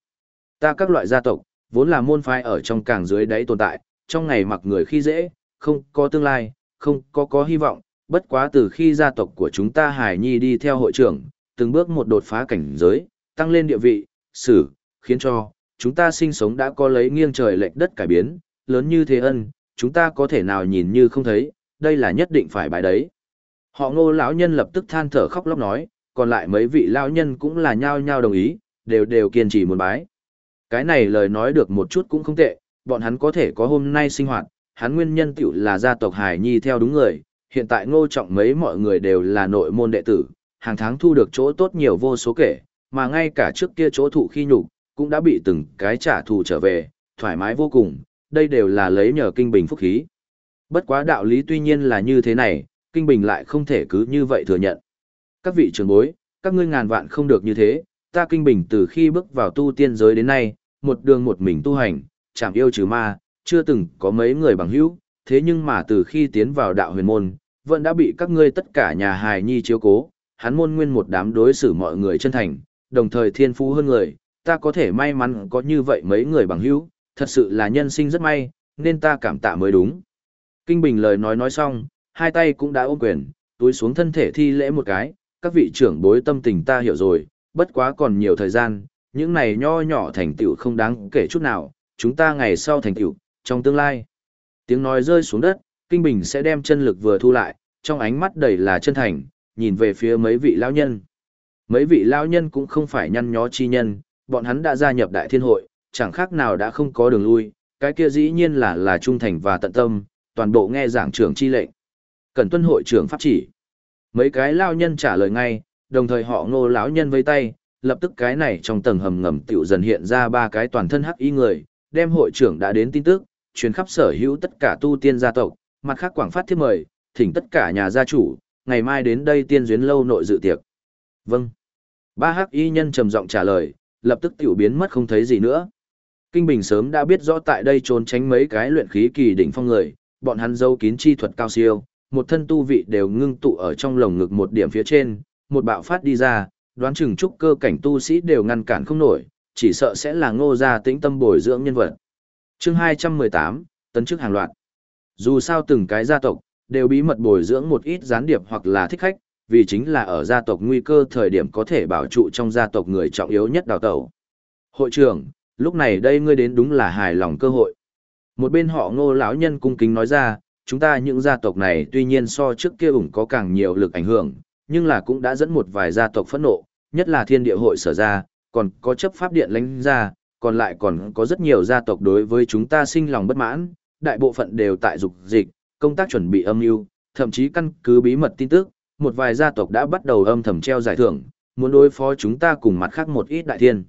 Ta các loại gia tộc, vốn là môn phái ở trong càng dưới đáy tồn tại, trong ngày mặc người khi dễ, không có tương lai, không có có hy vọng, bất quá từ khi gia tộc của chúng ta Hải Nhi đi theo hội trưởng, từng bước một đột phá cảnh giới, tăng lên địa vị, xử, khiến cho, chúng ta sinh sống đã có lấy nghiêng trời lệch đất cải biến, lớn như thế ân, chúng ta có thể nào nhìn như không thấy, đây là nhất định phải bài đấy. Họ ngô lão nhân lập tức than thở khóc lóc nói, còn lại mấy vị lao nhân cũng là nhao nhao đồng ý, đều đều kiên trì muốn bái. Cái này lời nói được một chút cũng không tệ, bọn hắn có thể có hôm nay sinh hoạt, hắn nguyên nhân tiểu là gia tộc Hải Nhi theo đúng người, hiện tại ngô trọng mấy mọi người đều là nội môn đệ tử, hàng tháng thu được chỗ tốt nhiều vô số kể, mà ngay cả trước kia chỗ thụ khi nhục cũng đã bị từng cái trả thù trở về, thoải mái vô cùng, đây đều là lấy nhờ kinh bình phúc khí. Bất quá đạo lý tuy nhiên là như thế này, kinh bình lại không thể cứ như vậy thừa nhận. Các vị trưởng bối, các ngươi ngàn vạn không được như thế, ta kinh bình từ khi bước vào tu tiên giới đến nay, một đường một mình tu hành, chẳng yêu trừ ma, chưa từng có mấy người bằng hữu, thế nhưng mà từ khi tiến vào đạo huyền môn, vẫn đã bị các ngươi tất cả nhà hài nhi chiếu cố, hắn môn nguyên một đám đối xử mọi người chân thành, đồng thời thiên phú hơn người, ta có thể may mắn có như vậy mấy người bằng hữu, thật sự là nhân sinh rất may, nên ta cảm tạ mới đúng. Kinh Bình lời nói nói xong, hai tay cũng đã ôm quyền, túi xuống thân thể thi lễ một cái, các vị trưởng bối tâm tình ta hiểu rồi, bất quá còn nhiều thời gian, những này nho nhỏ thành tựu không đáng kể chút nào, chúng ta ngày sau thành tựu, trong tương lai. Tiếng nói rơi xuống đất, Kinh Bình sẽ đem chân lực vừa thu lại, trong ánh mắt đầy là chân thành, nhìn về phía mấy vị lão nhân. Mấy vị lão nhân cũng không phải nhăn nhó chi nhân, bọn hắn đã gia nhập đại thiên hội, chẳng khác nào đã không có đường lui, cái kia dĩ nhiên là là trung thành và tận tâm, toàn bộ nghe giảng trưởng chi lệnh. Cần tuân hội trưởng pháp chỉ. Mấy cái lão nhân trả lời ngay, đồng thời họ ngô lão nhân vây tay, lập tức cái này trong tầng hầm ngầm tựu dần hiện ra ba cái toàn thân hắc y người, đem hội trưởng đã đến tin tức, truyền khắp sở hữu tất cả tu tiên gia tộc, mặt khác quảng phát thiết mời, thỉnh tất cả nhà gia chủ, ngày mai đến đây tiên duyên lâu nội dự tiệc. Vâng. Ba hắc y nhân trầm giọng trả lời, lập tức tiểu biến mất không thấy gì nữa. Kinh Bình sớm đã biết rõ tại đây trốn tránh mấy cái luyện khí kỳ đỉnh phong người, bọn hắn dâu kín chi thuật cao siêu, một thân tu vị đều ngưng tụ ở trong lồng ngực một điểm phía trên, một bạo phát đi ra, đoán chừng trúc cơ cảnh tu sĩ đều ngăn cản không nổi, chỉ sợ sẽ là ngô gia tĩnh tâm bồi dưỡng nhân vật. chương 218, tấn chức hàng loạt. Dù sao từng cái gia tộc, đều bí mật bồi dưỡng một ít gián điệp hoặc là thích khách, vì chính là ở gia tộc nguy cơ thời điểm có thể bảo trụ trong gia tộc người trọng yếu nhất đào tẩu. Hội trưởng, lúc này đây ngươi đến đúng là hài lòng cơ hội. Một bên họ ngô lão nhân cung kính nói ra, chúng ta những gia tộc này tuy nhiên so trước kia ủng có càng nhiều lực ảnh hưởng, nhưng là cũng đã dẫn một vài gia tộc phẫn nộ, nhất là thiên địa hội sở ra, còn có chấp pháp điện lãnh ra, còn lại còn có rất nhiều gia tộc đối với chúng ta sinh lòng bất mãn, đại bộ phận đều tại dục dịch, công tác chuẩn bị âm mưu, thậm chí căn cứ bí mật tin tức, một vài gia tộc đã bắt đầu âm thầm treo giải thưởng, muốn đối phó chúng ta cùng mặt khác một ít đại thiên.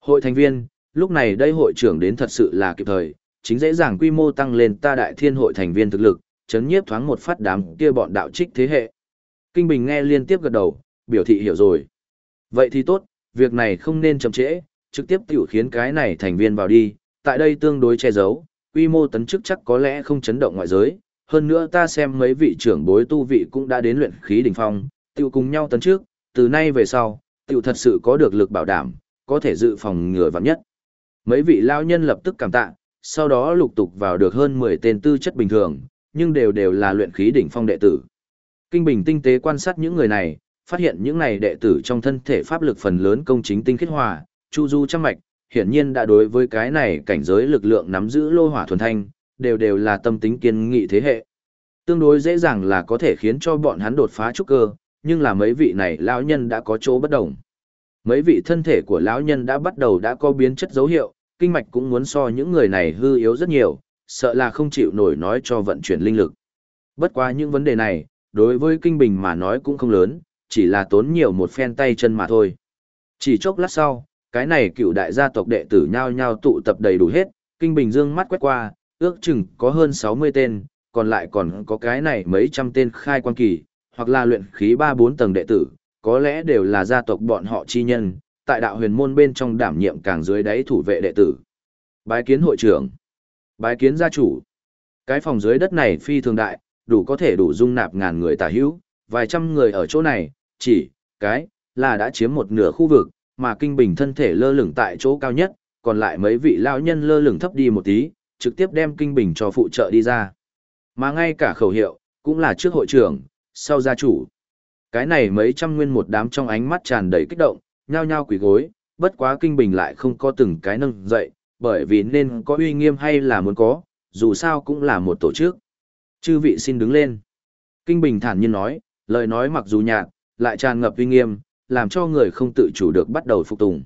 Hội thành viên, lúc này đây hội trưởng đến thật sự là kịp thời, chính dễ dàng quy mô tăng lên ta đại thiên hội thành viên thực lực, chấn nhiếp thoáng một phát đám kia bọn đạo trích thế hệ. Kinh Bình nghe liên tiếp gật đầu, biểu thị hiểu rồi. Vậy thì tốt, việc này không nên chậm trễ, trực tiếp tiểu khiến cái này thành viên vào đi, tại đây tương đối che giấu, quy mô tấn chức chắc có lẽ không chấn động ngoại giới, hơn nữa ta xem mấy vị trưởng bối tu vị cũng đã đến luyện khí đỉnh phong, tiểu cùng nhau tấn trước, từ nay về sau, tiểu thật sự có được lực bảo đảm, có thể dự phòng ngừa vạn nhất. Mấy vị lao nhân lập tức cảm tạ, sau đó lục tục vào được hơn 10 tên tư chất bình thường, nhưng đều đều là luyện khí đỉnh phong đệ tử. Kinh Bình tinh tế quan sát những người này, phát hiện những này đệ tử trong thân thể pháp lực phần lớn công chính tinh khiết hòa, chu du trăm mạch, hiển nhiên đã đối với cái này cảnh giới lực lượng nắm giữ lô hỏa thuần thanh, đều đều là tâm tính kiên nghị thế hệ. Tương đối dễ dàng là có thể khiến cho bọn hắn đột phá trúc cơ, nhưng là mấy vị này lão nhân đã có chỗ bất đồng. Mấy vị thân thể của lão nhân đã bắt đầu đã có biến chất dấu hiệu, kinh mạch cũng muốn so những người này hư yếu rất nhiều, sợ là không chịu nổi nói cho vận chuyển linh lực. Bất quá những vấn đề này, đối với kinh bình mà nói cũng không lớn, chỉ là tốn nhiều một phen tay chân mà thôi. Chỉ chốc lát sau, cái này cựu đại gia tộc đệ tử nhao nhao tụ tập đầy đủ hết, kinh bình dương mắt quét qua, ước chừng có hơn 60 tên, còn lại còn có cái này mấy trăm tên khai quan kỳ, hoặc là luyện khí 3-4 tầng đệ tử, có lẽ đều là gia tộc bọn họ chi nhân, tại đạo huyền môn bên trong đảm nhiệm càng dưới đáy thủ vệ đệ tử. Bái kiến hội trưởng, bái kiến gia chủ. Cái phòng dưới đất này phi thường đại, đủ có thể đủ dung nạp ngàn người tả hữu, vài trăm người ở chỗ này, chỉ, cái, là đã chiếm một nửa khu vực, mà kinh bình thân thể lơ lửng tại chỗ cao nhất, còn lại mấy vị lão nhân lơ lửng thấp đi một tí, trực tiếp đem kinh bình cho phụ trợ đi ra. Mà ngay cả khẩu hiệu, cũng là trước hội trưởng, sau gia chủ. Cái này mấy trăm nguyên một đám trong ánh mắt tràn đầy kích động, nhao nhao quỳ gối, bất quá kinh bình lại không có từng cái nâng dậy, bởi vì nên có uy nghiêm hay là muốn có, dù sao cũng là một tổ chức. Chư vị xin đứng lên. Kinh bình thản nhiên nói, lời nói mặc dù nhạt, lại tràn ngập uy nghiêm, làm cho người không tự chủ được bắt đầu phục tùng.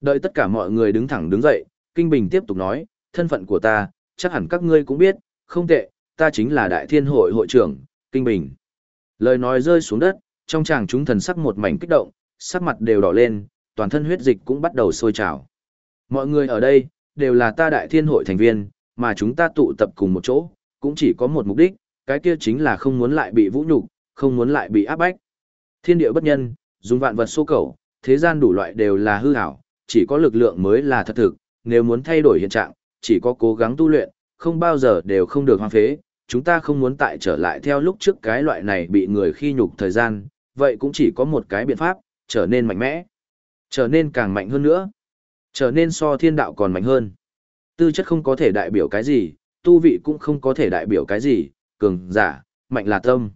Đợi tất cả mọi người đứng thẳng đứng dậy, Kinh Bình tiếp tục nói, thân phận của ta, chắc hẳn các ngươi cũng biết, không tệ, ta chính là Đại Thiên Hội hội trưởng, Kinh Bình. Lời nói rơi xuống đất, trong chàng chúng thần sắc một mảnh kích động, sắc mặt đều đỏ lên, toàn thân huyết dịch cũng bắt đầu sôi trào. Mọi người ở đây, đều là ta Đại Thiên Hội thành viên, mà chúng ta tụ tập cùng một chỗ, cũng chỉ có một mục đích, cái kia chính là không muốn lại bị vũ nhục, không muốn lại bị áp bách. Thiên địa bất nhân, dùng vạn vật xô cầu, thế gian đủ loại đều là hư ảo, chỉ có lực lượng mới là thật thực, nếu muốn thay đổi hiện trạng, chỉ có cố gắng tu luyện, không bao giờ đều không được hoang phế. Chúng ta không muốn tại trở lại theo lúc trước cái loại này bị người khi nhục thời gian, vậy cũng chỉ có một cái biện pháp, trở nên mạnh mẽ, trở nên càng mạnh hơn nữa, trở nên so thiên đạo còn mạnh hơn. Tư chất không có thể đại biểu cái gì, tu vị cũng không có thể đại biểu cái gì, cường, giả, mạnh là tâm.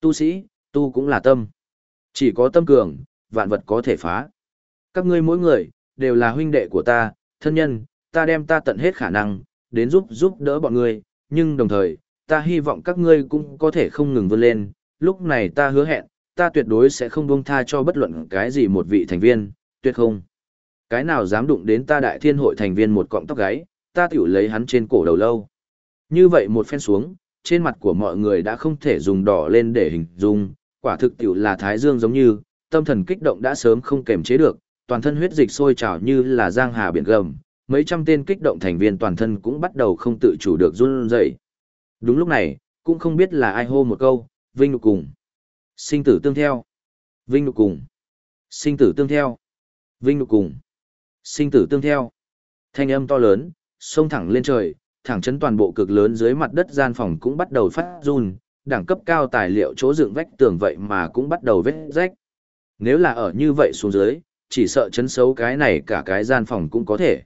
Tu sĩ, tu cũng là tâm. Chỉ có tâm cường, vạn vật có thể phá. Các ngươi mỗi người, đều là huynh đệ của ta, thân nhân, ta đem ta tận hết khả năng, đến giúp giúp đỡ bọn ngươi, nhưng đồng thời, ta hy vọng các ngươi cũng có thể không ngừng vươn lên, lúc này ta hứa hẹn, ta tuyệt đối sẽ không buông tha cho bất luận cái gì một vị thành viên, tuyệt không. Cái nào dám đụng đến ta đại thiên hội thành viên một cọng tóc gáy, ta tiểu lấy hắn trên cổ đầu lâu. Như vậy một phen xuống, trên mặt của mọi người đã không thể dùng đỏ lên để hình dung, quả thực tiểu là thái dương giống như, tâm thần kích động đã sớm không kềm chế được, toàn thân huyết dịch sôi trào như là giang hà biển gầm, mấy trăm tên kích động thành viên toàn thân cũng bắt đầu không tự chủ được run rẩy. Đúng lúc này, cũng không biết là ai hô một câu, vinh nhục cùng. Sinh tử tương theo. Vinh nhục cùng. Sinh tử tương theo. Vinh nhục cùng. Sinh tử tương theo. Thanh âm to lớn, xông thẳng lên trời, thẳng chấn toàn bộ cực lớn dưới mặt đất gian phòng cũng bắt đầu phát run, đẳng cấp cao tài liệu chỗ dựng vách tường vậy mà cũng bắt đầu vết rách. Nếu là ở như vậy xuống dưới, chỉ sợ chấn xấu cái này cả cái gian phòng cũng có thể.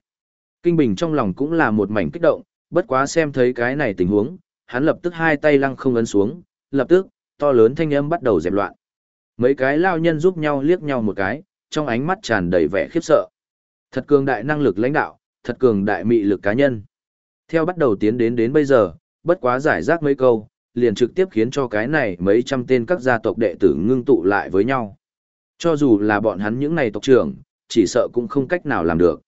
Kinh Bình trong lòng cũng là một mảnh kích động, bất quá xem thấy cái này tình huống, hắn lập tức hai tay lăng không ấn xuống, lập tức, to lớn thanh âm bắt đầu dẹp loạn. Mấy cái lao nhân giúp nhau liếc nhau một cái, trong ánh mắt tràn đầy vẻ khiếp sợ. Thật cường đại năng lực lãnh đạo, thật cường đại mị lực cá nhân. Theo bắt đầu tiến đến đến bây giờ, bất quá giải rác mấy câu, liền trực tiếp khiến cho cái này mấy trăm tên các gia tộc đệ tử ngưng tụ lại với nhau. Cho dù là bọn hắn những này tộc trưởng, chỉ sợ cũng không cách nào làm được.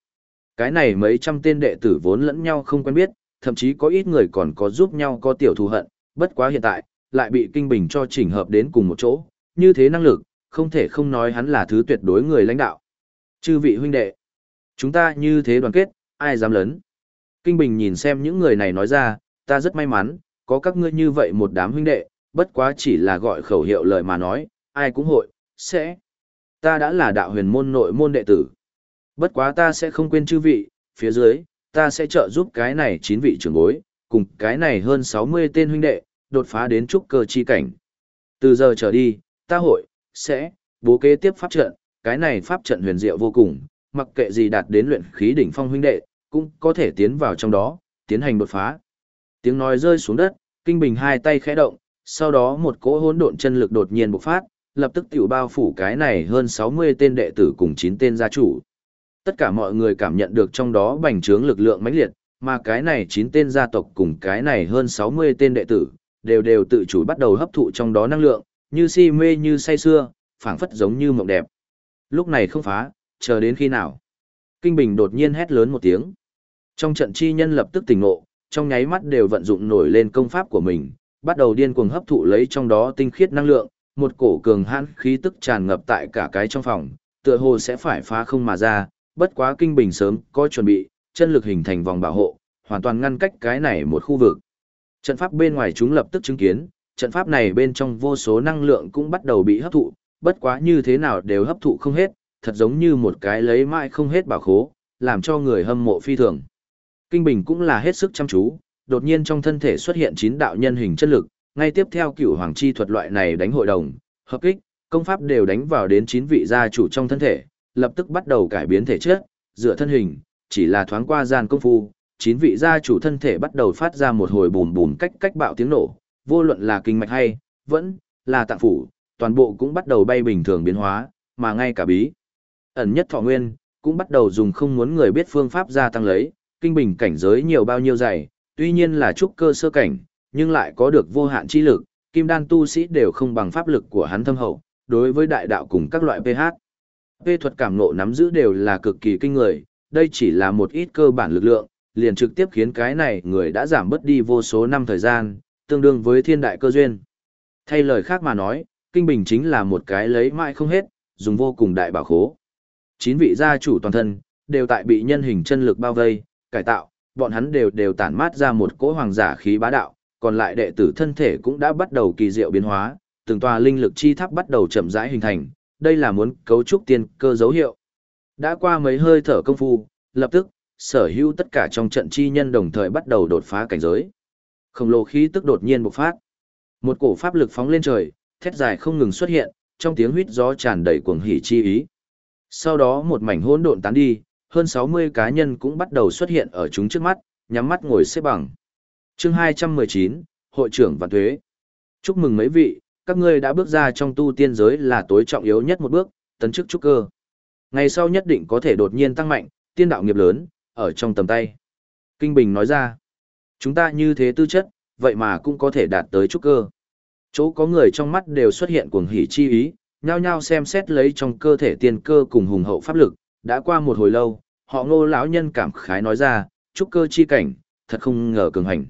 Cái này mấy trăm tên đệ tử vốn lẫn nhau không quen biết, thậm chí có ít người còn có giúp nhau có tiểu thù hận, bất quá hiện tại, lại bị kinh bình cho chỉnh hợp đến cùng một chỗ, như thế năng lực, không thể không nói hắn là thứ tuyệt đối người lãnh đạo. Chư vị huynh đệ, chúng ta như thế đoàn kết, ai dám lớn. Kinh bình nhìn xem những người này nói ra, ta rất may mắn, có các ngươi như vậy một đám huynh đệ, bất quá chỉ là gọi khẩu hiệu lời mà nói, ai cũng hội, sẽ. Ta đã là đạo huyền môn nội môn đệ tử. Bất quá ta sẽ không quên chư vị, phía dưới, ta sẽ trợ giúp cái này chín vị trưởng bối, cùng cái này hơn 60 tên huynh đệ, đột phá đến trúc cơ chi cảnh. Từ giờ trở đi, ta hội, sẽ, bố kế tiếp pháp trận, cái này pháp trận huyền diệu vô cùng, mặc kệ gì đạt đến luyện khí đỉnh phong huynh đệ, cũng có thể tiến vào trong đó, tiến hành đột phá. Tiếng nói rơi xuống đất, Kinh Bình hai tay khẽ động, sau đó một cỗ hỗn độn chân lực đột nhiên bộc phát, lập tức tiểu bao phủ cái này hơn 60 tên đệ tử cùng 9 tên gia chủ. Tất cả mọi người cảm nhận được trong đó bành trướng lực lượng mãnh liệt, mà cái này 9 tên gia tộc cùng cái này hơn 60 tên đệ tử, đều đều tự chủ bắt đầu hấp thụ trong đó năng lượng, như si mê như say xưa, phảng phất giống như mộng đẹp. Lúc này không phá, chờ đến khi nào? Kinh Bình đột nhiên hét lớn một tiếng. Trong trận chi nhân lập tức tỉnh ngộ, trong nháy mắt đều vận dụng nổi lên công pháp của mình, bắt đầu điên cuồng hấp thụ lấy trong đó tinh khiết năng lượng, một cổ cường hãn khí tức tràn ngập tại cả cái trong phòng, tựa hồ sẽ phải phá không mà ra, bất quá kinh bình sớm có chuẩn bị, chân lực hình thành vòng bảo hộ, hoàn toàn ngăn cách cái này một khu vực. Trận pháp bên ngoài chúng lập tức chứng kiến, trận pháp này bên trong vô số năng lượng cũng bắt đầu bị hấp thụ, bất quá như thế nào đều hấp thụ không hết, thật giống như một cái lấy mãi không hết bảo khố, làm cho người hâm mộ phi thường. Kinh Bình cũng là hết sức chăm chú, đột nhiên trong thân thể xuất hiện chín đạo nhân hình chất lực, ngay tiếp theo cửu hoàng chi thuật loại này đánh hội đồng, hợp kích, công pháp đều đánh vào đến chín vị gia chủ trong thân thể, lập tức bắt đầu cải biến thể chất, dựa thân hình, chỉ là thoáng qua gian công phu, chín vị gia chủ thân thể bắt đầu phát ra một hồi bùm bùm cách cách bạo tiếng nổ, vô luận là kinh mạch hay, vẫn là tạng phủ, toàn bộ cũng bắt đầu bay bình thường biến hóa, mà ngay cả bí. Ẩn nhất thọ nguyên, cũng bắt đầu dùng không muốn người biết phương pháp gia tăng lấy, kinh bình cảnh giới nhiều bao nhiêu dày, tuy nhiên là trúc cơ sơ cảnh, nhưng lại có được vô hạn chi lực, kim đan tu sĩ đều không bằng pháp lực của hắn thâm hậu, đối với đại đạo cùng các loại pH. Vê thuật cảm ngộ nắm giữ đều là cực kỳ kinh người, đây chỉ là một ít cơ bản lực lượng, liền trực tiếp khiến cái này người đã giảm bớt đi vô số năm thời gian, tương đương với thiên đại cơ duyên. Thay lời khác mà nói, kinh bình chính là một cái lấy mãi không hết, dùng vô cùng đại bảo khố. Chín vị gia chủ toàn thân, đều tại bị nhân hình chân lực bao vây, cải tạo, bọn hắn đều đều tản mát ra một cỗ hoàng giả khí bá đạo, còn lại đệ tử thân thể cũng đã bắt đầu kỳ diệu biến hóa, từng tòa linh lực chi tháp bắt đầu chậm rãi hình thành, đây là muốn cấu trúc tiên cơ dấu hiệu. Đã qua mấy hơi thở công phu, lập tức, sở hữu tất cả trong trận chi nhân đồng thời bắt đầu đột phá cảnh giới. Khổng lồ khí tức đột nhiên bộc phát. Một cổ pháp lực phóng lên trời, thét dài không ngừng xuất hiện, trong tiếng huýt gió tràn đầy cuồng hỉ chi ý. Sau đó một mảnh hỗn độn tán đi, hơn 60 cá nhân cũng bắt đầu xuất hiện ở chúng trước mắt, nhắm mắt ngồi xếp bằng. Chương 219, Hội trưởng và Thuế. Chúc mừng mấy vị, các ngươi đã bước ra trong tu tiên giới là tối trọng yếu nhất một bước, tấn chức trúc cơ. Ngày sau nhất định có thể đột nhiên tăng mạnh, tiên đạo nghiệp lớn, ở trong tầm tay. Kinh Bình nói ra, chúng ta như thế tư chất, vậy mà cũng có thể đạt tới trúc cơ. Chỗ có người trong mắt đều xuất hiện cuồng hỉ chi ý, nhao nhao xem xét lấy trong cơ thể tiên cơ cùng hùng hậu pháp lực, đã qua một hồi lâu, họ ngô lão nhân cảm khái nói ra, trúc cơ chi cảnh, thật không ngờ cường hành.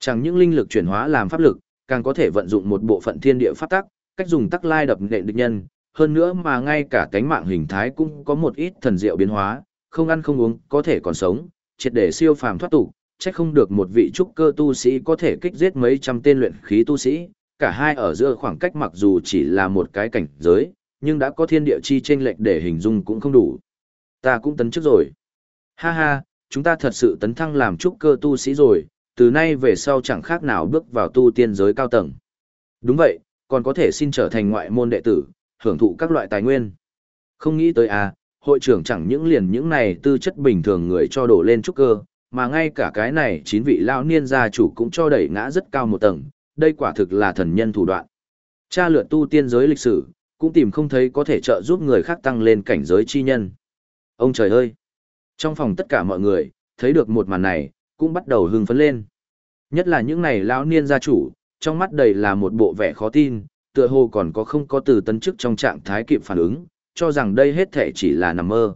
Chẳng những linh lực chuyển hóa làm pháp lực, càng có thể vận dụng một bộ phận thiên địa pháp tắc, cách dùng tắc lai đập nện địch nhân, hơn nữa mà ngay cả cánh mạng hình thái cũng có một ít thần diệu biến hóa, không ăn không uống, có thể còn sống, triệt để siêu phàm thoát tục, chắc không được một vị trúc cơ tu sĩ có thể kích giết mấy trăm tên luyện khí tu sĩ, cả hai ở giữa khoảng cách mặc dù chỉ là một cái cảnh giới, nhưng đã có thiên địa chi chênh lệch để hình dung cũng không đủ. Ta cũng tấn chức rồi. Ha ha, chúng ta thật sự tấn thăng làm trúc cơ tu sĩ rồi, từ nay về sau chẳng khác nào bước vào tu tiên giới cao tầng. Đúng vậy, còn có thể xin trở thành ngoại môn đệ tử, hưởng thụ các loại tài nguyên. Không nghĩ tới à, hội trưởng chẳng những liền những này tư chất bình thường người cho đổ lên trúc cơ, mà ngay cả cái này chín vị lão niên gia chủ cũng cho đẩy ngã rất cao một tầng, đây quả thực là thần nhân thủ đoạn. Cha lượt tu tiên giới lịch sử, cũng tìm không thấy có thể trợ giúp người khác tăng lên cảnh giới chi nhân. Ông trời ơi! Trong phòng tất cả mọi người, thấy được một màn này, cũng bắt đầu hưng phấn lên. Nhất là những này lão niên gia chủ, trong mắt đầy là một bộ vẻ khó tin, tựa hồ còn có không có từ tấn chức trong trạng thái kịp phản ứng, cho rằng đây hết thể chỉ là nằm mơ.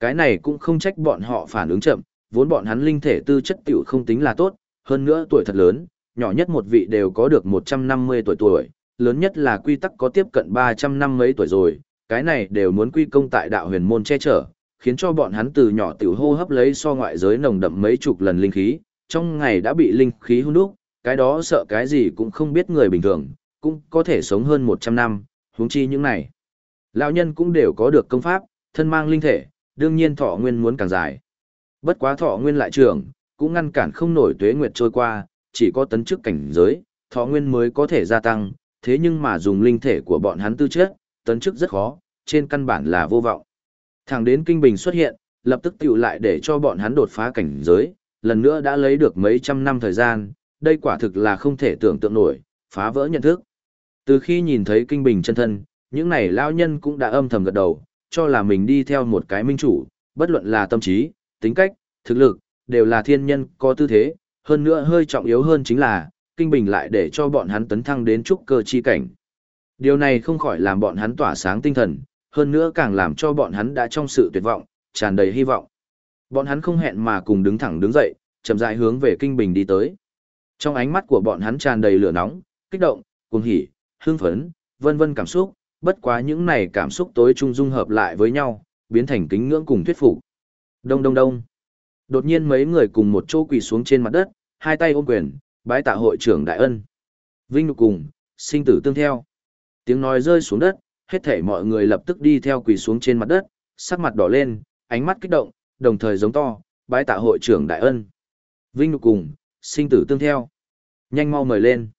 Cái này cũng không trách bọn họ phản ứng chậm, vốn bọn hắn linh thể tư chất tiểu không tính là tốt, hơn nữa tuổi thật lớn, nhỏ nhất một vị đều có được 150 tuổi tuổi, lớn nhất là quy tắc có tiếp cận 300 năm mấy tuổi rồi, cái này đều muốn quy công tại đạo huyền môn che chở, khiến cho bọn hắn từ nhỏ tiểu hô hấp lấy so ngoại giới nồng đậm mấy chục lần linh khí, trong ngày đã bị linh khí hút đúc, cái đó sợ cái gì cũng không biết người bình thường, cũng có thể sống hơn 100 năm, huống chi những này. Lão nhân cũng đều có được công pháp, thân mang linh thể, đương nhiên thọ nguyên muốn càng dài. Bất quá thọ nguyên lại trưởng, cũng ngăn cản không nổi tuế nguyệt trôi qua, chỉ có tấn chức cảnh giới, thọ nguyên mới có thể gia tăng, thế nhưng mà dùng linh thể của bọn hắn tư chất, tấn chức rất khó, trên căn bản là vô vọng. Thẳng đến kinh bình xuất hiện, lập tức tiểu lại để cho bọn hắn đột phá cảnh giới, lần nữa đã lấy được mấy trăm năm thời gian, đây quả thực là không thể tưởng tượng nổi, phá vỡ nhận thức. Từ khi nhìn thấy kinh bình chân thân, những này lao nhân cũng đã âm thầm gật đầu, cho là mình đi theo một cái minh chủ, bất luận là tâm trí, tính cách, thực lực, đều là thiên nhân có tư thế, hơn nữa hơi trọng yếu hơn chính là, kinh bình lại để cho bọn hắn tấn thăng đến trúc cơ chi cảnh. Điều này không khỏi làm bọn hắn tỏa sáng tinh thần, hơn nữa càng làm cho bọn hắn đã trong sự tuyệt vọng, tràn đầy hy vọng. Bọn hắn không hẹn mà cùng đứng thẳng đứng dậy, chậm rãi hướng về kinh bình đi tới. Trong ánh mắt của bọn hắn tràn đầy lửa nóng, kích động, cuồng hỉ, hưng phấn, vân vân cảm xúc, bất quá những này cảm xúc tối trung dung hợp lại với nhau, biến thành kính ngưỡng cùng thuyết phục. Đông đông đông. Đột nhiên mấy người cùng một chỗ quỳ xuống trên mặt đất, hai tay ôm quyền, bái tạ hội trưởng đại ân. Vinh nhục cùng, sinh tử tương theo. Tiếng nói rơi xuống đất, hết thảy mọi người lập tức đi theo quỳ xuống trên mặt đất, sắc mặt đỏ lên, ánh mắt kích động, đồng thời giống to, bái tạ hội trưởng đại ân. Vinh nhục cùng, sinh tử tương theo. Nhanh mau mời lên.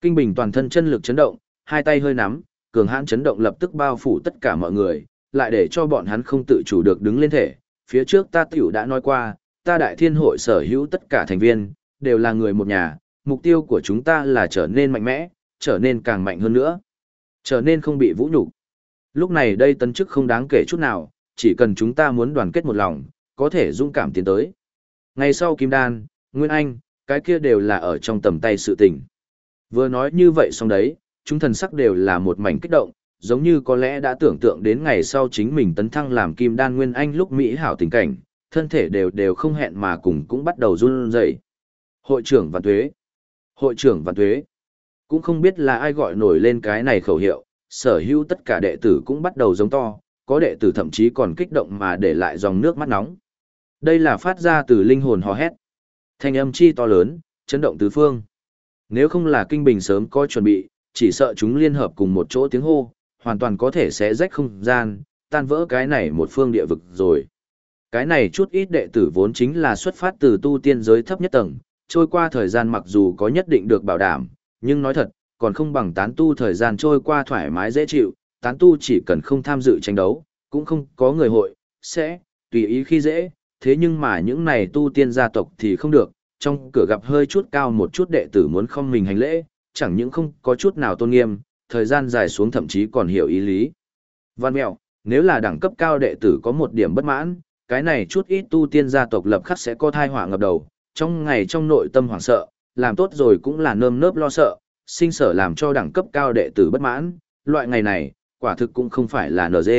Kinh Bình toàn thân chân lực chấn động, hai tay hơi nắm, cường hãn chấn động lập tức bao phủ tất cả mọi người, lại để cho bọn hắn không tự chủ được đứng lên thể, phía trước ta tiểu đã nói qua, ta đại thiên hội sở hữu tất cả thành viên, đều là người một nhà, mục tiêu của chúng ta là trở nên mạnh mẽ, trở nên càng mạnh hơn nữa, trở nên không bị vũ nhục. Lúc này đây tấn chức không đáng kể chút nào, chỉ cần chúng ta muốn đoàn kết một lòng, có thể dũng cảm tiến tới. Ngày sau Kim Đan, Nguyên Anh, cái kia đều là ở trong tầm tay sự tình. Vừa nói như vậy xong đấy, chúng thần sắc đều là một mảnh kích động, giống như có lẽ đã tưởng tượng đến ngày sau chính mình tấn thăng làm Kim Đan Nguyên Anh lúc Mỹ hảo tình cảnh, thân thể đều đều không hẹn mà cùng cũng bắt đầu run rẩy. Hội trưởng Văn Tuế Hội trưởng Văn Tuế Cũng không biết là ai gọi nổi lên cái này khẩu hiệu, sở hữu tất cả đệ tử cũng bắt đầu giống to, có đệ tử thậm chí còn kích động mà để lại dòng nước mắt nóng. Đây là phát ra từ linh hồn hò hét. Thanh âm chi to lớn, chấn động tứ phương. Nếu không là kinh bình sớm có chuẩn bị, chỉ sợ chúng liên hợp cùng một chỗ tiếng hô, hoàn toàn có thể sẽ rách không gian, tan vỡ cái này một phương địa vực rồi. Cái này chút ít đệ tử vốn chính là xuất phát từ tu tiên giới thấp nhất tầng, trôi qua thời gian mặc dù có nhất định được bảo đảm, nhưng nói thật, còn không bằng tán tu thời gian trôi qua thoải mái dễ chịu, tán tu chỉ cần không tham dự tranh đấu, cũng không có người hội, sẽ, tùy ý khi dễ, thế nhưng mà những này tu tiên gia tộc thì không được, trong cửa gặp hơi chút cao một chút đệ tử muốn không mình hành lễ, chẳng những không có chút nào tôn nghiêm, thời gian dài xuống thậm chí còn hiểu ý lý. Văn mẹo, nếu là đẳng cấp cao đệ tử có một điểm bất mãn, cái này chút ít tu tiên gia tộc lập khắc sẽ có thai họa ngập đầu, trong ngày trong nội tâm hoảng sợ, làm tốt rồi cũng là nơm nớp lo sợ, sinh sở làm cho đẳng cấp cao đệ tử bất mãn, loại ngày này, quả thực cũng không phải là NG.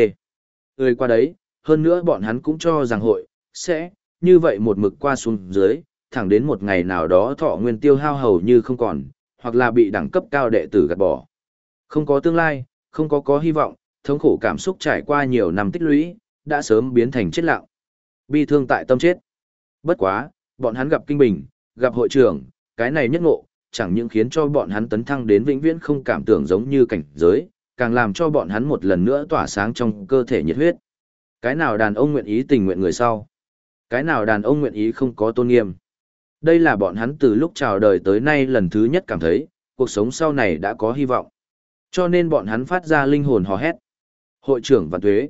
Ơi qua đấy, hơn nữa bọn hắn cũng cho rằng hội, sẽ, như vậy một mực qua xuống dưới, thẳng đến một ngày nào đó thọ nguyên tiêu hao hầu như không còn, hoặc là bị đẳng cấp cao đệ tử gạt bỏ. Không có tương lai, không có có hy vọng, thống khổ cảm xúc trải qua nhiều năm tích lũy, đã sớm biến thành chết lặng. Bi thương tại tâm chết. Bất quá, bọn hắn gặp kinh bình, gặp hội trưởng, cái này nhất ngộ, chẳng những khiến cho bọn hắn tấn thăng đến vĩnh viễn không cảm tưởng giống như cảnh giới, càng làm cho bọn hắn một lần nữa tỏa sáng trong cơ thể nhiệt huyết. Cái nào đàn ông nguyện ý tình nguyện người sau? Cái nào đàn ông nguyện ý không có tôn nghiêm? Đây là bọn hắn từ lúc chào đời tới nay lần thứ nhất cảm thấy, cuộc sống sau này đã có hy vọng. Cho nên bọn hắn phát ra linh hồn hò hét. Hội trưởng Văn Tuế.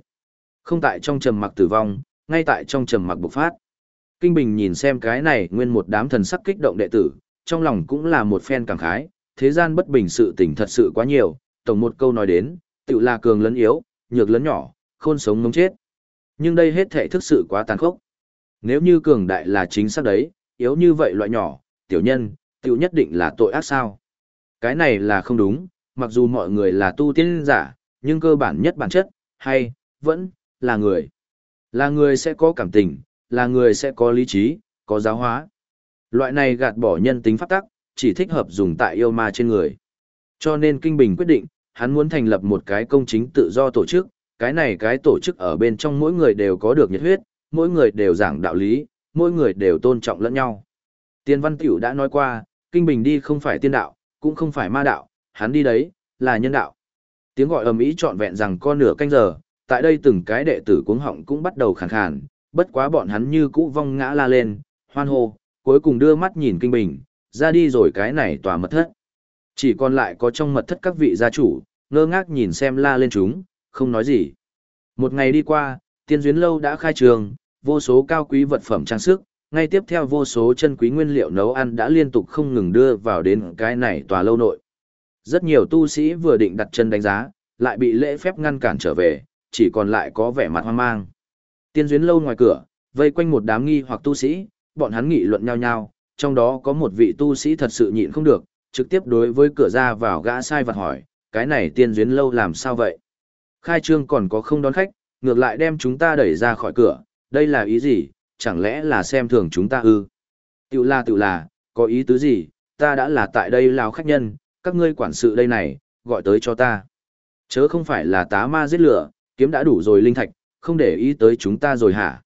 Không tại trong trầm mặc tử vong, ngay tại trong trầm mặc bộc phát. Kinh Bình nhìn xem cái này nguyên một đám thần sắc kích động đệ tử, trong lòng cũng là một phen cảm khái, thế gian bất bình sự tình thật sự quá nhiều, tổng một câu nói đến, tự là cường lấn yếu, nhược lấn nhỏ, khôn sống ngống chết. Nhưng đây hết thể thực sự quá tàn khốc. Nếu như cường đại là chính xác đấy, yếu như vậy loại nhỏ, tiểu nhân, tiểu nhất định là tội ác sao. Cái này là không đúng, mặc dù mọi người là tu tiên giả, nhưng cơ bản nhất bản chất, hay, vẫn, là người. Là người sẽ có cảm tình, là người sẽ có lý trí, có giáo hóa. Loại này gạt bỏ nhân tính pháp tắc, chỉ thích hợp dùng tại yêu ma trên người. Cho nên Kinh Bình quyết định, hắn muốn thành lập một cái công chính tự do tổ chức, cái này cái tổ chức ở bên trong mỗi người đều có được nhiệt huyết, mỗi người đều giảng đạo lý, mỗi người đều tôn trọng lẫn nhau. Tiên Văn Tiểu đã nói qua, Kinh Bình đi không phải tiên đạo, cũng không phải ma đạo, hắn đi đấy, là nhân đạo. Tiếng gọi ầm ĩ trọn vẹn rằng con nửa canh giờ, tại đây từng cái đệ tử cuống họng cũng bắt đầu khàn khàn, bất quá bọn hắn như cũ vong ngã la lên, hoan hô, cuối cùng đưa mắt nhìn Kinh Bình, ra đi rồi cái này tòa mật thất. Chỉ còn lại có trong mật thất các vị gia chủ, ngơ ngác nhìn xem la lên chúng, không nói gì. Một ngày đi qua, tiên duyến lâu đã khai trường, vô số cao quý vật phẩm trang sức, ngay tiếp theo vô số chân quý nguyên liệu nấu ăn đã liên tục không ngừng đưa vào đến cái này tòa lâu nội. Rất nhiều tu sĩ vừa định đặt chân đánh giá, lại bị lễ phép ngăn cản trở về, chỉ còn lại có vẻ mặt hoang mang. Tiên duyên lâu ngoài cửa, vây quanh một đám nghi hoặc tu sĩ, bọn hắn nghị luận nhau nhau, trong đó có một vị tu sĩ thật sự nhịn không được, trực tiếp đối với cửa ra vào gã sai vật hỏi, cái này tiên duyên lâu làm sao vậy? Khai trương còn có không đón khách, ngược lại đem chúng ta đẩy ra khỏi cửa, đây là ý gì, chẳng lẽ là xem thường chúng ta ư? Tiểu là tiểu là, có ý tứ gì, ta đã là tại đây lao khách nhân, các ngươi quản sự đây này, gọi tới cho ta. Chớ không phải là tá ma giết lửa, kiếm đã đủ rồi linh thạch, không để ý tới chúng ta rồi hả?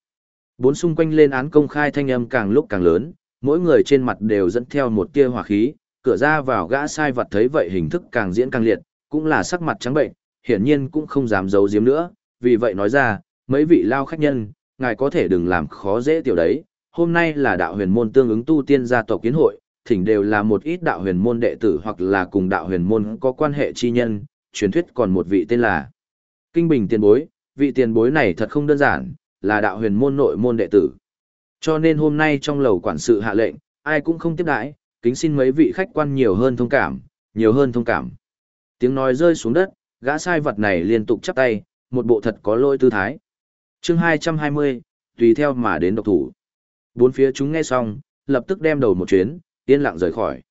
Bốn xung quanh lên án công khai thanh âm càng lúc càng lớn, mỗi người trên mặt đều dẫn theo một tia hỏa khí, cửa ra vào gã sai vật thấy vậy hình thức càng diễn càng liệt, cũng là sắc mặt trắng bệnh, hiển nhiên cũng không dám giấu giếm nữa, vì vậy nói ra, mấy vị lao khách nhân, ngài có thể đừng làm khó dễ tiểu đấy, hôm nay là đạo huyền môn tương ứng tu tiên gia tộc kiến hội, thỉnh đều là một ít đạo huyền môn đệ tử hoặc là cùng đạo huyền môn có quan hệ chi nhân, truyền thuyết còn một vị tên là Kinh Bình tiền bối, vị tiền bối này thật không đơn giản, là đạo huyền môn nội môn đệ tử. Cho nên hôm nay trong lầu quản sự hạ lệnh, ai cũng không tiếp đãi, kính xin mấy vị khách quan nhiều hơn thông cảm, nhiều hơn thông cảm. Tiếng nói rơi xuống đất, gã sai vật này liên tục chắp tay, một bộ thật có lôi tư thái chương 220, tùy theo mà đến độc thủ. Bốn phía chúng nghe xong, lập tức đem đầu một chuyến, yên lặng rời khỏi.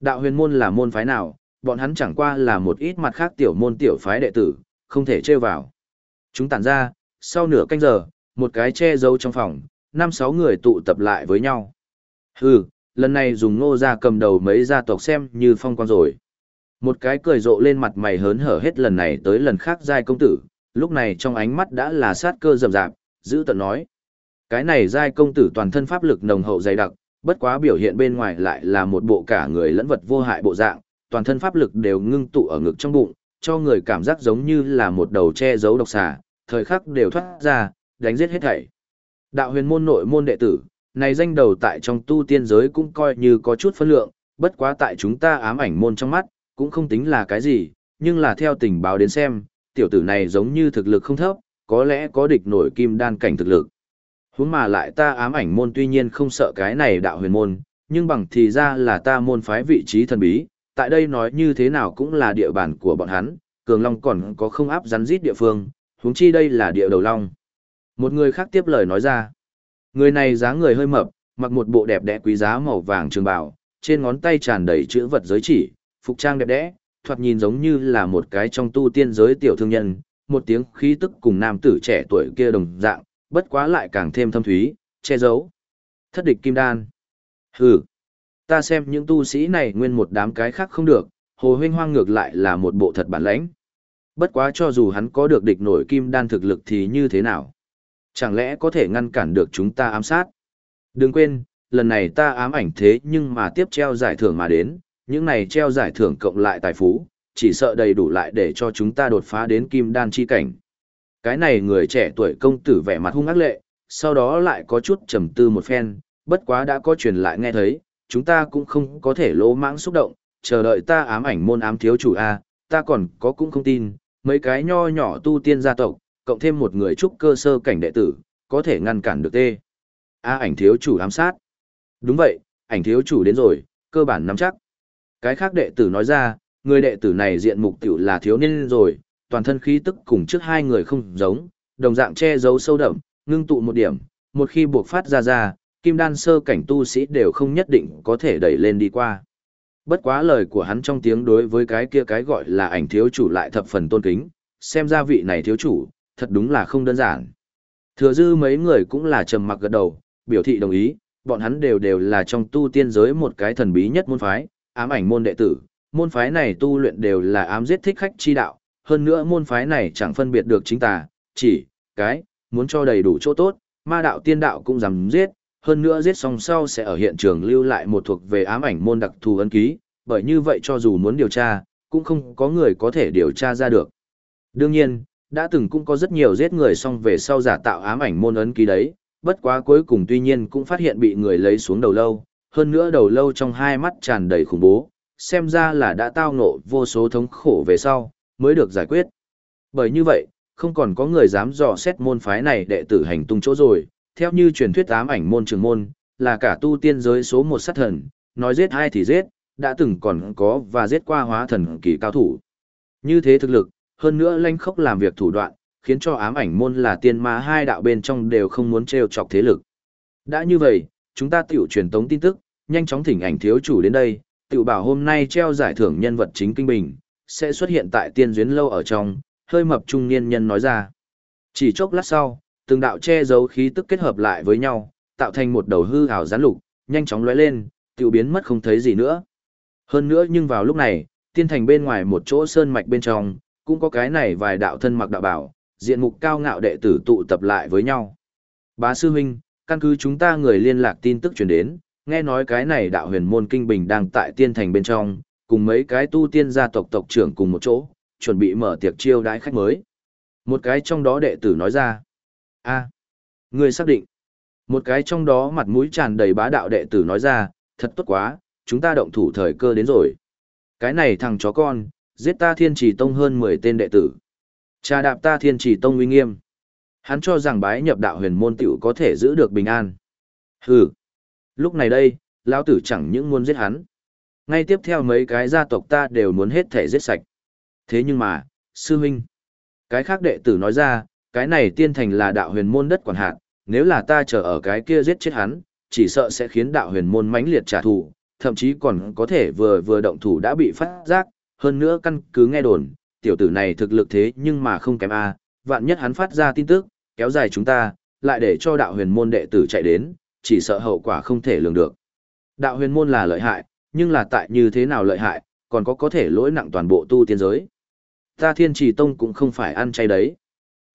Đạo huyền môn là môn phái nào, bọn hắn chẳng qua là một ít mặt khác tiểu môn tiểu phái đệ tử, không thể trêu vào. Chúng tản ra, sau nửa canh giờ, một cái che giấu trong phòng, năm sáu người tụ tập lại với nhau. Hừ, lần này dùng ngô ra cầm đầu mấy gia tộc xem như phong quan rồi. Một cái cười rộ lên mặt mày hớn hở hết lần này tới lần khác giai công tử, lúc này trong ánh mắt đã là sát cơ rầm rạp, giữ tận nói. Cái này giai công tử toàn thân pháp lực nồng hậu dày đặc, bất quá biểu hiện bên ngoài lại là một bộ cả người lẫn vật vô hại bộ dạng, toàn thân pháp lực đều ngưng tụ ở ngực trong bụng, cho người cảm giác giống như là một đầu che giấu độc xà, thời khắc đều thoát ra, đánh giết hết thảy. Đạo huyền môn nội môn đệ tử, này danh đầu tại trong tu tiên giới cũng coi như có chút phân lượng, bất quá tại chúng ta ám ảnh môn trong mắt, cũng không tính là cái gì, nhưng là theo tình báo đến xem, tiểu tử này giống như thực lực không thấp, có lẽ có địch nổi kim đan cảnh thực lực. Huống mà lại ta ám ảnh môn tuy nhiên không sợ cái này đạo huyền môn, nhưng bằng thì ra là ta môn phái vị trí thần bí, tại đây nói như thế nào cũng là địa bàn của bọn hắn, Cường Long còn có không áp rắn rít địa phương, huống chi đây là địa đầu Long. Một người khác tiếp lời nói ra. Người này dáng người hơi mập, mặc một bộ đẹp đẽ quý giá màu vàng trường bào, trên ngón tay tràn đầy chữ vật giới chỉ, phục trang đẹp đẽ, thoạt nhìn giống như là một cái trong tu tiên giới tiểu thương nhân, một tiếng khí tức cùng nam tử trẻ tuổi kia đồng dạng, bất quá lại càng thêm thâm thúy, che giấu. Thất địch kim đan. Hừ. Ta xem những tu sĩ này nguyên một đám cái khác không được, hồ huynh hoang ngược lại là một bộ thật bản lãnh. Bất quá cho dù hắn có được địch nổi kim đan thực lực thì như thế nào? Chẳng lẽ có thể ngăn cản được chúng ta ám sát? Đừng quên, lần này ta ám ảnh thế nhưng mà tiếp treo giải thưởng mà đến, những này treo giải thưởng cộng lại tài phú, chỉ sợ đầy đủ lại để cho chúng ta đột phá đến kim đan chi cảnh. Cái này người trẻ tuổi công tử vẻ mặt hung ác lệ, sau đó lại có chút trầm tư một phen, bất quá đã có truyền lại nghe thấy, chúng ta cũng không có thể lỗ mãng xúc động, chờ đợi ta ám ảnh môn ám thiếu chủ A, ta còn có cũng không tin, mấy cái nho nhỏ tu tiên gia tộc, cộng thêm một người trúc cơ sơ cảnh đệ tử, có thể ngăn cản được tê. A ảnh thiếu chủ ám sát. Đúng vậy, ảnh thiếu chủ đến rồi, cơ bản nắm chắc. Cái khác đệ tử nói ra, người đệ tử này diện mục tiểu là thiếu niên rồi, toàn thân khí tức cùng trước hai người không giống, đồng dạng che giấu sâu đậm, ngưng tụ một điểm, một khi buộc phát ra ra, kim đan sơ cảnh tu sĩ đều không nhất định có thể đẩy lên đi qua. Bất quá lời của hắn trong tiếng đối với cái kia cái gọi là ảnh thiếu chủ lại thập phần tôn kính, xem ra vị này thiếu chủ, thật đúng là không đơn giản. Thừa dư mấy người cũng là trầm mặc gật đầu, biểu thị đồng ý, bọn hắn đều đều là trong tu tiên giới một cái thần bí nhất môn phái, ám ảnh môn đệ tử, môn phái này tu luyện đều là ám giết thích khách chi đạo, hơn nữa môn phái này chẳng phân biệt được chính tà, chỉ, cái, muốn cho đầy đủ chỗ tốt, ma đạo tiên đạo cũng dám giết, hơn nữa giết xong sau sẽ ở hiện trường lưu lại một thuộc về ám ảnh môn đặc thù ấn ký, bởi như vậy cho dù muốn điều tra, cũng không có người có thể điều tra ra được. Đương nhiên, đã từng cũng có rất nhiều giết người xong về sau giả tạo ám ảnh môn ấn ký đấy, bất quá cuối cùng tuy nhiên cũng phát hiện bị người lấy xuống đầu lâu, hơn nữa đầu lâu trong hai mắt tràn đầy khủng bố, xem ra là đã tao ngộ vô số thống khổ về sau, mới được giải quyết. Bởi như vậy, không còn có người dám dò xét môn phái này đệ tử hành tung chỗ rồi, theo như truyền thuyết ám ảnh môn trường môn, là cả tu tiên giới số một sát thần, nói giết ai thì giết, đã từng còn có và giết qua hóa thần kỳ cao thủ. Như thế thực lực, hơn nữa lanh khốc làm việc thủ đoạn, khiến cho ám ảnh môn là tiên ma hai đạo bên trong đều không muốn trêu chọc thế lực. Đã như vậy, chúng ta tiểu truyền tống tin tức, nhanh chóng thỉnh ảnh thiếu chủ đến đây, tự bảo hôm nay treo giải thưởng nhân vật chính kinh bình, sẽ xuất hiện tại tiên duyến lâu ở trong, hơi mập trung niên nhân nói ra. Chỉ chốc lát sau, từng đạo che giấu khí tức kết hợp lại với nhau, tạo thành một đầu hư ảo gián lục, nhanh chóng lóe lên, tiểu biến mất không thấy gì nữa. Hơn nữa nhưng vào lúc này, tiên thành bên ngoài một chỗ sơn mạch bên trong, cũng có cái này vài đạo thân mặc đạo bảo, diện mục cao ngạo đệ tử tụ tập lại với nhau. Bá sư huynh, căn cứ chúng ta người liên lạc tin tức truyền đến, nghe nói cái này đạo huyền môn kinh bình đang tại tiên thành bên trong, cùng mấy cái tu tiên gia tộc tộc trưởng cùng một chỗ, chuẩn bị mở tiệc chiêu đãi khách mới. Một cái trong đó đệ tử nói ra, a người xác định. Một cái trong đó mặt mũi tràn đầy bá đạo đệ tử nói ra, thật tốt quá, chúng ta động thủ thời cơ đến rồi. Cái này thằng chó con, giết ta thiên trì tông hơn 10 tên đệ tử. Trà đạp ta thiên trì tông uy nghiêm. Hắn cho rằng bái nhập đạo huyền môn tiểu có thể giữ được bình an. Hừ. Lúc này đây, lão tử chẳng những muốn giết hắn. Ngay tiếp theo mấy cái gia tộc ta đều muốn hết thể giết sạch. Thế nhưng mà, sư huynh. Cái khác đệ tử nói ra, cái này tiên thành là đạo huyền môn đất quản hạt, nếu là ta chờ ở cái kia giết chết hắn, chỉ sợ sẽ khiến đạo huyền môn mãnh liệt trả thù, thậm chí còn có thể vừa vừa động thủ đã bị phát giác, hơn nữa căn cứ nghe đồn, tiểu tử này thực lực thế nhưng mà không kém a, vạn nhất hắn phát ra tin tức, kéo dài chúng ta, lại để cho đạo huyền môn đệ tử chạy đến, chỉ sợ hậu quả không thể lường được. Đạo huyền môn là lợi hại, nhưng là tại như thế nào lợi hại, còn có có thể lỗi nặng toàn bộ tu tiên giới. Ta thiên trì tông cũng không phải ăn chay đấy.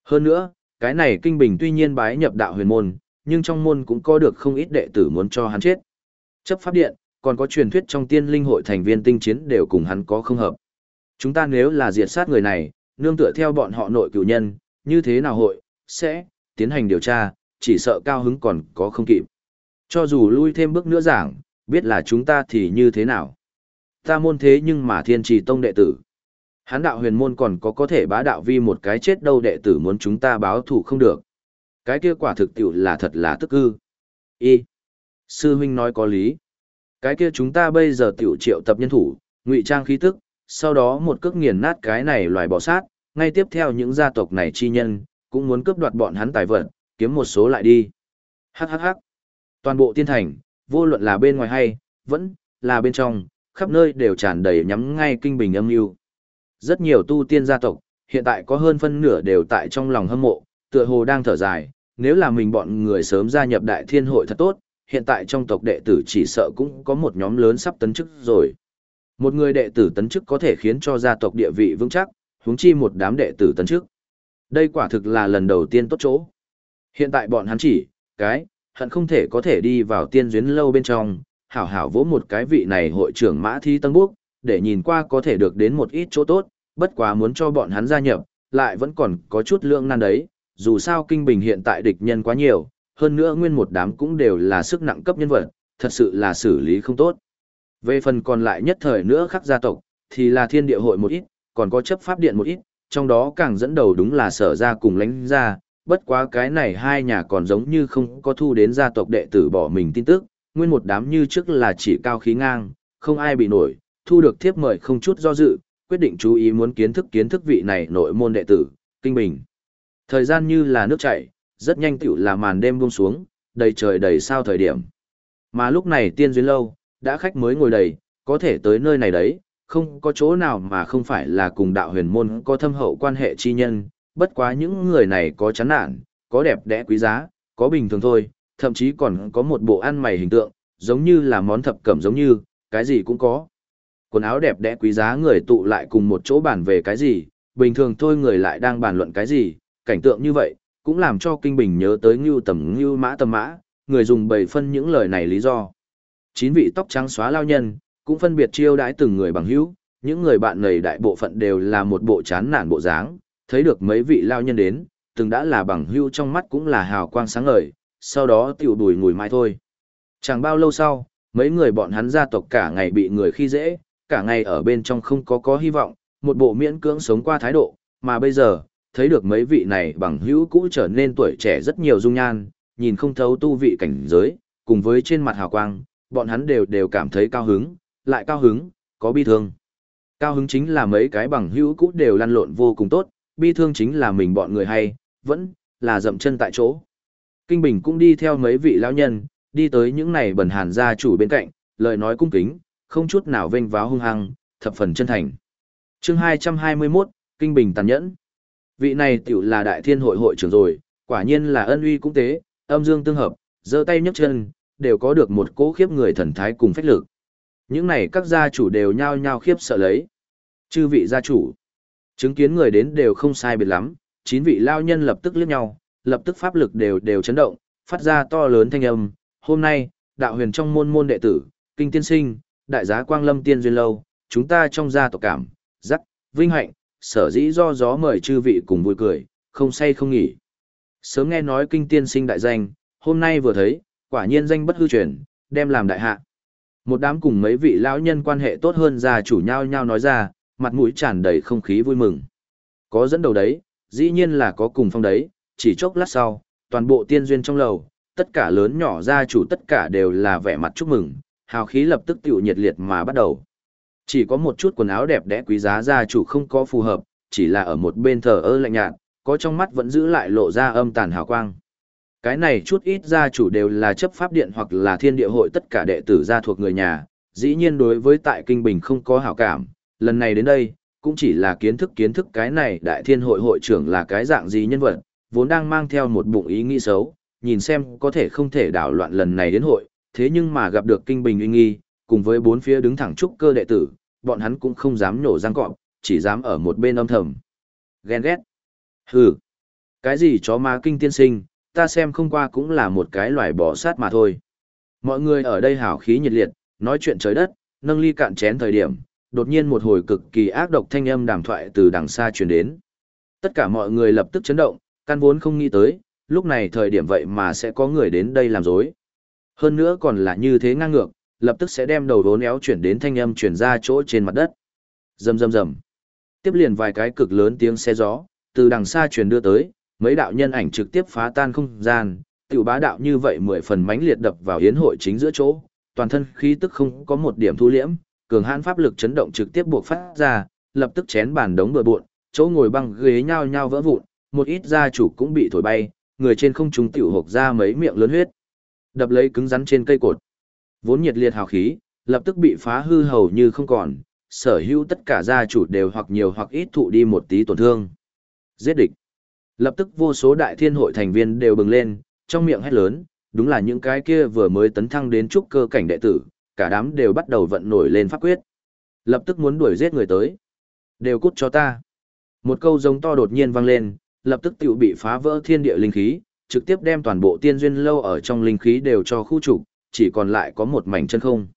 Hơn nữa, cái này kinh bình tuy nhiên bái nhập đạo huyền môn, nhưng trong môn cũng có được không ít đệ tử muốn cho hắn chết. Chấp pháp điện, còn có truyền thuyết trong tiên linh hội thành viên tinh chiến đều cùng hắn có không hợp. Chúng ta nếu là diệt sát người này, nương tựa theo bọn họ nội cửu nhân, như thế nào hội, sẽ, tiến hành điều tra, chỉ sợ cao hứng còn có không kịp. Cho dù lui thêm bước nữa giảng, biết là chúng ta thì như thế nào. Ta môn thế nhưng mà thiên trì tông đệ tử. Hán đạo huyền môn còn có có thể bá đạo vi một cái chết đâu đệ tử muốn chúng ta báo thủ không được. Cái kia quả thực tiểu là thật là tức ư. Y. Sư huynh nói có lý. Cái kia chúng ta bây giờ tiểu triệu tập nhân thủ, ngụy trang khí tức, sau đó một cước nghiền nát cái này loài bò sát, ngay tiếp theo những gia tộc này chi nhân, cũng muốn cướp đoạt bọn hắn tài vật, kiếm một số lại đi. Hắc hắc hắc. Toàn bộ tiên thành, vô luận là bên ngoài hay, vẫn là bên trong, khắp nơi đều tràn đầy nhắm ngay kinh bình âm mưu. Rất nhiều tu tiên gia tộc, hiện tại có hơn phân nửa đều tại trong lòng hâm mộ, tựa hồ đang thở dài, nếu là mình bọn người sớm gia nhập đại thiên hội thật tốt, hiện tại trong tộc đệ tử chỉ sợ cũng có một nhóm lớn sắp tấn chức rồi. Một người đệ tử tấn chức có thể khiến cho gia tộc địa vị vững chắc, huống chi một đám đệ tử tấn chức. Đây quả thực là lần đầu tiên tốt chỗ. Hiện tại bọn hắn chỉ, cái, hận không thể có thể đi vào tiên duyến lâu bên trong, hảo hảo vỗ một cái vị này hội trưởng mã thi tân búc, để nhìn qua có thể được đến một ít chỗ tốt, bất quá muốn cho bọn hắn gia nhập, lại vẫn còn có chút lượng nan đấy, dù sao kinh bình hiện tại địch nhân quá nhiều, hơn nữa nguyên một đám cũng đều là sức nặng cấp nhân vật, thật sự là xử lý không tốt. Về phần còn lại nhất thời nữa khắc gia tộc, thì là thiên địa hội một ít, còn có chấp pháp điện một ít, trong đó càng dẫn đầu đúng là sở ra cùng lãnh ra, bất quá cái này hai nhà còn giống như không có thu đến gia tộc đệ tử bỏ mình tin tức, nguyên một đám như trước là chỉ cao khí ngang, không ai bị nổi, thu được thiếp mời không chút do dự, quyết định chú ý muốn kiến thức kiến thức vị này nội môn đệ tử, kinh bình. Thời gian như là nước chảy, rất nhanh tiểu là màn đêm buông xuống, đầy trời đầy sao thời điểm. Mà lúc này tiên duyên lâu, đã khách mới ngồi đầy, có thể tới nơi này đấy, không có chỗ nào mà không phải là cùng đạo huyền môn có thâm hậu quan hệ chi nhân, bất quá những người này có chán nản, có đẹp đẽ quý giá, có bình thường thôi, thậm chí còn có một bộ ăn mày hình tượng, giống như là món thập cẩm giống như, cái gì cũng có. Quần áo đẹp đẽ quý giá người tụ lại cùng một chỗ bàn về cái gì, bình thường thôi người lại đang bàn luận cái gì, cảnh tượng như vậy, cũng làm cho Kinh Bình nhớ tới Ngưu Tầm Ngưu Mã Tầm Mã, người dùng bày phân những lời này lý do. Chín vị tóc trắng xóa lao nhân, cũng phân biệt chiêu đãi từng người bằng hữu, những người bạn này đại bộ phận đều là một bộ chán nản bộ dáng, thấy được mấy vị lao nhân đến, từng đã là bằng hữu trong mắt cũng là hào quang sáng ngời, sau đó tiểu đùi ngùi mai thôi. Chẳng bao lâu sau, mấy người bọn hắn gia tộc cả ngày bị người khi dễ, cả ngày ở bên trong không có có hy vọng, một bộ miễn cưỡng sống qua thái độ, mà bây giờ, thấy được mấy vị này bằng hữu cũ trở nên tuổi trẻ rất nhiều dung nhan, nhìn không thấu tu vị cảnh giới, cùng với trên mặt hào quang, bọn hắn đều đều cảm thấy cao hứng, lại cao hứng, có bi thương. Cao hứng chính là mấy cái bằng hữu cũ đều lăn lộn vô cùng tốt, bi thương chính là mình bọn người hay, vẫn là dậm chân tại chỗ. Kinh Bình cũng đi theo mấy vị lão nhân, đi tới những này bẩn hàn gia chủ bên cạnh, lời nói cung kính, không chút nào vênh váo hung hăng, thập phần chân thành. Chương 221, Kinh Bình tàn nhẫn. Vị này tiểu là đại thiên hội hội trưởng rồi, quả nhiên là ân uy cũng tế, âm dương tương hợp, giơ tay nhấc chân, đều có được một cố khiếp người thần thái cùng phách lực. Những này các gia chủ đều nhao nhao khiếp sợ lấy. Chư vị gia chủ, chứng kiến người đến đều không sai biệt lắm, chín vị lao nhân lập tức liếc nhau, lập tức pháp lực đều đều chấn động, phát ra to lớn thanh âm. Hôm nay, đạo huyền trong môn môn đệ tử, kinh tiên sinh, đại giá quang lâm tiên duyên lâu, chúng ta trong gia tộc cảm, giác, vinh hạnh, sở dĩ do gió mời chư vị cùng vui cười, không say không nghỉ. Sớm nghe nói kinh tiên sinh đại danh, hôm nay vừa thấy, quả nhiên danh bất hư truyền, đem làm đại hạ. Một đám cùng mấy vị lão nhân quan hệ tốt hơn già chủ nhau nhau nói ra, mặt mũi tràn đầy không khí vui mừng. Có dẫn đầu đấy, dĩ nhiên là có cùng phong đấy, chỉ chốc lát sau, toàn bộ tiên duyên trong lầu, tất cả lớn nhỏ gia chủ tất cả đều là vẻ mặt chúc mừng, hào khí lập tức tiểu nhiệt liệt mà bắt đầu. Chỉ có một chút quần áo đẹp đẽ quý giá gia chủ không có phù hợp, chỉ là ở một bên thờ ơ lạnh nhạt, có trong mắt vẫn giữ lại lộ ra âm tàn hào quang. Cái này chút ít gia chủ đều là chấp pháp điện hoặc là thiên địa hội tất cả đệ tử gia thuộc người nhà, dĩ nhiên đối với tại Kinh Bình không có hảo cảm, lần này đến đây, cũng chỉ là kiến thức kiến thức cái này đại thiên hội hội trưởng là cái dạng gì nhân vật, vốn đang mang theo một bụng ý nghĩ xấu, nhìn xem có thể không thể đảo loạn lần này đến hội, thế nhưng mà gặp được Kinh Bình uy nghi, cùng với bốn phía đứng thẳng trúc cơ đệ tử, bọn hắn cũng không dám nổ răng cọp, chỉ dám ở một bên âm thầm. Ghen ghét. Hừ. Cái gì chó ma kinh tiên sinh, ta xem không qua cũng là một cái loài bò sát mà thôi. Mọi người ở đây hào khí nhiệt liệt, nói chuyện trời đất, nâng ly cạn chén thời điểm, đột nhiên một hồi cực kỳ ác độc thanh âm đàm thoại từ đằng xa truyền đến. Tất cả mọi người lập tức chấn động, căn vốn không nghĩ tới, lúc này thời điểm vậy mà sẽ có người đến đây làm dối. Hơn nữa còn là như thế ngang ngược, lập tức sẽ đem đầu vốn éo chuyển đến thanh âm chuyển ra chỗ trên mặt đất. Rầm rầm rầm. Tiếp liền vài cái cực lớn tiếng xe gió, từ đằng xa truyền đưa tới, mấy đạo nhân ảnh trực tiếp phá tan không gian, tiểu bá đạo như vậy mười phần mãnh liệt đập vào hiến hội chính giữa chỗ, toàn thân khí tức không có một điểm thu liễm, cường hãn pháp lực chấn động trực tiếp buộc phát ra, lập tức chén bàn đống bừa bộn, chỗ ngồi băng ghế nhao nhao vỡ vụn, một ít gia chủ cũng bị thổi bay, người trên không trung tiểu hộc ra mấy miệng lớn huyết. Đập lấy cứng rắn trên cây cột. Vốn nhiệt liệt hào khí, lập tức bị phá hư hầu như không còn, sở hữu tất cả gia chủ đều hoặc nhiều hoặc ít thụ đi một tí tổn thương. Giết địch. Lập tức vô số đại thiên hội thành viên đều bừng lên, trong miệng hét lớn, đúng là những cái kia vừa mới tấn thăng đến trúc cơ cảnh đệ tử, cả đám đều bắt đầu vận nổi lên pháp quyết. Lập tức muốn đuổi giết người tới. Đều cút cho ta. Một câu giống to đột nhiên vang lên, lập tức tiểu bị phá vỡ thiên địa linh khí, trực tiếp đem toàn bộ tiên duyên lâu ở trong linh khí đều cho khu trục, chỉ còn lại có một mảnh chân không.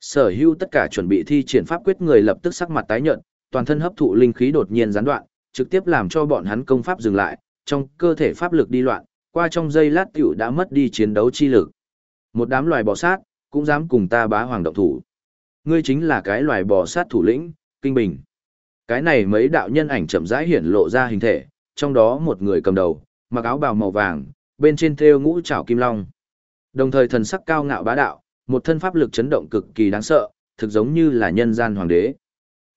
Sở hữu tất cả chuẩn bị thi triển pháp quyết người lập tức sắc mặt tái nhợt, toàn thân hấp thụ linh khí đột nhiên gián đoạn, trực tiếp làm cho bọn hắn công pháp dừng lại, trong cơ thể pháp lực đi loạn, qua trong giây lát tiểu đã mất đi chiến đấu chi lực. Một đám loài bò sát, cũng dám cùng ta bá hoàng động thủ. Ngươi chính là cái loài bò sát thủ lĩnh, Kinh Bình. Cái này mấy đạo nhân ảnh chậm rãi hiển lộ ra hình thể, trong đó một người cầm đầu, mặc áo bào màu vàng, bên trên thêu ngũ trảo kim long. Đồng thời thần sắc cao ngạo bá đạo, một thân pháp lực chấn động cực kỳ đáng sợ, thực giống như là nhân gian hoàng đế.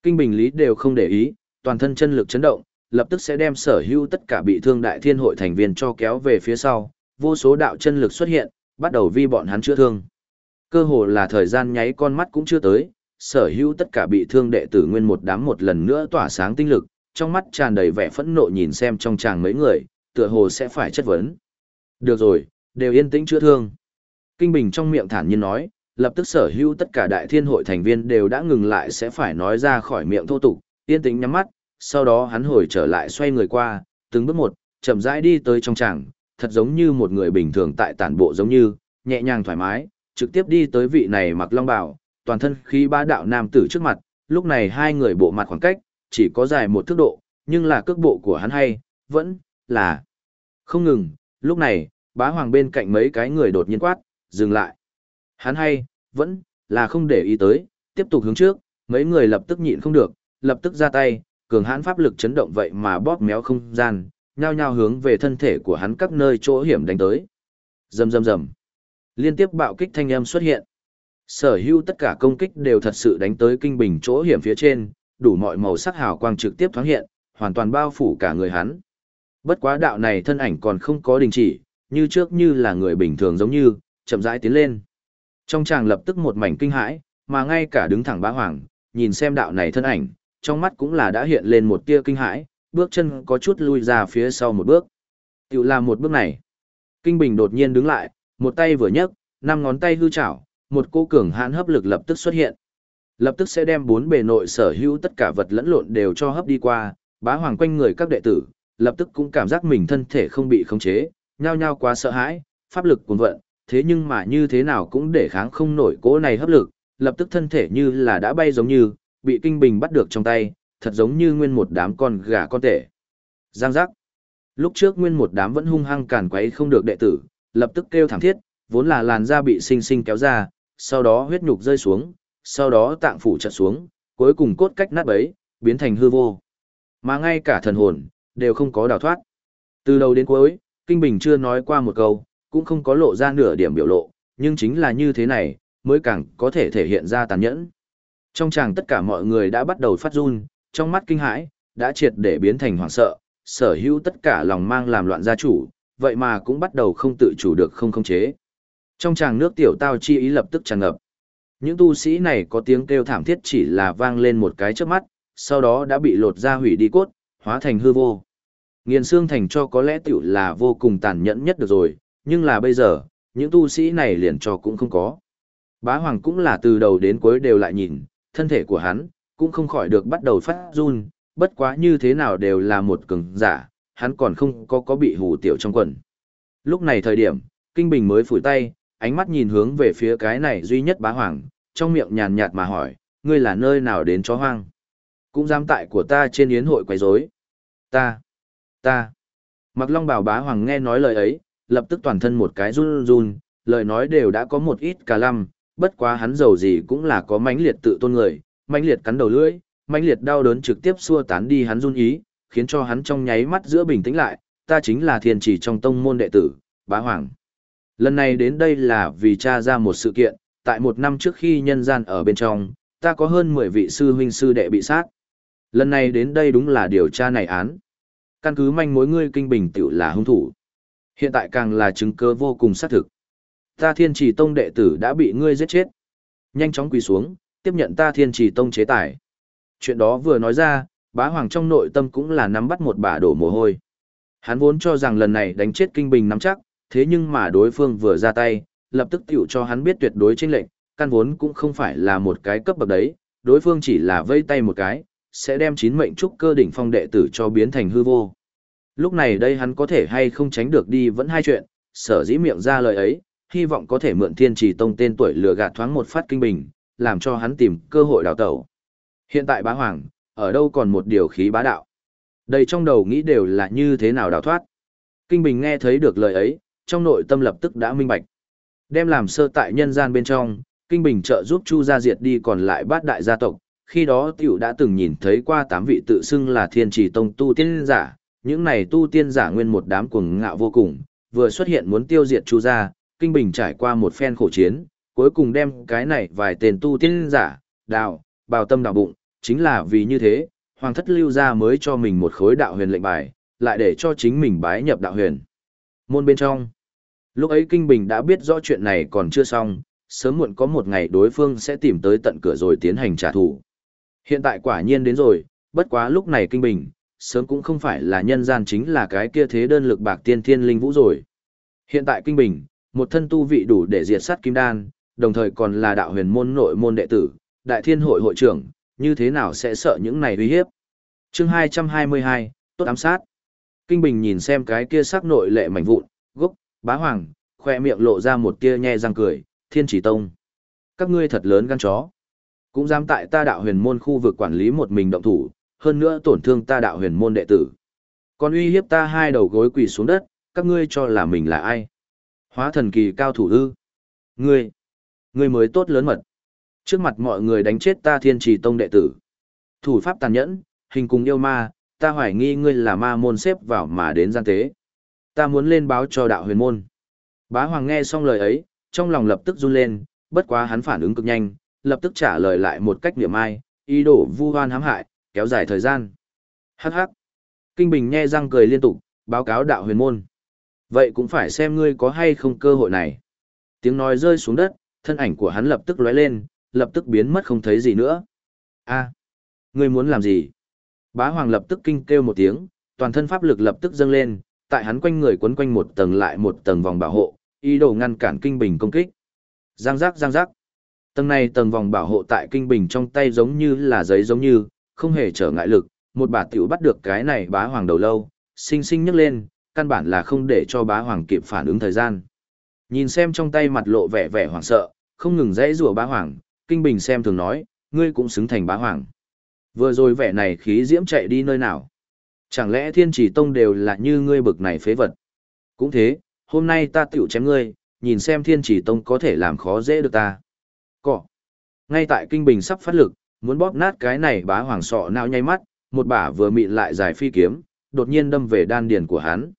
Kinh Bình Lý đều không để ý, toàn thân chân lực chấn động, lập tức sẽ đem sở hữu tất cả bị thương đại thiên hội thành viên cho kéo về phía sau, vô số đạo chân lực xuất hiện, bắt đầu vi bọn hắn chữa thương. Cơ hồ là thời gian nháy con mắt cũng chưa tới, sở hữu tất cả bị thương đệ tử nguyên một đám một lần nữa tỏa sáng tinh lực, trong mắt tràn đầy vẻ phẫn nộ nhìn xem trong chàng mấy người, tựa hồ sẽ phải chất vấn. Được rồi, đều yên tĩnh chữa thương. Kinh Bình trong miệng thản nhiên nói, lập tức sở hữu tất cả đại thiên hội thành viên đều đã ngừng lại sẽ phải nói ra khỏi miệng thô tục, yên tĩnh nhắm mắt, sau đó hắn hồi trở lại xoay người qua, từng bước một, chậm rãi đi tới trong tràng, thật giống như một người bình thường tại tản bộ giống như, nhẹ nhàng thoải mái, trực tiếp đi tới vị này mặc long bào, toàn thân khí ba đạo nam tử trước mặt, lúc này hai người bộ mặt khoảng cách, chỉ có dài một thước độ, nhưng là cước bộ của hắn hay, vẫn là không ngừng, lúc này, bá hoàng bên cạnh mấy cái người đột nhiên quát, dừng lại. Hắn hay, vẫn là không để ý tới, tiếp tục hướng trước, mấy người lập tức nhịn không được, lập tức ra tay, cường hãn pháp lực chấn động vậy mà bóp méo không gian, nhao nhao hướng về thân thể của hắn các nơi chỗ hiểm đánh tới. Rầm rầm rầm. Liên tiếp bạo kích thanh âm xuất hiện. Sở hữu tất cả công kích đều thật sự đánh tới kinh bình chỗ hiểm phía trên, đủ mọi màu sắc hào quang trực tiếp thoáng hiện, hoàn toàn bao phủ cả người hắn. Bất quá đạo này thân ảnh còn không có đình chỉ, như trước như là người bình thường giống như, chậm rãi tiến lên. Trong chàng lập tức một mảnh kinh hãi, mà ngay cả đứng thẳng bá hoàng, nhìn xem đạo này thân ảnh, trong mắt cũng là đã hiện lên một tia kinh hãi, bước chân có chút lui ra phía sau một bước. Tiểu làm một bước này. Kinh Bình đột nhiên đứng lại, một tay vừa nhấc, năm ngón tay hư chảo, một cô cường hãn hấp lực lập tức xuất hiện. Lập tức sẽ đem bốn bề nội sở hữu tất cả vật lẫn lộn đều cho hấp đi qua, bá hoàng quanh người các đệ tử, lập tức cũng cảm giác mình thân thể không bị khống chế, nhao nhao quá sợ hãi, pháp lực cuồn vận, thế nhưng mà như thế nào cũng để kháng không nổi cỗ này hấp lực, lập tức thân thể như là đã bay giống như, bị kinh bình bắt được trong tay, thật giống như nguyên một đám con gà con tể. Giang giác. Lúc trước nguyên một đám vẫn hung hăng càn quấy không được đệ tử, lập tức kêu thảm thiết, vốn là làn da bị sinh sinh kéo ra, sau đó huyết nhục rơi xuống, sau đó tạng phủ chặt xuống, cuối cùng cốt cách nát bấy, biến thành hư vô. Mà ngay cả thần hồn, đều không có đào thoát. Từ đầu đến cuối, Kinh Bình chưa nói qua một câu, cũng không có lộ ra nửa điểm biểu lộ, nhưng chính là như thế này, mới càng có thể thể hiện ra tàn nhẫn. Trong chàng tất cả mọi người đã bắt đầu phát run, trong mắt kinh hãi, đã triệt để biến thành hoảng sợ, sở hữu tất cả lòng mang làm loạn gia chủ, vậy mà cũng bắt đầu không tự chủ được không khống chế. Trong chàng nước tiểu tao chi ý lập tức tràn ngập. Những tu sĩ này có tiếng kêu thảm thiết chỉ là vang lên một cái trước mắt, sau đó đã bị lột ra hủy đi cốt, hóa thành hư vô. Nghiền xương thành cho có lẽ tiểu là vô cùng tàn nhẫn nhất được rồi, nhưng là bây giờ, những tu sĩ này liền cho cũng không có. Bá Hoàng cũng là từ đầu đến cuối đều lại nhìn, thân thể của hắn, cũng không khỏi được bắt đầu phát run, bất quá như thế nào đều là một cường giả, hắn còn không có có bị hủ tiểu trong quần. Lúc này thời điểm, Kinh Bình mới phủi tay, ánh mắt nhìn hướng về phía cái này duy nhất bá hoàng, trong miệng nhàn nhạt mà hỏi, ngươi là nơi nào đến chó hoang? Cũng dám tại của ta trên yến hội quấy rối. Ta, ta. Mặc Long bảo bá hoàng nghe nói lời ấy, lập tức toàn thân một cái run run, lời nói đều đã có một ít cả lăm, bất quá hắn giàu gì cũng là có mãnh liệt tự tôn người, mãnh liệt cắn đầu lưỡi, mãnh liệt đau đớn trực tiếp xua tán đi hắn run ý, khiến cho hắn trong nháy mắt giữa bình tĩnh lại, ta chính là thiên chỉ trong tông môn đệ tử, bá hoàng. Lần này đến đây là vì cha ra một sự kiện, tại một năm trước khi nhân gian ở bên trong, ta có hơn 10 vị sư huynh sư đệ bị sát. Lần này đến đây đúng là điều tra này án. Căn cứ manh mối ngươi kinh bình tiểu là hung thủ. Hiện tại càng là chứng cứ vô cùng xác thực. Ta thiên trì tông đệ tử đã bị ngươi giết chết. Nhanh chóng quỳ xuống, tiếp nhận ta thiên trì tông chế tài. Chuyện đó vừa nói ra, bá hoàng trong nội tâm cũng là nắm bắt một bả đổ mồ hôi. Hắn vốn cho rằng lần này đánh chết kinh bình nắm chắc, thế nhưng mà đối phương vừa ra tay, lập tức tiểu cho hắn biết tuyệt đối chênh lệnh, căn vốn cũng không phải là một cái cấp bậc đấy, đối phương chỉ là vây tay một cái, sẽ đem chín mệnh trúc cơ đỉnh phong đệ tử cho biến thành hư vô. Lúc này đây hắn có thể hay không tránh được đi vẫn hai chuyện, sở dĩ miệng ra lời ấy, hy vọng có thể mượn thiên trì tông tên tuổi lừa gạt thoáng một phát kinh bình, làm cho hắn tìm cơ hội đào tẩu. Hiện tại bá hoàng, ở đâu còn một điều khí bá đạo. Đầy trong đầu nghĩ đều là như thế nào đào thoát. Kinh bình nghe thấy được lời ấy, trong nội tâm lập tức đã minh bạch. Đem làm sơ tại nhân gian bên trong, Kinh Bình trợ giúp Chu gia diệt đi còn lại bát đại gia tộc, khi đó tiểu đã từng nhìn thấy qua tám vị tự xưng là thiên trì tông tu tiên giả, những này tu tiên giả nguyên một đám cuồng ngạo vô cùng, vừa xuất hiện muốn tiêu diệt Chu gia, Kinh Bình trải qua một phen khổ chiến, cuối cùng đem cái này vài tên tu tiên giả, đào, bào tâm đào bụng, chính là vì như thế, Hoàng thất lưu gia mới cho mình một khối đạo huyền lệnh bài, lại để cho chính mình bái nhập đạo huyền. Môn bên trong Lúc ấy Kinh Bình đã biết rõ chuyện này còn chưa xong, sớm muộn có một ngày đối phương sẽ tìm tới tận cửa rồi tiến hành trả thù. Hiện tại quả nhiên đến rồi, bất quá lúc này Kinh Bình, sớm cũng không phải là nhân gian chính là cái kia thế đơn lực bạc tiên thiên linh vũ rồi. Hiện tại Kinh Bình, một thân tu vị đủ để diệt sát Kim Đan, đồng thời còn là đạo huyền môn nội môn đệ tử, đại thiên hội hội trưởng, như thế nào sẽ sợ những này uy hiếp. chương 222, tốt ám sát. Kinh Bình nhìn xem cái kia sắc nội lệ mảnh vụn, gốc, Bá Hoàng, khoe miệng lộ ra một tia nhe răng cười, thiên chỉ tông. Các ngươi thật lớn gan chó. Cũng dám tại ta đạo huyền môn khu vực quản lý một mình động thủ, hơn nữa tổn thương ta đạo huyền môn đệ tử. Còn uy hiếp ta hai đầu gối quỳ xuống đất, các ngươi cho là mình là ai? Hóa thần kỳ cao thủ ư? Ngươi, ngươi mới tốt lớn mật. Trước mặt mọi người đánh chết ta thiên trì tông đệ tử. Thủ pháp tàn nhẫn, hình cùng yêu ma, ta hoài nghi ngươi là ma môn xếp vào mà đến gian tế ta muốn lên báo cho đạo huyền môn. Bá Hoàng nghe xong lời ấy, trong lòng lập tức run lên, bất quá hắn phản ứng cực nhanh, lập tức trả lời lại một cách niệm ai, ý đồ vu hoan hãm hại, kéo dài thời gian. Hắc hắc. Kinh Bình nhe răng cười liên tục, báo cáo đạo huyền môn. Vậy cũng phải xem ngươi có hay không cơ hội này. Tiếng nói rơi xuống đất, thân ảnh của hắn lập tức lóe lên, lập tức biến mất không thấy gì nữa. A, ngươi muốn làm gì? Bá Hoàng lập tức kinh kêu một tiếng, toàn thân pháp lực lập tức dâng lên, tại hắn quanh người quấn quanh một tầng lại một tầng vòng bảo hộ, ý đồ ngăn cản kinh bình công kích. Giang giác giang giác. Tầng này tầng vòng bảo hộ tại kinh bình trong tay giống như là giấy giống như, không hề trở ngại lực, một bà tiểu bắt được cái này bá hoàng đầu lâu, sinh sinh nhấc lên, căn bản là không để cho bá hoàng kịp phản ứng thời gian. Nhìn xem trong tay mặt lộ vẻ vẻ hoảng sợ, không ngừng dãy rủa bá hoàng, kinh bình xem thường nói, ngươi cũng xứng thành bá hoàng. Vừa rồi vẻ này khí diễm chạy đi nơi nào? Chẳng lẽ thiên chỉ tông đều là như ngươi bực này phế vật? Cũng thế, hôm nay ta tiểu chém ngươi, nhìn xem thiên chỉ tông có thể làm khó dễ được ta. Cỏ. Ngay tại kinh bình sắp phát lực, muốn bóp nát cái này bá hoàng sọ não nháy mắt, một bả vừa mịn lại dài phi kiếm, đột nhiên đâm về đan điền của hắn.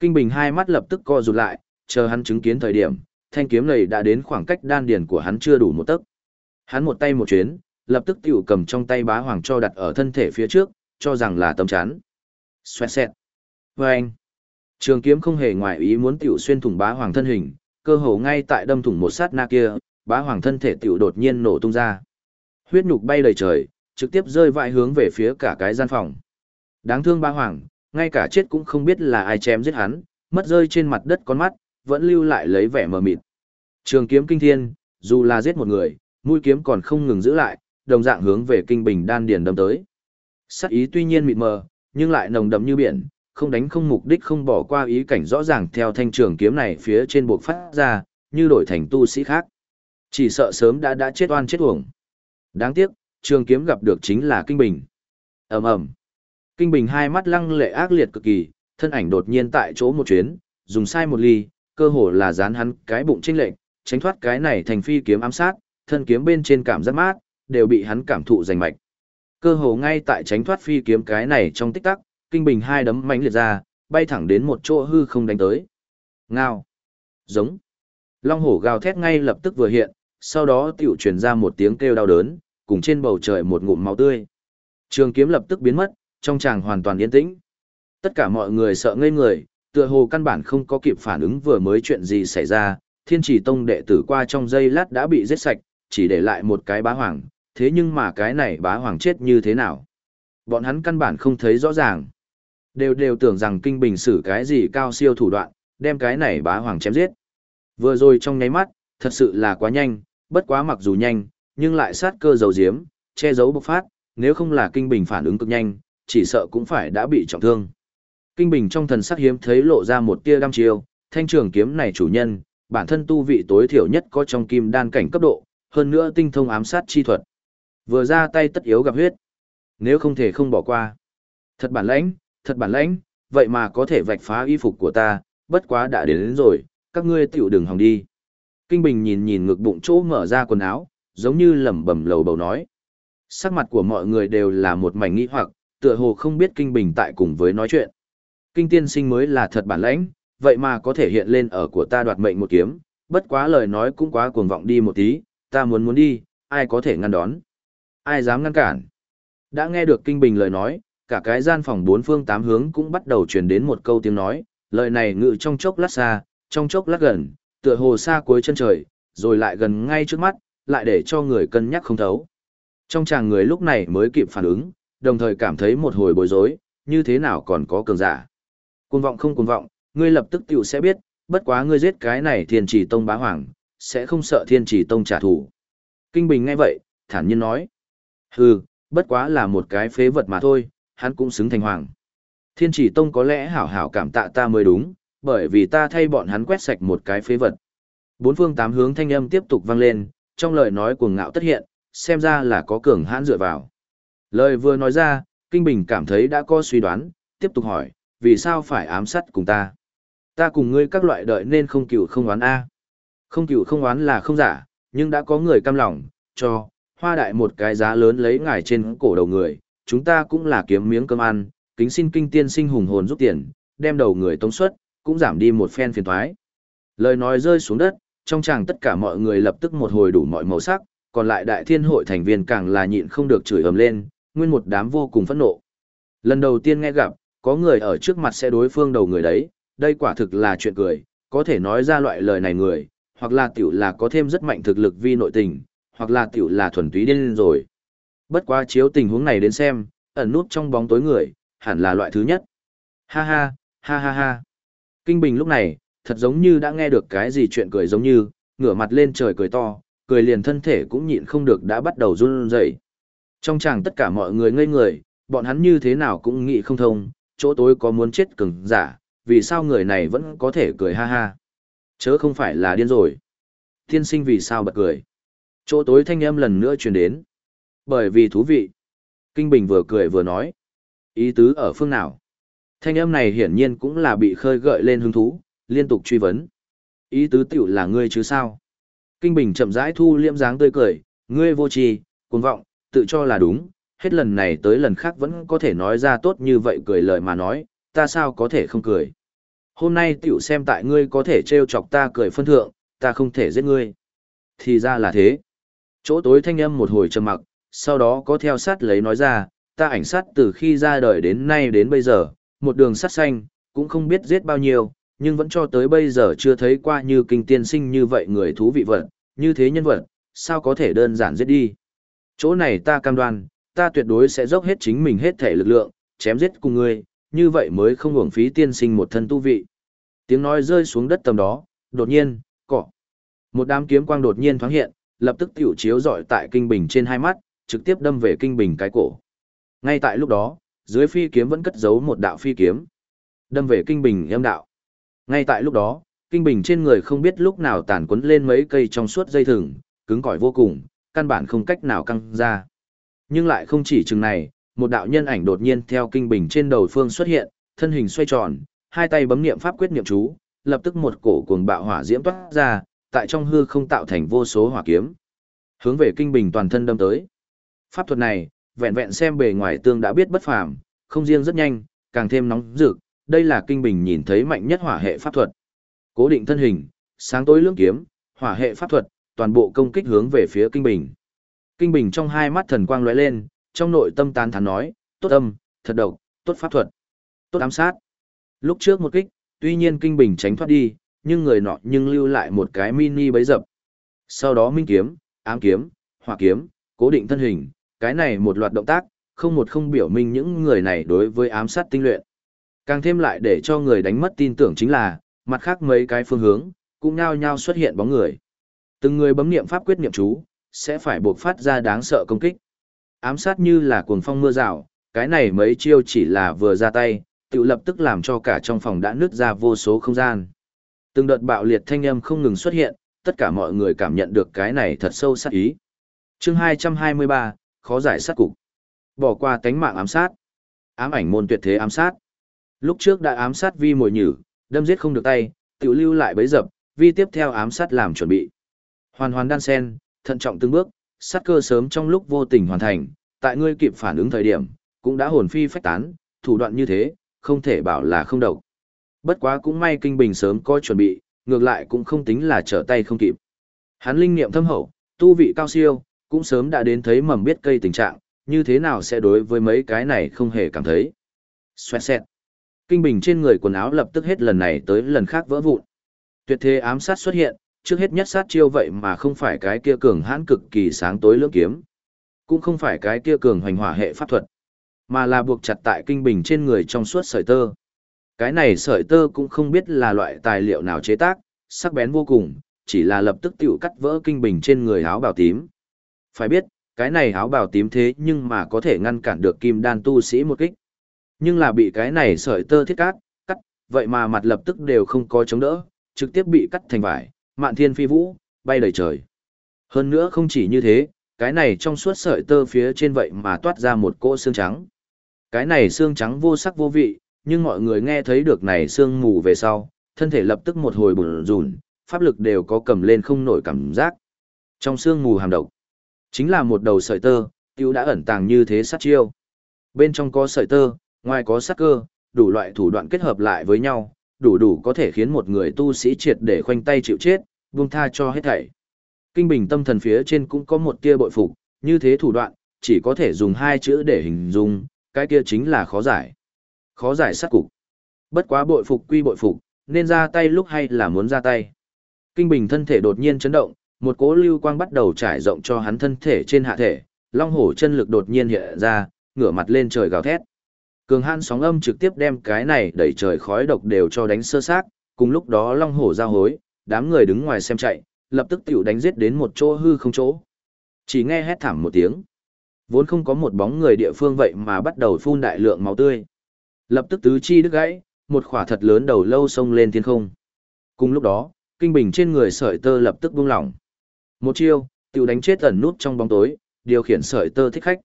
Kinh Bình hai mắt lập tức co rụt lại, chờ hắn chứng kiến thời điểm, thanh kiếm này đã đến khoảng cách đan điền của hắn chưa đủ một tấc. Hắn một tay một chuyến, lập tức tiểu cầm trong tay bá hoàng cho đặt ở thân thể phía trước, cho rằng là tấm chắn. Xoẹt xẹt. Vâng. Trường kiếm không hề ngoài ý muốn tiểu xuyên thủng bá hoàng thân hình, cơ hồ ngay tại đâm thủng một sát na kia, bá hoàng thân thể tiểu đột nhiên nổ tung ra. Huyết nhục bay đầy trời, trực tiếp rơi vãi hướng về phía cả cái gian phòng. Đáng thương bá hoàng, ngay cả chết cũng không biết là ai chém giết hắn, mất rơi trên mặt đất con mắt, vẫn lưu lại lấy vẻ mờ mịt. Trường kiếm kinh thiên, dù là giết một người, mũi kiếm còn không ngừng giữ lại, đồng dạng hướng về kinh bình đan điền đâm tới. Sát ý tuy nhiên mịt mờ, nhưng lại nồng đậm như biển, không đánh không mục đích không bỏ qua ý cảnh rõ ràng theo thanh trường kiếm này phía trên buộc phát ra, như đổi thành tu sĩ khác. Chỉ sợ sớm đã đã chết oan chết uổng. Đáng tiếc, trường kiếm gặp được chính là Kinh Bình. ầm ầm Kinh Bình hai mắt lăng lệ ác liệt cực kỳ, thân ảnh đột nhiên tại chỗ một chuyến, dùng sai một ly, cơ hồ là dán hắn cái bụng chênh lệnh, tránh thoát cái này thành phi kiếm ám sát, thân kiếm bên trên cảm giác mát, đều bị hắn cảm thụ rành mạch. Cơ hồ ngay tại tránh thoát phi kiếm cái này trong tích tắc, kinh bình hai đấm mãnh liệt ra, bay thẳng đến một chỗ hư không đánh tới. Ngao. Giống. Long hổ gào thét ngay lập tức vừa hiện, sau đó tiểu truyền ra một tiếng kêu đau đớn, cùng trên bầu trời một ngụm máu tươi. Trường kiếm lập tức biến mất, trong tràng hoàn toàn yên tĩnh. Tất cả mọi người sợ ngây người, tựa hồ căn bản không có kịp phản ứng vừa mới chuyện gì xảy ra, thiên chỉ tông đệ tử qua trong giây lát đã bị giết sạch, chỉ để lại một cái bá hoàng, thế nhưng mà cái này bá hoàng chết như thế nào? Bọn hắn căn bản không thấy rõ ràng. Đều đều tưởng rằng kinh bình xử cái gì cao siêu thủ đoạn, đem cái này bá hoàng chém giết. Vừa rồi trong nháy mắt, thật sự là quá nhanh, bất quá mặc dù nhanh, nhưng lại sát cơ dầu diếm, che giấu bộc phát, nếu không là kinh bình phản ứng cực nhanh, chỉ sợ cũng phải đã bị trọng thương. Kinh bình trong thần sắc hiếm thấy lộ ra một tia đăm chiêu, thanh trường kiếm này chủ nhân, bản thân tu vị tối thiểu nhất có trong kim đan cảnh cấp độ, hơn nữa tinh thông ám sát chi thuật. Vừa ra tay tất yếu gặp huyết. Nếu không thể không bỏ qua. Thật bản lãnh, thật bản lãnh, vậy mà có thể vạch phá y phục của ta, bất quá đã đến, đến rồi, các ngươi tiểu đừng hòng đi. Kinh Bình nhìn nhìn ngực bụng chỗ mở ra quần áo, giống như lẩm bẩm lầu bầu nói. Sắc mặt của mọi người đều là một mảnh nghĩ hoặc, tựa hồ không biết Kinh Bình tại cùng với nói chuyện. Kinh tiên sinh mới là thật bản lãnh, vậy mà có thể hiện lên ở của ta đoạt mệnh một kiếm, bất quá lời nói cũng quá cuồng vọng đi một tí, ta muốn muốn đi, ai có thể ngăn đón? Ai dám ngăn cản? Đã nghe được Kinh Bình lời nói, cả cái gian phòng bốn phương tám hướng cũng bắt đầu truyền đến một câu tiếng nói, lời này ngự trong chốc lát xa, trong chốc lát gần, tựa hồ xa cuối chân trời, rồi lại gần ngay trước mắt, lại để cho người cân nhắc không thấu. Trong chàng người lúc này mới kịp phản ứng, đồng thời cảm thấy một hồi bối rối, như thế nào còn có cường giả. Cuồng vọng không cuồng vọng, ngươi lập tức tiểu sẽ biết, bất quá ngươi giết cái này thiên chỉ tông bá hoàng, sẽ không sợ thiên trì tông trả thù. Kinh Bình nghe vậy, thản nhiên nói. Hừ, bất quá là một cái phế vật mà thôi, hắn cũng xứng thành hoàng. Thiên chỉ tông có lẽ hảo hảo cảm tạ ta mới đúng, bởi vì ta thay bọn hắn quét sạch một cái phế vật. Bốn phương tám hướng thanh âm tiếp tục vang lên, trong lời nói cuồng ngạo tất hiện, xem ra là có cường hãn dựa vào. Lời vừa nói ra, Kinh Bình cảm thấy đã có suy đoán, tiếp tục hỏi, vì sao phải ám sát cùng ta? Ta cùng ngươi các loại đợi nên không cựu không oán A. Không cựu không oán là không giả, nhưng đã có người cam lòng, cho, hoa đại một cái giá lớn lấy ngài trên cổ đầu người, chúng ta cũng là kiếm miếng cơm ăn, kính xin kinh tiên sinh hùng hồn giúp tiền, đem đầu người tống suất, cũng giảm đi một phen phiền thoái. Lời nói rơi xuống đất, trong chàng tất cả mọi người lập tức một hồi đủ mọi màu sắc, còn lại đại thiên hội thành viên càng là nhịn không được chửi ầm lên, nguyên một đám vô cùng phẫn nộ. Lần đầu tiên nghe gặp, có người ở trước mặt sẽ đối phương đầu người đấy, đây quả thực là chuyện cười, có thể nói ra loại lời này người, hoặc là tiểu là có thêm rất mạnh thực lực vi nội tình, hoặc là tiểu là thuần túy điên rồi. Bất quá chiếu tình huống này đến xem, ẩn nút trong bóng tối người, hẳn là loại thứ nhất. Ha ha, ha ha ha. Kinh Bình lúc này, thật giống như đã nghe được cái gì chuyện cười giống như, ngửa mặt lên trời cười to, cười liền thân thể cũng nhịn không được đã bắt đầu run rẩy. Trong chàng tất cả mọi người ngây người, bọn hắn như thế nào cũng nghĩ không thông, chỗ tối có muốn chết cứng giả, vì sao người này vẫn có thể cười ha ha. Chớ không phải là điên rồi. Tiên sinh vì sao bật cười. Chỗ tối thanh âm lần nữa truyền đến. Bởi vì thú vị. Kinh Bình vừa cười vừa nói. Ý tứ ở phương nào? Thanh âm này hiển nhiên cũng là bị khơi gợi lên hứng thú, liên tục truy vấn. Ý tứ tiểu là ngươi chứ sao? Kinh Bình chậm rãi thu liễm dáng tươi cười, ngươi vô tri, cuồng vọng, tự cho là đúng, hết lần này tới lần khác vẫn có thể nói ra tốt như vậy cười lời mà nói, ta sao có thể không cười hôm nay tiểu xem tại ngươi có thể trêu chọc ta cười phân thượng, ta không thể giết ngươi. Thì ra là thế. Chỗ tối thanh âm một hồi trầm mặc, sau đó có theo sát lấy nói ra, ta ảnh sát từ khi ra đời đến nay đến bây giờ, một đường sát xanh, cũng không biết giết bao nhiêu, nhưng vẫn cho tới bây giờ chưa thấy qua như kinh tiên sinh như vậy người thú vị vật, như thế nhân vật, sao có thể đơn giản giết đi. Chỗ này ta cam đoan, ta tuyệt đối sẽ dốc hết chính mình hết thể lực lượng, chém giết cùng ngươi, như vậy mới không uổng phí tiên sinh một thân tu vị. Tiếng nói rơi xuống đất tầm đó, đột nhiên, cỏ. Một đám kiếm quang đột nhiên thoáng hiện, lập tức tiểu chiếu rọi tại kinh bình trên hai mắt, trực tiếp đâm về kinh bình cái cổ. Ngay tại lúc đó, dưới phi kiếm vẫn cất giấu một đạo phi kiếm, đâm về kinh bình em đạo. Ngay tại lúc đó, kinh bình trên người không biết lúc nào tàn quấn lên mấy cây trong suốt dây thừng, cứng cỏi vô cùng, căn bản không cách nào căng ra. Nhưng lại không chỉ chừng này, một đạo nhân ảnh đột nhiên theo kinh bình trên đầu phương xuất hiện, thân hình xoay tròn, hai tay bấm niệm pháp quyết niệm chú, lập tức một cổ cuồng bạo hỏa diễm toát ra, tại trong hư không tạo thành vô số hỏa kiếm. Hướng về kinh bình toàn thân đâm tới. Pháp thuật này, vẹn vẹn xem bề ngoài tương đã biết bất phàm, không riêng rất nhanh, càng thêm nóng rực, đây là kinh bình nhìn thấy mạnh nhất hỏa hệ pháp thuật. Cố định thân hình, sáng tối lưỡng kiếm, hỏa hệ pháp thuật, toàn bộ công kích hướng về phía kinh bình. Kinh bình trong hai mắt thần quang lóe lên, trong nội tâm tán thán nói, tốt âm, thật độc, tốt pháp thuật, tốt ám sát. Lúc trước một kích, tuy nhiên kinh bình tránh thoát đi, nhưng người nọ nhưng lưu lại một cái mini bấy dập. Sau đó minh kiếm, ám kiếm, hỏa kiếm, cố định thân hình, cái này một loạt động tác, không một không biểu minh những người này đối với ám sát tinh luyện. Càng thêm lại để cho người đánh mất tin tưởng chính là, mặt khác mấy cái phương hướng, cũng nhao nhao xuất hiện bóng người. Từng người bấm niệm pháp quyết niệm chú, sẽ phải buộc phát ra đáng sợ công kích. Ám sát như là cuồng phong mưa rào, cái này mấy chiêu chỉ là vừa ra tay, tự lập tức làm cho cả trong phòng đã nứt ra vô số không gian. Từng đợt bạo liệt thanh âm không ngừng xuất hiện, tất cả mọi người cảm nhận được cái này thật sâu sắc ý. Chương 223, khó giải sát cục. Bỏ qua tánh mạng ám sát. Ám ảnh môn tuyệt thế ám sát. Lúc trước đã ám sát vi mồi nhử, đâm giết không được tay, tiểu lưu lại bấy dập, vi tiếp theo ám sát làm chuẩn bị. Hoàn hoàn đan sen, thận trọng từng bước, sát cơ sớm trong lúc vô tình hoàn thành, tại ngươi kịp phản ứng thời điểm, cũng đã hồn phi phách tán, thủ đoạn như thế, không thể bảo là không độc. Bất quá cũng may kinh bình sớm có chuẩn bị, ngược lại cũng không tính là trở tay không kịp. Hắn linh niệm thâm hậu, tu vị cao siêu, cũng sớm đã đến thấy mầm biết cây tình trạng, như thế nào sẽ đối với mấy cái này không hề cảm thấy. Xoẹt xẹt. Kinh bình trên người quần áo lập tức hết lần này tới lần khác vỡ vụn. Tuyệt thế ám sát xuất hiện, trước hết nhất sát chiêu vậy mà không phải cái kia cường hãn cực kỳ sáng tối lưỡng kiếm, cũng không phải cái kia cường hoành hỏa hệ pháp thuật, mà là buộc chặt tại kinh bình trên người trong suốt sợi tơ. Cái này sợi tơ cũng không biết là loại tài liệu nào chế tác, sắc bén vô cùng, chỉ là lập tức tiểu cắt vỡ kinh bình trên người áo bào tím. Phải biết, cái này áo bào tím thế nhưng mà có thể ngăn cản được kim đan tu sĩ một kích. Nhưng là bị cái này sợi tơ thiết cắt, cắt, vậy mà mặt lập tức đều không có chống đỡ, trực tiếp bị cắt thành vải, mạn thiên phi vũ, bay đầy trời. Hơn nữa không chỉ như thế, cái này trong suốt sợi tơ phía trên vậy mà toát ra một cỗ xương trắng. Cái này xương trắng vô sắc vô vị, nhưng mọi người nghe thấy được này xương mù về sau, thân thể lập tức một hồi bùn rùn, pháp lực đều có cầm lên không nổi cảm giác. Trong xương mù hàm độc, chính là một đầu sợi tơ, tiêu đã ẩn tàng như thế sát chiêu. Bên trong có sợi tơ, ngoài có sát cơ, đủ loại thủ đoạn kết hợp lại với nhau, đủ đủ có thể khiến một người tu sĩ triệt để khoanh tay chịu chết, buông tha cho hết thảy. Kinh bình tâm thần phía trên cũng có một tia bội phục, như thế thủ đoạn, chỉ có thể dùng hai chữ để hình dung, cái kia chính là khó giải. Khó giải sát cục. Bất quá bội phục quy bội phục, nên ra tay lúc hay là muốn ra tay. Kinh bình thân thể đột nhiên chấn động, một cỗ lưu quang bắt đầu trải rộng cho hắn thân thể trên hạ thể, long hổ chân lực đột nhiên hiện ra, ngửa mặt lên trời gào thét. Cường hãn sóng âm trực tiếp đem cái này đẩy trời khói độc đều cho đánh sơ xác, cùng lúc đó long hổ giao hối, đám người đứng ngoài xem chạy, lập tức tiểu đánh giết đến một chỗ hư không chỗ. Chỉ nghe hét thảm một tiếng. Vốn không có một bóng người địa phương vậy mà bắt đầu phun đại lượng máu tươi. Lập tức tứ chi đứt gãy, một khỏa thật lớn đầu lâu sông lên thiên không. Cùng lúc đó, kinh bình trên người sợi tơ lập tức buông lỏng. Một chiêu, tiểu đánh chết ẩn nút trong bóng tối, điều khiển sợi tơ thích khách.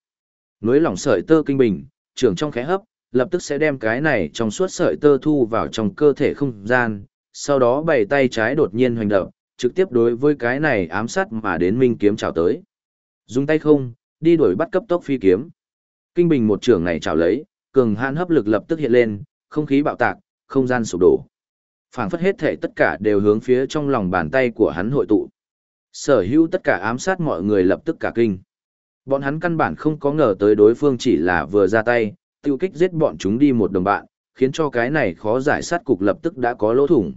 Nối lỏng sợi tơ kinh bình, trưởng trong khẽ hấp, lập tức sẽ đem cái này trong suốt sợi tơ thu vào trong cơ thể không gian, sau đó bày tay trái đột nhiên hoành động, trực tiếp đối với cái này ám sát mà đến minh kiếm chào tới. Dùng tay không, đi đuổi bắt cấp tốc phi kiếm. Kinh bình một trưởng này chảo lấy, cường hãn hấp lực lập tức hiện lên, không khí bạo tạc, không gian sụp đổ. phảng phất hết thể tất cả đều hướng phía trong lòng bàn tay của hắn hội tụ. Sở hữu tất cả ám sát mọi người lập tức cả kinh. Bọn hắn căn bản không có ngờ tới đối phương chỉ là vừa ra tay, tiêu kích giết bọn chúng đi một đồng bạn, khiến cho cái này khó giải sát cục lập tức đã có lỗ thủng.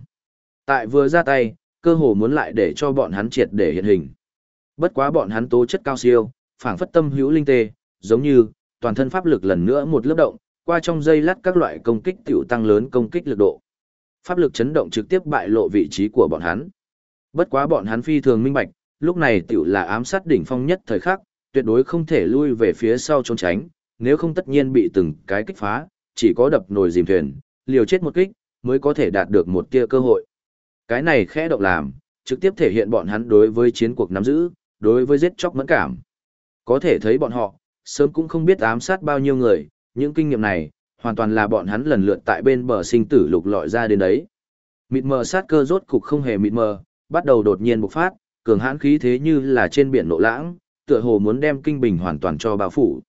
Tại vừa ra tay, cơ hồ muốn lại để cho bọn hắn triệt để hiện hình. Bất quá bọn hắn tố chất cao siêu, phảng phất tâm hữu linh tê, giống như toàn thân pháp lực lần nữa một lớp động, qua trong dây lát các loại công kích tiểu tăng lớn công kích lực độ. Pháp lực chấn động trực tiếp bại lộ vị trí của bọn hắn. Bất quá bọn hắn phi thường minh bạch, lúc này tiểu là ám sát đỉnh phong nhất thời khắc, tuyệt đối không thể lui về phía sau trốn tránh, nếu không tất nhiên bị từng cái kích phá, chỉ có đập nồi dìm thuyền, liều chết một kích, mới có thể đạt được một tia cơ hội. Cái này khẽ động làm, trực tiếp thể hiện bọn hắn đối với chiến cuộc nắm giữ, đối với giết chóc mẫn cảm. Có thể thấy bọn họ, sớm cũng không biết ám sát bao nhiêu người, những kinh nghiệm này, hoàn toàn là bọn hắn lần lượt tại bên bờ sinh tử lục lọi ra đến đấy. Mịt mờ sát cơ rốt cục không hề mịt mờ, bắt đầu đột nhiên bộc phát, cường hãn khí thế như là trên biển nộ lãng, tựa hồ muốn đem kinh bình hoàn toàn cho bao phủ.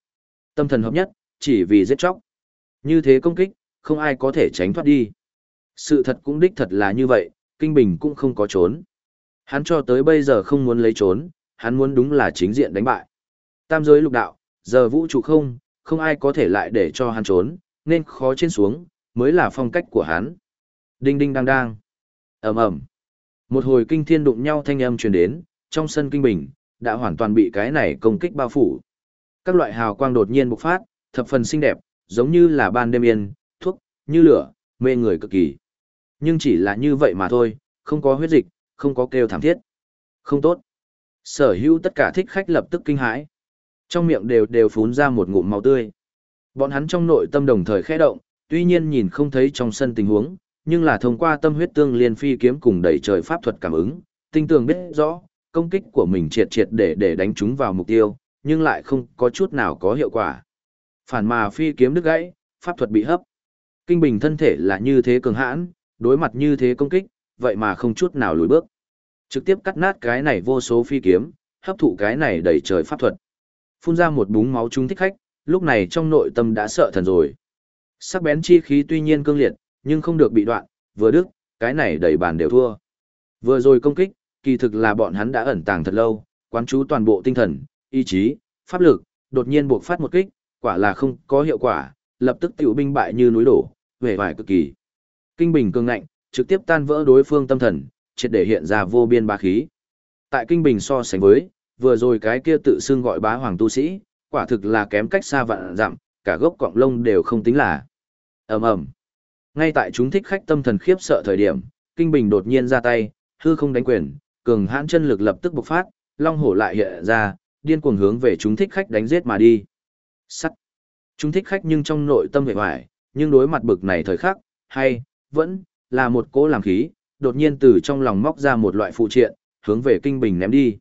Tâm thần hợp nhất, chỉ vì giết chóc. Như thế công kích, không ai có thể tránh thoát đi. Sự thật cũng đích thật là như vậy, kinh bình cũng không có trốn. Hắn cho tới bây giờ không muốn lấy trốn, hắn muốn đúng là chính diện đánh bại. Tam giới lục đạo, giờ vũ trụ không, không ai có thể lại để cho hắn trốn, nên khó trên xuống, mới là phong cách của hắn. Đinh đinh đang đang. ầm ầm Một hồi kinh thiên đụng nhau thanh âm truyền đến, trong sân kinh bình, đã hoàn toàn bị cái này công kích bao phủ. Các loại hào quang đột nhiên bộc phát, thập phần xinh đẹp, giống như là ban đêm yên, thuốc, như lửa, mê người cực kỳ. Nhưng chỉ là như vậy mà thôi, không có huyết dịch, không có kêu thảm thiết. Không tốt. Sở hữu tất cả thích khách lập tức kinh hãi. Trong miệng đều đều phún ra một ngụm máu tươi. Bọn hắn trong nội tâm đồng thời khẽ động, tuy nhiên nhìn không thấy trong sân tình huống, nhưng là thông qua tâm huyết tương liên phi kiếm cùng đẩy trời pháp thuật cảm ứng, tinh tường biết rõ, công kích của mình triệt triệt để để đánh chúng vào mục tiêu, nhưng lại không có chút nào có hiệu quả. Phản mà phi kiếm đứt gãy, pháp thuật bị hấp. Kinh bình thân thể là như thế cường hãn, đối mặt như thế công kích, vậy mà không chút nào lùi bước. Trực tiếp cắt nát cái này vô số phi kiếm, hấp thụ cái này đẩy trời pháp thuật. Phun ra một búng máu trung thích khách, lúc này trong nội tâm đã sợ thần rồi. Sắc bén chi khí tuy nhiên cương liệt, nhưng không được bị đoạn, vừa đức, cái này đẩy bàn đều thua. Vừa rồi công kích, kỳ thực là bọn hắn đã ẩn tàng thật lâu, quán chú toàn bộ tinh thần, ý chí, pháp lực, đột nhiên buộc phát một kích, quả là không có hiệu quả, lập tức tiểu binh bại như núi đổ, vẻ vải cực kỳ. Kinh bình cương ngạnh, trực tiếp tan vỡ đối phương tâm thần, triệt để hiện ra vô biên bá khí. Tại kinh bình so sánh với, vừa rồi cái kia tự xưng gọi bá hoàng tu sĩ, quả thực là kém cách xa vạn dặm, cả gốc cọng lông đều không tính là. Ầm ầm. Ngay tại chúng thích khách tâm thần khiếp sợ thời điểm, kinh bình đột nhiên ra tay, hư không đánh quyền, cường hãn chân lực lập tức bộc phát, long hổ lại hiện ra, điên cuồng hướng về chúng thích khách đánh giết mà đi. Sắt. Chúng thích khách nhưng trong nội tâm vẻ hoài, nhưng đối mặt bực này thời khắc, hay, vẫn, là một cỗ làm khí, đột nhiên từ trong lòng móc ra một loại phụ triện, hướng về kinh bình ném đi.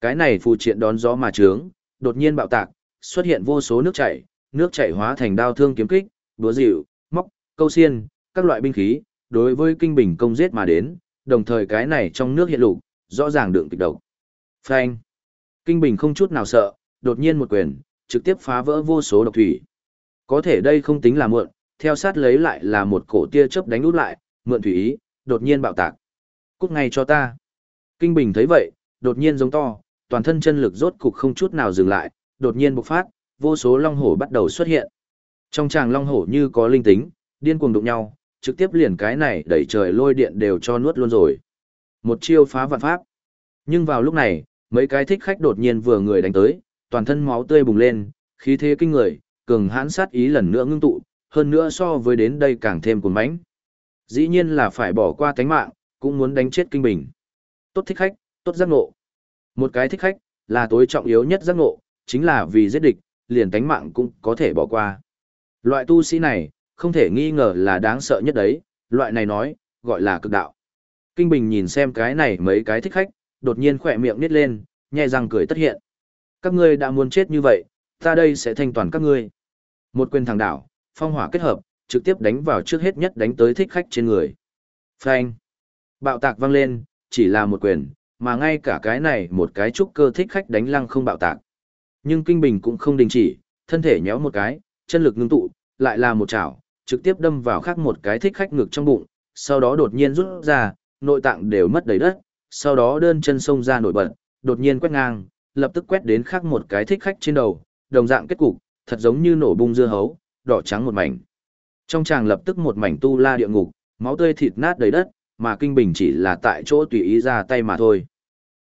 Cái này phù triện đón gió mà trướng, đột nhiên bạo tạc, xuất hiện vô số nước chảy, nước chảy hóa thành đao thương kiếm kích, đũa dịu, móc, câu xiên, các loại binh khí, đối với kinh bình công giết mà đến, đồng thời cái này trong nước hiện lục, rõ ràng đựng kịch độc. Phanh. Kinh bình không chút nào sợ, đột nhiên một quyền, trực tiếp phá vỡ vô số độc thủy. Có thể đây không tính là mượn, theo sát lấy lại là một cổ tia chớp đánh út lại, mượn thủy ý, đột nhiên bạo tạc. Cút ngay cho ta. Kinh bình thấy vậy, đột nhiên giống to, toàn thân chân lực rốt cục không chút nào dừng lại, đột nhiên bộc phát, vô số long hổ bắt đầu xuất hiện. Trong tràng long hổ như có linh tính, điên cuồng đụng nhau, trực tiếp liền cái này đẩy trời lôi điện đều cho nuốt luôn rồi. Một chiêu phá vạn pháp. Nhưng vào lúc này, mấy cái thích khách đột nhiên vừa người đánh tới, toàn thân máu tươi bùng lên, khí thế kinh người, cường hãn sát ý lần nữa ngưng tụ, hơn nữa so với đến đây càng thêm cuồng mãnh. Dĩ nhiên là phải bỏ qua tánh mạng, cũng muốn đánh chết kinh bình. Tốt thích khách, tốt giác ngộ. Một cái thích khách, là tối trọng yếu nhất giác ngộ, chính là vì giết địch, liền tánh mạng cũng có thể bỏ qua. Loại tu sĩ này, không thể nghi ngờ là đáng sợ nhất đấy, loại này nói, gọi là cực đạo. Kinh Bình nhìn xem cái này mấy cái thích khách, đột nhiên khỏe miệng nít lên, nhẹ răng cười tất hiện. Các ngươi đã muốn chết như vậy, ta đây sẽ thanh toàn các ngươi. Một quyền thẳng đảo, phong hỏa kết hợp, trực tiếp đánh vào trước hết nhất đánh tới thích khách trên người. Phanh. Bạo tạc vang lên, chỉ là một quyền, mà ngay cả cái này một cái trúc cơ thích khách đánh lăng không bạo tạc. Nhưng Kinh Bình cũng không đình chỉ, thân thể nhéo một cái, chân lực ngưng tụ, lại là một chảo, trực tiếp đâm vào khác một cái thích khách ngực trong bụng, sau đó đột nhiên rút ra, nội tạng đều mất đầy đất, sau đó đơn chân xông ra nổi bật, đột nhiên quét ngang, lập tức quét đến khác một cái thích khách trên đầu, đồng dạng kết cục, thật giống như nổ bung dưa hấu, đỏ trắng một mảnh. Trong chàng lập tức một mảnh tu la địa ngục, máu tươi thịt nát đầy đất, mà Kinh Bình chỉ là tại chỗ tùy ý ra tay mà thôi.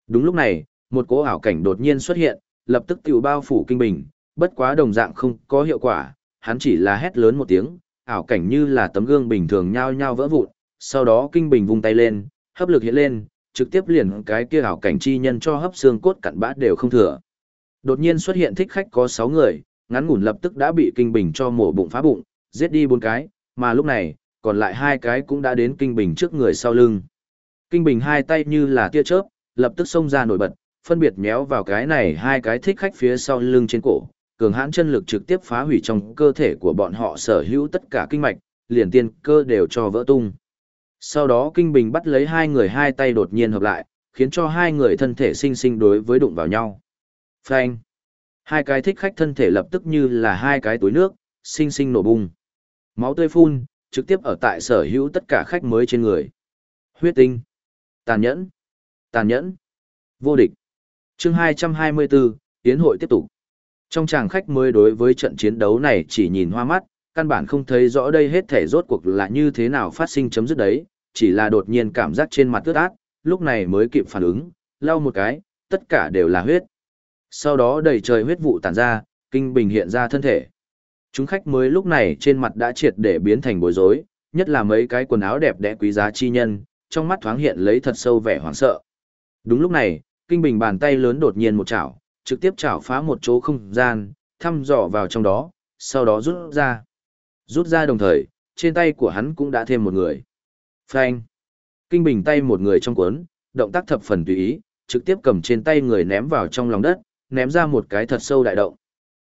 Đúng lúc này, một cỗ ảo cảnh đột nhiên xuất hiện, lập tức tiểu bao phủ Kinh Bình, bất quá đồng dạng không có hiệu quả, hắn chỉ là hét lớn một tiếng, ảo cảnh như là tấm gương bình thường nhao nhao vỡ vụn, sau đó Kinh Bình vung tay lên, hấp lực hiện lên, trực tiếp liền cái kia ảo cảnh chi nhân cho hấp xương cốt cặn bã đều không thừa. Đột nhiên xuất hiện thích khách có 6 người, ngắn ngủn lập tức đã bị Kinh Bình cho mổ bụng phá bụng, giết đi bốn cái, mà lúc này, còn lại hai cái cũng đã đến Kinh Bình trước người sau lưng. Kinh Bình hai tay như là tia chớp, lập tức xông ra nổi bật, phân biệt méo vào cái này hai cái thích khách phía sau lưng trên cổ, cường hãn chân lực trực tiếp phá hủy trong cơ thể của bọn họ sở hữu tất cả kinh mạch, liền tiên cơ đều cho vỡ tung. Sau đó Kinh Bình bắt lấy hai người hai tay đột nhiên hợp lại, khiến cho hai người thân thể sinh sinh đối với đụng vào nhau. Phanh! Hai cái thích khách thân thể lập tức như là hai cái túi nước, sinh sinh nổ bung. Máu tươi phun, trực tiếp ở tại sở hữu tất cả khách mới trên người. Huyết tinh. Tàn nhẫn. Tàn nhẫn. Vô địch. chương 224, Tiến hội tiếp tục. Trong chàng khách mới đối với trận chiến đấu này chỉ nhìn hoa mắt, căn bản không thấy rõ đây hết thể rốt cuộc là như thế nào phát sinh chấm dứt đấy, chỉ là đột nhiên cảm giác trên mặt tước át, lúc này mới kịp phản ứng, lau một cái, tất cả đều là huyết. Sau đó đầy trời huyết vụ tàn ra, kinh bình hiện ra thân thể. Chúng khách mới lúc này trên mặt đã triệt để biến thành bối rối, nhất là mấy cái quần áo đẹp đẽ quý giá chi nhân, trong mắt thoáng hiện lấy thật sâu vẻ hoảng sợ. Đúng lúc này, kinh bình bàn tay lớn đột nhiên một chảo, trực tiếp chảo phá một chỗ không gian, thăm dò vào trong đó, sau đó rút ra. Rút ra đồng thời, trên tay của hắn cũng đã thêm một người. Phanh. Kinh bình tay một người trong cuốn, động tác thập phần tùy ý, trực tiếp cầm trên tay người ném vào trong lòng đất, ném ra một cái thật sâu đại động.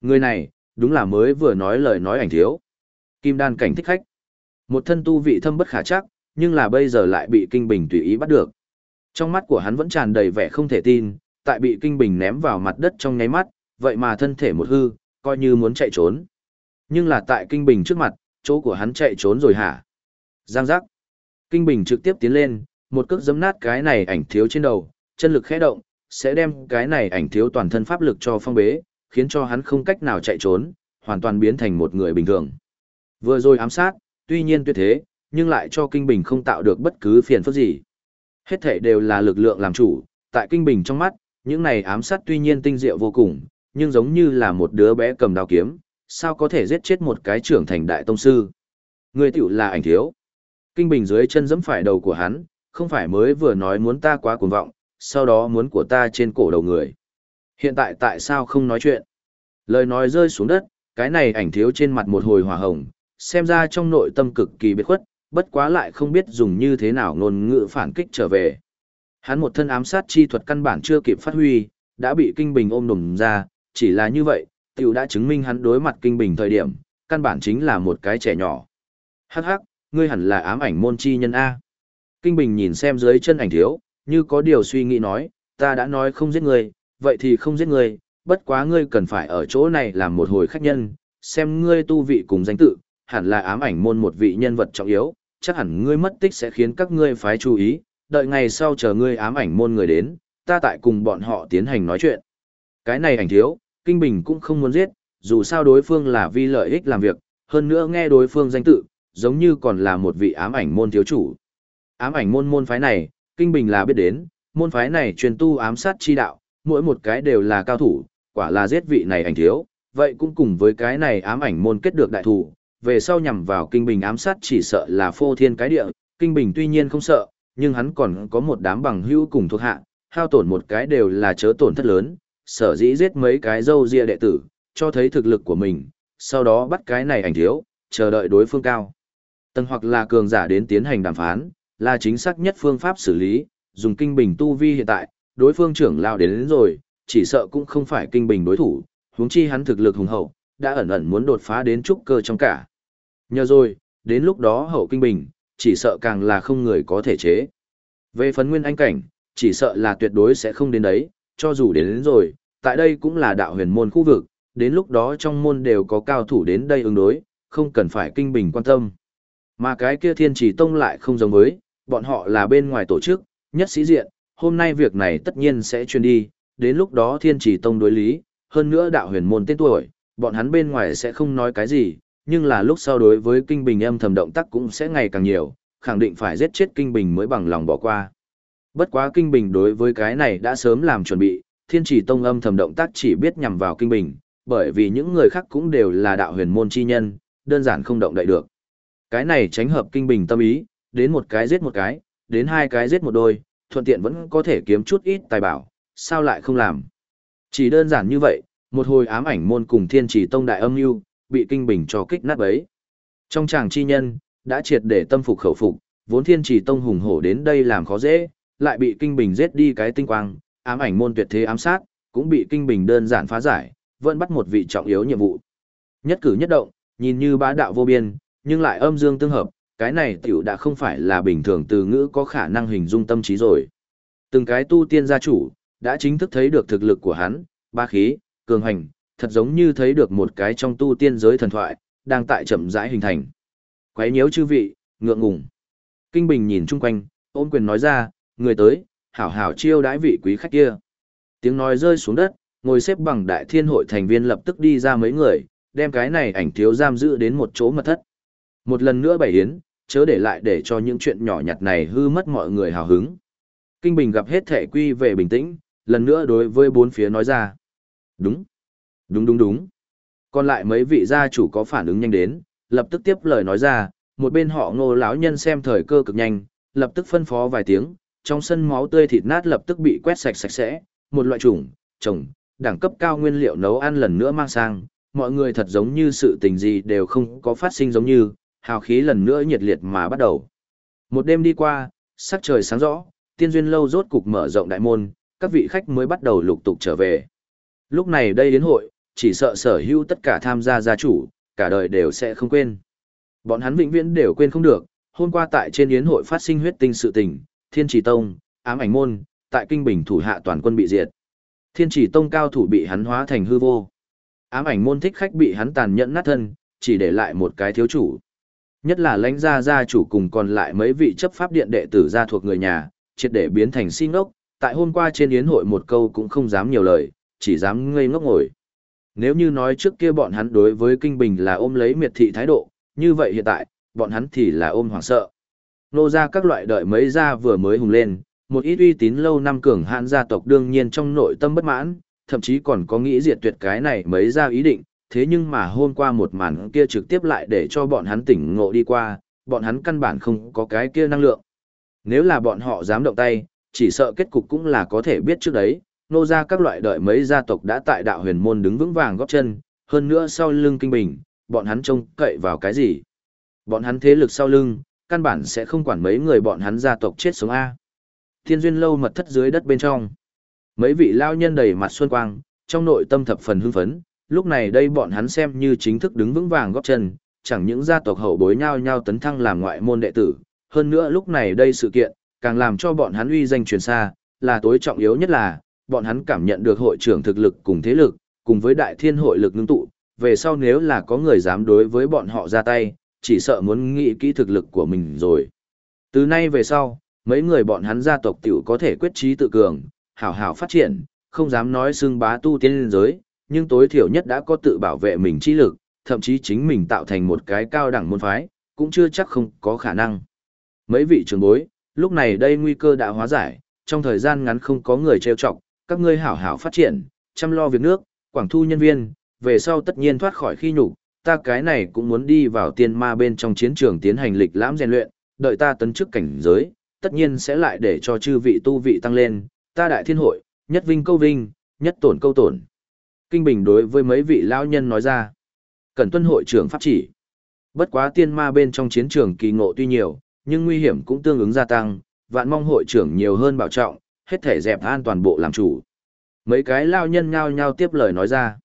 Người này, đúng là mới vừa nói lời nói ảnh thiếu. Kim đan cảnh thích khách. Một thân tu vị thâm bất khả chắc, nhưng là bây giờ lại bị kinh bình tùy ý bắt được. Trong mắt của hắn vẫn tràn đầy vẻ không thể tin, tại bị kinh bình ném vào mặt đất trong nháy mắt, vậy mà thân thể một hư, coi như muốn chạy trốn. Nhưng là tại kinh bình trước mặt, chỗ của hắn chạy trốn rồi hả? Giang giác. Kinh bình trực tiếp tiến lên, một cước giấm nát cái này ảnh thiếu trên đầu, chân lực khẽ động, sẽ đem cái này ảnh thiếu toàn thân pháp lực cho phong bế, khiến cho hắn không cách nào chạy trốn, hoàn toàn biến thành một người bình thường. Vừa rồi ám sát, tuy nhiên tuyệt thế, nhưng lại cho Kinh Bình không tạo được bất cứ phiền phức gì. Hết thể đều là lực lượng làm chủ, tại Kinh Bình trong mắt, những này ám sát tuy nhiên tinh diệu vô cùng, nhưng giống như là một đứa bé cầm đao kiếm, sao có thể giết chết một cái trưởng thành đại tông sư. Người tiểu là ảnh thiếu. Kinh Bình dưới chân giẫm phải đầu của hắn, không phải mới vừa nói muốn ta quá cuồng vọng, sau đó muốn của ta trên cổ đầu người. Hiện tại tại sao không nói chuyện? Lời nói rơi xuống đất, cái này ảnh thiếu trên mặt một hồi hỏa hồng, xem ra trong nội tâm cực kỳ biệt khuất, bất quá lại không biết dùng như thế nào ngôn ngữ phản kích trở về. Hắn một thân ám sát chi thuật căn bản chưa kịp phát huy, đã bị kinh bình ôm đùm ra, chỉ là như vậy, tiểu đã chứng minh hắn đối mặt kinh bình thời điểm, căn bản chính là một cái trẻ nhỏ. Hắc hắc, ngươi hẳn là ám ảnh môn chi nhân A. Kinh bình nhìn xem dưới chân ảnh thiếu, như có điều suy nghĩ nói, ta đã nói không giết ngươi, vậy thì không giết ngươi, bất quá ngươi cần phải ở chỗ này làm một hồi khách nhân, xem ngươi tu vị cùng danh tự, hẳn là ám ảnh môn một vị nhân vật trọng yếu, chắc hẳn ngươi mất tích sẽ khiến các ngươi phái chú ý, đợi ngày sau chờ ngươi ám ảnh môn người đến, ta tại cùng bọn họ tiến hành nói chuyện. Cái này ảnh thiếu, Kinh Bình cũng không muốn giết, dù sao đối phương là vì lợi ích làm việc, hơn nữa nghe đối phương danh tự, giống như còn là một vị ám ảnh môn thiếu chủ. Ám ảnh môn môn phái này, Kinh Bình là biết đến, môn phái này truyền tu ám sát chi đạo, mỗi một cái đều là cao thủ, quả là giết vị này ảnh thiếu, vậy cũng cùng với cái này ám ảnh môn kết được đại thủ, về sau nhằm vào kinh bình ám sát chỉ sợ là phô thiên cái địa, kinh bình tuy nhiên không sợ, nhưng hắn còn có một đám bằng hữu cùng thuộc hạ, hao tổn một cái đều là chớ tổn thất lớn, sở dĩ giết mấy cái dâu ria đệ tử, cho thấy thực lực của mình, sau đó bắt cái này ảnh thiếu, chờ đợi đối phương cao. Tầng hoặc là cường giả đến tiến hành đàm phán, là chính xác nhất phương pháp xử lý, dùng kinh bình tu vi hiện tại, đối phương trưởng lao đến, đến rồi, chỉ sợ cũng không phải kinh bình đối thủ, huống chi hắn thực lực hùng hậu, đã ẩn ẩn muốn đột phá đến trúc cơ trong cả. Nhờ rồi, đến lúc đó hậu kinh bình, chỉ sợ càng là không người có thể chế. Về phấn nguyên anh cảnh, chỉ sợ là tuyệt đối sẽ không đến đấy, cho dù đến, đến rồi, tại đây cũng là đạo huyền môn khu vực, đến lúc đó trong môn đều có cao thủ đến đây ứng đối, không cần phải kinh bình quan tâm. Mà cái kia thiên chỉ tông lại không giống với, bọn họ là bên ngoài tổ chức, nhất sĩ diện, hôm nay việc này tất nhiên sẽ truyền đi, đến lúc đó thiên chỉ tông đối lý, hơn nữa đạo huyền môn tên tuổi, bọn hắn bên ngoài sẽ không nói cái gì, nhưng là lúc sau đối với kinh bình âm thầm động tác cũng sẽ ngày càng nhiều, khẳng định phải giết chết kinh bình mới bằng lòng bỏ qua. Bất quá kinh bình đối với cái này đã sớm làm chuẩn bị, thiên chỉ tông âm thầm động tác chỉ biết nhằm vào kinh bình, bởi vì những người khác cũng đều là đạo huyền môn chi nhân, đơn giản không động đậy được. Cái này tránh hợp kinh bình tâm ý, đến một cái giết một cái, đến hai cái giết một đôi, thuận tiện vẫn có thể kiếm chút ít tài bảo, sao lại không làm. Chỉ đơn giản như vậy, một hồi ám ảnh môn cùng thiên chỉ tông đại âm mưu bị kinh bình cho kích nát bấy. Trong chàng chi nhân, đã triệt để tâm phục khẩu phục, vốn thiên chỉ tông hùng hổ đến đây làm khó dễ, lại bị kinh bình giết đi cái tinh quang, ám ảnh môn tuyệt thế ám sát, cũng bị kinh bình đơn giản phá giải, vẫn bắt một vị trọng yếu nhiệm vụ. Nhất cử nhất động, nhìn như bá đạo vô biên, nhưng lại âm dương tương hợp, cái này tiểu đã không phải là bình thường từ ngữ có khả năng hình dung tâm trí rồi. Từng cái tu tiên gia chủ, đã chính thức thấy được thực lực của hắn, ba khí, cường hành, thật giống như thấy được một cái trong tu tiên giới thần thoại, đang tại chậm rãi hình thành. Quấy nhiễu chư vị, ngượng ngùng. Kinh Bình nhìn chung quanh, ôm quyền nói ra, người tới, hảo hảo chiêu đãi vị quý khách kia. Tiếng nói rơi xuống đất, ngồi xếp bằng đại thiên hội thành viên lập tức đi ra mấy người, đem cái này ảnh thiếu giam giữ đến một chỗ mật thất. Một lần nữa bày yến, chớ để lại để cho những chuyện nhỏ nhặt này hư mất mọi người hào hứng. Kinh Bình gặp hết thể quy về bình tĩnh, lần nữa đối với bốn phía nói ra. Đúng, đúng đúng đúng. Còn lại mấy vị gia chủ có phản ứng nhanh đến, lập tức tiếp lời nói ra, một bên họ ngô lão nhân xem thời cơ cực nhanh, lập tức phân phó vài tiếng, trong sân máu tươi thịt nát lập tức bị quét sạch sạch sẽ, một loại chủng, trồng, đẳng cấp cao nguyên liệu nấu ăn lần nữa mang sang, mọi người thật giống như sự tình gì đều không có phát sinh giống như, hào khí lần nữa nhiệt liệt mà bắt đầu. Một đêm đi qua, sắc trời sáng rõ, tiên duyên lâu rốt cục mở rộng đại môn, các vị khách mới bắt đầu lục tục trở về. Lúc này đây đến hội, chỉ sợ sở hữu tất cả tham gia gia chủ, cả đời đều sẽ không quên. Bọn hắn vĩnh viễn đều quên không được, hôm qua tại trên yến hội phát sinh huyết tinh sự tình, Thiên Chỉ Tông, ám ảnh môn, tại kinh bình thủ hạ toàn quân bị diệt. Thiên Chỉ Tông cao thủ bị hắn hóa thành hư vô. Ám ảnh môn thích khách bị hắn tàn nhẫn nát thân, chỉ để lại một cái thiếu chủ. Nhất là lãnh gia gia chủ cùng còn lại mấy vị chấp pháp điện đệ tử gia thuộc người nhà, triệt để biến thành si ngốc, tại hôm qua trên yến hội một câu cũng không dám nhiều lời, chỉ dám ngây ngốc ngồi. Nếu như nói trước kia bọn hắn đối với kinh bình là ôm lấy miệt thị thái độ, như vậy hiện tại, bọn hắn thì là ôm hoảng sợ. Nô ra các loại đợi mấy gia vừa mới hùng lên, một ít uy tín lâu năm cường hãn gia tộc đương nhiên trong nội tâm bất mãn, thậm chí còn có nghĩ diệt tuyệt cái này mấy gia ý định, thế nhưng mà hôm qua một màn kia trực tiếp lại để cho bọn hắn tỉnh ngộ đi qua, bọn hắn căn bản không có cái kia năng lượng. Nếu là bọn họ dám động tay, chỉ sợ kết cục cũng là có thể biết trước đấy, nô ra các loại đợi mấy gia tộc đã tại đạo huyền môn đứng vững vàng góp chân, hơn nữa sau lưng kinh bình, bọn hắn trông cậy vào cái gì. Bọn hắn thế lực sau lưng, căn bản sẽ không quản mấy người bọn hắn gia tộc chết sống A. Thiên duyên lâu mật thất dưới đất bên trong. Mấy vị lao nhân đầy mặt xuân quang, trong nội tâm thập phần hưng phấn, lúc này đây bọn hắn xem như chính thức đứng vững vàng góp chân, chẳng những gia tộc hậu bối nhau nhau tấn thăng làm ngoại môn đệ tử, hơn nữa lúc này đây sự kiện, càng làm cho bọn hắn uy danh truyền xa, là tối trọng yếu nhất là, bọn hắn cảm nhận được hội trưởng thực lực cùng thế lực, cùng với đại thiên hội lực ngưng tụ, về sau nếu là có người dám đối với bọn họ ra tay, chỉ sợ muốn nghĩ kỹ thực lực của mình rồi. Từ nay về sau, mấy người bọn hắn gia tộc tiểu có thể quyết trí tự cường, hảo hảo phát triển, không dám nói xưng bá tu tiên giới, nhưng tối thiểu nhất đã có tự bảo vệ mình chi lực, thậm chí chính mình tạo thành một cái cao đẳng môn phái, cũng chưa chắc không có khả năng. Mấy vị trưởng bối, lúc này đây nguy cơ đã hóa giải, trong thời gian ngắn không có người trêu chọc, các ngươi hảo hảo phát triển, chăm lo việc nước, quảng thu nhân viên, về sau tất nhiên thoát khỏi khi nhục, ta cái này cũng muốn đi vào tiên ma bên trong chiến trường tiến hành lịch lãm rèn luyện, đợi ta tấn chức cảnh giới, tất nhiên sẽ lại để cho chư vị tu vị tăng lên, ta đại thiên hội, nhất vinh câu vinh, nhất tổn câu tổn. Kinh Bình đối với mấy vị lão nhân nói ra, cần tuân hội trưởng pháp chỉ. Bất quá tiên ma bên trong chiến trường kỳ ngộ tuy nhiều, nhưng nguy hiểm cũng tương ứng gia tăng, vạn mong hội trưởng nhiều hơn bảo trọng, hết thể dẹp an toàn bộ làm chủ. Mấy cái lao nhân nhao nhao tiếp lời nói ra.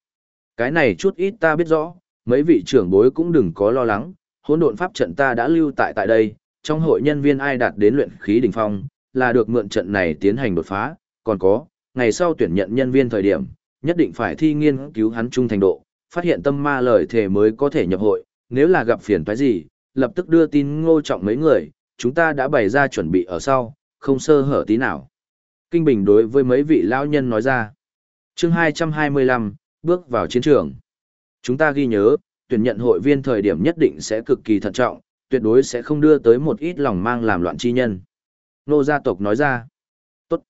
Cái này chút ít ta biết rõ, mấy vị trưởng bối cũng đừng có lo lắng, hỗn độn pháp trận ta đã lưu tại tại đây, trong hội nhân viên ai đạt đến luyện khí đỉnh phong, là được mượn trận này tiến hành đột phá, còn có, ngày sau tuyển nhận nhân viên thời điểm, nhất định phải thi nghiên cứu hắn trung thành độ, phát hiện tâm ma lời thể mới có thể nhập hội, nếu là gặp phiền phải gì, lập tức đưa tin ngô trọng mấy người, chúng ta đã bày ra chuẩn bị ở sau, không sơ hở tí nào. Kinh Bình đối với mấy vị lão nhân nói ra. chương 225, bước vào chiến trường. Chúng ta ghi nhớ, tuyển nhận hội viên thời điểm nhất định sẽ cực kỳ thận trọng, tuyệt đối sẽ không đưa tới một ít lòng mang làm loạn chi nhân. Nô gia tộc nói ra. Tốt.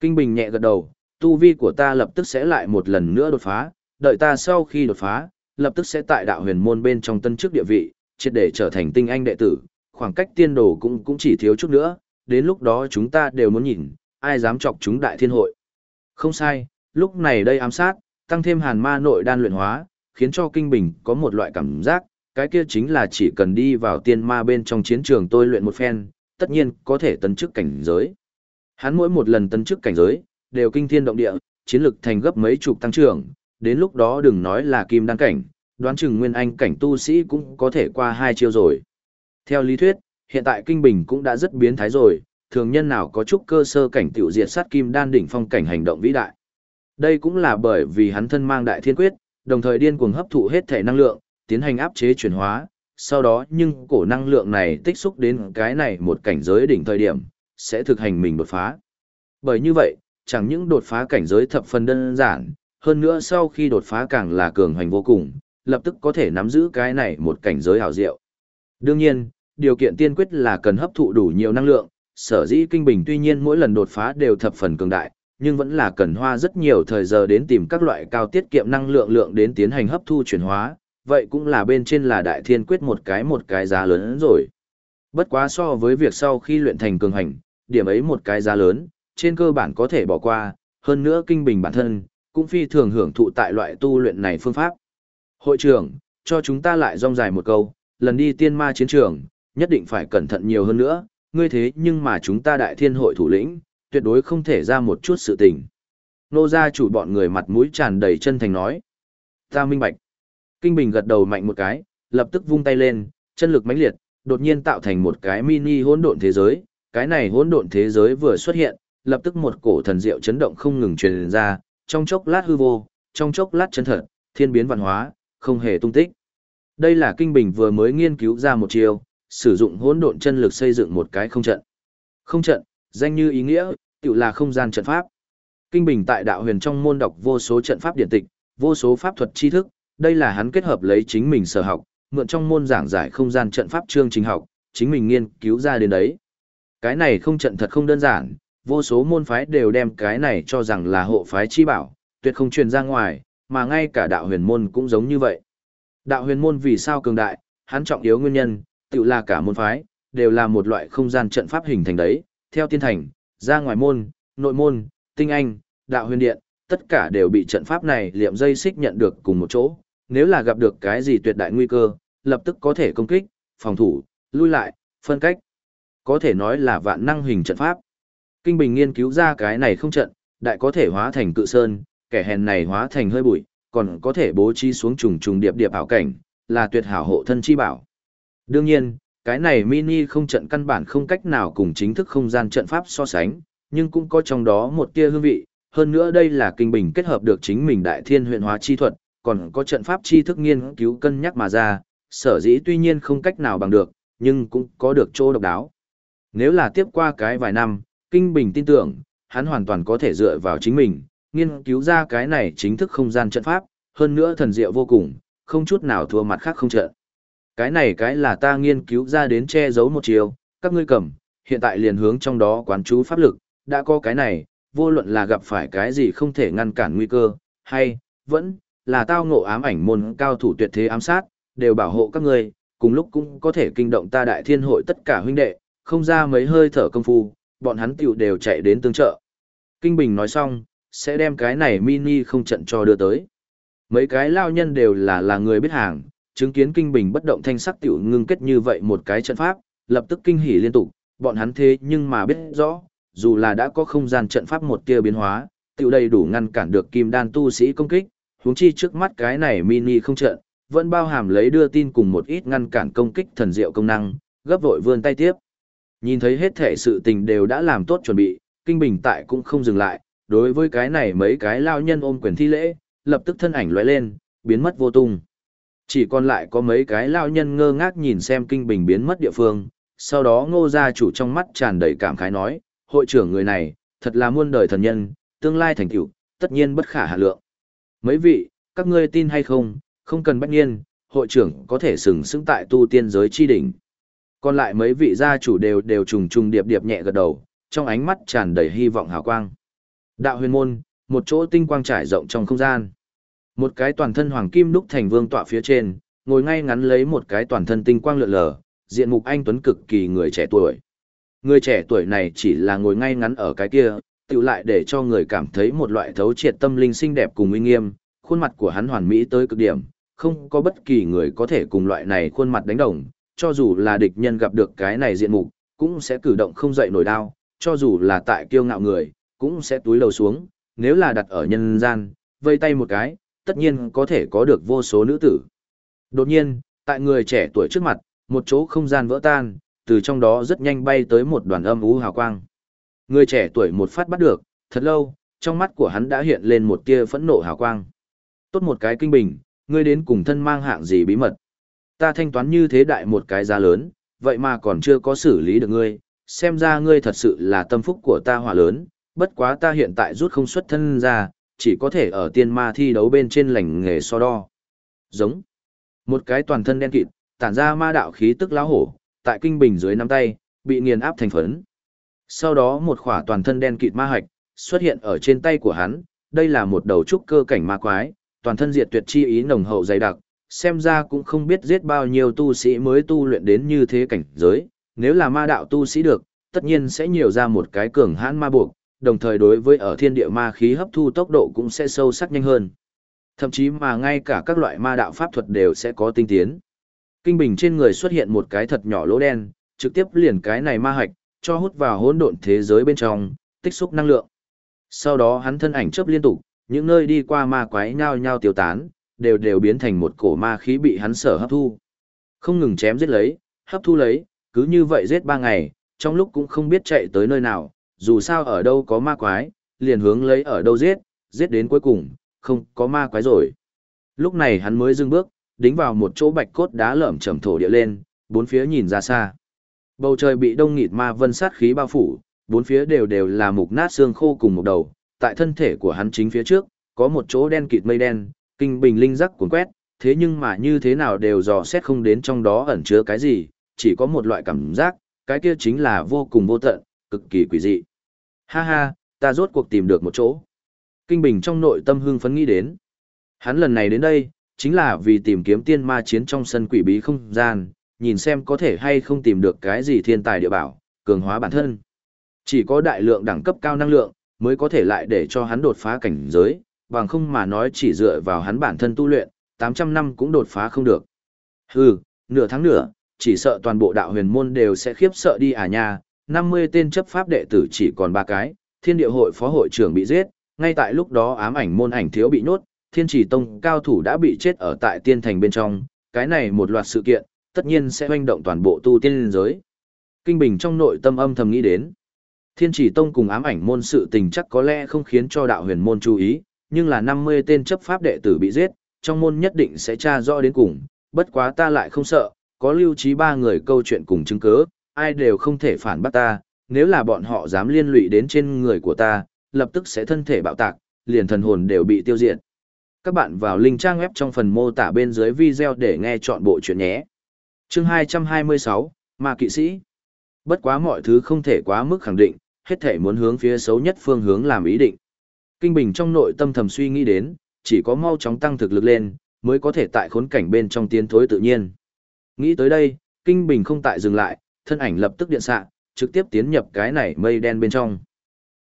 Kinh Bình nhẹ gật đầu, tu vi của ta lập tức sẽ lại một lần nữa đột phá, đợi ta sau khi đột phá, lập tức sẽ tại đạo huyền môn bên trong tân chức địa vị, triệt để trở thành tinh anh đệ tử, khoảng cách tiên đồ cũng cũng chỉ thiếu chút nữa, đến lúc đó chúng ta đều muốn nhìn, ai dám chọc chúng đại thiên hội. Không sai, lúc này đây ám sát, tăng thêm hàn ma nội đan luyện hóa, khiến cho kinh bình có một loại cảm giác, cái kia chính là chỉ cần đi vào tiên ma bên trong chiến trường tôi luyện một phen, tất nhiên có thể tấn chức cảnh giới. Hắn mỗi một lần tấn chức cảnh giới, đều kinh thiên động địa, chiến lực thành gấp mấy chục tăng trưởng, đến lúc đó đừng nói là kim đan cảnh, đoán chừng nguyên anh cảnh tu sĩ cũng có thể qua hai chiêu rồi. Theo lý thuyết, hiện tại kinh bình cũng đã rất biến thái rồi, thường nhân nào có chút cơ sơ cảnh tiểu diệt sát kim đan đỉnh phong cảnh hành động vĩ đại. Đây cũng là bởi vì hắn thân mang đại thiên quyết, đồng thời điên cuồng hấp thụ hết thể năng lượng, tiến hành áp chế chuyển hóa, sau đó nhưng cổ năng lượng này tích xúc đến cái này một cảnh giới đỉnh thời điểm, sẽ thực hành mình đột phá. Bởi như vậy, chẳng những đột phá cảnh giới thập phần đơn giản, hơn nữa sau khi đột phá càng là cường hành vô cùng, lập tức có thể nắm giữ cái này một cảnh giới hảo diệu. Đương nhiên, điều kiện tiên quyết là cần hấp thụ đủ nhiều năng lượng, sở dĩ kinh bình tuy nhiên mỗi lần đột phá đều thập phần cường đại, nhưng vẫn là cần hoa rất nhiều thời giờ đến tìm các loại cao tiết kiệm năng lượng lượng đến tiến hành hấp thu chuyển hóa, vậy cũng là bên trên là đại thiên quyết một cái một cái giá lớn rồi. Bất quá so với việc sau khi luyện thành cường hành, điểm ấy một cái giá lớn, trên cơ bản có thể bỏ qua, hơn nữa kinh bình bản thân, cũng phi thường hưởng thụ tại loại tu luyện này phương pháp. Hội trưởng, cho chúng ta lại rong dài một câu, lần đi tiên ma chiến trường, nhất định phải cẩn thận nhiều hơn nữa, ngươi thế nhưng mà chúng ta đại thiên hội thủ lĩnh, tuyệt đối không thể ra một chút sự tình. Nô gia chủ bọn người mặt mũi tràn đầy chân thành nói. Ta minh bạch. Kinh Bình gật đầu mạnh một cái, lập tức vung tay lên, chân lực mãnh liệt, đột nhiên tạo thành một cái mini hỗn độn thế giới. Cái này hỗn độn thế giới vừa xuất hiện, lập tức một cổ thần diệu chấn động không ngừng truyền ra, trong chốc lát hư vô, trong chốc lát chân thật, thiên biến văn hóa, không hề tung tích. Đây là Kinh Bình vừa mới nghiên cứu ra một chiều, sử dụng hỗn độn chân lực xây dựng một cái không trận. Không trận, danh như ý nghĩa, tự là không gian trận pháp. Kinh Bình tại đạo huyền trong môn đọc vô số trận pháp điện tịch, vô số pháp thuật tri thức, đây là hắn kết hợp lấy chính mình sở học, mượn trong môn giảng giải không gian trận pháp chương trình học, chính mình nghiên cứu ra đến đấy. Cái này không trận thật không đơn giản, vô số môn phái đều đem cái này cho rằng là hộ phái chi bảo, tuyệt không truyền ra ngoài, mà ngay cả đạo huyền môn cũng giống như vậy. Đạo huyền môn vì sao cường đại, hắn trọng yếu nguyên nhân, tự là cả môn phái, đều là một loại không gian trận pháp hình thành đấy, theo tiên thành, ra ngoài môn, nội môn, tinh anh, đạo huyền điện, tất cả đều bị trận pháp này liệm dây xích nhận được cùng một chỗ, nếu là gặp được cái gì tuyệt đại nguy cơ, lập tức có thể công kích, phòng thủ, lui lại, phân cách. Có thể nói là vạn năng hình trận pháp. Kinh Bình nghiên cứu ra cái này không trận, đại có thể hóa thành cự sơn, kẻ hèn này hóa thành hơi bụi, còn có thể bố trí xuống trùng trùng điệp điệp ảo cảnh, là tuyệt hảo hộ thân chi bảo. Đương nhiên, cái này mini không trận căn bản không cách nào cùng chính thức không gian trận pháp so sánh, nhưng cũng có trong đó một tia hương vị, hơn nữa đây là kinh bình kết hợp được chính mình đại thiên huyện hóa chi thuật, còn có trận pháp chi thức nghiên cứu cân nhắc mà ra, sở dĩ tuy nhiên không cách nào bằng được, nhưng cũng có được chỗ độc đáo. Nếu là tiếp qua cái vài năm, kinh bình tin tưởng, hắn hoàn toàn có thể dựa vào chính mình, nghiên cứu ra cái này chính thức không gian trận pháp, hơn nữa thần diệu vô cùng, không chút nào thua mặt khác không trận. Cái này cái là ta nghiên cứu ra đến che giấu một chiều, các ngươi cầm, hiện tại liền hướng trong đó quán chú pháp lực, đã có cái này, vô luận là gặp phải cái gì không thể ngăn cản nguy cơ, hay, vẫn, là tao ngộ ám ảnh môn cao thủ tuyệt thế ám sát, đều bảo hộ các ngươi, cùng lúc cũng có thể kinh động ta đại thiên hội tất cả huynh đệ, không ra mấy hơi thở công phu, bọn hắn tiểu đều chạy đến tương trợ. Kinh Bình nói xong, sẽ đem cái này mini không trận cho đưa tới. Mấy cái lao nhân đều là là người biết hàng, chứng kiến kinh bình bất động thanh sắc tiểu ngưng kết như vậy một cái trận pháp, lập tức kinh hỉ liên tục, bọn hắn thế nhưng mà biết rõ, dù là đã có không gian trận pháp một tia biến hóa, tiểu đầy đủ ngăn cản được kim đan tu sĩ công kích, huống chi trước mắt cái này mini không trận, vẫn bao hàm lấy đưa tin cùng một ít ngăn cản công kích thần diệu công năng, gấp vội vươn tay tiếp. Nhìn thấy hết thể sự tình đều đã làm tốt chuẩn bị, kinh bình tại cũng không dừng lại, đối với cái này mấy cái lao nhân ôm quyền thi lễ, lập tức thân ảnh lóe lên, biến mất vô tung. Chỉ còn lại có mấy cái lao nhân ngơ ngác nhìn xem kinh bình biến mất địa phương, sau đó ngô gia chủ trong mắt tràn đầy cảm khái nói, hội trưởng người này, thật là muôn đời thần nhân, tương lai thành tựu tất nhiên bất khả hạ lượng. Mấy vị, các ngươi tin hay không, không cần bách nhiên, hội trưởng có thể sừng sững tại tu tiên giới chi đỉnh. Còn lại mấy vị gia chủ đều đều trùng trùng điệp điệp nhẹ gật đầu, trong ánh mắt tràn đầy hy vọng hào quang. Đạo huyền môn, một chỗ tinh quang trải rộng trong không gian. Một cái toàn thân hoàng kim đúc thành vương tọa phía trên, ngồi ngay ngắn lấy một cái toàn thân tinh quang lượn lờ, diện mục anh tuấn cực kỳ người trẻ tuổi. Người trẻ tuổi này chỉ là ngồi ngay ngắn ở cái kia, tự lại để cho người cảm thấy một loại thấu triệt tâm linh xinh đẹp cùng uy nghiêm, khuôn mặt của hắn hoàn mỹ tới cực điểm, không có bất kỳ người có thể cùng loại này khuôn mặt đánh đồng, cho dù là địch nhân gặp được cái này diện mục, cũng sẽ cử động không dậy nổi đao, cho dù là tại kiêu ngạo người, cũng sẽ túi lầu xuống, nếu là đặt ở nhân gian, vây tay một cái, tất nhiên có thể có được vô số nữ tử. Đột nhiên, tại người trẻ tuổi trước mặt, một chỗ không gian vỡ tan, từ trong đó rất nhanh bay tới một đoàn âm u hào quang. Người trẻ tuổi một phát bắt được, thật lâu, trong mắt của hắn đã hiện lên một tia phẫn nộ hào quang. Tốt một cái kinh bình, ngươi đến cùng thân mang hạng gì bí mật. Ta thanh toán như thế đại một cái giá lớn, vậy mà còn chưa có xử lý được ngươi, xem ra ngươi thật sự là tâm phúc của ta hỏa lớn, bất quá ta hiện tại rút không xuất thân ra, chỉ có thể ở tiên ma thi đấu bên trên lành nghề so đo. Giống. Một cái toàn thân đen kịt, tản ra ma đạo khí tức lão hổ, tại kinh bình dưới nắm tay, bị nghiền áp thành phấn. Sau đó một khỏa toàn thân đen kịt ma hạch, xuất hiện ở trên tay của hắn, đây là một đầu trúc cơ cảnh ma quái, toàn thân diệt tuyệt chi ý nồng hậu dày đặc, xem ra cũng không biết giết bao nhiêu tu sĩ mới tu luyện đến như thế cảnh giới, nếu là ma đạo tu sĩ được, tất nhiên sẽ nhiều ra một cái cường hãn ma buộc, đồng thời đối với ở thiên địa ma khí hấp thu tốc độ cũng sẽ sâu sắc nhanh hơn. Thậm chí mà ngay cả các loại ma đạo pháp thuật đều sẽ có tinh tiến. Kinh bình trên người xuất hiện một cái thật nhỏ lỗ đen, trực tiếp liền cái này ma hạch, cho hút vào hỗn độn thế giới bên trong, tích xúc năng lượng. Sau đó hắn thân ảnh chớp liên tục, những nơi đi qua ma quái nhao nhao tiêu tán, đều đều biến thành một cổ ma khí bị hắn sở hấp thu. Không ngừng chém giết lấy, hấp thu lấy, cứ như vậy giết ba ngày, trong lúc cũng không biết chạy tới nơi nào, dù sao ở đâu có ma quái, liền hướng lấy ở đâu giết, giết đến cuối cùng, không có ma quái rồi. Lúc này hắn mới dừng bước, đính vào một chỗ bạch cốt đá lởm chởm thổ địa lên, bốn phía nhìn ra xa. Bầu trời bị đông nghịt ma vân sát khí bao phủ, bốn phía đều đều là mục nát xương khô cùng một đầu, tại thân thể của hắn chính phía trước, có một chỗ đen kịt mây đen, kinh bình linh giác cuốn quét, thế nhưng mà như thế nào đều dò xét không đến trong đó ẩn chứa cái gì, chỉ có một loại cảm giác, cái kia chính là vô cùng vô tận, cực kỳ quỷ dị. Ha ha, ta rốt cuộc tìm được một chỗ. Kinh bình trong nội tâm hưng phấn nghĩ đến. Hắn lần này đến đây, chính là vì tìm kiếm tiên ma chiến trong sân quỷ bí không gian, nhìn xem có thể hay không tìm được cái gì thiên tài địa bảo, cường hóa bản thân. Chỉ có đại lượng đẳng cấp cao năng lượng, mới có thể lại để cho hắn đột phá cảnh giới, bằng không mà nói chỉ dựa vào hắn bản thân tu luyện, 800 năm cũng đột phá không được. Hừ, nửa tháng nữa, chỉ sợ toàn bộ đạo huyền môn đều sẽ khiếp sợ đi à nha, 50 tên chấp pháp đệ tử chỉ còn ba cái, thiên địa hội phó hội trưởng bị giết, ngay tại lúc đó ám ảnh môn ảnh thiếu bị nhốt, thiên chỉ tông cao thủ đã bị chết ở tại tiên thành bên trong, cái này một loạt sự kiện, tất nhiên sẽ hoành động toàn bộ tu tiên giới. Kinh Bình trong nội tâm âm thầm nghĩ đến, thiên chỉ tông cùng ám ảnh môn sự tình chắc có lẽ không khiến cho đạo huyền môn chú ý, nhưng là 50 tên chấp pháp đệ tử bị giết, trong môn nhất định sẽ tra rõ đến cùng, bất quá ta lại không sợ, có lưu trí ba người câu chuyện cùng chứng cứ, ai đều không thể phản bác ta, nếu là bọn họ dám liên lụy đến trên người của ta, lập tức sẽ thân thể bạo tạc, liền thần hồn đều bị tiêu diệt. Các bạn vào link trang web trong phần mô tả bên dưới video để nghe chọn bộ chuyện nhé. Chương 226, Ma Kỵ Sĩ Bất quá mọi thứ không thể quá mức khẳng định, hết thể muốn hướng phía xấu nhất phương hướng làm ý định. Kinh Bình trong nội tâm thầm suy nghĩ đến, chỉ có mau chóng tăng thực lực lên, mới có thể tại khốn cảnh bên trong tiến thối tự nhiên. Nghĩ tới đây, Kinh Bình không tại dừng lại, thân ảnh lập tức điện xạ, trực tiếp tiến nhập cái này mây đen bên trong.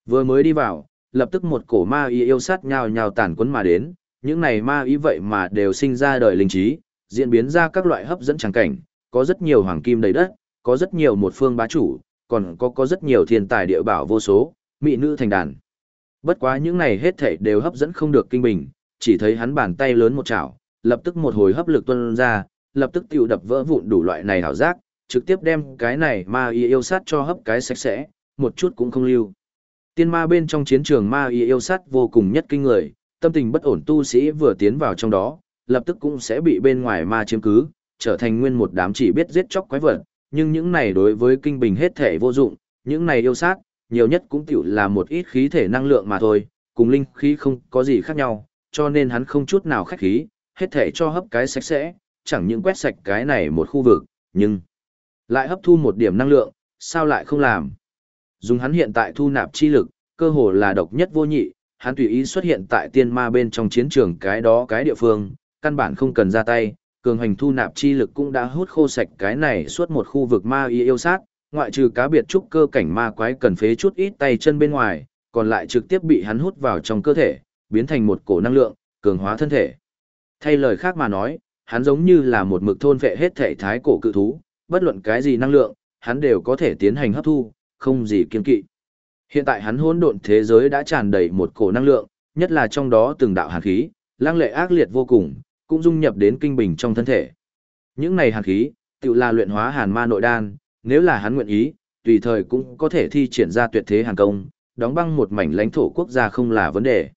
Vừa mới đi vào, lập tức một cổ ma y yêu sát nhào nhào tản quấn mà đến, những này ma y vậy mà đều sinh ra đời linh trí, diễn biến ra các loại hấp dẫn tràng cảnh, có rất nhiều hoàng kim đầy đất, có rất nhiều một phương bá chủ, còn có có rất nhiều thiên tài địa bảo vô số, mỹ nữ thành đàn. Bất quá những này hết thảy đều hấp dẫn không được kinh bình, chỉ thấy hắn bàn tay lớn một chảo, lập tức một hồi hấp lực tuôn ra, lập tức tiêu đập vỡ vụn đủ loại này hảo giác, trực tiếp đem cái này ma y yêu sát cho hấp cái sạch sẽ, một chút cũng không lưu. Tiên ma bên trong chiến trường ma y yêu sát vô cùng nhất kinh người, tâm tình bất ổn tu sĩ vừa tiến vào trong đó, lập tức cũng sẽ bị bên ngoài ma chiếm cứ, trở thành nguyên một đám chỉ biết giết chóc quái vật, nhưng những này đối với kinh bình hết thể vô dụng, những này yêu sát, nhiều nhất cũng tiểu là một ít khí thể năng lượng mà thôi, cùng linh khí không có gì khác nhau, cho nên hắn không chút nào khách khí, hết thể cho hấp cái sạch sẽ, chẳng những quét sạch cái này một khu vực, nhưng lại hấp thu một điểm năng lượng, sao lại không làm. Dùng hắn hiện tại thu nạp chi lực, cơ hồ là độc nhất vô nhị, hắn tùy ý xuất hiện tại tiên ma bên trong chiến trường cái đó cái địa phương, căn bản không cần ra tay, cường hành thu nạp chi lực cũng đã hút khô sạch cái này suốt một khu vực ma y yêu sát, ngoại trừ cá biệt trúc cơ cảnh ma quái cần phế chút ít tay chân bên ngoài, còn lại trực tiếp bị hắn hút vào trong cơ thể, biến thành một cổ năng lượng, cường hóa thân thể. Thay lời khác mà nói, hắn giống như là một mực thôn vệ hết thể thái cổ cự thú, bất luận cái gì năng lượng, hắn đều có thể tiến hành hấp thu, không gì kiên kỵ. Hiện tại hắn hỗn độn thế giới đã tràn đầy một cổ năng lượng, nhất là trong đó từng đạo hàn khí, lang lệ ác liệt vô cùng, cũng dung nhập đến kinh bình trong thân thể. Những này hàn khí, tự là luyện hóa hàn ma nội đan, nếu là hắn nguyện ý, tùy thời cũng có thể thi triển ra tuyệt thế hàn công, đóng băng một mảnh lãnh thổ quốc gia không là vấn đề.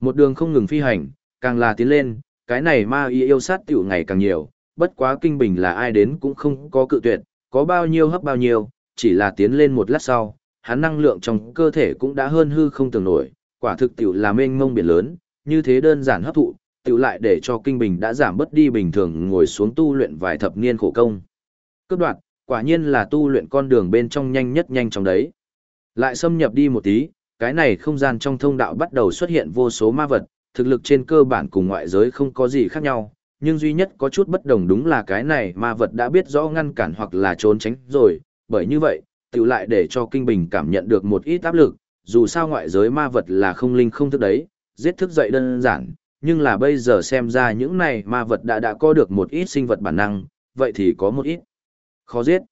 Một đường không ngừng phi hành, càng là tiến lên, cái này ma y yêu sát tiểu ngày càng nhiều, bất quá kinh bình là ai đến cũng không có cự tuyệt, có bao nhiêu hấp bao nhiêu, chỉ là tiến lên một lát sau, hắn năng lượng trong cơ thể cũng đã hơn hư không tưởng nổi, quả thực tiểu là mênh mông biển lớn, như thế đơn giản hấp thụ, tiểu lại để cho kinh bình đã giảm bớt đi bình thường ngồi xuống tu luyện vài thập niên khổ công. Cấp đoạn, quả nhiên là tu luyện con đường bên trong nhanh nhất nhanh trong đấy. Lại xâm nhập đi một tí, cái này không gian trong thông đạo bắt đầu xuất hiện vô số ma vật, thực lực trên cơ bản cùng ngoại giới không có gì khác nhau, nhưng duy nhất có chút bất đồng đúng là cái này ma vật đã biết rõ ngăn cản hoặc là trốn tránh rồi, bởi như vậy, tiểu lại để cho kinh bình cảm nhận được một ít áp lực, dù sao ngoại giới ma vật là không linh không thức đấy, giết thức dậy đơn giản, nhưng là bây giờ xem ra những này ma vật đã đã có được một ít sinh vật bản năng, vậy thì có một ít khó giết.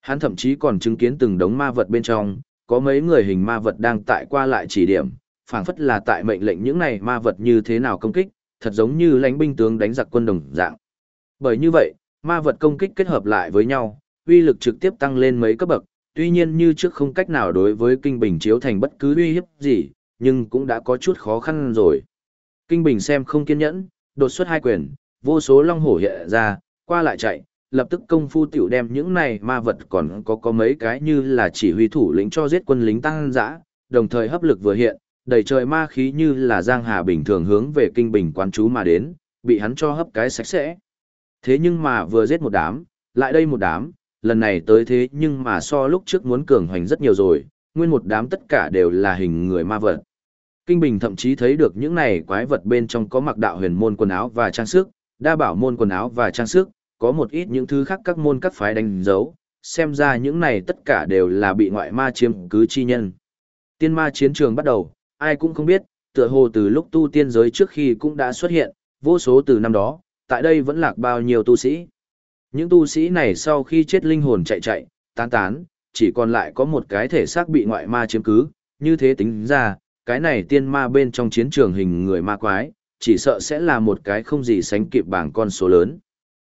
Hắn thậm chí còn chứng kiến từng đống ma vật bên trong, có mấy người hình ma vật đang tại qua lại chỉ điểm, phảng phất là tại mệnh lệnh những này ma vật như thế nào công kích, thật giống như lãnh binh tướng đánh giặc quân đồng dạng. Bởi như vậy, ma vật công kích kết hợp lại với nhau, uy lực trực tiếp tăng lên mấy cấp bậc, tuy nhiên như trước không cách nào đối với kinh bình chiếu thành bất cứ uy hiếp gì, nhưng cũng đã có chút khó khăn rồi. Kinh bình xem không kiên nhẫn, đột xuất hai quyền, vô số long hổ hiện ra, qua lại chạy, lập tức công phu tiểu đem những này ma vật còn có có mấy cái như là chỉ huy thủ lĩnh cho giết quân lính tăng dã, đồng thời hấp lực vừa hiện, đầy trời ma khí như là giang hà bình thường hướng về kinh bình quán chú mà đến, bị hắn cho hấp cái sạch sẽ. Thế nhưng mà vừa giết một đám, lại đây một đám, lần này tới thế nhưng mà so lúc trước muốn cường hoành rất nhiều rồi, nguyên một đám tất cả đều là hình người ma vật. Kinh Bình thậm chí thấy được những này quái vật bên trong có mặc đạo huyền môn quần áo và trang sức, đa bảo môn quần áo và trang sức, có một ít những thứ khác các môn các phái đánh dấu, xem ra những này tất cả đều là bị ngoại ma chiếm cứ chi nhân. Tiên ma chiến trường bắt đầu, ai cũng không biết, tựa hồ từ lúc tu tiên giới trước khi cũng đã xuất hiện, vô số từ năm đó, tại đây vẫn lạc bao nhiêu tu sĩ. Những tu sĩ này sau khi chết linh hồn chạy chạy, tán tán, chỉ còn lại có một cái thể xác bị ngoại ma chiếm cứ, như thế tính ra, cái này tiên ma bên trong chiến trường hình người ma quái, chỉ sợ sẽ là một cái không gì sánh kịp bảng con số lớn.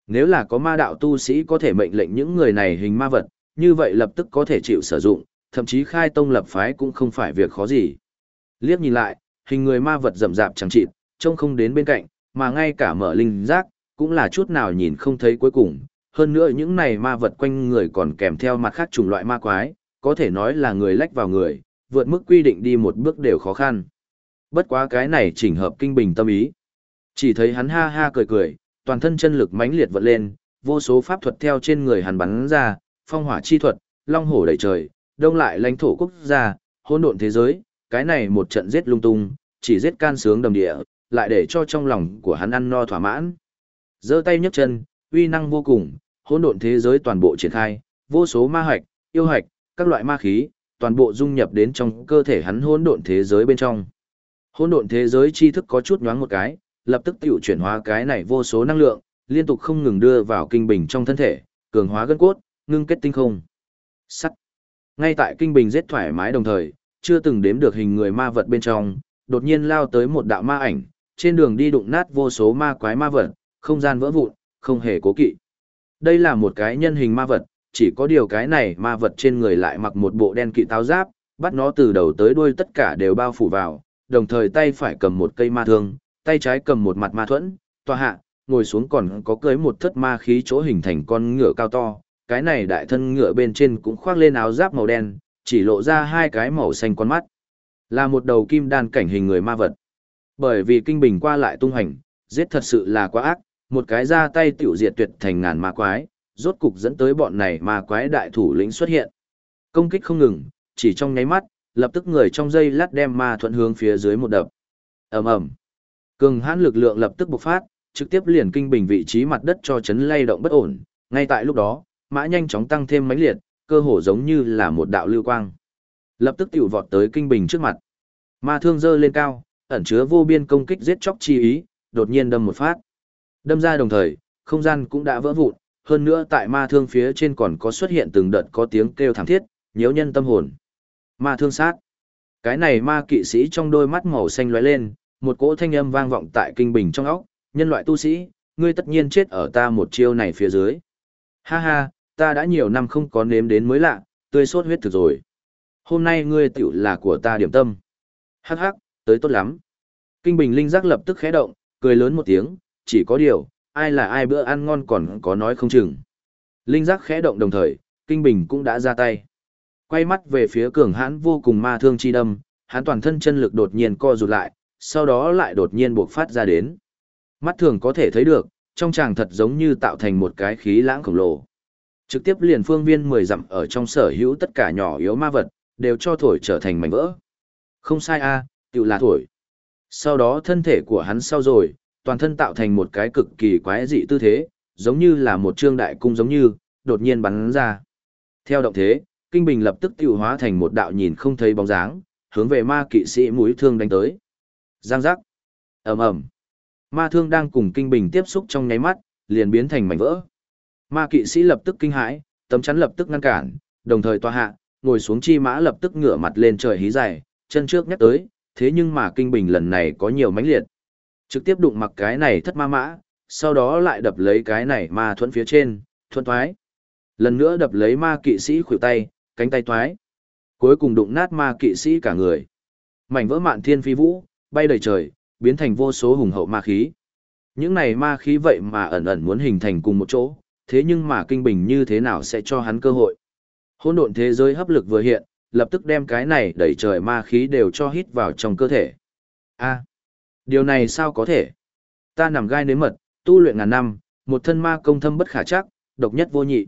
Nếu là có ma đạo tu sĩ có thể mệnh lệnh những người này hình ma vật, như vậy lập tức có thể chịu sử dụng, thậm chí khai tông lập phái cũng không phải việc khó gì. Liếc nhìn lại, hình người ma vật rậm rạp chẳng chịt, trông không đến bên cạnh, mà ngay cả mở linh giác, cũng là chút nào nhìn không thấy cuối cùng. Hơn nữa những này ma vật quanh người còn kèm theo mặt khác chủng loại ma quái, có thể nói là người lách vào người, vượt mức quy định đi một bước đều khó khăn. Bất quá cái này chỉnh hợp kinh bình tâm ý. Chỉ thấy hắn ha ha cười cười, toàn thân chân lực mãnh liệt vận lên, vô số pháp thuật theo trên người hắn bắn ra, phong hỏa chi thuật, long hổ đầy trời, đông lại lãnh thổ quốc gia, hỗn độn thế giới, cái này một trận giết lung tung, chỉ giết can sướng đầm địa, lại để cho trong lòng của hắn ăn no thỏa mãn. Giơ tay nhấc chân, uy năng vô cùng, hỗn độn thế giới toàn bộ triển khai, vô số ma hạch, yêu hạch, các loại ma khí, toàn bộ dung nhập đến trong cơ thể hắn hỗn độn thế giới bên trong. Hỗn độn thế giới tri thức có chút nhoáng một cái, lập tức tiểu chuyển hóa cái này vô số năng lượng, liên tục không ngừng đưa vào kinh bình trong thân thể, cường hóa gân cốt, ngưng kết tinh không. Sắt. Ngay tại kinh bình rất thoải mái đồng thời, chưa từng đếm được hình người ma vật bên trong, đột nhiên lao tới một đạo ma ảnh, trên đường đi đụng nát vô số ma quái ma vật, không gian vỡ vụn, không hề cố kỵ. Đây là một cái nhân hình ma vật, chỉ có điều cái này ma vật trên người lại mặc một bộ đen kỵ táo giáp, bắt nó từ đầu tới đuôi tất cả đều bao phủ vào, đồng thời tay phải cầm một cây ma thương, tay trái cầm một mặt ma thuẫn, tòa hạ, ngồi xuống còn có cưới một thất ma khí chỗ hình thành con ngựa cao to, cái này đại thân ngựa bên trên cũng khoác lên áo giáp màu đen, chỉ lộ ra hai cái màu xanh con mắt. Là một đầu kim đan cảnh hình người ma vật. Bởi vì kinh bình qua lại tung hành, giết thật sự là quá ác, một cái ra tay tiểu diệt tuyệt thành ngàn ma quái, rốt cục dẫn tới bọn này ma quái đại thủ lĩnh xuất hiện. Công kích không ngừng, chỉ trong nháy mắt, lập tức người trong dây lát đem ma thuận hướng phía dưới một đập. ầm ầm, cường hãn lực lượng lập tức bộc phát, trực tiếp liền kinh bình vị trí mặt đất cho chấn lay động bất ổn. Ngay tại lúc đó, mã nhanh chóng tăng thêm mãnh liệt, cơ hồ giống như là một đạo lưu quang. Lập tức tiểu vọt tới kinh bình trước mặt. Ma thương dơ lên cao, ẩn chứa vô biên công kích giết chóc chi ý, đột nhiên đâm một phát. Đâm ra đồng thời, không gian cũng đã vỡ vụn, hơn nữa tại ma thương phía trên còn có xuất hiện từng đợt có tiếng kêu thảm thiết, nhiễu nhân tâm hồn. Ma thương sát. Cái này ma kỵ sĩ trong đôi mắt màu xanh lóe lên, một cỗ thanh âm vang vọng tại kinh bình trong óc, nhân loại tu sĩ, ngươi tất nhiên chết ở ta một chiêu này phía dưới. Ha ha, ta đã nhiều năm không có nếm đến mới lạ, tươi sốt huyết thực rồi. Hôm nay ngươi tiểu là của ta điểm tâm. Hắc hắc, tới tốt lắm. Kinh bình linh giác lập tức khẽ động, cười lớn một tiếng, chỉ có điều, ai là ai bữa ăn ngon còn có nói không chừng. Linh giác khẽ động đồng thời, kinh bình cũng đã ra tay. Quay mắt về phía cường hãn vô cùng ma thương chi đâm, hắn toàn thân chân lực đột nhiên co rụt lại, sau đó lại đột nhiên buộc phát ra đến. Mắt thường có thể thấy được, trong tràng thật giống như tạo thành một cái khí lãng khổng lồ. Trực tiếp liền phương viên 10 dặm ở trong sở hữu tất cả nhỏ yếu ma vật, đều cho thổi trở thành mảnh vỡ. Không sai a, à, tự là thổi. Sau đó thân thể của hắn sau rồi, toàn thân tạo thành một cái cực kỳ quái dị tư thế, giống như là một trương đại cung giống như, đột nhiên bắn ra. Theo động thế, kinh bình lập tức tiêu hóa thành một đạo nhìn không thấy bóng dáng, hướng về ma kỵ sĩ mũi thương đánh tới. Giang giác. ầm ầm. Ma thương đang cùng kinh bình tiếp xúc trong nháy mắt, liền biến thành mảnh vỡ. Ma kỵ sĩ lập tức kinh hãi, tấm chắn lập tức ngăn cản, đồng thời tòa hạ, ngồi xuống chi mã lập tức ngửa mặt lên trời hí dài, chân trước nhắc tới, thế nhưng mà kinh bình lần này có nhiều mãnh liệt. Trực tiếp đụng mặc cái này thất ma mã, sau đó lại đập lấy cái này ma thuẫn phía trên, thuẫn thoái. Lần nữa đập lấy ma kỵ sĩ khuỷu tay, cánh tay thoái. Cuối cùng đụng nát ma kỵ sĩ cả người. Mảnh vỡ mạn thiên phi vũ, bay đầy trời, biến thành vô số hùng hậu ma khí. Những này ma khí vậy mà ẩn ẩn muốn hình thành cùng một chỗ, thế nhưng mà kinh bình như thế nào sẽ cho hắn cơ hội. Hỗn độn thế giới hấp lực vừa hiện, lập tức đem cái này đẩy trời ma khí đều cho hít vào trong cơ thể. A, điều này sao có thể? Ta nằm gai nếm mật, tu luyện ngàn năm, một thân ma công thâm bất khả chắc, độc nhất vô nhị.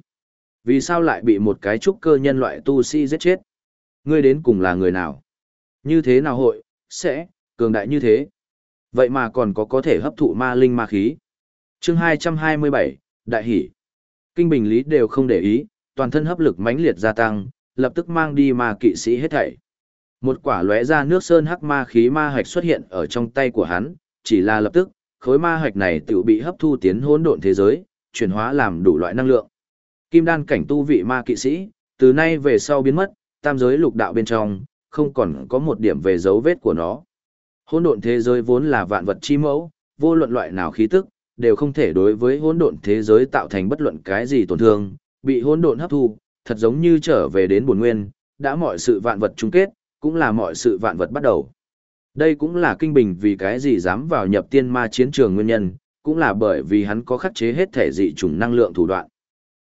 Vì sao lại bị một cái trúc cơ nhân loại tu si giết chết? Ngươi đến cùng là người nào? Như thế nào hội, sẽ, cường đại như thế? Vậy mà còn có có thể hấp thụ ma linh ma khí. chương 227, Đại hỷ. Kinh bình lý đều không để ý, toàn thân hấp lực mãnh liệt gia tăng, lập tức mang đi ma kỵ sĩ hết thảy. Một quả lóe ra nước sơn hắc ma khí ma hạch xuất hiện ở trong tay của hắn, chỉ là lập tức, khối ma hạch này tự bị hấp thu tiến hỗn độn thế giới, chuyển hóa làm đủ loại năng lượng. Kim đan cảnh tu vị ma kỵ sĩ, từ nay về sau biến mất, tam giới lục đạo bên trong, không còn có một điểm về dấu vết của nó. Hỗn độn thế giới vốn là vạn vật chi mẫu, vô luận loại nào khí tức, đều không thể đối với hỗn độn thế giới tạo thành bất luận cái gì tổn thương, bị hỗn độn hấp thu, thật giống như trở về đến bổn nguyên, đã mọi sự vạn vật chung kết, cũng là mọi sự vạn vật bắt đầu. Đây cũng là kinh bình vì cái gì dám vào nhập tiên ma chiến trường nguyên nhân, cũng là bởi vì hắn có khắc chế hết thể dị chủng năng lượng thủ đoạn.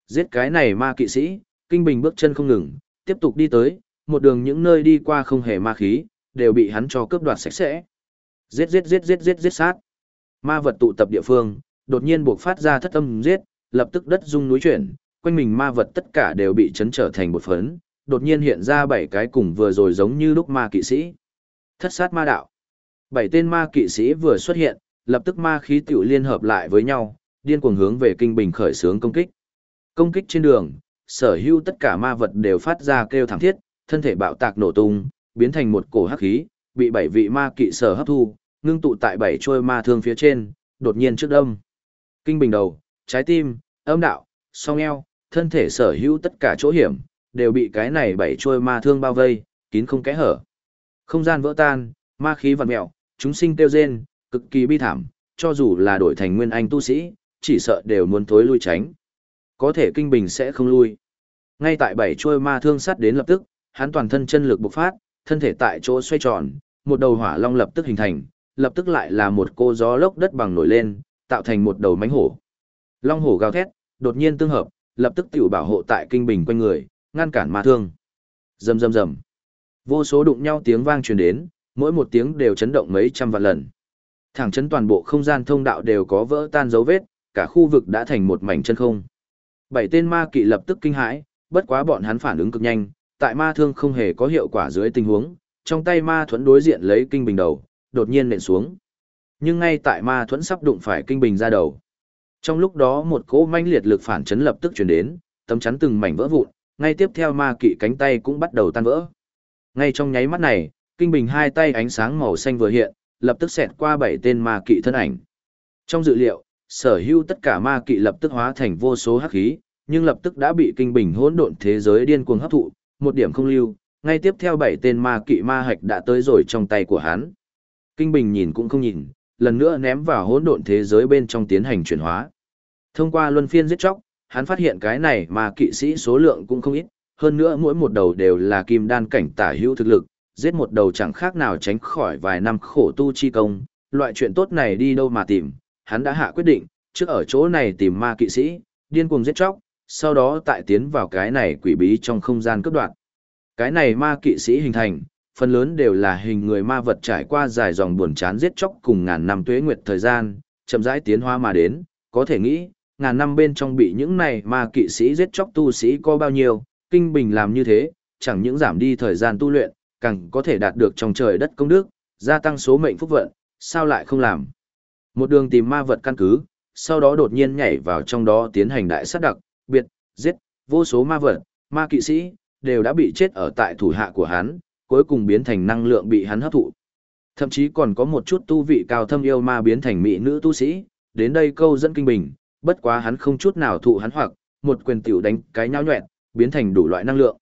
Giết cái này ma kỵ sĩ, kinh bình bước chân không ngừng, tiếp tục đi tới, một đường những nơi đi qua không hề ma khí, đều bị hắn cho cướp đoạt sạch sẽ. Giết giết giết giết giết giết sát. Ma vật tụ tập địa phương, đột nhiên buộc phát ra thất âm giết, lập tức đất rung núi chuyển, quanh mình ma vật tất cả đều bị chấn trở thành một phấn, đột nhiên hiện ra bảy cái cùng vừa rồi giống như lúc ma kỵ sĩ. Thất sát ma đạo. Bảy tên ma kỵ sĩ vừa xuất hiện, lập tức ma khí tiểu liên hợp lại với nhau, điên cuồng hướng về kinh bình khởi xướng công kích. Công kích trên đường, sở hữu tất cả ma vật đều phát ra kêu thảm thiết, thân thể bạo tạc nổ tung, biến thành một cổ hắc khí, bị bảy vị ma kỵ sở hấp thu, ngưng tụ tại bảy trôi ma thương phía trên, đột nhiên trước đông. Kinh bình đầu, trái tim, âm đạo, song eo, thân thể sở hữu tất cả chỗ hiểm, đều bị cái này bảy trôi ma thương bao vây, kín không kẽ hở. Không gian vỡ tan, ma khí vằn mẹo, chúng sinh tiêu rên, cực kỳ bi thảm, cho dù là đổi thành nguyên anh tu sĩ, chỉ sợ đều muốn thối lui tránh. Có thể kinh bình sẽ không lui. Ngay tại bảy trôi ma thương sắt đến lập tức, hắn toàn thân chân lực bộc phát, thân thể tại chỗ xoay tròn, một đầu hỏa long lập tức hình thành, lập tức lại là một cô gió lốc đất bằng nổi lên, tạo thành một đầu mánh hổ. Long hổ gào thét, đột nhiên tương hợp, lập tức tiểu bảo hộ tại kinh bình quanh người, ngăn cản ma thương. Rầm rầm rầm. Vô số đụng nhau tiếng vang truyền đến, mỗi một tiếng đều chấn động mấy trăm vạn lần. Thẳng chấn toàn bộ không gian thông đạo đều có vỡ tan dấu vết, cả khu vực đã thành một mảnh chân không. Bảy tên ma kỵ lập tức kinh hãi, bất quá bọn hắn phản ứng cực nhanh, tại ma thương không hề có hiệu quả dưới tình huống, trong tay ma thuẫn đối diện lấy kinh bình đầu, đột nhiên nện xuống. Nhưng ngay tại ma thuẫn sắp đụng phải kinh bình ra đầu. Trong lúc đó một cỗ manh liệt lực phản chấn lập tức chuyển đến, tấm chắn từng mảnh vỡ vụn, ngay tiếp theo ma kỵ cánh tay cũng bắt đầu tan vỡ. Ngay trong nháy mắt này, kinh bình hai tay ánh sáng màu xanh vừa hiện, lập tức xẹt qua bảy tên ma kỵ thân ảnh. Trong dự liệu, sở hữu tất cả ma kỵ lập tức hóa thành vô số hắc khí, nhưng lập tức đã bị kinh bình hỗn độn thế giới điên cuồng hấp thụ, một điểm không lưu, ngay tiếp theo bảy tên ma kỵ ma hạch đã tới rồi trong tay của hắn. Kinh bình nhìn cũng không nhìn, lần nữa ném vào hỗn độn thế giới bên trong tiến hành chuyển hóa. Thông qua luân phiên giết chóc, hắn phát hiện cái này mà kỵ sĩ số lượng cũng không ít, hơn nữa mỗi một đầu đều là kim đan cảnh tả hữu thực lực, giết một đầu chẳng khác nào tránh khỏi vài năm khổ tu chi công, loại chuyện tốt này đi đâu mà tìm, hắn đã hạ quyết định, trước ở chỗ này tìm ma kỵ sĩ, điên cuồng giết chóc, sau đó tại tiến vào cái này quỷ bí trong không gian cấp đoạn. Cái này ma kỵ sĩ hình thành, phần lớn đều là hình người ma vật trải qua dài dòng buồn chán giết chóc cùng ngàn năm tuế nguyệt thời gian, chậm rãi tiến hóa mà đến, có thể nghĩ, ngàn năm bên trong bị những này ma kỵ sĩ giết chóc tu sĩ có bao nhiêu, kinh bình làm như thế, chẳng những giảm đi thời gian tu luyện, càng có thể đạt được trong trời đất công đức, gia tăng số mệnh phúc vận, sao lại không làm. Một đường tìm ma vật căn cứ, sau đó đột nhiên nhảy vào trong đó tiến hành đại sát đặc, biệt, giết, vô số ma vật, ma kỵ sĩ, đều đã bị chết ở tại thủ hạ của hắn, cuối cùng biến thành năng lượng bị hắn hấp thụ. Thậm chí còn có một chút tu vị cao thâm yêu ma biến thành mỹ nữ tu sĩ, đến đây câu dẫn kinh bình, bất quá hắn không chút nào thụ hắn hoặc, một quyền tiểu đánh cái nhão nhuẹn, biến thành đủ loại năng lượng.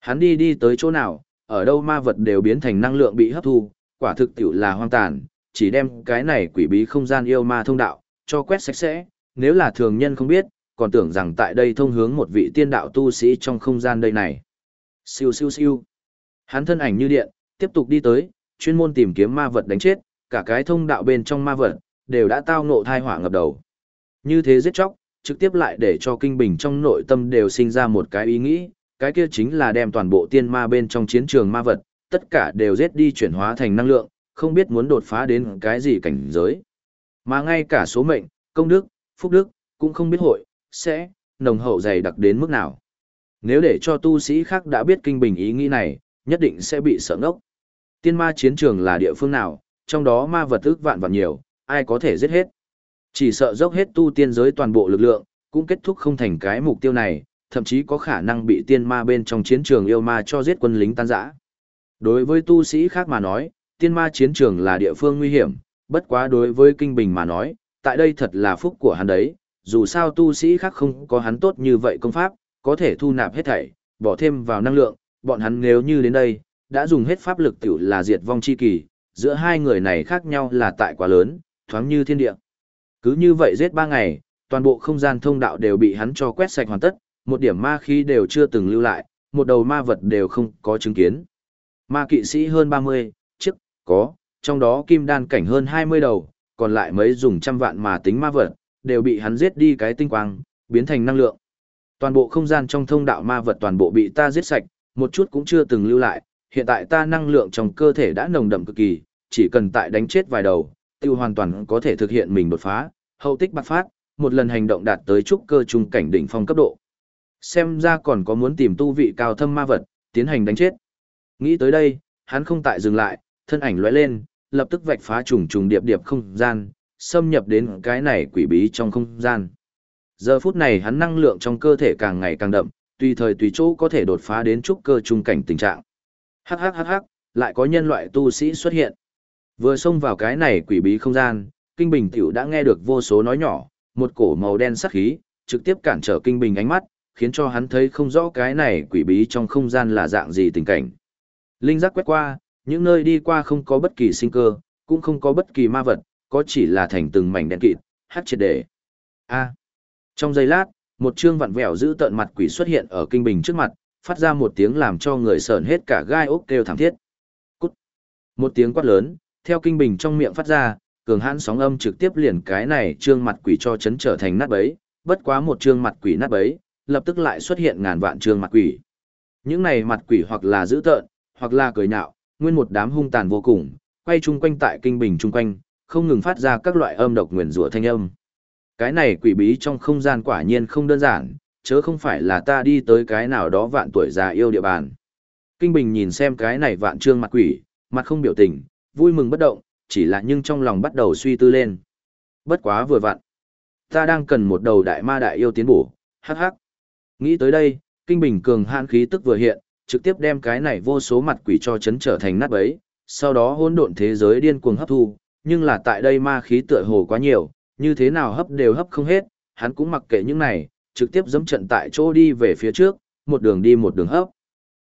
Hắn đi đi tới chỗ nào, ở đâu ma vật đều biến thành năng lượng bị hấp thu, quả thực tiểu là hoang tàn, chỉ đem cái này quỷ bí không gian yêu ma thông đạo, cho quét sạch sẽ, nếu là thường nhân không biết, còn tưởng rằng tại đây thông hướng một vị tiên đạo tu sĩ trong không gian đây này. Siêu siêu siêu. Hắn thân ảnh như điện, tiếp tục đi tới, chuyên môn tìm kiếm ma vật đánh chết, cả cái thông đạo bên trong ma vật, đều đã tao ngộ thai hỏa ngập đầu. Như thế giết chóc, trực tiếp lại để cho kinh bình trong nội tâm đều sinh ra một cái ý nghĩ, cái kia chính là đem toàn bộ tiên ma bên trong chiến trường ma vật, tất cả đều giết đi chuyển hóa thành năng lượng, không biết muốn đột phá đến cái gì cảnh giới. Mà ngay cả số mệnh, công đức, phúc đức, cũng không biết hội, sẽ, nồng hậu dày đặc đến mức nào. Nếu để cho tu sĩ khác đã biết kinh bình ý nghĩ này, nhất định sẽ bị sợ ngốc. Tiên ma chiến trường là địa phương nào, trong đó ma vật ức vạn vạn nhiều, ai có thể giết hết. Chỉ sợ dốc hết tu tiên giới toàn bộ lực lượng, cũng kết thúc không thành cái mục tiêu này, thậm chí có khả năng bị tiên ma bên trong chiến trường yêu ma cho giết quân lính tan rã. Đối với tu sĩ khác mà nói, tiên ma chiến trường là địa phương nguy hiểm, bất quá đối với kinh bình mà nói, tại đây thật là phúc của hắn đấy, dù sao tu sĩ khác không có hắn tốt như vậy công pháp, có thể thu nạp hết thảy, bỏ thêm vào năng lượng, bọn hắn nếu như đến đây, đã dùng hết pháp lực tiểu là diệt vong chi kỳ, giữa hai người này khác nhau là tại quá lớn, thoáng như thiên địa. Cứ như vậy giết ba ngày, toàn bộ không gian thông đạo đều bị hắn cho quét sạch hoàn tất, một điểm ma khí đều chưa từng lưu lại, một đầu ma vật đều không có chứng kiến. Ma kỵ sĩ hơn 30, chiếc, có, trong đó kim đan cảnh hơn 20 đầu, còn lại mấy dùng trăm vạn mà tính ma vật, đều bị hắn giết đi cái tinh quang, biến thành năng lượng. Toàn bộ không gian trong thông đạo ma vật toàn bộ bị ta giết sạch, một chút cũng chưa từng lưu lại, hiện tại ta năng lượng trong cơ thể đã nồng đậm cực kỳ, chỉ cần tại đánh chết vài đầu, tiêu hoàn toàn có thể thực hiện mình đột phá, hậu tích bạc phát, một lần hành động đạt tới trúc cơ trung cảnh đỉnh phong cấp độ. Xem ra còn có muốn tìm tu vị cao thâm ma vật, tiến hành đánh chết. Nghĩ tới đây, hắn không tại dừng lại, thân ảnh lóe lên, lập tức vạch phá trùng trùng điệp điệp không gian, xâm nhập đến cái này quỷ bí trong không gian. Giờ phút này hắn năng lượng trong cơ thể càng ngày càng đậm, tùy thời tùy chỗ có thể đột phá đến trúc cơ trung cảnh tình trạng. Hắc hắc hắc hắc, lại có nhân loại tu sĩ xuất hiện. Vừa xông vào cái này quỷ bí không gian, Kinh Bình tiểu đã nghe được vô số nói nhỏ, một cổ màu đen sắc khí, trực tiếp cản trở Kinh Bình ánh mắt, khiến cho hắn thấy không rõ cái này quỷ bí trong không gian là dạng gì tình cảnh. Linh giác quét qua, những nơi đi qua không có bất kỳ sinh cơ, cũng không có bất kỳ ma vật, có chỉ là thành từng mảnh đen kịt, hát triệt để. A. Trong giây lát, một trương vặn vẹo giữ tận mặt quỷ xuất hiện ở Kinh Bình trước mặt, phát ra một tiếng làm cho người sờn hết cả gai ốc kêu thảm thiết. Cút. Một tiếng quát lớn, theo Kinh Bình trong miệng phát ra, cường hãn sóng âm trực tiếp liền cái này trương mặt quỷ cho chấn trở thành nát bấy, bất quá một trương mặt quỷ nát bấy, lập tức lại xuất hiện ngàn vạn trương mặt quỷ. Những này mặt quỷ hoặc là dữ tợn, hoặc là cười nhạo, nguyên một đám hung tàn vô cùng, quay chung quanh tại kinh bình chung quanh, không ngừng phát ra các loại âm độc nguyền rủa thanh âm. Cái này quỷ bí trong không gian quả nhiên không đơn giản, chớ không phải là ta đi tới cái nào đó vạn tuổi già yêu địa bàn. Kinh Bình nhìn xem cái này vạn trương mặt quỷ, mặt không biểu tình, vui mừng bất động, chỉ là nhưng trong lòng bắt đầu suy tư lên. Bất quá vừa vặn. Ta đang cần một đầu đại ma đại yêu tiến bổ, hắc hắc. Nghĩ tới đây, Kinh Bình cường hạn khí tức vừa hiện, trực tiếp đem cái này vô số mặt quỷ cho chấn trở thành nát bấy, sau đó hỗn độn thế giới điên cuồng hấp thu, nhưng là tại đây ma khí tựa hồ quá nhiều, như thế nào hấp đều hấp không hết, hắn cũng mặc kệ những này, trực tiếp dẫm trận tại chỗ đi về phía trước, một đường đi một đường hấp.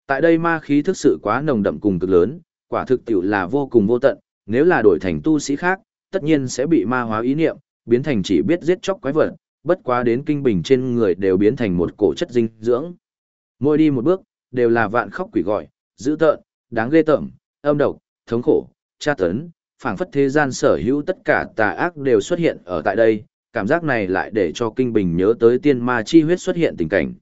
Tại đây ma khí thực sự quá nồng đậm cùng cực lớn, quả thực tiểu là vô cùng vô tận, nếu là đổi thành tu sĩ khác, tất nhiên sẽ bị ma hóa ý niệm, biến thành chỉ biết giết chóc quái vật, bất quá đến kinh bình trên người đều biến thành một cổ chất dinh dưỡng. Mỗi đi một bước, đều là vạn khóc quỷ gọi, dữ tợn, đáng ghê tởm, âm độc, thống khổ, tra tấn, phảng phất thế gian sở hữu tất cả tà ác đều xuất hiện ở tại đây, cảm giác này lại để cho Kinh Bình nhớ tới tiên ma chi huyết xuất hiện tình cảnh.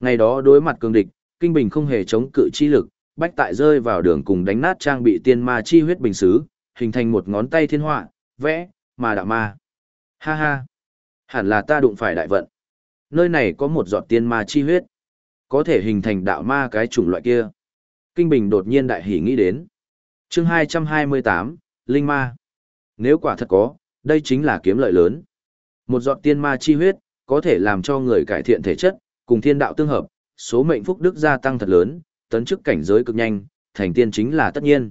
Ngày đó đối mặt cường địch, Kinh Bình không hề chống cự chi lực, bách tại rơi vào đường cùng đánh nát trang bị tiên ma chi huyết bình xứ, hình thành một ngón tay thiên họa, vẽ, mà đạo ma. Ha ha, hẳn là ta đụng phải đại vận. Nơi này có một giọt tiên ma chi huyết, có thể hình thành đạo ma cái chủng loại kia. Kinh Bình đột nhiên đại hỉ nghĩ đến. Chương 228, Linh Ma. Nếu quả thật có, đây chính là kiếm lợi lớn. Một giọt tiên ma chi huyết, có thể làm cho người cải thiện thể chất, cùng thiên đạo tương hợp, số mệnh phúc đức gia tăng thật lớn, tấn chức cảnh giới cực nhanh, thành tiên chính là tất nhiên.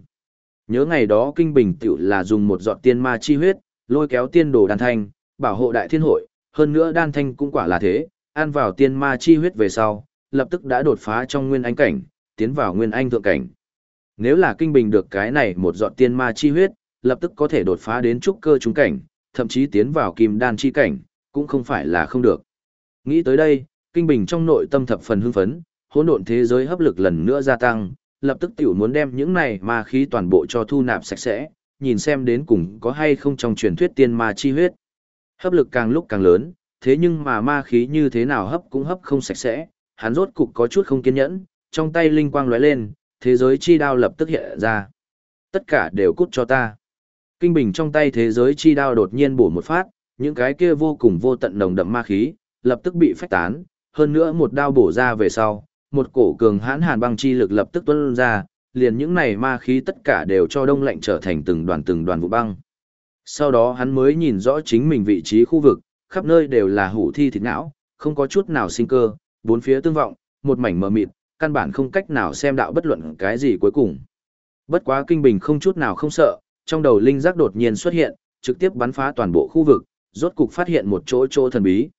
Nhớ ngày đó Kinh Bình tiểu là dùng một giọt tiên ma chi huyết, lôi kéo tiên đồ đan thanh, bảo hộ đại thiên hội, hơn nữa đan thanh cũng quả là thế, ăn vào tiên ma chi huyết về sau, lập tức đã đột phá trong nguyên anh cảnh, tiến vào nguyên anh thượng cảnh. Nếu là Kinh Bình được cái này một giọt tiên ma chi huyết, lập tức có thể đột phá đến trúc cơ trúng cảnh, thậm chí tiến vào kim đan chi cảnh, cũng không phải là không được. Nghĩ tới đây, Kinh Bình trong nội tâm thập phần hưng phấn, hỗn độn thế giới hấp lực lần nữa gia tăng, lập tức tiểu muốn đem những này ma khí toàn bộ cho thu nạp sạch sẽ, nhìn xem đến cùng có hay không trong truyền thuyết tiên ma chi huyết. Hấp lực càng lúc càng lớn, thế nhưng mà ma khí như thế nào hấp cũng hấp không sạch sẽ, hắn rốt cục có chút không kiên nhẫn, trong tay linh quang lóe lên, thế giới chi đao lập tức hiện ra. Tất cả đều cút cho ta. Kinh bình trong tay thế giới chi đao đột nhiên bổ một phát, những cái kia vô cùng vô tận nồng đậm ma khí, lập tức bị phách tán, hơn nữa một đao bổ ra về sau, một cổ cường hãn hàn băng chi lực lập tức tuôn ra, liền những này ma khí tất cả đều cho đông lạnh trở thành từng đoàn từng đoàn vụ băng. Sau đó hắn mới nhìn rõ chính mình vị trí khu vực, khắp nơi đều là hủ thi thịt não, không có chút nào sinh cơ, bốn phía tương vọng, một mảnh mờ mịt, căn bản không cách nào xem đạo bất luận cái gì cuối cùng. Bất quá kinh bình không chút nào không sợ, trong đầu linh giác đột nhiên xuất hiện, trực tiếp bắn phá toàn bộ khu vực, rốt cục phát hiện một chỗ chỗ thần bí.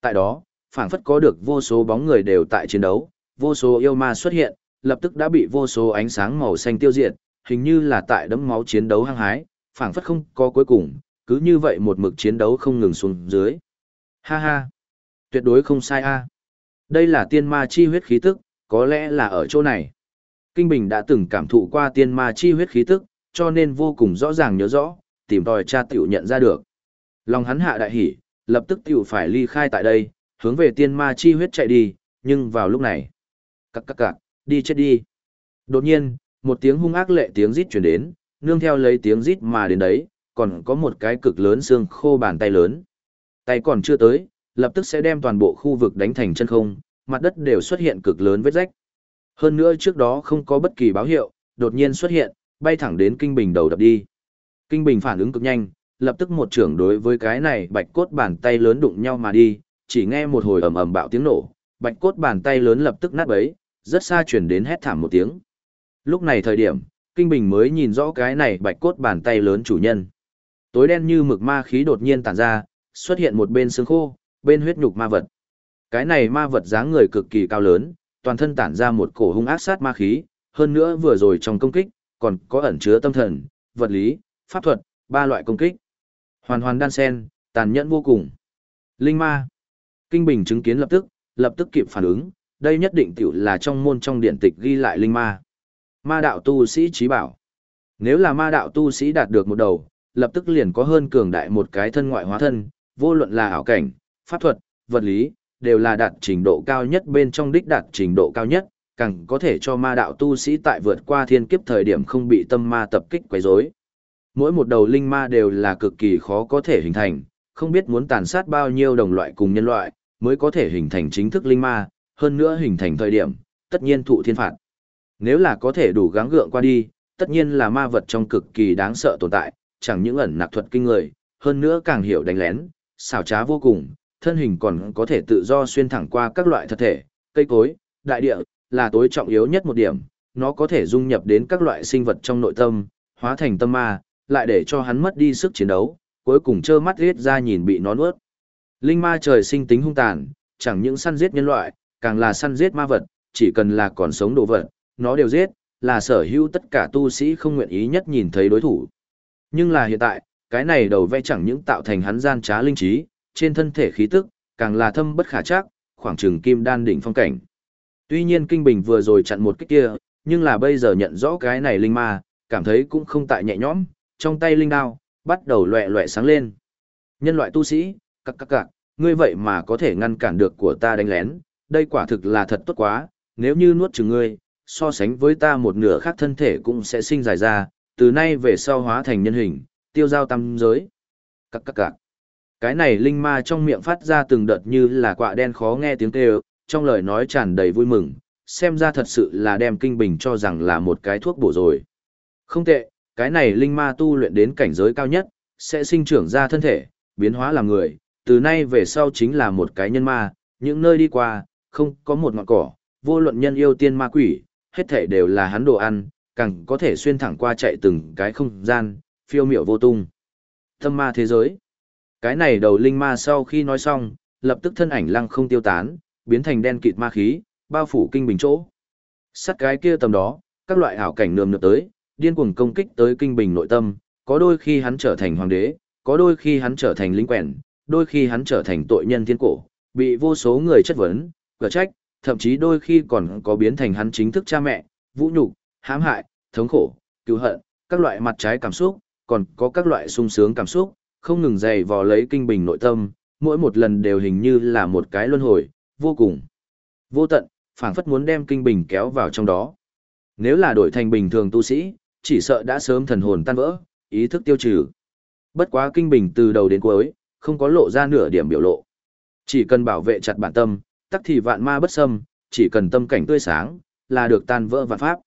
Tại đó, phảng phất có được vô số bóng người đều tại chiến đấu, vô số yêu ma xuất hiện, lập tức đã bị vô số ánh sáng màu xanh tiêu diệt, hình như là tại đấm máu chiến đấu hăng hái, phảng phất không có cuối cùng, cứ như vậy một mực chiến đấu không ngừng xuống dưới. Ha ha, tuyệt đối không sai a. Đây là tiên ma chi huyết khí tức, có lẽ là ở chỗ này. Kinh Bình đã từng cảm thụ qua tiên ma chi huyết khí tức, cho nên vô cùng rõ ràng nhớ rõ, tìm tòi cha tiểu nhận ra được. Lòng hắn hạ đại hỉ, lập tức tiểu phải ly khai tại đây, hướng về tiên ma chi huyết chạy đi, nhưng vào lúc này, cặc cặc cặc, đi chết đi. Đột nhiên, một tiếng hung ác lệ tiếng rít chuyển đến, nương theo lấy tiếng rít mà đến đấy, còn có một cái cực lớn xương khô bàn tay lớn. Tay còn chưa tới, lập tức sẽ đem toàn bộ khu vực đánh thành chân không, mặt đất đều xuất hiện cực lớn vết rách. Hơn nữa trước đó không có bất kỳ báo hiệu, đột nhiên xuất hiện, bay thẳng đến Kinh Bình đầu đập đi. Kinh Bình phản ứng cực nhanh, lập tức một trưởng đối với cái này bạch cốt bàn tay lớn đụng nhau mà đi, chỉ nghe một hồi ầm ầm bạo tiếng nổ, bạch cốt bàn tay lớn lập tức nát bấy, rất xa chuyển đến hét thảm một tiếng. Lúc này thời điểm, Kinh Bình mới nhìn rõ cái này bạch cốt bàn tay lớn chủ nhân. Tối đen như mực ma khí đột nhiên tản ra, xuất hiện một bên xương khô, bên huyết nhục ma vật. Cái này ma vật dáng người cực kỳ cao lớn, toàn thân tản ra một cổ hung ác sát ma khí, hơn nữa vừa rồi trong công kích, còn có ẩn chứa tâm thần, vật lý, pháp thuật, ba loại công kích. Hoàn hoàn đan sen, tàn nhẫn vô cùng. Linh ma. Kinh Bình chứng kiến lập tức, lập tức kịp phản ứng, đây nhất định tiểu là trong môn trong điện tịch ghi lại linh ma. Ma đạo tu sĩ trí bảo. Nếu là ma đạo tu sĩ đạt được một đầu, lập tức liền có hơn cường đại một cái thân ngoại hóa thân, vô luận là ảo cảnh, pháp thuật, vật lý, đều là đạt trình độ cao nhất bên trong đích đạt trình độ cao nhất, càng có thể cho ma đạo tu sĩ tại vượt qua thiên kiếp thời điểm không bị tâm ma tập kích quấy rối. Mỗi một đầu linh ma đều là cực kỳ khó có thể hình thành, không biết muốn tàn sát bao nhiêu đồng loại cùng nhân loại, mới có thể hình thành chính thức linh ma, hơn nữa hình thành thời điểm, tất nhiên thụ thiên phạt. Nếu là có thể đủ gắng gượng qua đi, tất nhiên là ma vật trong cực kỳ đáng sợ tồn tại, chẳng những ẩn nặc thuật kinh người, hơn nữa càng hiểu đánh lén, xảo trá vô cùng, thân hình còn có thể tự do xuyên thẳng qua các loại thật thể, cây cối, đại địa, là tối trọng yếu nhất một điểm, nó có thể dung nhập đến các loại sinh vật trong nội tâm, hóa thành tâm ma, lại để cho hắn mất đi sức chiến đấu, cuối cùng trơ mắt giết ra nhìn bị nó nuốt. Linh ma trời sinh tính hung tàn, chẳng những săn giết nhân loại, càng là săn giết ma vật, chỉ cần là còn sống đồ vật, nó đều giết, là sở hữu tất cả tu sĩ không nguyện ý nhất nhìn thấy đối thủ. Nhưng là hiện tại, cái này đầu vẽ chẳng những tạo thành hắn gian trá linh trí, trên thân thể khí tức, càng là thâm bất khả chắc, khoảng trừng kim đan đỉnh phong cảnh. Tuy nhiên Kinh Bình vừa rồi chặn một kích kia, nhưng là bây giờ nhận rõ cái này linh ma, cảm thấy cũng không tại nhẹ nhõm, trong tay linh đao, bắt đầu loẹ loẹ sáng lên. Nhân loại tu sĩ, cặc cặc cặc, ngươi vậy mà có thể ngăn cản được của ta đánh lén, đây quả thực là thật tốt quá, nếu như nuốt chừng ngươi, so sánh với ta một nửa khác thân thể cũng sẽ sinh dài ra, từ nay về sau hóa thành nhân hình, tiêu giao tâm giới. Cặc cặc cặc. Cái này linh ma trong miệng phát ra từng đợt như là quạ đen khó nghe tiếng kêu, trong lời nói tràn đầy vui mừng, xem ra thật sự là đem kinh bình cho rằng là một cái thuốc bổ rồi. Không tệ, cái này linh ma tu luyện đến cảnh giới cao nhất, sẽ sinh trưởng ra thân thể, biến hóa làm người, từ nay về sau chính là một cái nhân ma, những nơi đi qua, không có một ngọn cỏ, vô luận nhân yêu tiên ma quỷ, hết thể đều là hắn đồ ăn, càng có thể xuyên thẳng qua chạy từng cái không gian, phiêu miểu vô tung. thâm ma thế giới. Cái này đầu linh ma sau khi nói xong, lập tức thân ảnh lăng không tiêu tán, biến thành đen kịt ma khí, bao phủ kinh bình chỗ. Sắt cái kia tầm đó, các loại ảo cảnh nườm nượp tới, điên cuồng công kích tới kinh bình nội tâm, có đôi khi hắn trở thành hoàng đế, có đôi khi hắn trở thành lính quèn, đôi khi hắn trở thành tội nhân thiên cổ, bị vô số người chất vấn, gở trách, thậm chí đôi khi còn có biến thành hắn chính thức cha mẹ, vũ nhục, hãm hại, thống khổ, cứu hận, các loại mặt trái cảm xúc, còn có các loại sung sướng cảm xúc, không ngừng dày vò lấy kinh bình nội tâm, mỗi một lần đều hình như là một cái luân hồi, vô cùng vô tận, phảng phất muốn đem kinh bình kéo vào trong đó. Nếu là đổi thành bình thường tu sĩ, chỉ sợ đã sớm thần hồn tan vỡ, ý thức tiêu trừ. Bất quá kinh bình từ đầu đến cuối, không có lộ ra nửa điểm biểu lộ. Chỉ cần bảo vệ chặt bản tâm, tắc thì vạn ma bất xâm, chỉ cần tâm cảnh tươi sáng, là được tan vỡ vạn pháp.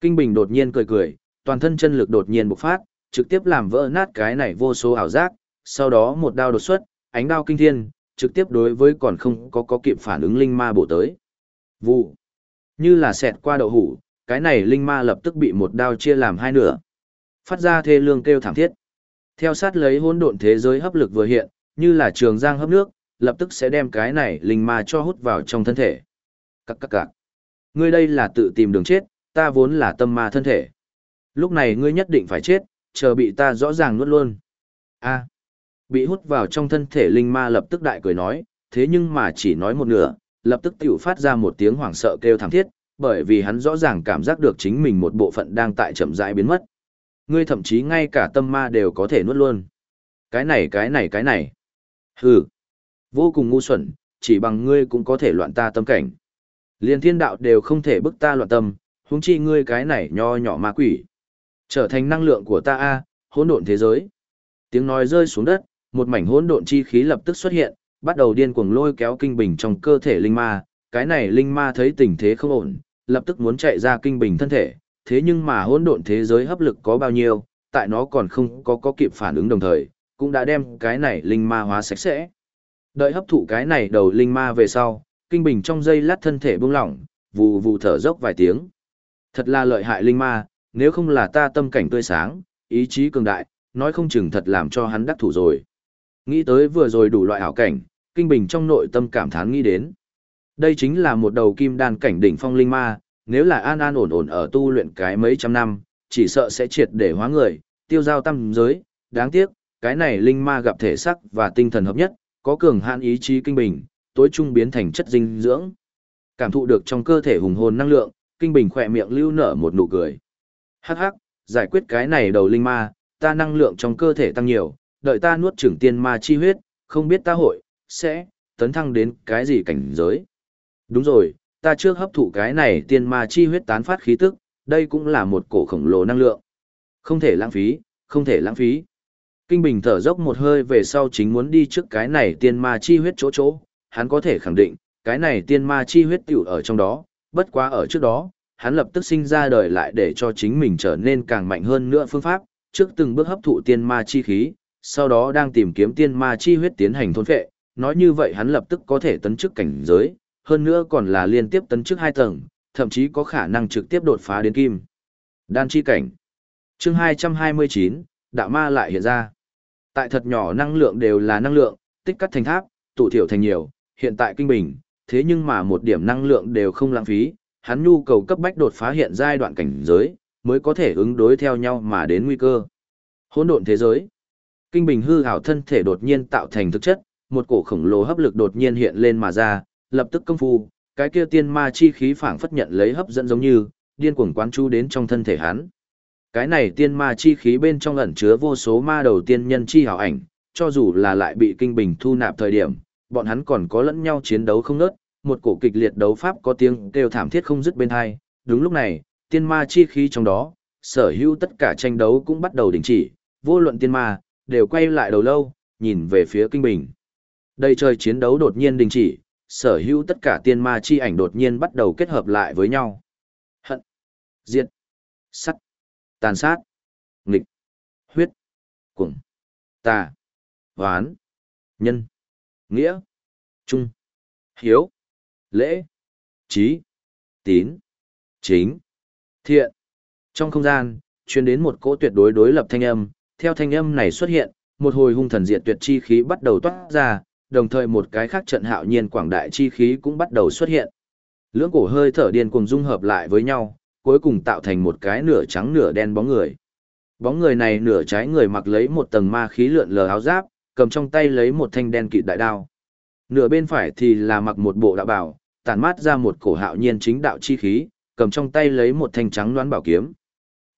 Kinh bình đột nhiên cười cười, toàn thân chân lực đột nhiên bộc phát, trực tiếp làm vỡ nát cái này vô số ảo giác, sau đó một đao đột xuất, ánh đao kinh thiên, trực tiếp đối với còn không có có kịp phản ứng linh ma bổ tới. Vụ. Như là xẹt qua đậu hủ, cái này linh ma lập tức bị một đao chia làm hai nửa. Phát ra thê lương kêu thảm thiết. Theo sát lấy hỗn độn thế giới hấp lực vừa hiện, như là trường giang hấp nước, lập tức sẽ đem cái này linh ma cho hút vào trong thân thể. Các các các. Ngươi đây là tự tìm đường chết, ta vốn là tâm ma thân thể. Lúc này ngươi nhất định phải chết, chờ bị ta rõ ràng nuốt luôn. A. Bị hút vào trong thân thể linh ma lập tức đại cười nói, thế nhưng mà chỉ nói một nửa, lập tức tiểu phát ra một tiếng hoảng sợ kêu thảm thiết, bởi vì hắn rõ ràng cảm giác được chính mình một bộ phận đang tại chậm rãi biến mất. Ngươi thậm chí ngay cả tâm ma đều có thể nuốt luôn. Cái này cái này cái này. Hừ. Vô cùng ngu xuẩn, chỉ bằng ngươi cũng có thể loạn ta tâm cảnh. Liên thiên đạo đều không thể bức ta loạn tâm, huống chi ngươi cái này nho nhỏ ma quỷ. Trở thành năng lượng của ta a, hỗn độn thế giới. Tiếng nói rơi xuống đất, một mảnh hỗn độn chi khí lập tức xuất hiện, bắt đầu điên cuồng lôi kéo kinh bình trong cơ thể linh ma, cái này linh ma thấy tình thế không ổn, lập tức muốn chạy ra kinh bình thân thể, thế nhưng mà hỗn độn thế giới hấp lực có bao nhiêu, tại nó còn không có có kịp phản ứng đồng thời, cũng đã đem cái này linh ma hóa sạch sẽ. Đợi hấp thụ cái này đầu linh ma về sau, kinh bình trong dây lát thân thể bông lỏng, vù vù thở dốc vài tiếng. Thật là lợi hại linh ma, nếu không là ta tâm cảnh tươi sáng, ý chí cường đại, nói không chừng thật làm cho hắn đắc thủ rồi. Nghĩ tới vừa rồi đủ loại ảo cảnh, kinh bình trong nội tâm cảm thán nghĩ đến. Đây chính là một đầu kim đan cảnh đỉnh phong linh ma, nếu là an an ổn ổn ở tu luyện cái mấy trăm năm, chỉ sợ sẽ triệt để hóa người, tiêu giao tâm giới, đáng tiếc, cái này linh ma gặp thể sắc và tinh thần hợp nhất, có cường hạn ý chí kinh bình, tối trung biến thành chất dinh dưỡng. Cảm thụ được trong cơ thể hùng hồn năng lượng, kinh bình khỏe miệng lưu nở một nụ cười. Hắc hắc, giải quyết cái này đầu linh ma, ta năng lượng trong cơ thể tăng nhiều, đợi ta nuốt trưởng tiên ma chi huyết, không biết ta hội, sẽ, tấn thăng đến cái gì cảnh giới. Đúng rồi, ta trước hấp thụ cái này tiên ma chi huyết tán phát khí tức, đây cũng là một cổ khổng lồ năng lượng. Không thể lãng phí, không thể lãng phí. Kinh Bình thở dốc một hơi về sau chính muốn đi trước cái này tiên ma chi huyết chỗ chỗ, hắn có thể khẳng định, cái này tiên ma chi huyết tiểu ở trong đó, bất quá ở trước đó, hắn lập tức sinh ra đời lại để cho chính mình trở nên càng mạnh hơn nữa phương pháp, trước từng bước hấp thụ tiên ma chi khí, sau đó đang tìm kiếm tiên ma chi huyết tiến hành thôn phệ, nói như vậy hắn lập tức có thể tấn chức cảnh giới, hơn nữa còn là liên tiếp tấn chức hai tầng, thậm chí có khả năng trực tiếp đột phá đến kim. Đan chi cảnh. Chương 229, đạo ma lại hiện ra. Tại thật nhỏ năng lượng đều là năng lượng, tích cắt thành tháp, tụ thiểu thành nhiều, hiện tại kinh bình, thế nhưng mà một điểm năng lượng đều không lãng phí, hắn nhu cầu cấp bách đột phá hiện giai đoạn cảnh giới, mới có thể ứng đối theo nhau mà đến nguy cơ. Hỗn độn thế giới. Kinh bình hư ảo thân thể đột nhiên tạo thành thực chất, một cổ khổng lồ hấp lực đột nhiên hiện lên mà ra, lập tức công phu, cái kia tiên ma chi khí phảng phất nhận lấy hấp dẫn giống như, điên cuồng quán chú đến trong thân thể hắn. Cái này tiên ma chi khí bên trong ẩn chứa vô số ma đầu tiên nhân chi hảo ảnh, cho dù là lại bị kinh bình thu nạp thời điểm, bọn hắn còn có lẫn nhau chiến đấu không ngớt, một cổ kịch liệt đấu pháp có tiếng kêu thảm thiết không dứt bên hai. Đúng lúc này, tiên ma chi khí trong đó, sở hữu tất cả tranh đấu cũng bắt đầu đình chỉ, vô luận tiên ma, đều quay lại đầu lâu, nhìn về phía kinh bình. Đây trời chiến đấu đột nhiên đình chỉ, sở hữu tất cả tiên ma chi ảnh đột nhiên bắt đầu kết hợp lại với nhau. Hận, diệt, sắt, tàn sát, nghịch, huyết, cuồng, tà, hoán, nhân, nghĩa, trung, hiếu, lễ, trí, tín, chính, thiện. Trong không gian, truyền đến một cỗ tuyệt đối đối lập thanh âm, theo thanh âm này xuất hiện, một hồi hung thần diệt tuyệt chi khí bắt đầu toát ra, đồng thời một cái khác trận hạo nhiên quảng đại chi khí cũng bắt đầu xuất hiện. Lưỡng cổ hơi thở điên cùng dung hợp lại với nhau, cuối cùng tạo thành một cái nửa trắng nửa đen bóng người. Bóng người này nửa trái người mặc lấy một tầng ma khí lượn lờ áo giáp, cầm trong tay lấy một thanh đen kịt đại đao. Nửa bên phải thì là mặc một bộ đạo bảo, tản mát ra một cổ hạo nhiên chính đạo chi khí, cầm trong tay lấy một thanh trắng đoán bảo kiếm.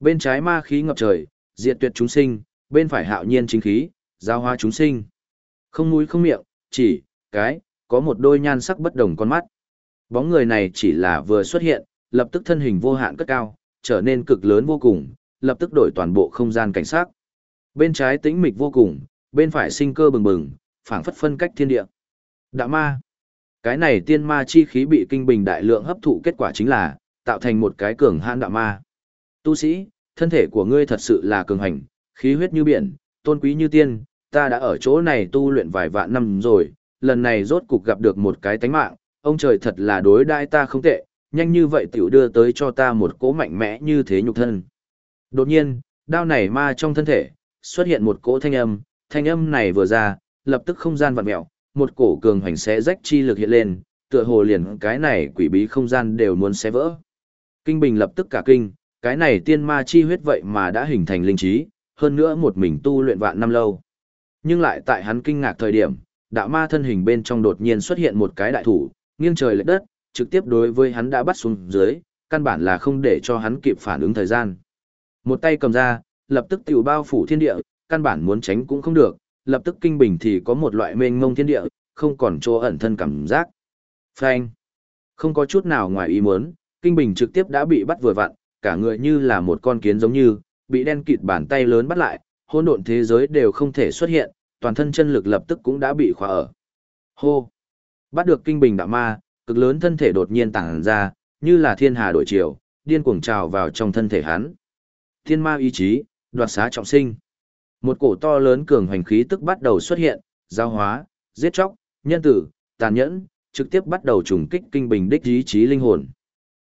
Bên trái ma khí ngập trời, diệt tuyệt chúng sinh, bên phải hạo nhiên chính khí, giao hoa chúng sinh. Không mũi không miệng, chỉ, cái, có một đôi nhan sắc bất đồng con mắt. Bóng người này chỉ là vừa xuất hiện, lập tức thân hình vô hạn cất cao, trở nên cực lớn vô cùng, lập tức đổi toàn bộ không gian cảnh sát. Bên trái tĩnh mịch vô cùng, bên phải sinh cơ bừng bừng, phảng phất phân cách thiên địa. Đạo ma. Cái này tiên ma chi khí bị kinh bình đại lượng hấp thụ kết quả chính là, tạo thành một cái cường hãn đạo ma. Tu sĩ, thân thể của ngươi thật sự là cường hành, khí huyết như biển, tôn quý như tiên, ta đã ở chỗ này tu luyện vài vạn năm rồi, lần này rốt cục gặp được một cái tánh mạng, ông trời thật là đối đãi ta không tệ, nhanh như vậy tiểu đưa tới cho ta một cỗ mạnh mẽ như thế nhục thân. Đột nhiên, đao này ma trong thân thể, xuất hiện một cỗ thanh âm, thanh âm này vừa ra, lập tức không gian vặn mẹo, một cổ cường hoành xé rách chi lực hiện lên, tựa hồ liền cái này quỷ bí không gian đều muốn xé vỡ. Kinh Bình lập tức cả kinh, cái này tiên ma chi huyết vậy mà đã hình thành linh trí, hơn nữa một mình tu luyện vạn năm lâu. Nhưng lại tại hắn kinh ngạc thời điểm, đạo ma thân hình bên trong đột nhiên xuất hiện một cái đại thủ, nghiêng trời lệch đất, trực tiếp đối với hắn đã bắt xuống dưới, căn bản là không để cho hắn kịp phản ứng thời gian. Một tay cầm ra, lập tức tiểu bao phủ thiên địa, căn bản muốn tránh cũng không được, lập tức kinh bình thì có một loại mênh mông thiên địa, không còn chỗ ẩn thân cảm giác. Phanh. Không có chút nào ngoài ý muốn, kinh bình trực tiếp đã bị bắt vừa vặn, cả người như là một con kiến giống như, bị đen kịt bàn tay lớn bắt lại, hỗn độn thế giới đều không thể xuất hiện, toàn thân chân lực lập tức cũng đã bị khóa ở. Hô! Bắt được kinh bình đạo ma, cực lớn thân thể đột nhiên tàng ra, như là thiên hà đổi chiều, điên cuồng trào vào trong thân thể hắn. Thiên ma ý chí, đoạt xá trọng sinh. Một cổ to lớn cường hoành khí tức bắt đầu xuất hiện, giao hóa, giết chóc, nhân tử, tàn nhẫn, trực tiếp bắt đầu trùng kích kinh bình đích ý chí linh hồn.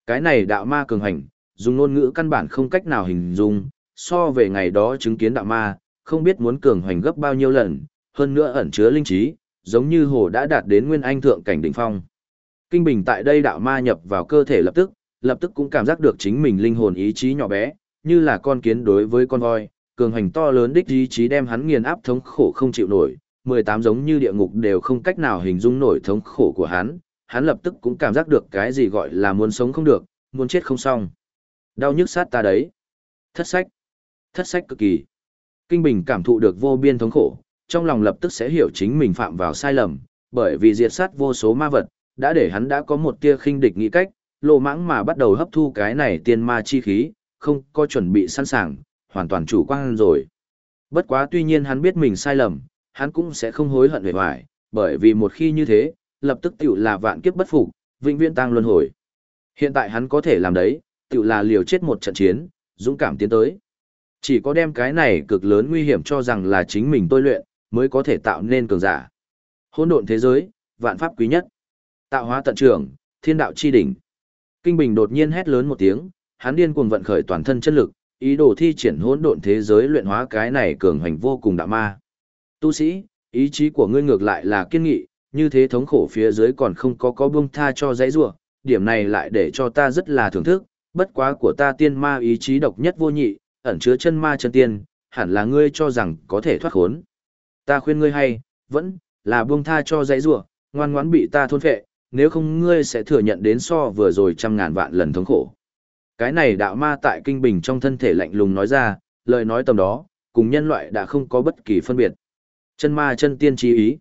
Cái này đạo ma cường hành, dùng ngôn ngữ căn bản không cách nào hình dung, so về ngày đó chứng kiến đạo ma, không biết muốn cường hoành gấp bao nhiêu lần, hơn nữa ẩn chứa linh trí, giống như hồ đã đạt đến nguyên anh thượng cảnh đỉnh phong. Kinh bình tại đây đạo ma nhập vào cơ thể lập tức, lập tức cũng cảm giác được chính mình linh hồn ý chí nhỏ bé, như là con kiến đối với con voi, cường hành to lớn đích ý chí đem hắn nghiền áp thống khổ không chịu nổi, 18 giống như địa ngục đều không cách nào hình dung nổi thống khổ của hắn, hắn lập tức cũng cảm giác được cái gì gọi là muốn sống không được, muốn chết không xong. Đau nhức sát ta đấy. Thất sách. Thất sách cực kỳ. Kinh Bình cảm thụ được vô biên thống khổ, trong lòng lập tức sẽ hiểu chính mình phạm vào sai lầm, bởi vì diệt sát vô số ma vật, đã để hắn đã có một tia khinh địch nghĩ cách, lộ mãng mà bắt đầu hấp thu cái này tiên ma chi khí, không có chuẩn bị sẵn sàng, hoàn toàn chủ quan rồi. Bất quá tuy nhiên hắn biết mình sai lầm, hắn cũng sẽ không hối hận về hoài, bởi vì một khi như thế, lập tức tiểu là vạn kiếp bất phục, vĩnh viễn tang luân hồi. Hiện tại hắn có thể làm đấy, tự là liều chết một trận chiến, dũng cảm tiến tới. Chỉ có đem cái này cực lớn nguy hiểm cho rằng là chính mình tôi luyện, mới có thể tạo nên cường giả. Hỗn độn thế giới, vạn pháp quý nhất. Tạo hóa tận trường, thiên đạo chi đỉnh. Kinh Bình đột nhiên hét lớn một tiếng, hắn điên cuồng vận khởi toàn thân chân lực, ý đồ thi triển hỗn độn thế giới luyện hóa cái này cường hành vô cùng đạo ma. Tu sĩ, ý chí của ngươi ngược lại là kiên nghị, như thế thống khổ phía dưới còn không có có buông tha cho dãy rủa, điểm này lại để cho ta rất là thưởng thức, bất quá của ta tiên ma ý chí độc nhất vô nhị, ẩn chứa chân ma chân tiên, hẳn là ngươi cho rằng có thể thoát khốn. Ta khuyên ngươi hay, vẫn là buông tha cho dãy rủa, ngoan ngoãn bị ta thôn phệ, nếu không ngươi sẽ thừa nhận đến so vừa rồi trăm ngàn vạn lần thống khổ. Cái này đạo ma tại kinh bình trong thân thể lạnh lùng nói ra, lời nói tầm đó, cùng nhân loại đã không có bất kỳ phân biệt. Chân ma chân tiên trí ý.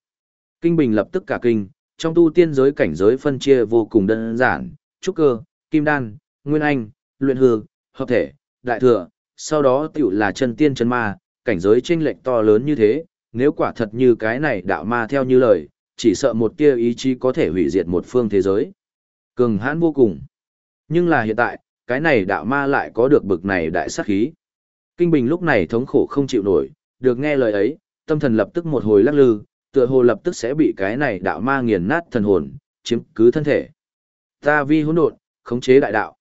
Kinh bình lập tức cả kinh, trong tu tiên giới cảnh giới phân chia vô cùng đơn giản, trúc cơ, kim đan, nguyên anh, luyện hư, hợp thể, đại thừa, sau đó tiểu là chân tiên chân ma, cảnh giới chênh lệch to lớn như thế, nếu quả thật như cái này đạo ma theo như lời, chỉ sợ một tia ý chí có thể hủy diệt một phương thế giới. Cường hãn vô cùng. Nhưng là hiện tại, cái này đạo ma lại có được bực này đại sát khí. Kinh Bình lúc này thống khổ không chịu nổi, được nghe lời ấy, tâm thần lập tức một hồi lắc lư, tựa hồ lập tức sẽ bị cái này đạo ma nghiền nát thần hồn, chiếm cứ thân thể. Ta vi hỗn độn, khống chế đại đạo.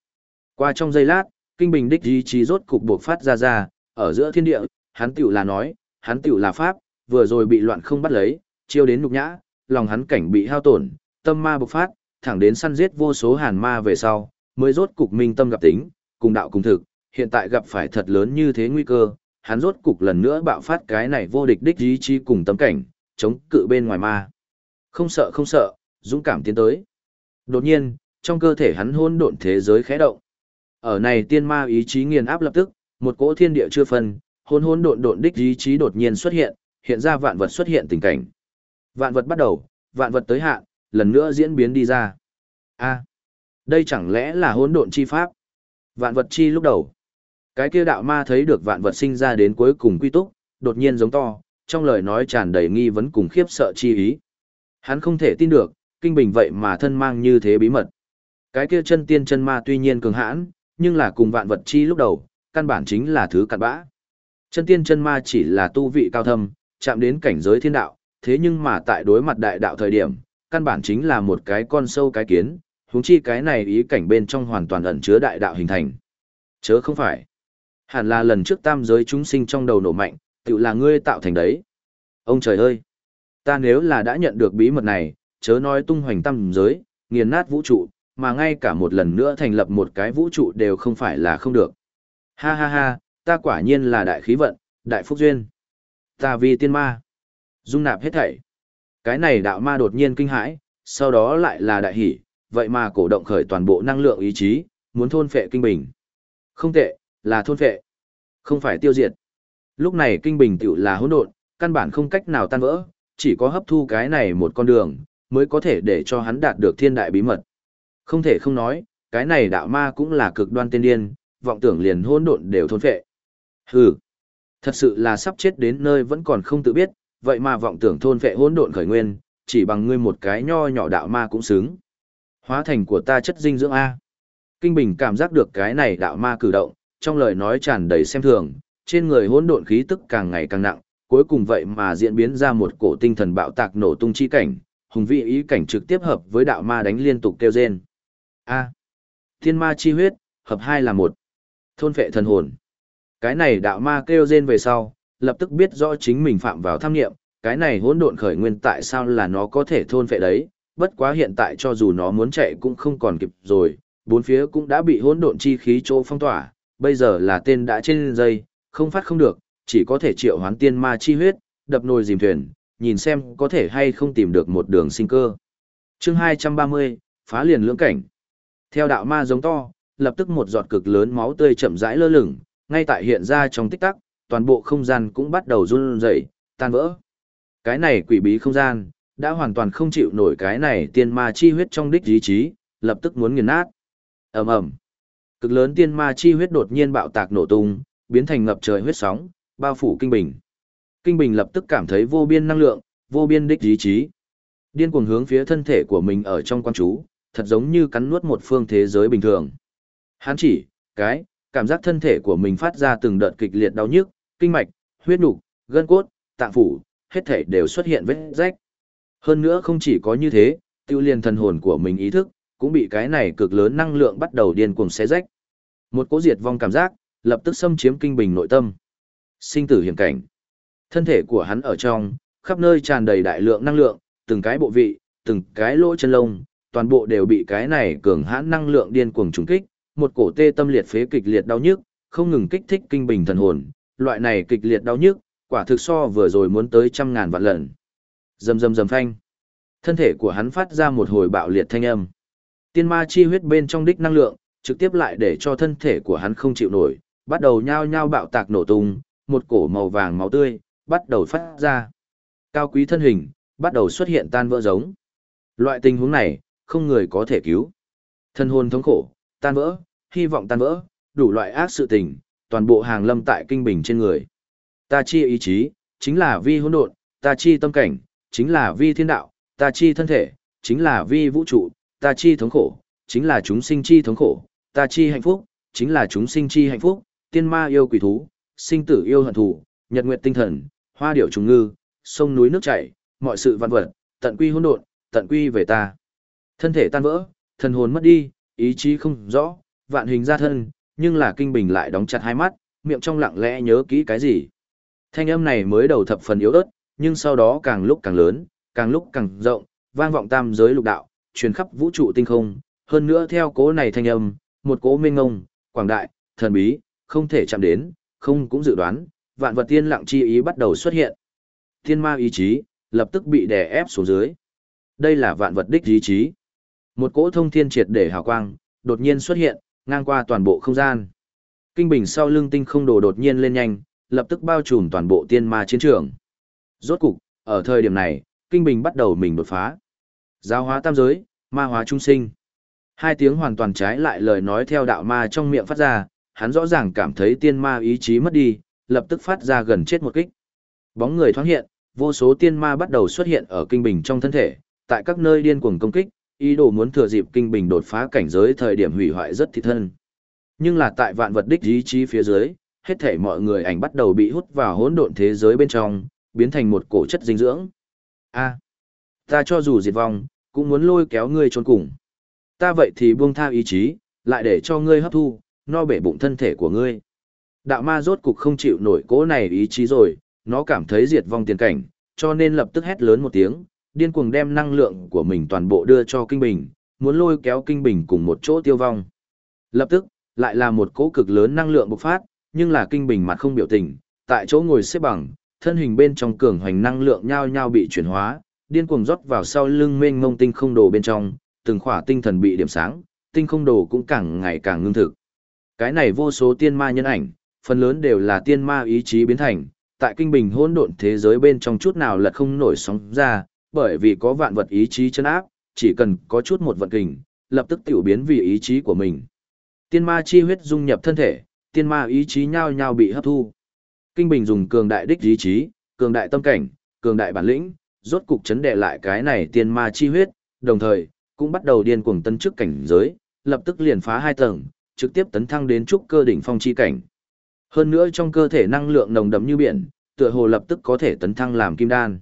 Qua trong giây lát, Kinh Bình đích ý chí rốt cục buộc phát ra ra, ở giữa thiên địa, hắn tiểu là nói, hắn tiểu là pháp, vừa rồi bị loạn không bắt lấy, chiêu đến nhục nhã, lòng hắn cảnh bị hao tổn, tâm ma bộc phát, thẳng đến săn giết vô số hàn ma về sau, mới rốt cục minh tâm gặp tính, cùng đạo cùng thực, hiện tại gặp phải thật lớn như thế nguy cơ, hắn rốt cục lần nữa bạo phát cái này vô địch đích ý chí cùng tâm cảnh, chống cự bên ngoài ma. Không sợ không sợ, dũng cảm tiến tới. Đột nhiên, trong cơ thể hắn hôn độn thế giới khẽ động. Ở này tiên ma ý chí nghiền áp lập tức, một cỗ thiên địa chưa phân, hỗn hỗn độn độn đích ý chí đột nhiên xuất hiện, hiện ra vạn vật xuất hiện tình cảnh. Vạn vật bắt đầu, vạn vật tới hạn, lần nữa diễn biến đi ra. A, đây chẳng lẽ là hỗn độn chi pháp? Vạn vật chi lúc đầu. Cái kia đạo ma thấy được vạn vật sinh ra đến cuối cùng quy túc, đột nhiên giống to, trong lời nói tràn đầy nghi vấn cùng khiếp sợ chi ý. Hắn không thể tin được, kinh bình vậy mà thân mang như thế bí mật. Cái kia chân tiên chân ma tuy nhiên cường hãn, nhưng là cùng vạn vật chi lúc đầu, căn bản chính là thứ cặn bã. Chân tiên chân ma chỉ là tu vị cao thâm, chạm đến cảnh giới thiên đạo, thế nhưng mà tại đối mặt đại đạo thời điểm, căn bản chính là một cái con sâu cái kiến, huống chi cái này ý cảnh bên trong hoàn toàn ẩn chứa đại đạo hình thành. Chớ không phải. Hẳn là lần trước tam giới chúng sinh trong đầu nổ mạnh, tự là ngươi tạo thành đấy. Ông trời ơi! Ta nếu là đã nhận được bí mật này, chớ nói tung hoành tam giới, nghiền nát vũ trụ, mà ngay cả một lần nữa thành lập một cái vũ trụ đều không phải là không được. Ha ha ha, ta quả nhiên là đại khí vận, đại phúc duyên. Ta vì tiên ma. Dung nạp hết thảy. Cái này đạo ma đột nhiên kinh hãi, sau đó lại là đại hỷ, vậy mà cổ động khởi toàn bộ năng lượng ý chí, muốn thôn phệ kinh bình. Không tệ, là thôn phệ, không phải tiêu diệt. Lúc này kinh bình tiểu là hỗn độn, căn bản không cách nào tan vỡ, chỉ có hấp thu cái này một con đường, mới có thể để cho hắn đạt được thiên đại bí mật. Không thể không nói, cái này đạo ma cũng là cực đoan tiên điên, vọng tưởng liền hỗn độn đều thôn phệ. Hừ, thật sự là sắp chết đến nơi vẫn còn không tự biết, vậy mà vọng tưởng thôn phệ hỗn độn khởi nguyên, chỉ bằng ngươi một cái nho nhỏ đạo ma cũng xứng. Hóa thành của ta chất dinh dưỡng A. Kinh Bình cảm giác được cái này đạo ma cử động, trong lời nói tràn đầy xem thường, trên người hỗn độn khí tức càng ngày càng nặng, cuối cùng vậy mà diễn biến ra một cổ tinh thần bạo tạc nổ tung chi cảnh, hùng vị ý cảnh trực tiếp hợp với đạo ma đánh liên tục kêu rên. A. Thiên ma chi huyết, hợp hai là một. Thôn vệ thần hồn. Cái này đạo ma kêu rên về sau, lập tức biết rõ chính mình phạm vào tham nghiệm, cái này hỗn độn khởi nguyên tại sao là nó có thể thôn vệ đấy, bất quá hiện tại cho dù nó muốn chạy cũng không còn kịp rồi, bốn phía cũng đã bị hỗn độn chi khí chỗ phong tỏa, bây giờ là tên đã trên dây, không phát không được, chỉ có thể triệu hoán tiên ma chi huyết, đập nồi dìm thuyền, nhìn xem có thể hay không tìm được một đường sinh cơ. Chương 230, phá liền lưỡng cảnh. Theo đạo ma giống to, lập tức một giọt cực lớn máu tươi chậm rãi lơ lửng, ngay tại hiện ra trong tích tắc, toàn bộ không gian cũng bắt đầu run rẩy, tan vỡ. Cái này quỷ bí không gian, đã hoàn toàn không chịu nổi cái này tiên ma chi huyết trong đích ý chí, lập tức muốn nghiền nát. ầm ầm, cực lớn tiên ma chi huyết đột nhiên bạo tạc nổ tung, biến thành ngập trời huyết sóng, bao phủ kinh bình. Kinh bình lập tức cảm thấy vô biên năng lượng, vô biên đích ý chí. Điên cuồng hướng phía thân thể của mình ở trong quan chú, thật giống như cắn nuốt một phương thế giới bình thường. Hắn chỉ, cái, cảm giác thân thể của mình phát ra từng đợt kịch liệt đau nhức, kinh mạch, huyết nục, gân cốt, tạng phủ, hết thể đều xuất hiện vết rách. Hơn nữa không chỉ có như thế, tiêu liền thần hồn của mình ý thức, cũng bị cái này cực lớn năng lượng bắt đầu điên cuồng xé rách. Một cố diệt vong cảm giác, lập tức xâm chiếm kinh bình nội tâm. Sinh tử hiểm cảnh. Thân thể của hắn ở trong, khắp nơi tràn đầy đại lượng năng lượng, từng cái bộ vị, từng cái lỗ chân lông, toàn bộ đều bị cái này cường hãn năng lượng điên cuồng trùng kích, một cổ tê tâm liệt phế kịch liệt đau nhức, không ngừng kích thích kinh bình thần hồn, loại này kịch liệt đau nhức, quả thực so vừa rồi muốn tới trăm ngàn vạn lần. Rầm rầm rầm phanh. Thân thể của hắn phát ra một hồi bạo liệt thanh âm. Tiên ma chi huyết bên trong đích năng lượng, trực tiếp lại để cho thân thể của hắn không chịu nổi, bắt đầu nhao nhao bạo tạc nổ tung, một cổ màu vàng máu tươi, bắt đầu phát ra. Cao quý thân hình, bắt đầu xuất hiện tan vỡ giống. Loại tình huống này, không người có thể cứu. Thân hồn thống khổ, tan vỡ, hy vọng tan vỡ, đủ loại ác sự tình, toàn bộ hàng lâm tại kinh bình trên người. Ta chi ý chí, chính là vi hỗn độn, ta chi tâm cảnh, chính là vi thiên đạo, ta chi thân thể, chính là vi vũ trụ, ta chi thống khổ, chính là chúng sinh chi thống khổ, ta chi hạnh phúc, chính là chúng sinh chi hạnh phúc, tiên ma yêu quỷ thú, sinh tử yêu hận thù, nhật nguyệt tinh thần, hoa điểu trùng ngư, sông núi nước chảy, mọi sự văn vật, tận quy hỗn độn, tận quy về ta. Thân thể tan vỡ, thần hồn mất đi, ý chí không rõ, vạn hình ra thân, nhưng là kinh bình lại đóng chặt hai mắt, miệng trong lặng lẽ nhớ kỹ cái gì. Thanh âm này mới đầu thập phần yếu ớt, nhưng sau đó càng lúc càng lớn, càng lúc càng rộng, vang vọng tam giới lục đạo, truyền khắp vũ trụ tinh không, hơn nữa theo cố này thanh âm, một cố mênh ngông, quảng đại, thần bí, không thể chạm đến, không cũng dự đoán, vạn vật tiên lặng chi ý bắt đầu xuất hiện. Thiên ma ý chí, lập tức bị đè ép xuống dưới. Đây là vạn vật đích ý chí. Một cỗ thông thiên triệt để hào quang, đột nhiên xuất hiện, ngang qua toàn bộ không gian. Kinh bình sau lưng tinh không đồ đột nhiên lên nhanh, lập tức bao trùm toàn bộ tiên ma chiến trường. Rốt cục, ở thời điểm này, kinh bình bắt đầu mình đột phá. Giáo hóa tam giới, ma hóa trung sinh. Hai tiếng hoàn toàn trái lại lời nói theo đạo ma trong miệng phát ra, hắn rõ ràng cảm thấy tiên ma ý chí mất đi, lập tức phát ra gần chết một kích. Bóng người thoáng hiện, vô số tiên ma bắt đầu xuất hiện ở kinh bình trong thân thể, tại các nơi điên cuồng công kích, ý đồ muốn thừa dịp kinh bình đột phá cảnh giới thời điểm hủy hoại rất thị thân. Nhưng là tại vạn vật đích ý chí phía dưới, hết thể mọi người ảnh bắt đầu bị hút vào hỗn độn thế giới bên trong, biến thành một cổ chất dinh dưỡng. A, ta cho dù diệt vong, cũng muốn lôi kéo ngươi trốn cùng. Ta vậy thì buông tha ý chí, lại để cho ngươi hấp thu, no bể bụng thân thể của ngươi. Đạo ma rốt cục không chịu nổi cỗ này ý chí rồi, nó cảm thấy diệt vong tiền cảnh, cho nên lập tức hét lớn một tiếng, điên cuồng đem năng lượng của mình toàn bộ đưa cho Kinh Bình, muốn lôi kéo Kinh Bình cùng một chỗ tiêu vong. Lập tức, lại là một cỗ cực lớn năng lượng bộc phát, nhưng là Kinh Bình mặt không biểu tình, tại chỗ ngồi xếp bằng, thân hình bên trong cường hoành năng lượng nhao nhao bị chuyển hóa, điên cuồng rót vào sau lưng mênh mông tinh không đồ bên trong, từng khỏa tinh thần bị điểm sáng, tinh không đồ cũng càng ngày càng ngưng thực. Cái này vô số tiên ma nhân ảnh, phần lớn đều là tiên ma ý chí biến thành, tại kinh bình hỗn độn thế giới bên trong chút nào lật không nổi sóng ra, bởi vì có vạn vật ý chí chân áp, chỉ cần có chút một vận kình, lập tức tiểu biến vì ý chí của mình. Tiên ma chi huyết dung nhập thân thể, tiên ma ý chí nhao nhao bị hấp thu. Kinh bình dùng cường đại đích ý chí, cường đại tâm cảnh, cường đại bản lĩnh, rốt cục chấn đệ lại cái này tiên ma chi huyết, đồng thời, cũng bắt đầu điên cuồng tân chức cảnh giới, lập tức liền phá hai tầng, trực tiếp tấn thăng đến trúc cơ đỉnh phong chi cảnh. Hơn nữa trong cơ thể năng lượng nồng đậm như biển, tựa hồ lập tức có thể tấn thăng làm kim đan.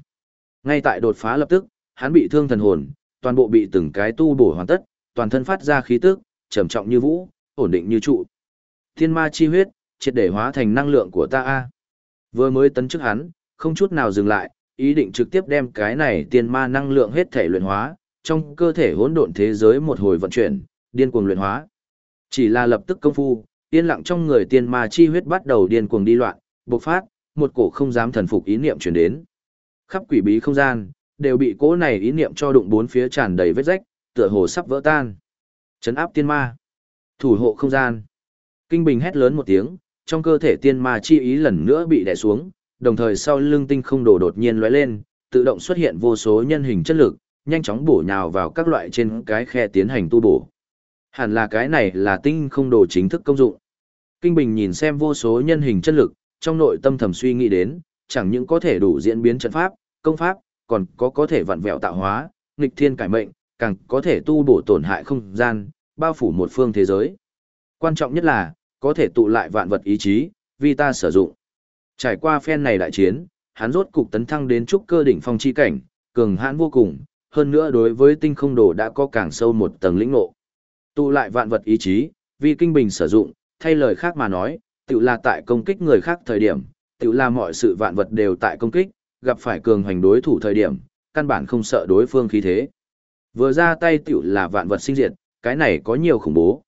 Ngay tại đột phá lập tức, hắn bị thương thần hồn, toàn bộ bị từng cái tu bổ hoàn tất, toàn thân phát ra khí tức, trầm trọng như vũ, ổn định như trụ. Thiên ma chi huyết, triệt để hóa thành năng lượng của ta a. Vừa mới tấn chức hắn, không chút nào dừng lại, ý định trực tiếp đem cái này tiên ma năng lượng hết thể luyện hóa, trong cơ thể hỗn độn thế giới một hồi vận chuyển, điên cuồng luyện hóa. Chỉ là lập tức công phu, yên lặng trong người tiên ma chi huyết bắt đầu điên cuồng đi loạn, bộc phát, một cổ không dám thần phục ý niệm truyền đến. Khắp quỷ bí không gian, đều bị cỗ này ý niệm cho đụng bốn phía tràn đầy vết rách, tựa hồ sắp vỡ tan. Chấn áp tiên ma, thủ hộ không gian. Kinh Bình hét lớn một tiếng, trong cơ thể tiên ma chi ý lần nữa bị đè xuống, đồng thời sau lưng tinh không đồ đột nhiên lóe lên, tự động xuất hiện vô số nhân hình chất lực, nhanh chóng bổ nhào vào các loại trên cái khe tiến hành tu bổ. Hẳn là cái này là tinh không đồ chính thức công dụng. Kinh Bình nhìn xem vô số nhân hình chất lực, trong nội tâm thầm suy nghĩ đến, chẳng những có thể đủ diễn biến trận pháp, công pháp, còn có có thể vặn vẹo tạo hóa, nghịch thiên cải mệnh, càng có thể tu bổ tổn hại không gian, bao phủ một phương thế giới. Quan trọng nhất là, có thể tụ lại vạn vật ý chí, vì ta sử dụng. Trải qua phen này đại chiến, hắn rốt cục tấn thăng đến trúc cơ đỉnh phong chi cảnh, cường hãn vô cùng, hơn nữa đối với tinh không đồ đã có càng sâu một tầng lĩnh ngộ. Tụ lại vạn vật ý chí, vì kinh bình sử dụng, thay lời khác mà nói, tự là tại công kích người khác thời điểm, tự là mọi sự vạn vật đều tại công kích, gặp phải cường hành đối thủ thời điểm, căn bản không sợ đối phương khí thế. Vừa ra tay tiểu là vạn vật sinh diệt, cái này có nhiều khủng bố.